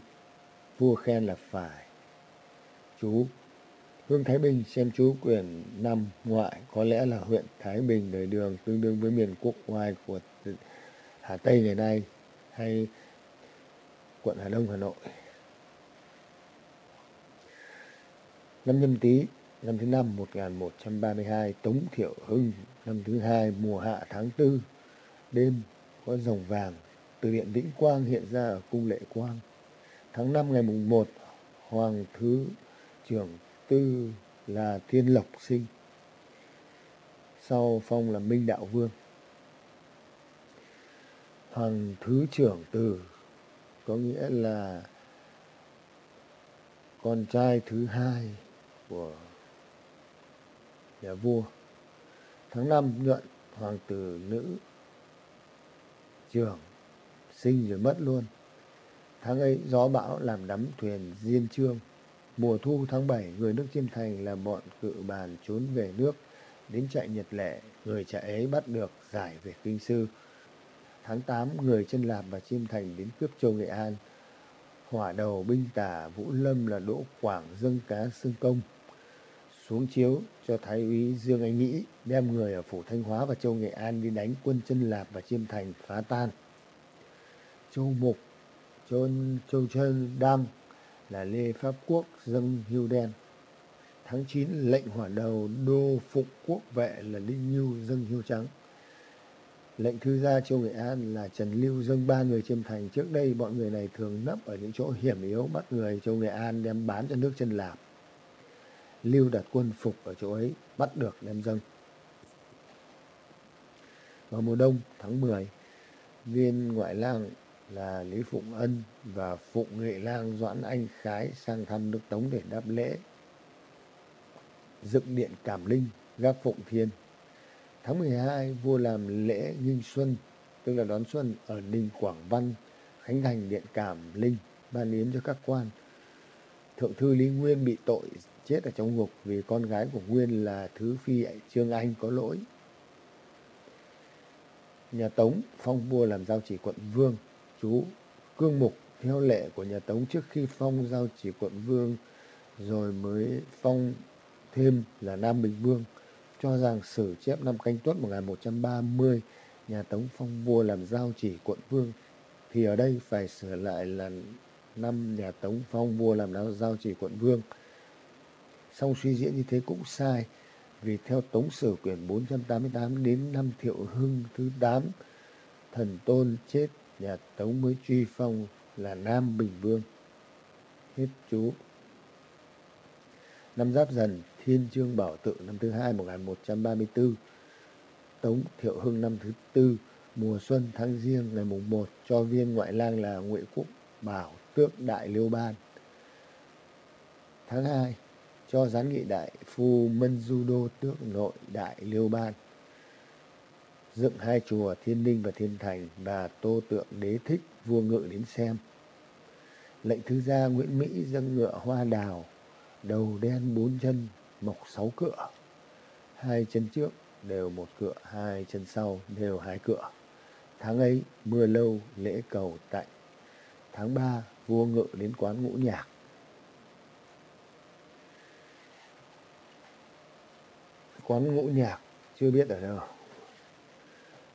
Vua khen là phải. Chú Hương Thái Bình xem chú quyển năm ngoại có lẽ là huyện Thái Bình đời đường tương đương với miền quốc ngoài của Hà Tây ngày nay hay quận Hà Đông, Hà Nội. Năm nhâm tý, năm thứ năm 1132 Tống Thiệu Hưng, năm thứ hai mùa hạ tháng tư, đêm có rồng vàng từ điện Vĩnh Quang hiện ra ở cung Lệ Quang. Tháng 5 ngày mùng 1 Hoàng thứ trưởng tư là Thiên Lộc sinh. Sau phong là Minh Đạo Vương. Hoàng thứ trưởng tử có nghĩa là con trai thứ hai của nhà vua. Tháng 5 nhuận hoàng tử nữ trưởng sinh rồi mất luôn. Tháng ấy, gió bão làm đắm thuyền diên trương. Mùa thu tháng 7 người nước Chiêm Thành là bọn cự bàn trốn về nước đến chạy Nhật Lệ. Người chạy ấy bắt được giải về Kinh Sư. Tháng 8 người chân Lạp và Chiêm Thành đến cướp châu Nghệ An. Hỏa đầu binh tả Vũ Lâm là Đỗ Quảng dâng cá xương công xuống chiếu cho Thái úy Dương Anh Nghĩ, đem người ở Phủ Thanh Hóa và Châu Nghệ An đi đánh quân chân Lạp và Chiêm Thành phá tan. Châu Mục, Châu, Châu Trân Đăng là Lê Pháp Quốc dâng hưu đen. Tháng 9 lệnh hỏa đầu Đô Phụng Quốc vệ là Linh Nhu dâng hưu trắng. Lệnh thư gia Châu Nghệ An là Trần Lưu dâng ba người chiêm thành. Trước đây bọn người này thường nấp ở những chỗ hiểm yếu bắt người Châu Nghệ An đem bán cho nước chân Lạp. Lưu đặt quân phục ở chỗ ấy, bắt được đem dâng. Vào mùa đông tháng 10, viên ngoại lang là Lý Phụng Ân và Phụng Nghệ lang Doãn Anh Khái sang thăm nước Tống để đáp lễ. Dựng điện Cảm Linh, gác Phụng Thiên. Tháng 12, vua làm lễ nghinh xuân, tức là đón xuân ở Ninh Quảng Văn, khánh thành điện Cảm Linh, ban yến cho các quan. Thượng thư Lý Nguyên bị tội chết ở trong ngục vì con gái của Nguyên là Thứ Phi Trương Anh có lỗi. Nhà Tống phong vua làm giao chỉ quận Vương, chú Cương Mục theo lệ của nhà Tống trước khi phong giao chỉ quận Vương rồi mới phong thêm là Nam Bình Vương cho rằng sử chép năm Canh Tuất 1130 nhà Tống phong vua làm giao chỉ quận Vương thì ở đây phải sửa lại là năm nhà Tống phong vua làm giao chỉ quận Vương. Song suy diễn như thế cũng sai, vì theo Tống Sử quyển 488 đến năm Thiệu Hưng thứ 8, thần tôn chết nhà Tống mới truy phong là Nam Bình Vương. Hết chú. Năm Giáp Dần, Thiên chương Bảo Tự năm thứ hai 1134, Tống Thiệu Hưng năm thứ tư, mùa xuân tháng riêng ngày mùng 1 cho viên ngoại lang là nguyễn Quốc Bảo tước Đại Liêu Ban. Tháng 2, cho gián nghị đại phu Mân Du Đô tước nội đại Liêu Ban. Dựng hai chùa Thiên Ninh và Thiên Thành và tô tượng đế thích vua ngự đến xem. Lệnh thứ gia Nguyễn Mỹ dâng ngựa hoa đào, đầu đen bốn chân, mọc sáu cựa. Hai chân trước đều một cựa, hai chân sau đều hai cựa. Tháng ấy mưa lâu lễ cầu tạnh. Tháng ba vua ngự đến quán ngũ nhạc quán ngũ nhạc chưa biết ở đâu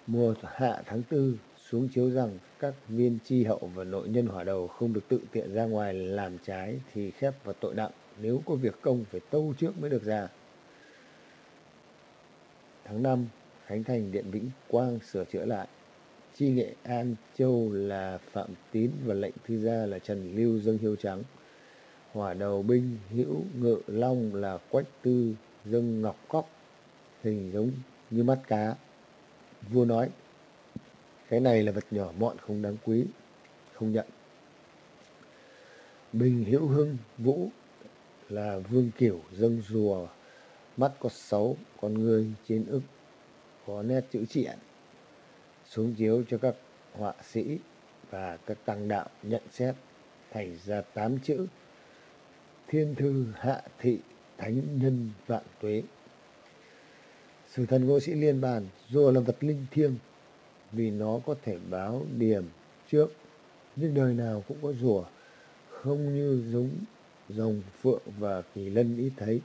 mùa hạ tháng tư, xuống chiếu rằng các viên tri hậu và nội nhân hỏa đầu không được tự tiện ra ngoài làm trái thì khép vào tội nặng nếu có việc công phải tâu trước mới được ra. Tháng năm, khánh thành, điện vĩnh, quang sửa chữa lại. Chi nghệ an, châu là phạm tín và lệnh thư gia là trần lưu dâng hiếu trắng. Hỏa đầu binh hữu ngự long là quách tư dâng ngọc cóc. Hình giống như mắt cá. Vua nói, cái này là vật nhỏ mọn không đáng quý, không nhận. Bình Hữu Hưng Vũ là vương kiểu dâng rùa, mắt có sáu con người trên ức có nét chữ triện, xuống chiếu cho các họa sĩ và các tăng đạo nhận xét thành ra tám chữ. Thiên thư hạ thị thánh nhân vạn tuế sử thần ngô sĩ liên bàn rùa là vật linh thiêng, vì nó có thể báo điểm trước, nhưng đời nào cũng có rùa, không như giống rồng phượng và kỳ lân ít thấy.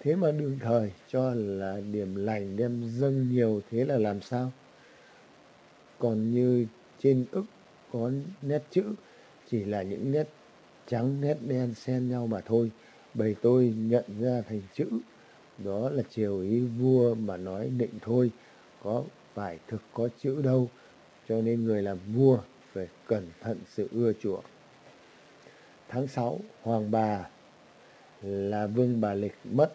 Thế mà đương thời cho là điểm lành đem dâng nhiều, thế là làm sao? Còn như trên ức có nét chữ, chỉ là những nét trắng, nét đen xen nhau mà thôi. Bầy tôi nhận ra thành chữ đó là chiều ý vua mà nói định thôi, có phải thực có chữ đâu, cho nên người làm vua phải cẩn thận sự ưa chuộng. Tháng sáu, hoàng bà là vương bà lịch mất.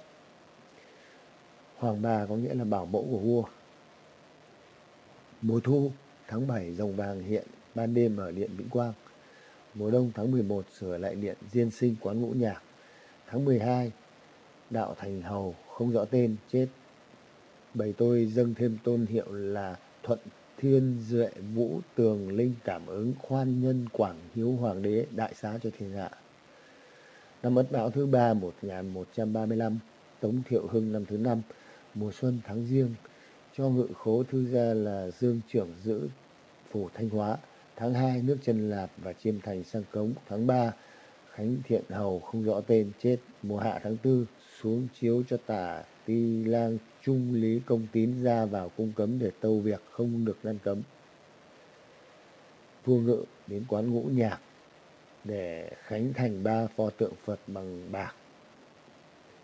Hoàng bà có nghĩa là bảo mẫu của vua. Mùa thu, tháng bảy, rồng vàng hiện, ban đêm ở điện vĩnh quang. Mùa đông, tháng 11 sửa lại điện, diên sinh quán ngũ nhạc. Tháng 12 đạo thành hầu không rõ tên, chết. Bầy tôi dâng thêm tôn hiệu là thuận thiên duệ vũ tường linh cảm ứng khoan nhân quảng hiếu hoàng đế, đại xá cho thiên hạ. Năm ất mão thứ ba 1135 tống thiệu hưng năm thứ năm, mùa xuân tháng riêng cho ngự khố thư gia là dương trưởng giữ phủ thanh hóa. Tháng hai, nước chân lạp và chiêm thành sang cống. Tháng ba, khánh thiện hầu không rõ tên, chết. Mùa hạ tháng 4 xuống chiếu cho tả ti lang trung lý công tín ra vào cung cấm để tâu việc không được ngăn cấm. Vua ngự đến quán ngũ nhạc để khánh thành ba pho tượng phật bằng bạc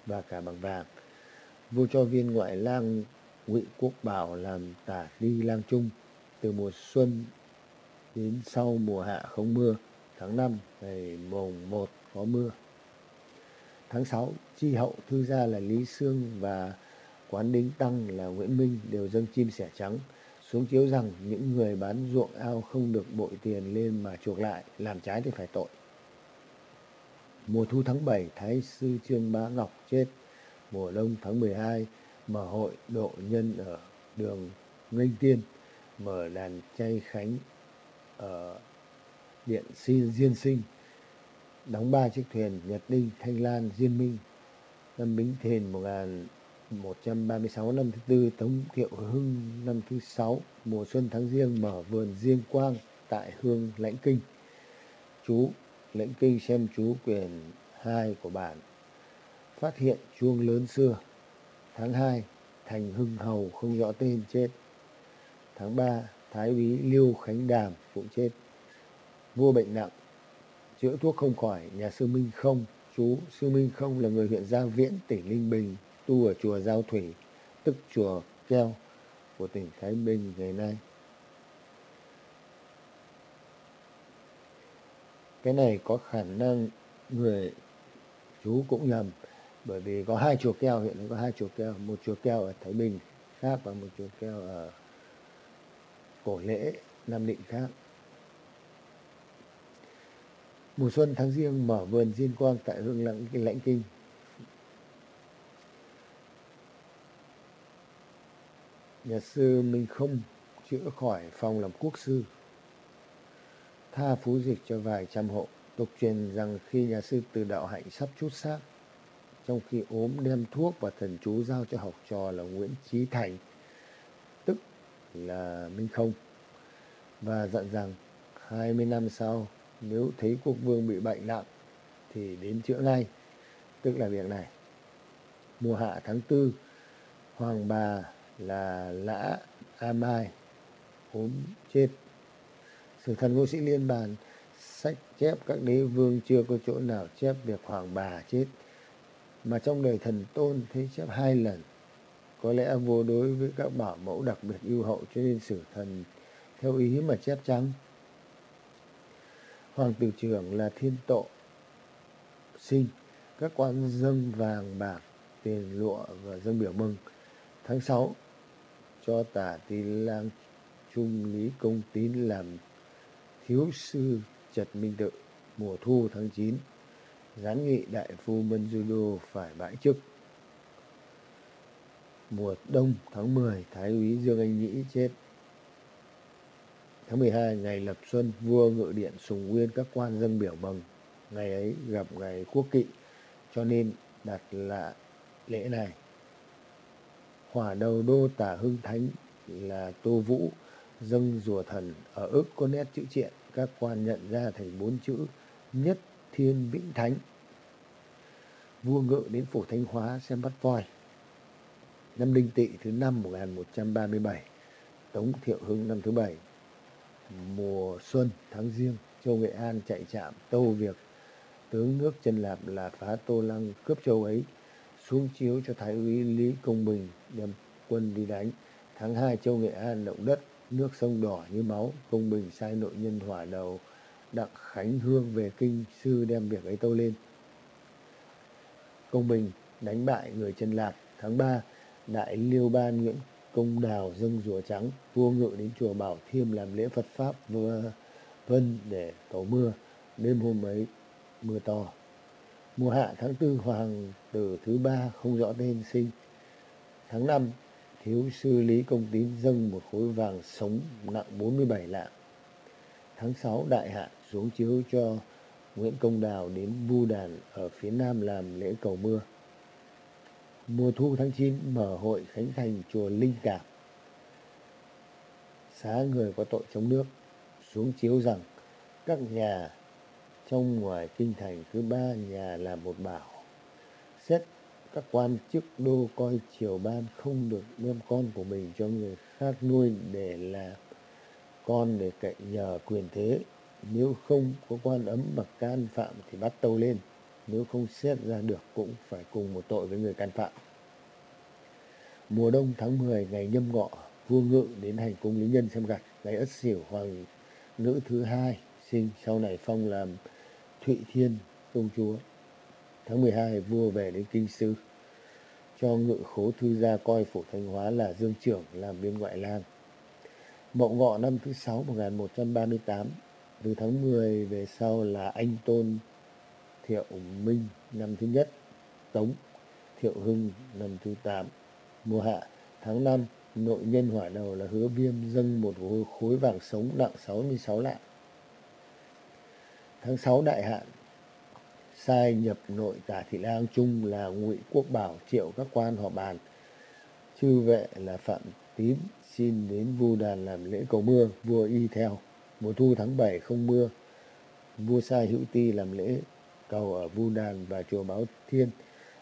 và cả bằng vàng. Vua cho viên ngoại lang ngụy quốc bảo làm tả ti lang trung từ mùa xuân đến sau mùa hạ không mưa, tháng năm ngày mùng một có mưa tháng 6 chi hậu, thư gia là Lý Sương và quán đính tăng là Nguyễn Minh đều dâng chim sẻ trắng xuống chiếu rằng những người bán ruộng ao không được bội tiền lên mà chuộc lại, làm trái thì phải tội. Mùa thu tháng 7 thái sư trương bá ngọc chết. Mùa đông tháng 12 mở hội độ nhân ở đường nghênh tiên mở đàn chay khánh ở điện diên sinh đóng ba chiếc thuyền Nhật Ninh, Thanh Lan, Diên Minh. Năm Bính Thìn 1136 năm thứ tư, Tống Thiệu Hưng năm thứ sáu, mùa xuân tháng riêng mở vườn riêng Quang tại Hương Lãnh Kinh. Chú Lãnh Kinh xem chú quyền hai của bản. Phát hiện chuông lớn xưa. Tháng 2, Thành Hưng Hầu không rõ tên chết. Tháng 3, Thái úy Lưu Khánh Đàm cũng chết. Vua bệnh nặng, chữa thuốc không khỏi, nhà sư Minh Không, chú sư Minh Không là người huyện Gia Viễn, tỉnh Ninh Bình, tu ở chùa Giao Thủy, tức chùa Keo của tỉnh Thái Bình ngày nay. Cái này có khả năng người chú cũng nhầm, bởi vì có hai chùa keo, hiện nay có hai chùa keo, một chùa keo ở Thái Bình khác và một chùa keo ở cổ lễ, Nam Định khác mùa xuân tháng riêng mở vườn diên quang tại hương lãnh lãnh kinh. Nhà sư minh không chữa khỏi phòng làm quốc sư, tha phú dịch cho vài trăm hộ. Tục truyền rằng khi nhà sư từ đạo hạnh sắp chút xác, trong khi ốm đem thuốc và thần chú giao cho học trò là Nguyễn Trí Thành, tức là Minh Không, và dặn rằng 20 năm sau nếu thấy quốc vương bị bệnh nặng, thì đến chữa ngay. Tức là việc này. Mùa hạ tháng tư, hoàng bà là lã a mai, ốm chết. Sử thần ngô sĩ liên bàn sách chép các đế vương chưa có chỗ nào chép việc hoàng bà chết, mà trong đời thần tôn thấy chép hai lần. Có lẽ vô đối với các bảo mẫu đặc biệt ưu hậu, cho nên sử thần theo ý mà chép trắng hoàng tử trưởng là thiên tộ sinh các quan dâng vàng bạc tiền lụa và dâng biểu mừng tháng 6 cho tả tỳ lang trung lý công tín làm thiếu sư trật minh tự Mùa thu tháng 9, gián nghị đại phu Mân Judo phải bãi chức. Mùa đông tháng 10, Thái úy Dương Anh Nhĩ chết. Tháng 12, ngày lập xuân, vua ngự điện sùng nguyên các quan dân biểu mừng. Ngày ấy gặp ngày quốc kỵ, cho nên đặt là lễ này. Hỏa đầu đô tả hưng thánh là Tô Vũ, dâng rùa thần ở ức có nét chữ triện, các quan nhận ra thành bốn chữ nhất thiên vĩnh thánh. Vua ngự đến phủ Thanh Hóa xem bắt voi. Năm Đinh Tỵ thứ năm 1137, Tống Thiệu Hưng năm thứ bảy, mùa xuân tháng riêng, châu Nghệ An chạy chạm tâu việc tướng nước chân lạp là phá Tô Lăng cướp châu ấy xuống chiếu cho Thái úy Lý Công Bình đem quân đi đánh. Tháng hai châu Nghệ An động đất, nước sông đỏ như máu. Công Bình sai nội nhân hỏa đầu Đặng Khánh Hương về kinh sư đem việc ấy tâu lên. Công Bình đánh bại người chân lạc. Tháng ba Đại Liêu Ban Nguyễn Công Đào dâng rùa trắng. Vua ngự đến chùa Bảo Thiêm làm lễ Phật Pháp vừa vân để cầu mưa. Đêm hôm ấy, mưa to. Mùa hạ tháng tư, hoàng tử thứ ba không rõ tên sinh. Tháng năm, thiếu sư Lý Công Tín dâng một khối vàng sống nặng 47 lạng. Tháng 6 đại hạ xuống chiếu cho Nguyễn Công Đào đến Vu Đàn ở phía nam làm lễ cầu mưa. Mùa thu tháng 9 mở hội khánh thành chùa Linh Cảm. Xá người có tội chống nước, xuống chiếu rằng các nhà trong ngoài kinh thành cứ ba nhà là một bảo. Xét các quan chức đô coi triều ban không được đem con của mình cho người khác nuôi để là con để cậy nhờ quyền thế. Nếu không có quan ấm mặc can phạm thì bắt tâu lên. Nếu không xét ra được cũng phải cùng một tội với người can phạm. Mùa đông tháng 10 ngày nhâm ngọ, vua ngự đến hành cung lý nhân xem gặt. Ngày ất xỉu hoàng nữ thứ hai sinh sau này phong làm Thụy Thiên công chúa. Tháng 12 vua về đến kinh sư cho ngự khố thư gia coi phủ Thanh Hóa là dương trưởng làm biên ngoại lang. Mậu ngọ năm thứ sáu 1138, từ tháng 10 về sau là anh tôn Thiệu Minh năm thứ nhất, Tống Thiệu Hưng năm thứ tám, mùa hạ tháng 5 nội nhân hỏa đầu là hứa viêm dâng một khối vàng sống nặng 66 lạng. Tháng 6 đại hạn sai nhập nội tả thị lang trung là ngụy quốc bảo triệu các quan họ bàn. Chư vệ là phạm tín xin đến vu đàn làm lễ cầu mưa vua y theo. Mùa thu tháng 7 không mưa vua sai hữu ti làm lễ cầu ở vu đàn và chùa báo thiên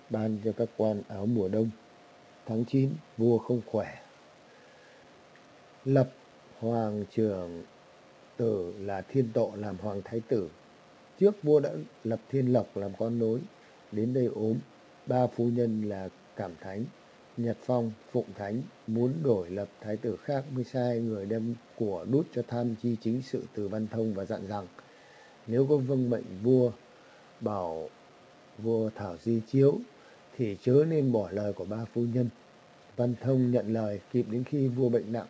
ban cho các quan áo mùa đông. Tháng 9 vua không khỏe. Lập hoàng trưởng tử là thiên tộ làm hoàng thái tử. Trước vua đã lập Thiên Lộc làm con nối, đến đây ốm, ba phu nhân là Cảm Thánh, Nhật Phong, Phụng Thánh muốn đổi lập thái tử khác mới sai người đem của đút cho tham chi chính sự từ Văn Thông và dặn rằng nếu có vâng mệnh vua bảo vua Thảo Di chiếu thì chớ nên bỏ lời của ba phu nhân. Văn Thông nhận lời kịp đến khi vua bệnh nặng,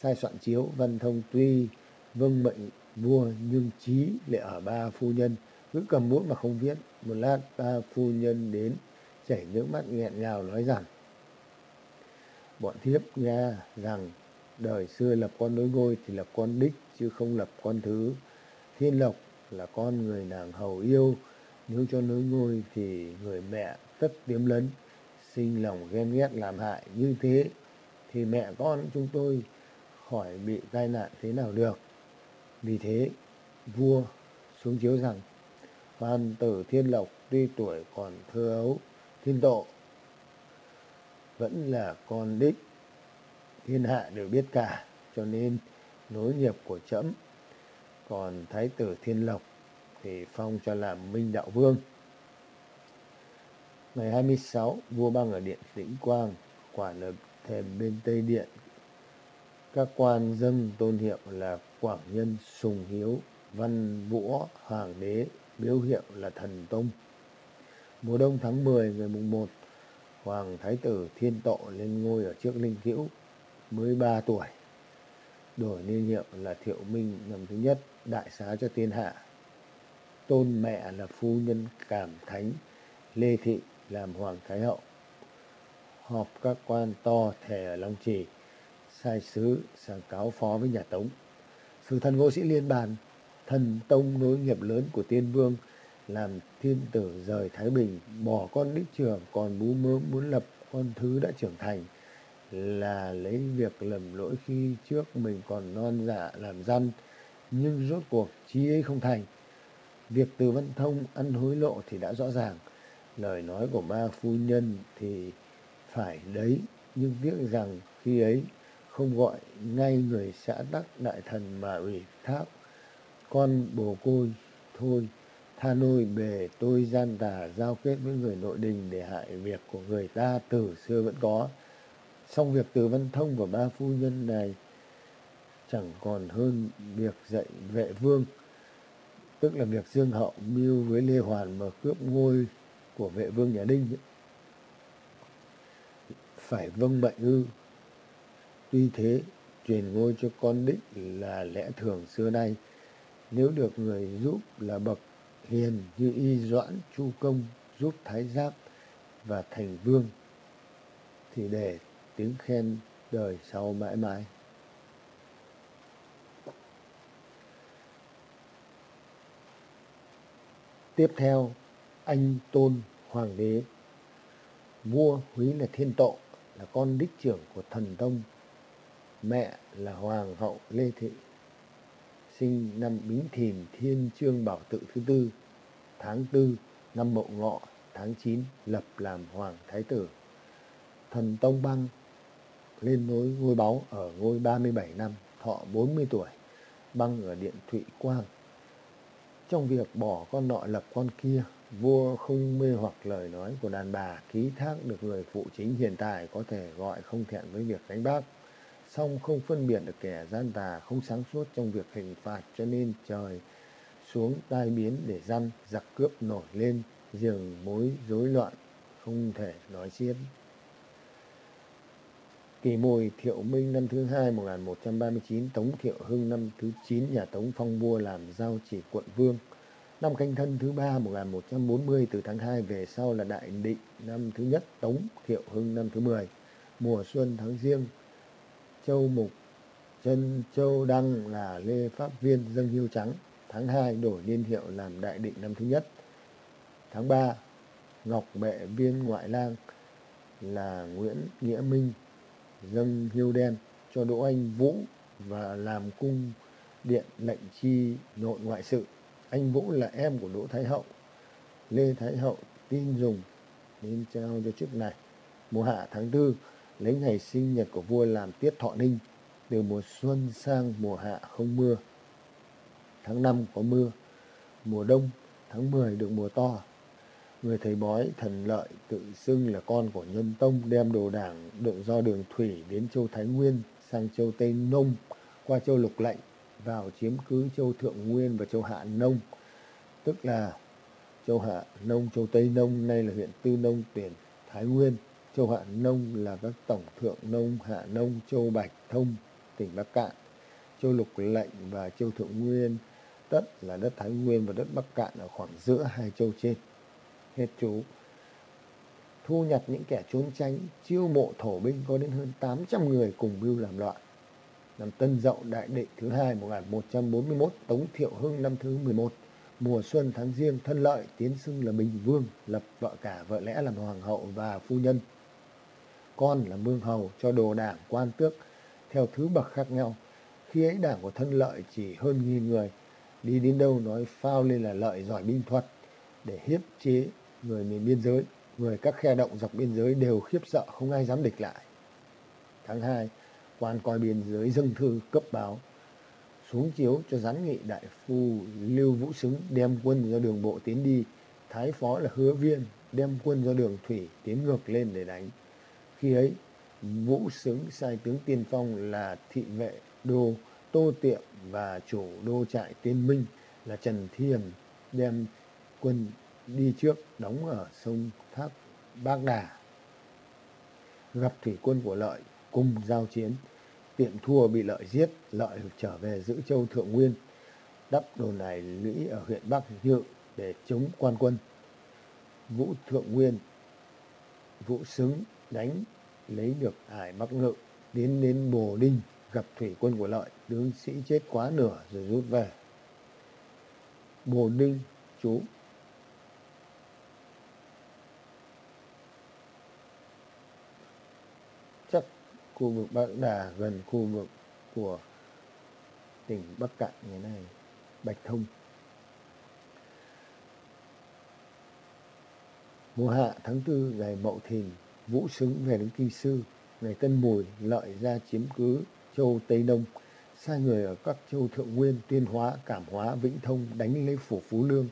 sai soạn chiếu, Văn Thông tuy vâng mệnh vua nhưng trí lại ở ba phu nhân. Cứ cầm bút mà không viết một lát ba phu nhân đến chảy nước mắt nghẹn ngào nói rằng bọn thiếp nghe rằng đời xưa lập con nối ngôi thì lập con đích chứ không lập con thứ. Thiên lộc là con người nàng hầu yêu nếu cho nối ngôi thì người mẹ tất tiếm lấn sinh lòng ghen ghét làm hại như thế thì mẹ con chúng tôi khỏi bị tai nạn thế nào được. Vì thế, vua xuống chiếu rằng Hoàn tử Thiên Lộc tuy tuổi còn thơ ấu, thiên độ vẫn là con đích thiên hạ đều biết cả cho nên nối nghiệp của trẫm còn thái tử thiên lộc thì phong cho làm minh đạo vương ngày 26 vua băng ở điện Tĩnh quang quản ở thềm bên tây điện các quan dân tôn hiệu là Quảng Nhân Sùng Hiếu, Văn Vũ Hoàng đế, biểu hiệu là Thần Tông. Mùa đông tháng 10 ngày mùng 1, Hoàng Thái tử Thiên Tộ lên ngôi ở trước Linh Cữu, mới 3 tuổi. Đổi niên hiệu là Thiệu Minh năm thứ nhất, đại xá cho thiên hạ tôn mẹ là phu nhân cảm thánh, lê thị làm hoàng thái hậu. Họp các quan to thề ở long trì, sai sứ sang cáo phó với nhà tống. Sử thần ngô sĩ liên bàn, thần tông nối nghiệp lớn của tiên vương, làm thiên tử rời thái bình, bỏ con đích trưởng, còn bú mớm muốn lập con thứ đã trưởng thành, là lấy việc lầm lỗi khi trước mình còn non dạ làm răn, nhưng rốt cuộc chí ấy không thành việc từ văn thông ăn hối lộ thì đã rõ ràng. Lời nói của ba phu nhân thì phải đấy, nhưng tiếc rằng khi ấy không gọi ngay người xã tắc đại thần mà ủy thác. Con bồ côi, thôi, tha nôi, bề tôi gian tà giao kết với người nội đình để hại việc của người ta từ xưa vẫn có. Song việc từ văn thông của ba phu nhân này chẳng còn hơn việc dạy vệ vương tức là việc dương hậu mưu với lê hoàn mà cướp ngôi của vệ vương nhà đinh ấy. phải vâng mệnh ư. Tuy thế, truyền ngôi cho con đích là lẽ thường xưa nay. Nếu được người giúp là bậc hiền như y doãn chu công giúp thái giáp và thành vương, thì để tiếng khen đời sau mãi mãi. Tiếp theo, anh tôn hoàng đế, vua húy là thiên tộ, là con đích trưởng của thần tông, mẹ là hoàng hậu lê thị, sinh năm bính thìn thiên chương bảo tự thứ tư, tháng tư năm mậu ngọ, tháng 9 lập làm hoàng thái tử. Thần tông băng lên nối, ngôi báu ở ngôi 37 năm, thọ 40 tuổi, băng ở điện thụy quang trong việc bỏ con nọ lập con kia, vua không mê hoặc lời nói của đàn bà, ký thác được người phụ chính hiện tại có thể gọi không thẹn với việc đánh bác song không phân biệt được kẻ gian tà không sáng suốt trong việc hình phạt cho nên trời xuống tai biến để răn, giặc cướp nổi lên giường mối rối loạn, không thể nói xiết. Kỳ mùi Thiệu Minh năm thứ hai 1139, Tống Thiệu Hưng năm thứ 9, nhà Tống Phong Vua làm giao chỉ quận Vương. Năm canh thân thứ ba 1140 từ tháng 2 về sau là Đại Định năm thứ nhất, Tống Thiệu Hưng năm thứ 10. Mùa xuân tháng riêng, Châu Mục Chân Châu Đăng là Lê Pháp Viên dâng hiêu trắng. Tháng 2 đổi niên hiệu làm Đại Định năm thứ nhất. Tháng 3 Ngọc Bệ Viên Ngoại lang là Nguyễn Nghĩa Minh dâng hiêu đen cho Đỗ Anh Vũ và làm cung điện lệnh chi nội ngoại sự. Anh Vũ là em của Đỗ Thái Hậu. Lê Thái Hậu tin dùng nên trao cho chức này. Mùa hạ tháng tư, lấy ngày sinh nhật của vua làm tiết thọ ninh. Từ mùa xuân sang mùa hạ không mưa. Tháng năm có mưa. Mùa đông, tháng 10 được mùa to người thầy bói thần lợi tự xưng là con của nhân tông đem đồ đảng đội do đường thủy đến châu Thái Nguyên, sang châu Tây Nông, qua châu Lục Lệnh vào chiếm cứ châu Thượng Nguyên và châu Hạ Nông. Tức là châu Hạ Nông, châu Tây Nông, nay là huyện Tư Nông, tỉnh Thái Nguyên. Châu Hạ Nông là các tổng thượng nông, Hạ Nông, châu Bạch Thông, tỉnh Bắc Cạn. Châu Lục Lệnh và châu Thượng Nguyên đất là đất Thái Nguyên và đất Bắc Cạn ở khoảng giữa hai châu trên hết chú. Thu nhặt những kẻ trốn tránh, chiêu mộ thổ binh có đến hơn 800 người cùng mưu làm loạn. Năm Tân Dậu Đại Định thứ hai 1141 Tống Thiệu Hưng năm thứ 11 mùa xuân tháng riêng thân lợi, tiến xưng là Bình Vương, lập vợ cả vợ lẽ làm hoàng hậu và phu nhân. Con là Mương Hầu cho đồ đảng, quan tước, theo thứ bậc khác nhau. Khi ấy đảng của thân lợi chỉ hơn nghìn người, đi đến đâu nói phao lên là lợi giỏi binh thuật để hiếp chế người miền biên giới, người các khe động dọc biên giới đều khiếp sợ không ai dám địch lại. Tháng 2, quan coi biên giới dâng thư cấp báo xuống chiếu cho gián nghị đại phu Lưu Vũ Xứng đem quân do đường bộ tiến đi, thái phó là Hứa Viên đem quân do đường thủy tiến ngược lên để đánh. Khi ấy, Vũ Xứng sai tướng tiên phong là thị vệ đô Tô Tiệm và chủ đô trại Tiên Minh là Trần Thiềm đem quân đi trước đóng ở sông Thác Bác Đà. Gặp thủy quân của Lợi cùng giao chiến, tiệm thua bị Lợi giết, Lợi trở về giữ châu Thượng Nguyên. đắp đồn này lũy ở huyện Bắc Nhự để chống quan quân. Vũ Thượng Nguyên, Vũ Xứng đánh lấy được ải Bắc Ngự, đến đến Bồ Đinh gặp thủy quân của lợi, tướng sĩ chết quá nửa rồi rút về. Bồ Đinh, chú chắc khu vực Bắc Đà gần khu vực của tỉnh Bắc Cạn ngày nay Bạch Thông. Mùa hạ tháng tư ngày Mậu Thìn Vũ Xứng về đến Kinh Sư ngày Tân Mùi lợi ra chiếm cứ châu Tây Đông, sai người ở các châu Thượng Nguyên Tuyên Hóa Cảm Hóa Vĩnh Thông đánh lấy phủ Phú Lương.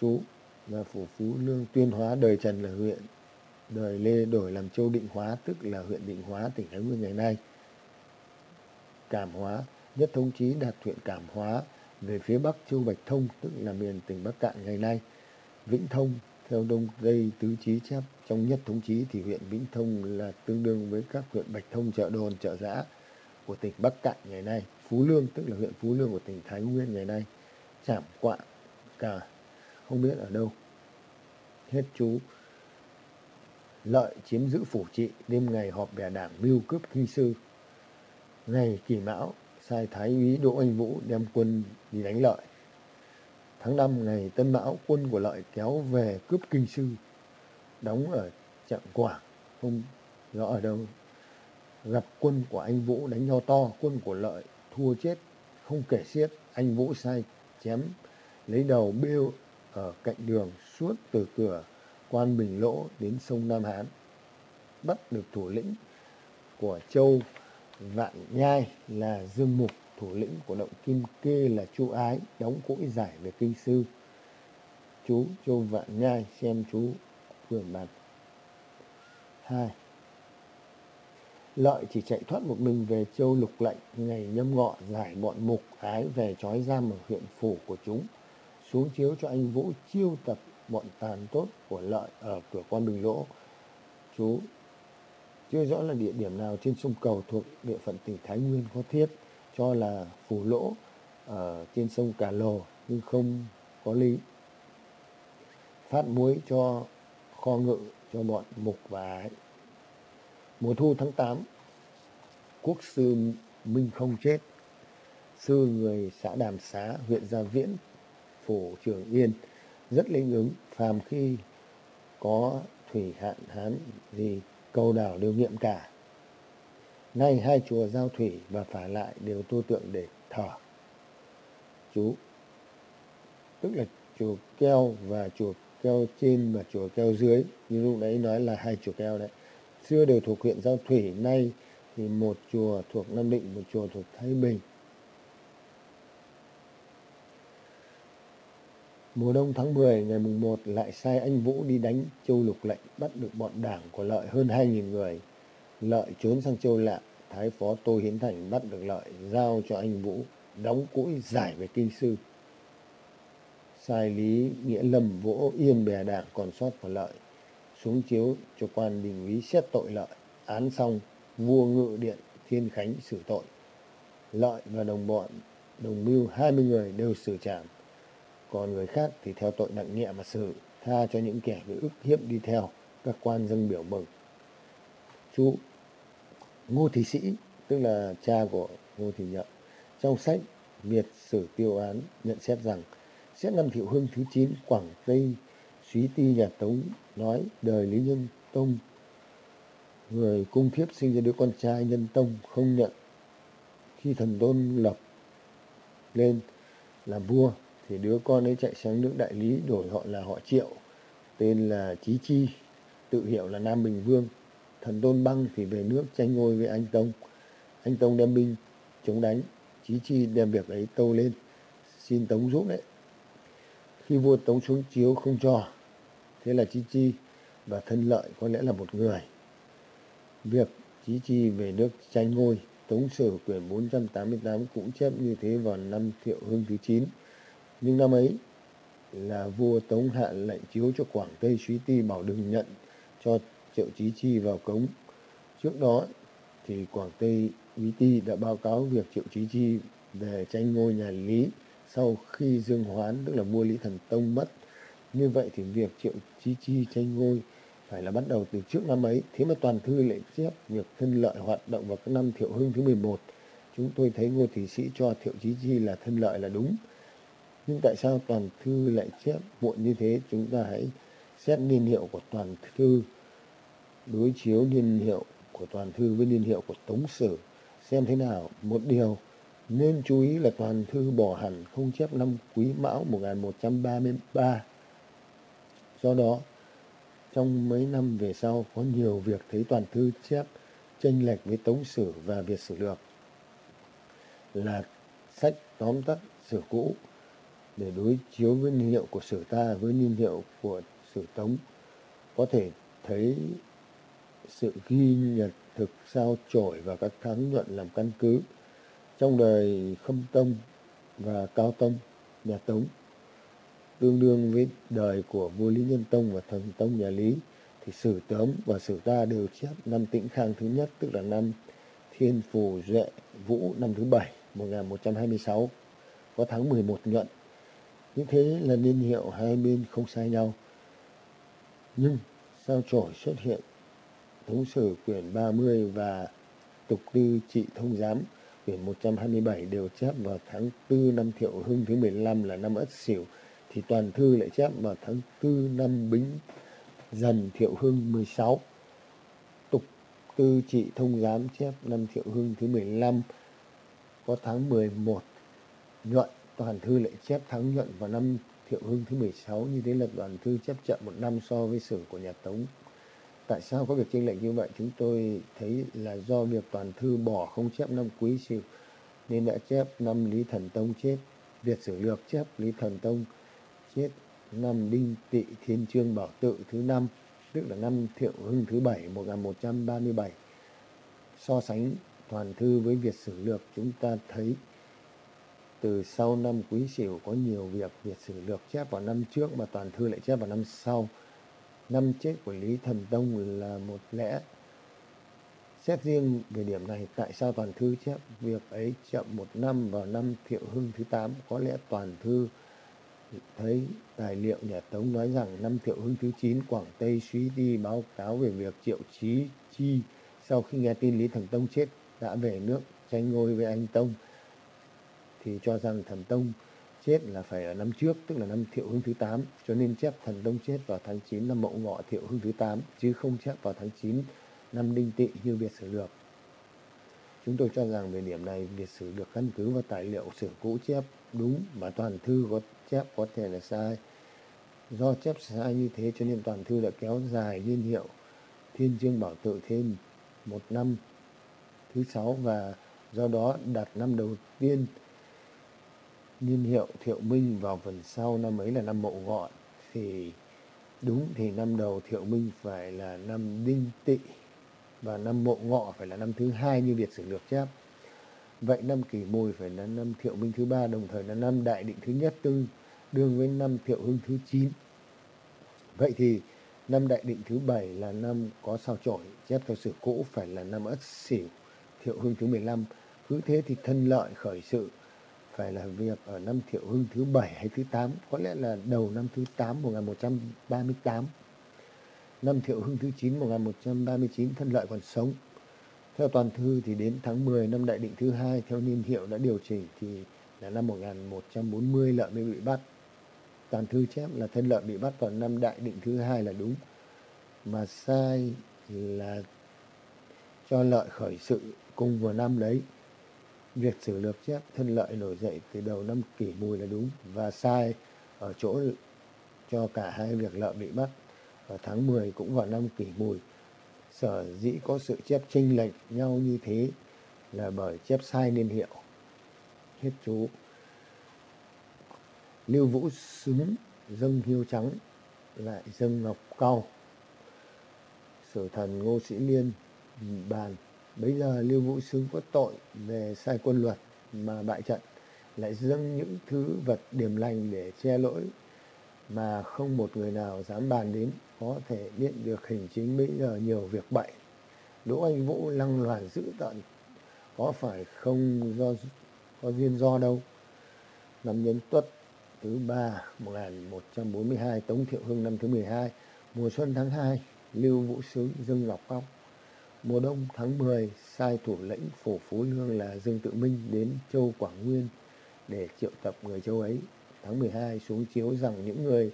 Chú là phủ Phú Lương Tuyên Hóa đời Trần là huyện đời Lê đổi làm châu Định Hóa tức là huyện Định Hóa tỉnh Thái Nguyên ngày nay Cảm Hóa nhất thống chí đạt huyện Cảm Hóa về phía Bắc Châu Bạch Thông tức là miền tỉnh Bắc Cạn ngày nay. Vĩnh Thông theo Đông Tây Tứ Chí chép trong nhất thống chí thì huyện Vĩnh Thông là tương đương với các huyện Bạch Thông, Chợ Đồn, Chợ Giã của tỉnh Bắc Cạn ngày nay. Phú Lương tức là huyện Phú Lương của tỉnh Thái Nguyên ngày nay. Trảm Quạ cả không biết ở đâu. Hết chú lợi chiếm giữ phủ trị đêm ngày họp bè đảng mưu cướp kinh sư. Ngày kỳ mão, sai thái úy đỗ anh vũ đem quân đi đánh lợi. Tháng năm, ngày tân mão, quân của lợi kéo về cướp kinh sư. Đóng ở trạng quảng, không rõ ở đâu. Gặp quân của anh vũ đánh nhau to, quân của lợi thua chết, không kể xiết. Anh vũ sai chém, lấy đầu bêu ở cạnh đường suốt từ cửa quan bình lỗ đến sông nam hán, bắt được thủ lĩnh của châu vạn nhai là dương mục, thủ lĩnh của động kim kê là chu ái, đóng cỗi giải về kinh sư chú châu vạn nhai xem chú quyển bàn. hai lợi chỉ chạy thoát một mình về châu lục lệnh, ngày nhâm ngọ giải bọn mục ái về trói giam ở huyện phủ của chúng, xuống chiếu cho anh vũ chiêu tập bọn tàn tốt của lợi ở cửa quan bình lỗ. Chú chưa rõ là địa điểm nào trên sông cầu thuộc địa phận tỉnh thái nguyên có thiết, cho là phủ lỗ ở trên sông cà lồ, nhưng không có lý. Phát muối cho kho ngự cho bọn mục và ái. Mùa thu tháng tám, quốc sư minh không chết. Sư người xã đàm xá, huyện gia viễn, phủ trường yên rất linh ứng, phàm khi có thủy hạn hán gì cầu đảo đều nghiệm cả. Nay hai chùa giao thủy và phả lại đều tô tượng để thờ. Chú, tức là chùa keo và chùa keo trên và chùa keo dưới, như lúc đấy nói là hai chùa keo đấy, xưa đều thuộc huyện giao thủy, nay thì một chùa thuộc nam định, một chùa thuộc thái bình. Mùa đông tháng 10 ngày mùng 1 lại sai anh Vũ đi đánh châu lục lệnh bắt được bọn đảng của lợi hơn 2.000 người. Lợi trốn sang châu Lạng, Thái phó Tô Hiến Thành bắt được lợi giao cho anh Vũ đóng cũi giải về kinh sư. Sai Lý Nghĩa Lâm vỗ yên bè đảng còn sót của lợi, xuống chiếu cho quan đình úy xét tội lợi, án xong vua ngự điện Thiên Khánh xử tội. Lợi và đồng bọn đồng mưu 20 người đều xử trảm còn người khác thì theo tội nặng nhẹ mà xử, tha cho những kẻ bị ức hiếp đi theo các quan dân biểu mừng. Chú ngô thị sĩ, tức là cha của ngô thị nhậm, trong sách việt sử tiêu án, nhận xét rằng xét năm thiệu hưng thứ 9 quảng tây suý ti nhà tống nói đời lý nhân tông, người cung thiếp sinh ra đứa con trai nhân tông không nhận khi thần tôn lập lên làm vua thì đứa con ấy chạy sang nước đại lý đổi họ là họ triệu, tên là chí chi, tự hiệu là nam bình vương. Thần tôn băng thì về nước tranh ngôi với anh tông. Anh tông đem binh chống đánh, chí chi đem việc ấy tâu lên, xin tống giúp đấy. Khi vua tống xuống chiếu không cho, thế là chí chi và thân lợi có lẽ là một người. Việc chí chi về nước tranh ngôi, tống sử quyển 488 cũng chép như thế vào năm thiệu hưng thứ 9 nhưng năm ấy là vua Tống hạ lệnh chiếu cho Quảng Tây Súy Ti bảo đừng nhận cho Triệu Chí Chi vào cống. Trước đó thì Quảng Tây Úy Ti đã báo cáo việc Triệu Chí Chi về tranh ngôi nhà Lý sau khi Dương Hoán, tức là vua Lý Thần Tông mất. Như vậy thì việc Triệu Chí Chi tranh ngôi phải là bắt đầu từ trước năm ấy. Thế mà toàn thư lại chép việc thân lợi hoạt động vào các năm Thiệu Hưng thứ 11. Chúng tôi thấy Ngô Thị Sĩ cho Thiệu Chí Chi là thân lợi là đúng. Nhưng tại sao toàn thư lại chép muộn như thế? Chúng ta hãy xét niên hiệu của toàn thư đối chiếu niên hiệu của toàn thư với niên hiệu của Tống Sử xem thế nào. Một điều nên chú ý là toàn thư bỏ hẳn không chép năm Quý Mão 1133. Do đó, trong mấy năm về sau có nhiều việc thấy toàn thư chép chênh lệch với Tống Sử và Việt Sử Lược là sách tóm tắt sử cũ để đối chiếu với niên hiệu của sử ta, với niên hiệu của sử Tống, có thể thấy sự ghi nhật thực sao chổi và các thắng nhuận làm căn cứ. Trong đời Khâm Tông và Cao Tông, nhà Tống, tương đương với đời của vua Lý Nhân Tông và thần Tông nhà Lý, thì sử Tống và sử ta đều chép năm Tĩnh Khang thứ nhất, tức là năm Thiên Phù Duệ Vũ năm thứ bảy 1126 có tháng 11 nhuận như thế là niên hiệu hai bên không sai nhau. Nhưng sao chổi xuất hiện thống Sử quyển 30 và Tục Tư Trị Thông Giám? Quyển 127 đều chép vào tháng 4 năm Thiệu Hưng, thứ 15 là năm Ất Sửu, thì toàn thư lại chép vào tháng 4 năm Bính Dần Thiệu Hưng 16. Tục Tư Trị Thông Giám chép năm Thiệu Hưng, thứ 15 có tháng 11 nhuận toàn thư lại chép thắng nhuận vào năm Thiệu Hưng thứ 16 như thế là toàn thư chép chậm một năm so với sử của nhà Tống. Tại sao có việc chênh lệch như vậy? Chúng tôi thấy là do việc toàn thư bỏ không chép năm quý sửu nên đã chép năm lý thần tông chết. Việt sử lược chép lý thần tông chết năm đinh tỵ thiên trương bảo tự thứ năm, tức là năm thiệu hưng thứ bảy 1137 so sánh toàn thư với việt sử lược, chúng ta thấy từ sau năm quý sửu có nhiều việc việt sử lược chép vào năm trước mà toàn thư lại chép vào năm sau. Năm chết của Lý Thần Tông là một lẽ. Xét riêng về điểm này, tại sao toàn thư chép việc ấy chậm một năm vào năm Thiệu Hưng thứ tám? Có lẽ toàn thư thấy tài liệu nhà Tống nói rằng năm Thiệu Hưng thứ chín Quảng Tây suy đi báo cáo về việc Triệu Chí Chi sau khi nghe tin Lý Thần Tông chết đã về nước tranh ngôi với anh Tông thì cho rằng Thần Tông chết là phải ở năm trước, tức là năm Thiệu Hưng thứ 8 cho nên chép thần tông chết vào tháng 9 năm Mậu Ngọ Thiệu Hưng thứ 8 chứ không chép vào tháng 9 năm Đinh Tỵ như Việt Sử Lược. Chúng tôi cho rằng về điểm này, Việt Sử được căn cứ vào tài liệu sử cũ chép đúng mà toàn thư có chép có thể là sai. Do chép sai như thế cho nên toàn thư đã kéo dài niên hiệu Thiên chương Bảo Tự thêm một năm thứ sáu và do đó đặt năm đầu tiên niên hiệu Thiệu Minh vào phần sau năm ấy là năm Mậu Ngọ thì đúng thì năm đầu Thiệu Minh phải là năm Đinh Tỵ và năm Mậu Ngọ phải là năm thứ hai như Việt sử lược chép. Vậy năm Kỷ Mùi phải là năm Thiệu Minh thứ ba, đồng thời là năm Đại Định thứ nhất tương đương với năm Thiệu Hưng thứ chín. Vậy thì năm Đại Định thứ bảy là năm có sao chổi, chép theo sử cũ phải là năm Ất Sửu, Thiệu Hưng thứ 15. Cứ thế thì thân lợi khởi sự phải là việc ở năm Thiệu Hưng thứ bảy hay thứ tám, có lẽ là đầu năm thứ tám 1138. Năm Thiệu Hưng thứ chín 1139 thân lợi còn sống. Theo toàn thư thì đến tháng 10 năm Đại Định thứ hai, theo niên hiệu đã điều chỉnh thì là năm 1140 lợi mới bị bắt. Toàn thư chép là thân lợi bị bắt vào năm Đại Định thứ hai là đúng. Mà sai là cho lợi khởi sự cùng vào năm đấy việc sử lược chép thân lợi nổi dậy từ đầu năm kỷ mùi là đúng và sai ở chỗ cho cả hai việc lợi bị bắt. Ở tháng 10 cũng vào năm kỷ mùi, sở dĩ có sự chép chênh lệch nhau như thế là bởi chép sai niên hiệu. Hết chú. Lưu vũ xứng dâng hiêu trắng, lại dâng ngọc cao. Sử thần ngô sĩ liên bàn Bây giờ Lưu Vũ Sướng có tội về sai quân luật mà bại trận, lại dâng những thứ vật điểm lành để che lỗi mà không một người nào dám bàn đến, có thể biện được hình chính bây giờ nhiều việc bậy. Đỗ Anh Vũ lăng loàn dữ tận có phải không do, có duyên do đâu? Năm Nhâm Tuất, thứ ba 1142 Tống Thiệu Hưng, năm thứ 12 mùa xuân tháng 2 Lưu Vũ Sướng dâng Ngọc Phong mùa đông tháng 10 sai thủ lĩnh phổ phú lương là Dương Tự Minh đến châu Quảng Nguyên để triệu tập người châu ấy. Tháng 12 xuống chiếu rằng những người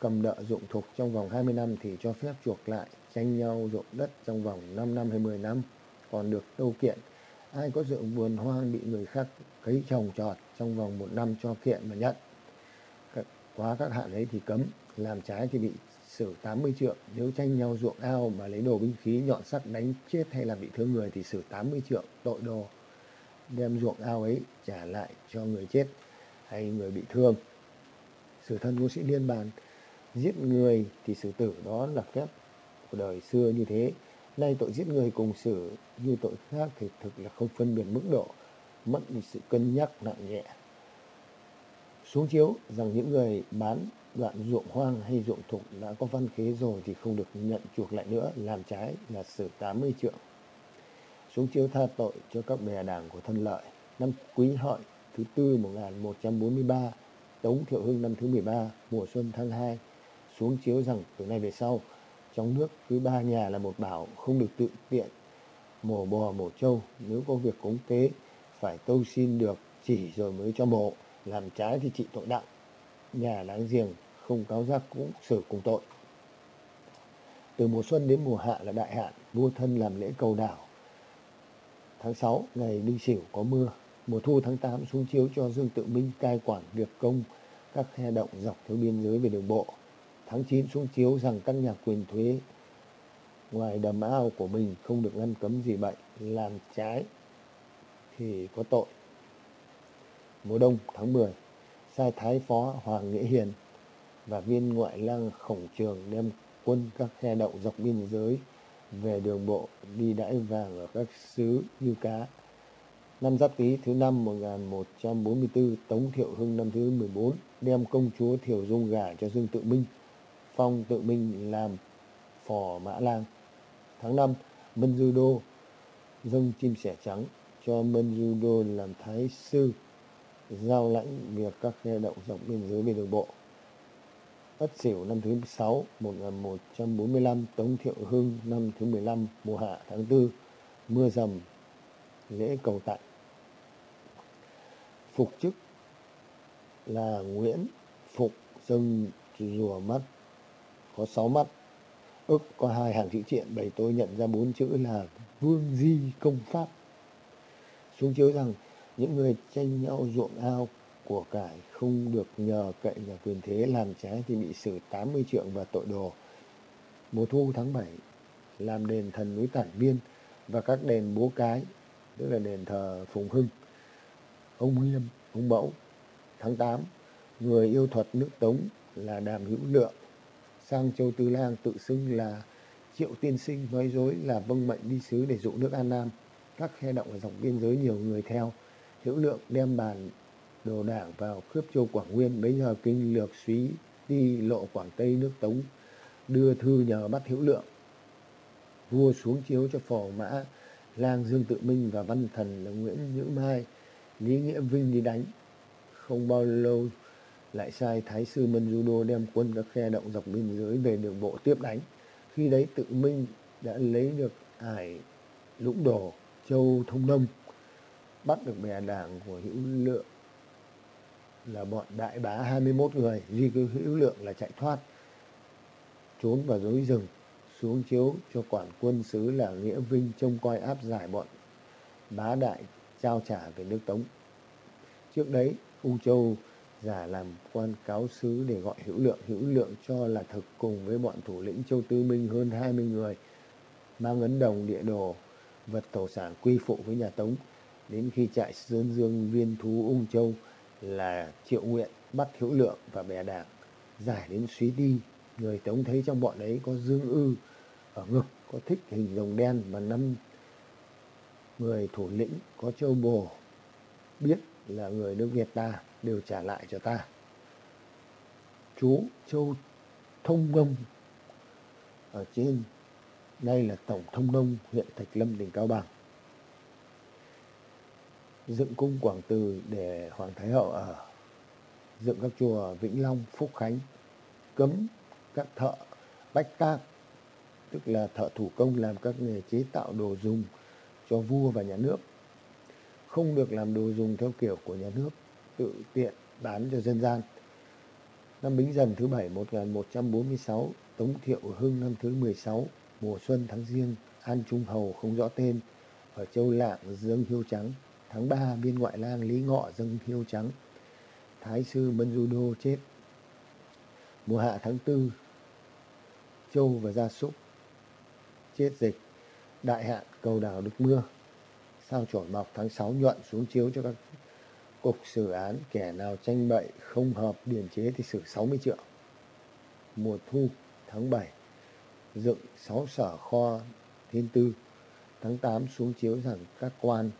cầm nợ dụng thục trong vòng 20 năm thì cho phép chuộc lại, tranh nhau ruộng đất trong vòng 5 năm hay 10 năm. Còn được đâu kiện, ai có ruộng vườn hoang bị người khác cấy trồng trọt trong vòng một năm cho kiện mà nhận. Quá các hạn ấy thì cấm, làm trái thì bị xử 80 triệu. Nếu tranh nhau ruộng ao mà lấy đồ binh khí, nhọn sắt đánh chết hay làm bị thương người thì xử 80 triệu tội đồ. Đem ruộng ao ấy trả lại cho người chết hay người bị thương. Sử thân ngô sĩ liên bàn, giết người thì xử tử đó là phép của đời xưa như thế. Nay tội giết người cùng xử như tội khác thì thực là không phân biệt mức độ, mất sự cân nhắc nặng nhẹ xuống chiếu rằng những người bán đoạn ruộng hoang hay ruộng thục đã có văn khế rồi thì không được nhận chuộc lại nữa, làm trái là xử 80 trượng xuống chiếu tha tội cho các bè đảng của thân lợi. Năm quý hợi thứ tư 1143 Tống Thiệu Hưng năm thứ 13 mùa xuân tháng 2 xuống chiếu rằng từ nay về sau, trong nước cứ ba nhà là một bảo, không được tự tiện mổ bò mổ trâu. Nếu có việc cúng tế, phải tâu xin được chỉ rồi mới cho mổ làm trái thì trị tội nặng nhà láng giềng không cáo giác cũng xử cùng tội. Từ mùa xuân đến mùa hạ là đại hạn, vua thân làm lễ cầu đảo. Tháng 6 ngày đinh sửu có mưa. Mùa thu tháng 8 xuống chiếu cho Dương Tự Minh cai quản việc công các khe động dọc theo biên giới về đường bộ. Tháng 9 xuống chiếu rằng các nhà quyền thuế ngoài đầm ao của mình không được ngăn cấm gì bệnh, làm trái thì có tội mùa đông tháng 10 sai thái phó Hoàng Nghĩa Hiền và viên ngoại lang khổng trường đem quân các khe đậu dọc biên giới về đường bộ đi đãi vàng ở các xứ như cá. Năm Giáp Tý thứ năm 1144 Tống Thiệu Hưng năm thứ 14 đem công chúa Thiểu Dung gả cho Dương Tự Minh, phong Tự Minh làm phò Mã Lang. Tháng 5 Mân Dư Đô dâng chim sẻ trắng cho Mân Dư Đô làm thái sư giao lãnh việc các xe động dọc biên giới về đường bộ. Ất Sửu năm thứ 6 1145 Tống Thiệu Hưng năm thứ 15 mùa hạ tháng 4 mưa rầm, lễ cầu tặng. Phục chức là Nguyễn Phục dâng rùa mắt, có 6 mắt. Ức có hai hàng chữ triện, bày tôi nhận ra bốn chữ là vương di công pháp. Xuống chiếu rằng những người tranh nhau ruộng ao của cải không được nhờ cậy nhà quyền thế làm trái thì bị xử 80 trượng và tội đồ. Mùa thu tháng 7 làm đền thần núi Tản Viên và các đền bố cái, tức là đền thờ Phùng Hưng, ông Nghiêm, ông Mẫu. Tháng 8, người yêu thuật nước Tống là Đàm Hữu Lượng, sang châu Tư Lang tự xưng là Triệu Tiên Sinh nói dối là vâng mệnh đi sứ để dụ nước An Nam. Các khe động ở dọc biên giới nhiều người theo. Hữu Lượng đem bàn đồ đảng vào cướp châu Quảng Nguyên, bấy giờ kinh lược suý đi lộ Quảng Tây nước Tống, đưa thư nhờ bắt hữu lượng. Vua xuống chiếu cho phò mã lang Dương Tự Minh và văn thần là Nguyễn Nhữ Mai, Lý Nghĩa Vinh đi đánh. Không bao lâu, lại sai Thái sư Mân Du Đô đem quân các khe động dọc biên giới về đường bộ tiếp đánh. Khi đấy Tự Minh đã lấy được ải lũng đổ, châu Thông Nông bắt được bè đảng của hữu lượng là bọn đại bá 21 người, di cư hữu lượng là chạy thoát, trốn vào dối rừng, xuống chiếu cho quản quân sứ là Nghĩa Vinh trông coi áp giải bọn bá đại trao trả về nước Tống. Trước đấy, U Châu giả làm quan cáo sứ để gọi hữu lượng, hữu lượng cho là thực cùng với bọn thủ lĩnh Châu Tư Minh hơn 20 người, mang ấn đồng địa đồ, vật thổ sản quy phụ với nhà Tống. Đến khi trại Sơn Dương, viên thú, Ung Châu là triệu nguyện bắt hữu lượng và bè đảng giải đến suý đi người tống thấy trong bọn ấy có dương ư ở ngực, có thích hình rồng đen và năm người thủ lĩnh, có châu bồ biết là người nước việt ta, đều trả lại cho ta. Chú châu thông nông ở trên, đây là tổng thông nông, huyện thạch lâm, tỉnh cao bằng dựng cung Quảng Từ để Hoàng Thái Hậu ở, dựng các chùa Vĩnh Long, Phúc Khánh, cấm các thợ bách tác, tức là thợ thủ công làm các nghề chế tạo đồ dùng cho vua và nhà nước. Không được làm đồ dùng theo kiểu của nhà nước, tự tiện bán cho dân gian. Năm Bính Dần thứ bảy 1146, Tống Thiệu Hưng năm thứ 16, mùa xuân tháng riêng, An Trung Hầu không rõ tên, ở Châu Lạng Dương hiêu trắng, tháng 3 biên ngoại lang Lý Ngọ dâng hiêu trắng, Thái sư Mân Du Đô chết. Mùa hạ tháng 4, Châu và Gia Súc chết dịch, đại hạn cầu đảo được mưa. Sao trổi mọc tháng 6 nhuận xuống chiếu cho các cục xử án kẻ nào tranh bậy không hợp điển chế thì xử 60 triệu. Mùa thu tháng 7 dựng 6 sở kho thiên tư. Tháng 8 xuống chiếu rằng các quan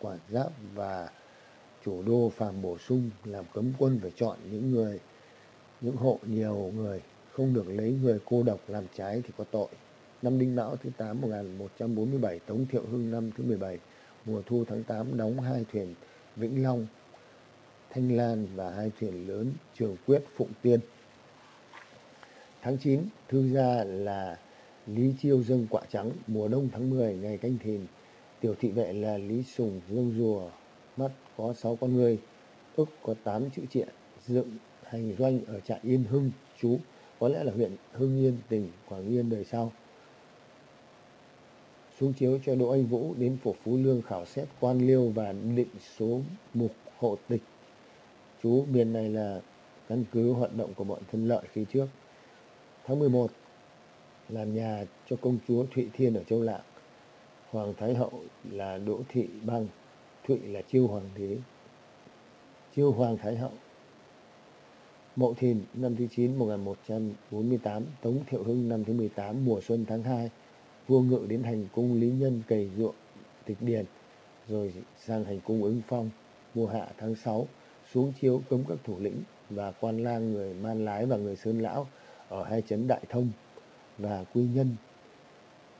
quản giáp và chủ đô phàm bổ sung làm cấm quân phải chọn những người, những hộ nhiều người, không được lấy người cô độc làm trái thì có tội. Năm Đinh Mão thứ 8 1147 Tống Thiệu Hưng năm thứ 17 mùa thu tháng 8 đóng hai thuyền Vĩnh Long, Thanh Lan và hai thuyền lớn Trường Quyết, Phụng Tiên. Tháng 9 thư gia là Lý Chiêu dâng quả trắng, mùa đông tháng 10 ngày canh thìn tiểu thị vệ là Lý Sùng lông rùa. Mắt có sáu con người ức có tám chữ triện, dựng hành doanh ở trại Yên Hưng, chú. Có lẽ là huyện Hưng Yên, tỉnh Quảng Yên đời sau. Xuống chiếu cho Đỗ Anh Vũ đến phủ Phú Lương khảo xét quan liêu và định số mục hộ tịch. Chú miền này là căn cứ hoạt động của bọn thân lợi khi trước. Tháng 11 làm nhà cho công chúa Thụy Thiên ở Châu Lạng. Hoàng Thái Hậu là Đỗ Thị Băng, Thụy là chiêu hoàng đế. Chiêu hoàng Thái Hậu, Mậu Thìn, năm thứ 9 1148 Tống Thiệu Hưng, năm thứ 18 mùa xuân tháng 2 vua ngự đến hành cung lý nhân cày ruộng tịch điền, rồi sang hành cung ứng phong, mùa hạ tháng 6 xuống chiếu cấm các thủ lĩnh và quan lang người man lái và người sơn lão ở hai trấn đại thông và quy nhân.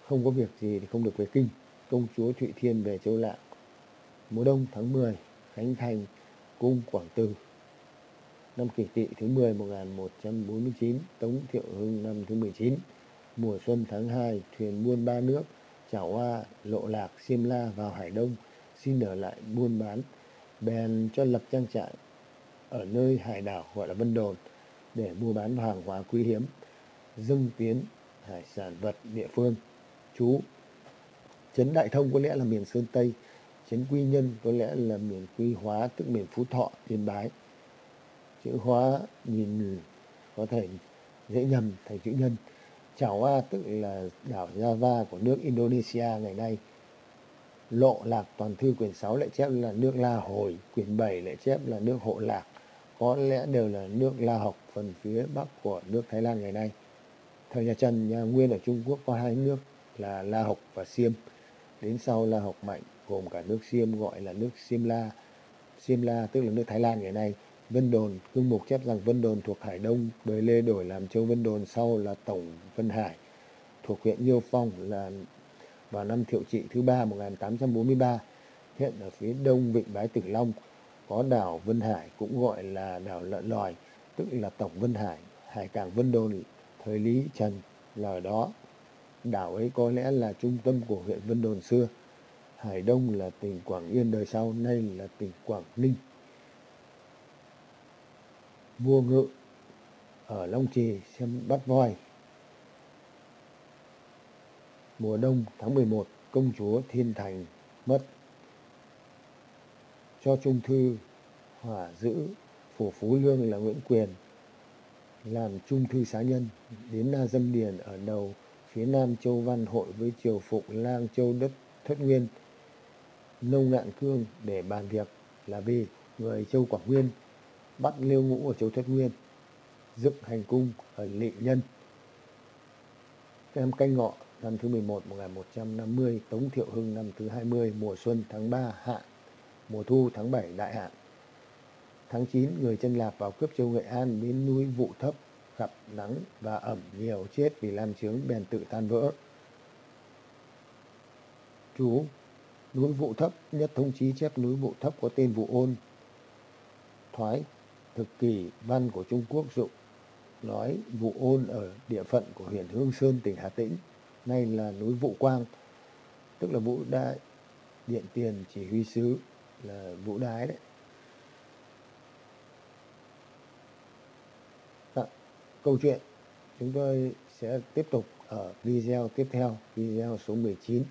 Không có việc gì thì không được về kinh công chúa thụy thiên về châu lạng mùa đông tháng 10 khánh thành cung quảng từ. Năm kỷ tỵ thứ 10 1149 tống thiệu hưng năm thứ 19 mùa xuân tháng 2 thuyền buôn ba nước chảo hoa lộ lạc xiêm la vào hải đông xin ở lại buôn bán bèn cho lập trang trại ở nơi hải đảo gọi là Vân Đồn để mua bán hàng hóa quý hiếm, dâng tiến hải sản vật địa phương. Chú Trấn Đại Thông có lẽ là miền Sơn Tây, Trấn Quy Nhân có lẽ là miền Quy Hóa tức miền Phú Thọ, Yên Bái. Chữ Hóa nhìn có thể dễ nhầm thành chữ nhân. Chảo A tức là đảo Java của nước Indonesia ngày nay. Lộ Lạc toàn thư quyển 6 lại chép là nước La Hồi, quyển 7 lại chép là nước Hộ Lạc. Có lẽ đều là nước La Học phần phía bắc của nước Thái Lan ngày nay. Thời nhà Trần, nhà Nguyên ở Trung Quốc có hai nước là La Học và Siêm. Đến sau là Học mạnh gồm cả nước Siêm gọi là nước Siêm La. Siêm La tức là nước Thái Lan ngày nay. Vân Đồn, cương mục chép rằng Vân Đồn thuộc Hải Đông, đời Lê đổi làm Châu Vân Đồn sau là Tổng Vân Hải, thuộc huyện Nhiêu Phong là vào năm Thiệu Trị thứ ba 1843, hiện ở phía đông Vịnh Bái Tử Long, có đảo Vân Hải cũng gọi là đảo Lợn Lòi, tức là Tổng Vân Hải, hải cảng Vân Đồn thời Lý Trần là ở đó. Đảo ấy có lẽ là trung tâm của huyện Vân Đồn xưa. Hải Đông là tỉnh Quảng Yên đời sau, nay là tỉnh Quảng Ninh. Vua Ngự ở Long Trì xem bắt voi. Mùa đông tháng 11, công chúa Thiên Thành mất. Cho trung thư hỏa giữ phủ Phú Lương là Nguyễn Quyền làm trung thư xá nhân đến Na Dâm Điền ở đầu phía nam Châu Văn hội với triều Phụng Lang Châu đất Thất Nguyên, nông ngạn cương để bàn việc là vì người Châu Quảng Nguyên bắt liêu ngũ ở Châu Thất Nguyên dựng hành cung ở Lị Nhân. Năm canh ngọ năm thứ 11 1150 Tống Thiệu Hưng năm thứ 20 mùa xuân tháng 3 hạ, mùa thu tháng 7 đại hạn. Tháng 9 người chân lạp vào cướp châu Nghệ An đến núi Vụ Thấp gặp nắng và ẩm nhiều chết vì lam chướng bèn tự tan vỡ chú Núi Vụ Thấp, nhất thông chí chép núi Vụ Thấp có tên Vụ Ôn. Thoái thực kỷ văn của Trung Quốc dụng nói Vụ Ôn ở địa phận của huyện Hương Sơn, tỉnh Hà Tĩnh, nay là núi Vụ Quang, tức là Vũ Đại Điện Tiền chỉ huy sứ là Vũ Đái đấy. À, câu chuyện chúng tôi sẽ tiếp tục ở video tiếp theo, video số 19.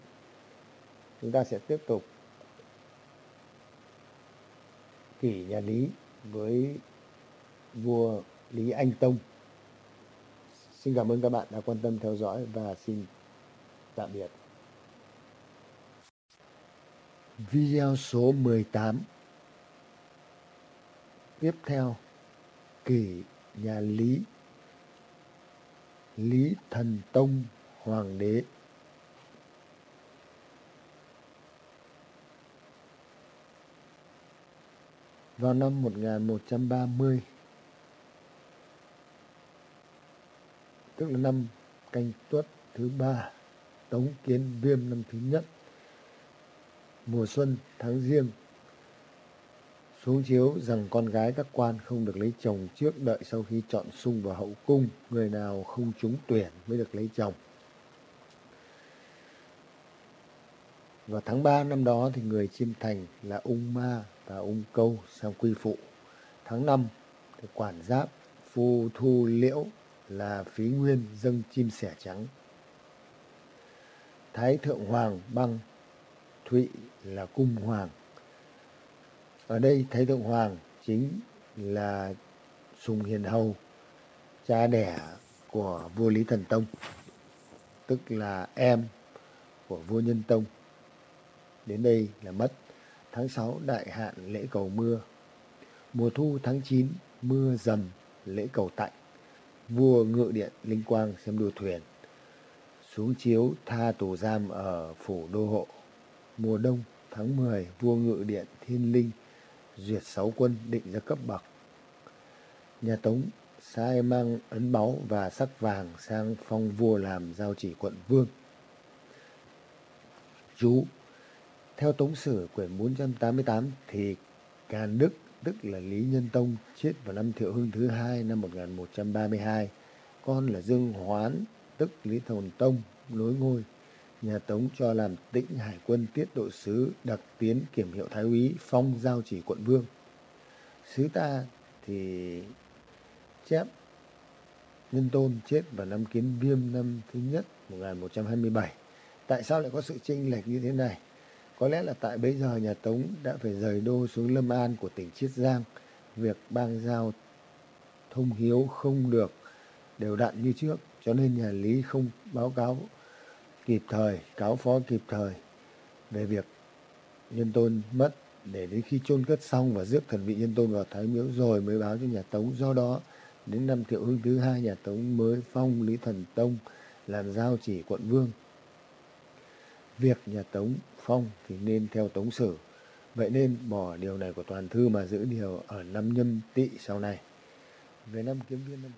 Chúng ta sẽ tiếp tục kỷ nhà Lý với vua Lý Anh Tông. Xin cảm ơn các bạn đã quan tâm theo dõi và xin tạm biệt. Video số 18 Tiếp theo Kỷ nhà Lý Lý Thần Tông, Hoàng đế. Vào năm 1130 Tức là năm canh tuất thứ ba, Tống Kiến Viêm năm thứ nhất, mùa xuân tháng riêng xuống chiếu rằng con gái các quan không được lấy chồng trước đợi sau khi chọn sung vào hậu cung, người nào không trúng tuyển mới được lấy chồng. Vào tháng 3 năm đó thì người chiêm thành là ung ma và ung câu sang quy phụ. Tháng 5 thì quản giáp phu thu liễu là phí nguyên dâng chim sẻ trắng. Thái thượng hoàng băng Thụy là cung hoàng. Ở đây Thái Thượng Hoàng chính là Sùng Hiền Hầu, cha đẻ của vua Lý Thần Tông, tức là em của vua Nhân Tông. Đến đây là mất. Tháng 6 đại hạn lễ cầu mưa. Mùa thu tháng 9 mưa dầm lễ cầu tạnh. Vua ngự điện Linh Quang xem đua thuyền. Xuống chiếu tha tù giam ở phủ đô hộ mùa đông tháng 10 vua ngự điện thiên linh duyệt sáu quân định ra cấp bậc. Nhà tống sai mang ấn báu và sắc vàng sang phong vua làm giao chỉ quận vương. Chú, theo tống sử quyển 488 thì Càn Đức tức là Lý Nhân Tông, chết vào năm Thiệu Hưng thứ hai năm 1132 con là Dương Hoán, tức Lý Thồn Tông, nối ngôi nhà Tống cho làm tĩnh hải quân tiết độ sứ đặc tiến kiểm hiệu thái úy phong giao chỉ quận vương. Sứ ta thì chép nhân tôn chết vào năm kiến viêm năm thứ nhất 1127. Tại sao lại có sự chênh lệch như thế này? Có lẽ là tại bây giờ nhà Tống đã phải rời đô xuống Lâm An của tỉnh Chiết Giang. Việc bang giao thông hiếu không được đều đặn như trước, cho nên nhà Lý không báo cáo kịp thời, cáo phó kịp thời về việc nhân tôn mất để đến khi chôn cất xong và rước thần vị nhân tôn vào thái miếu rồi mới báo cho nhà tống. Do đó đến năm thiệu hưng thứ hai nhà tống mới phong lý thần tông làm giao chỉ quận vương. Việc nhà tống phong thì nên theo tống sử vậy nên bỏ điều này của toàn thư mà giữ điều ở năm nhâm tỵ sau này. Về năm kiếm viên năm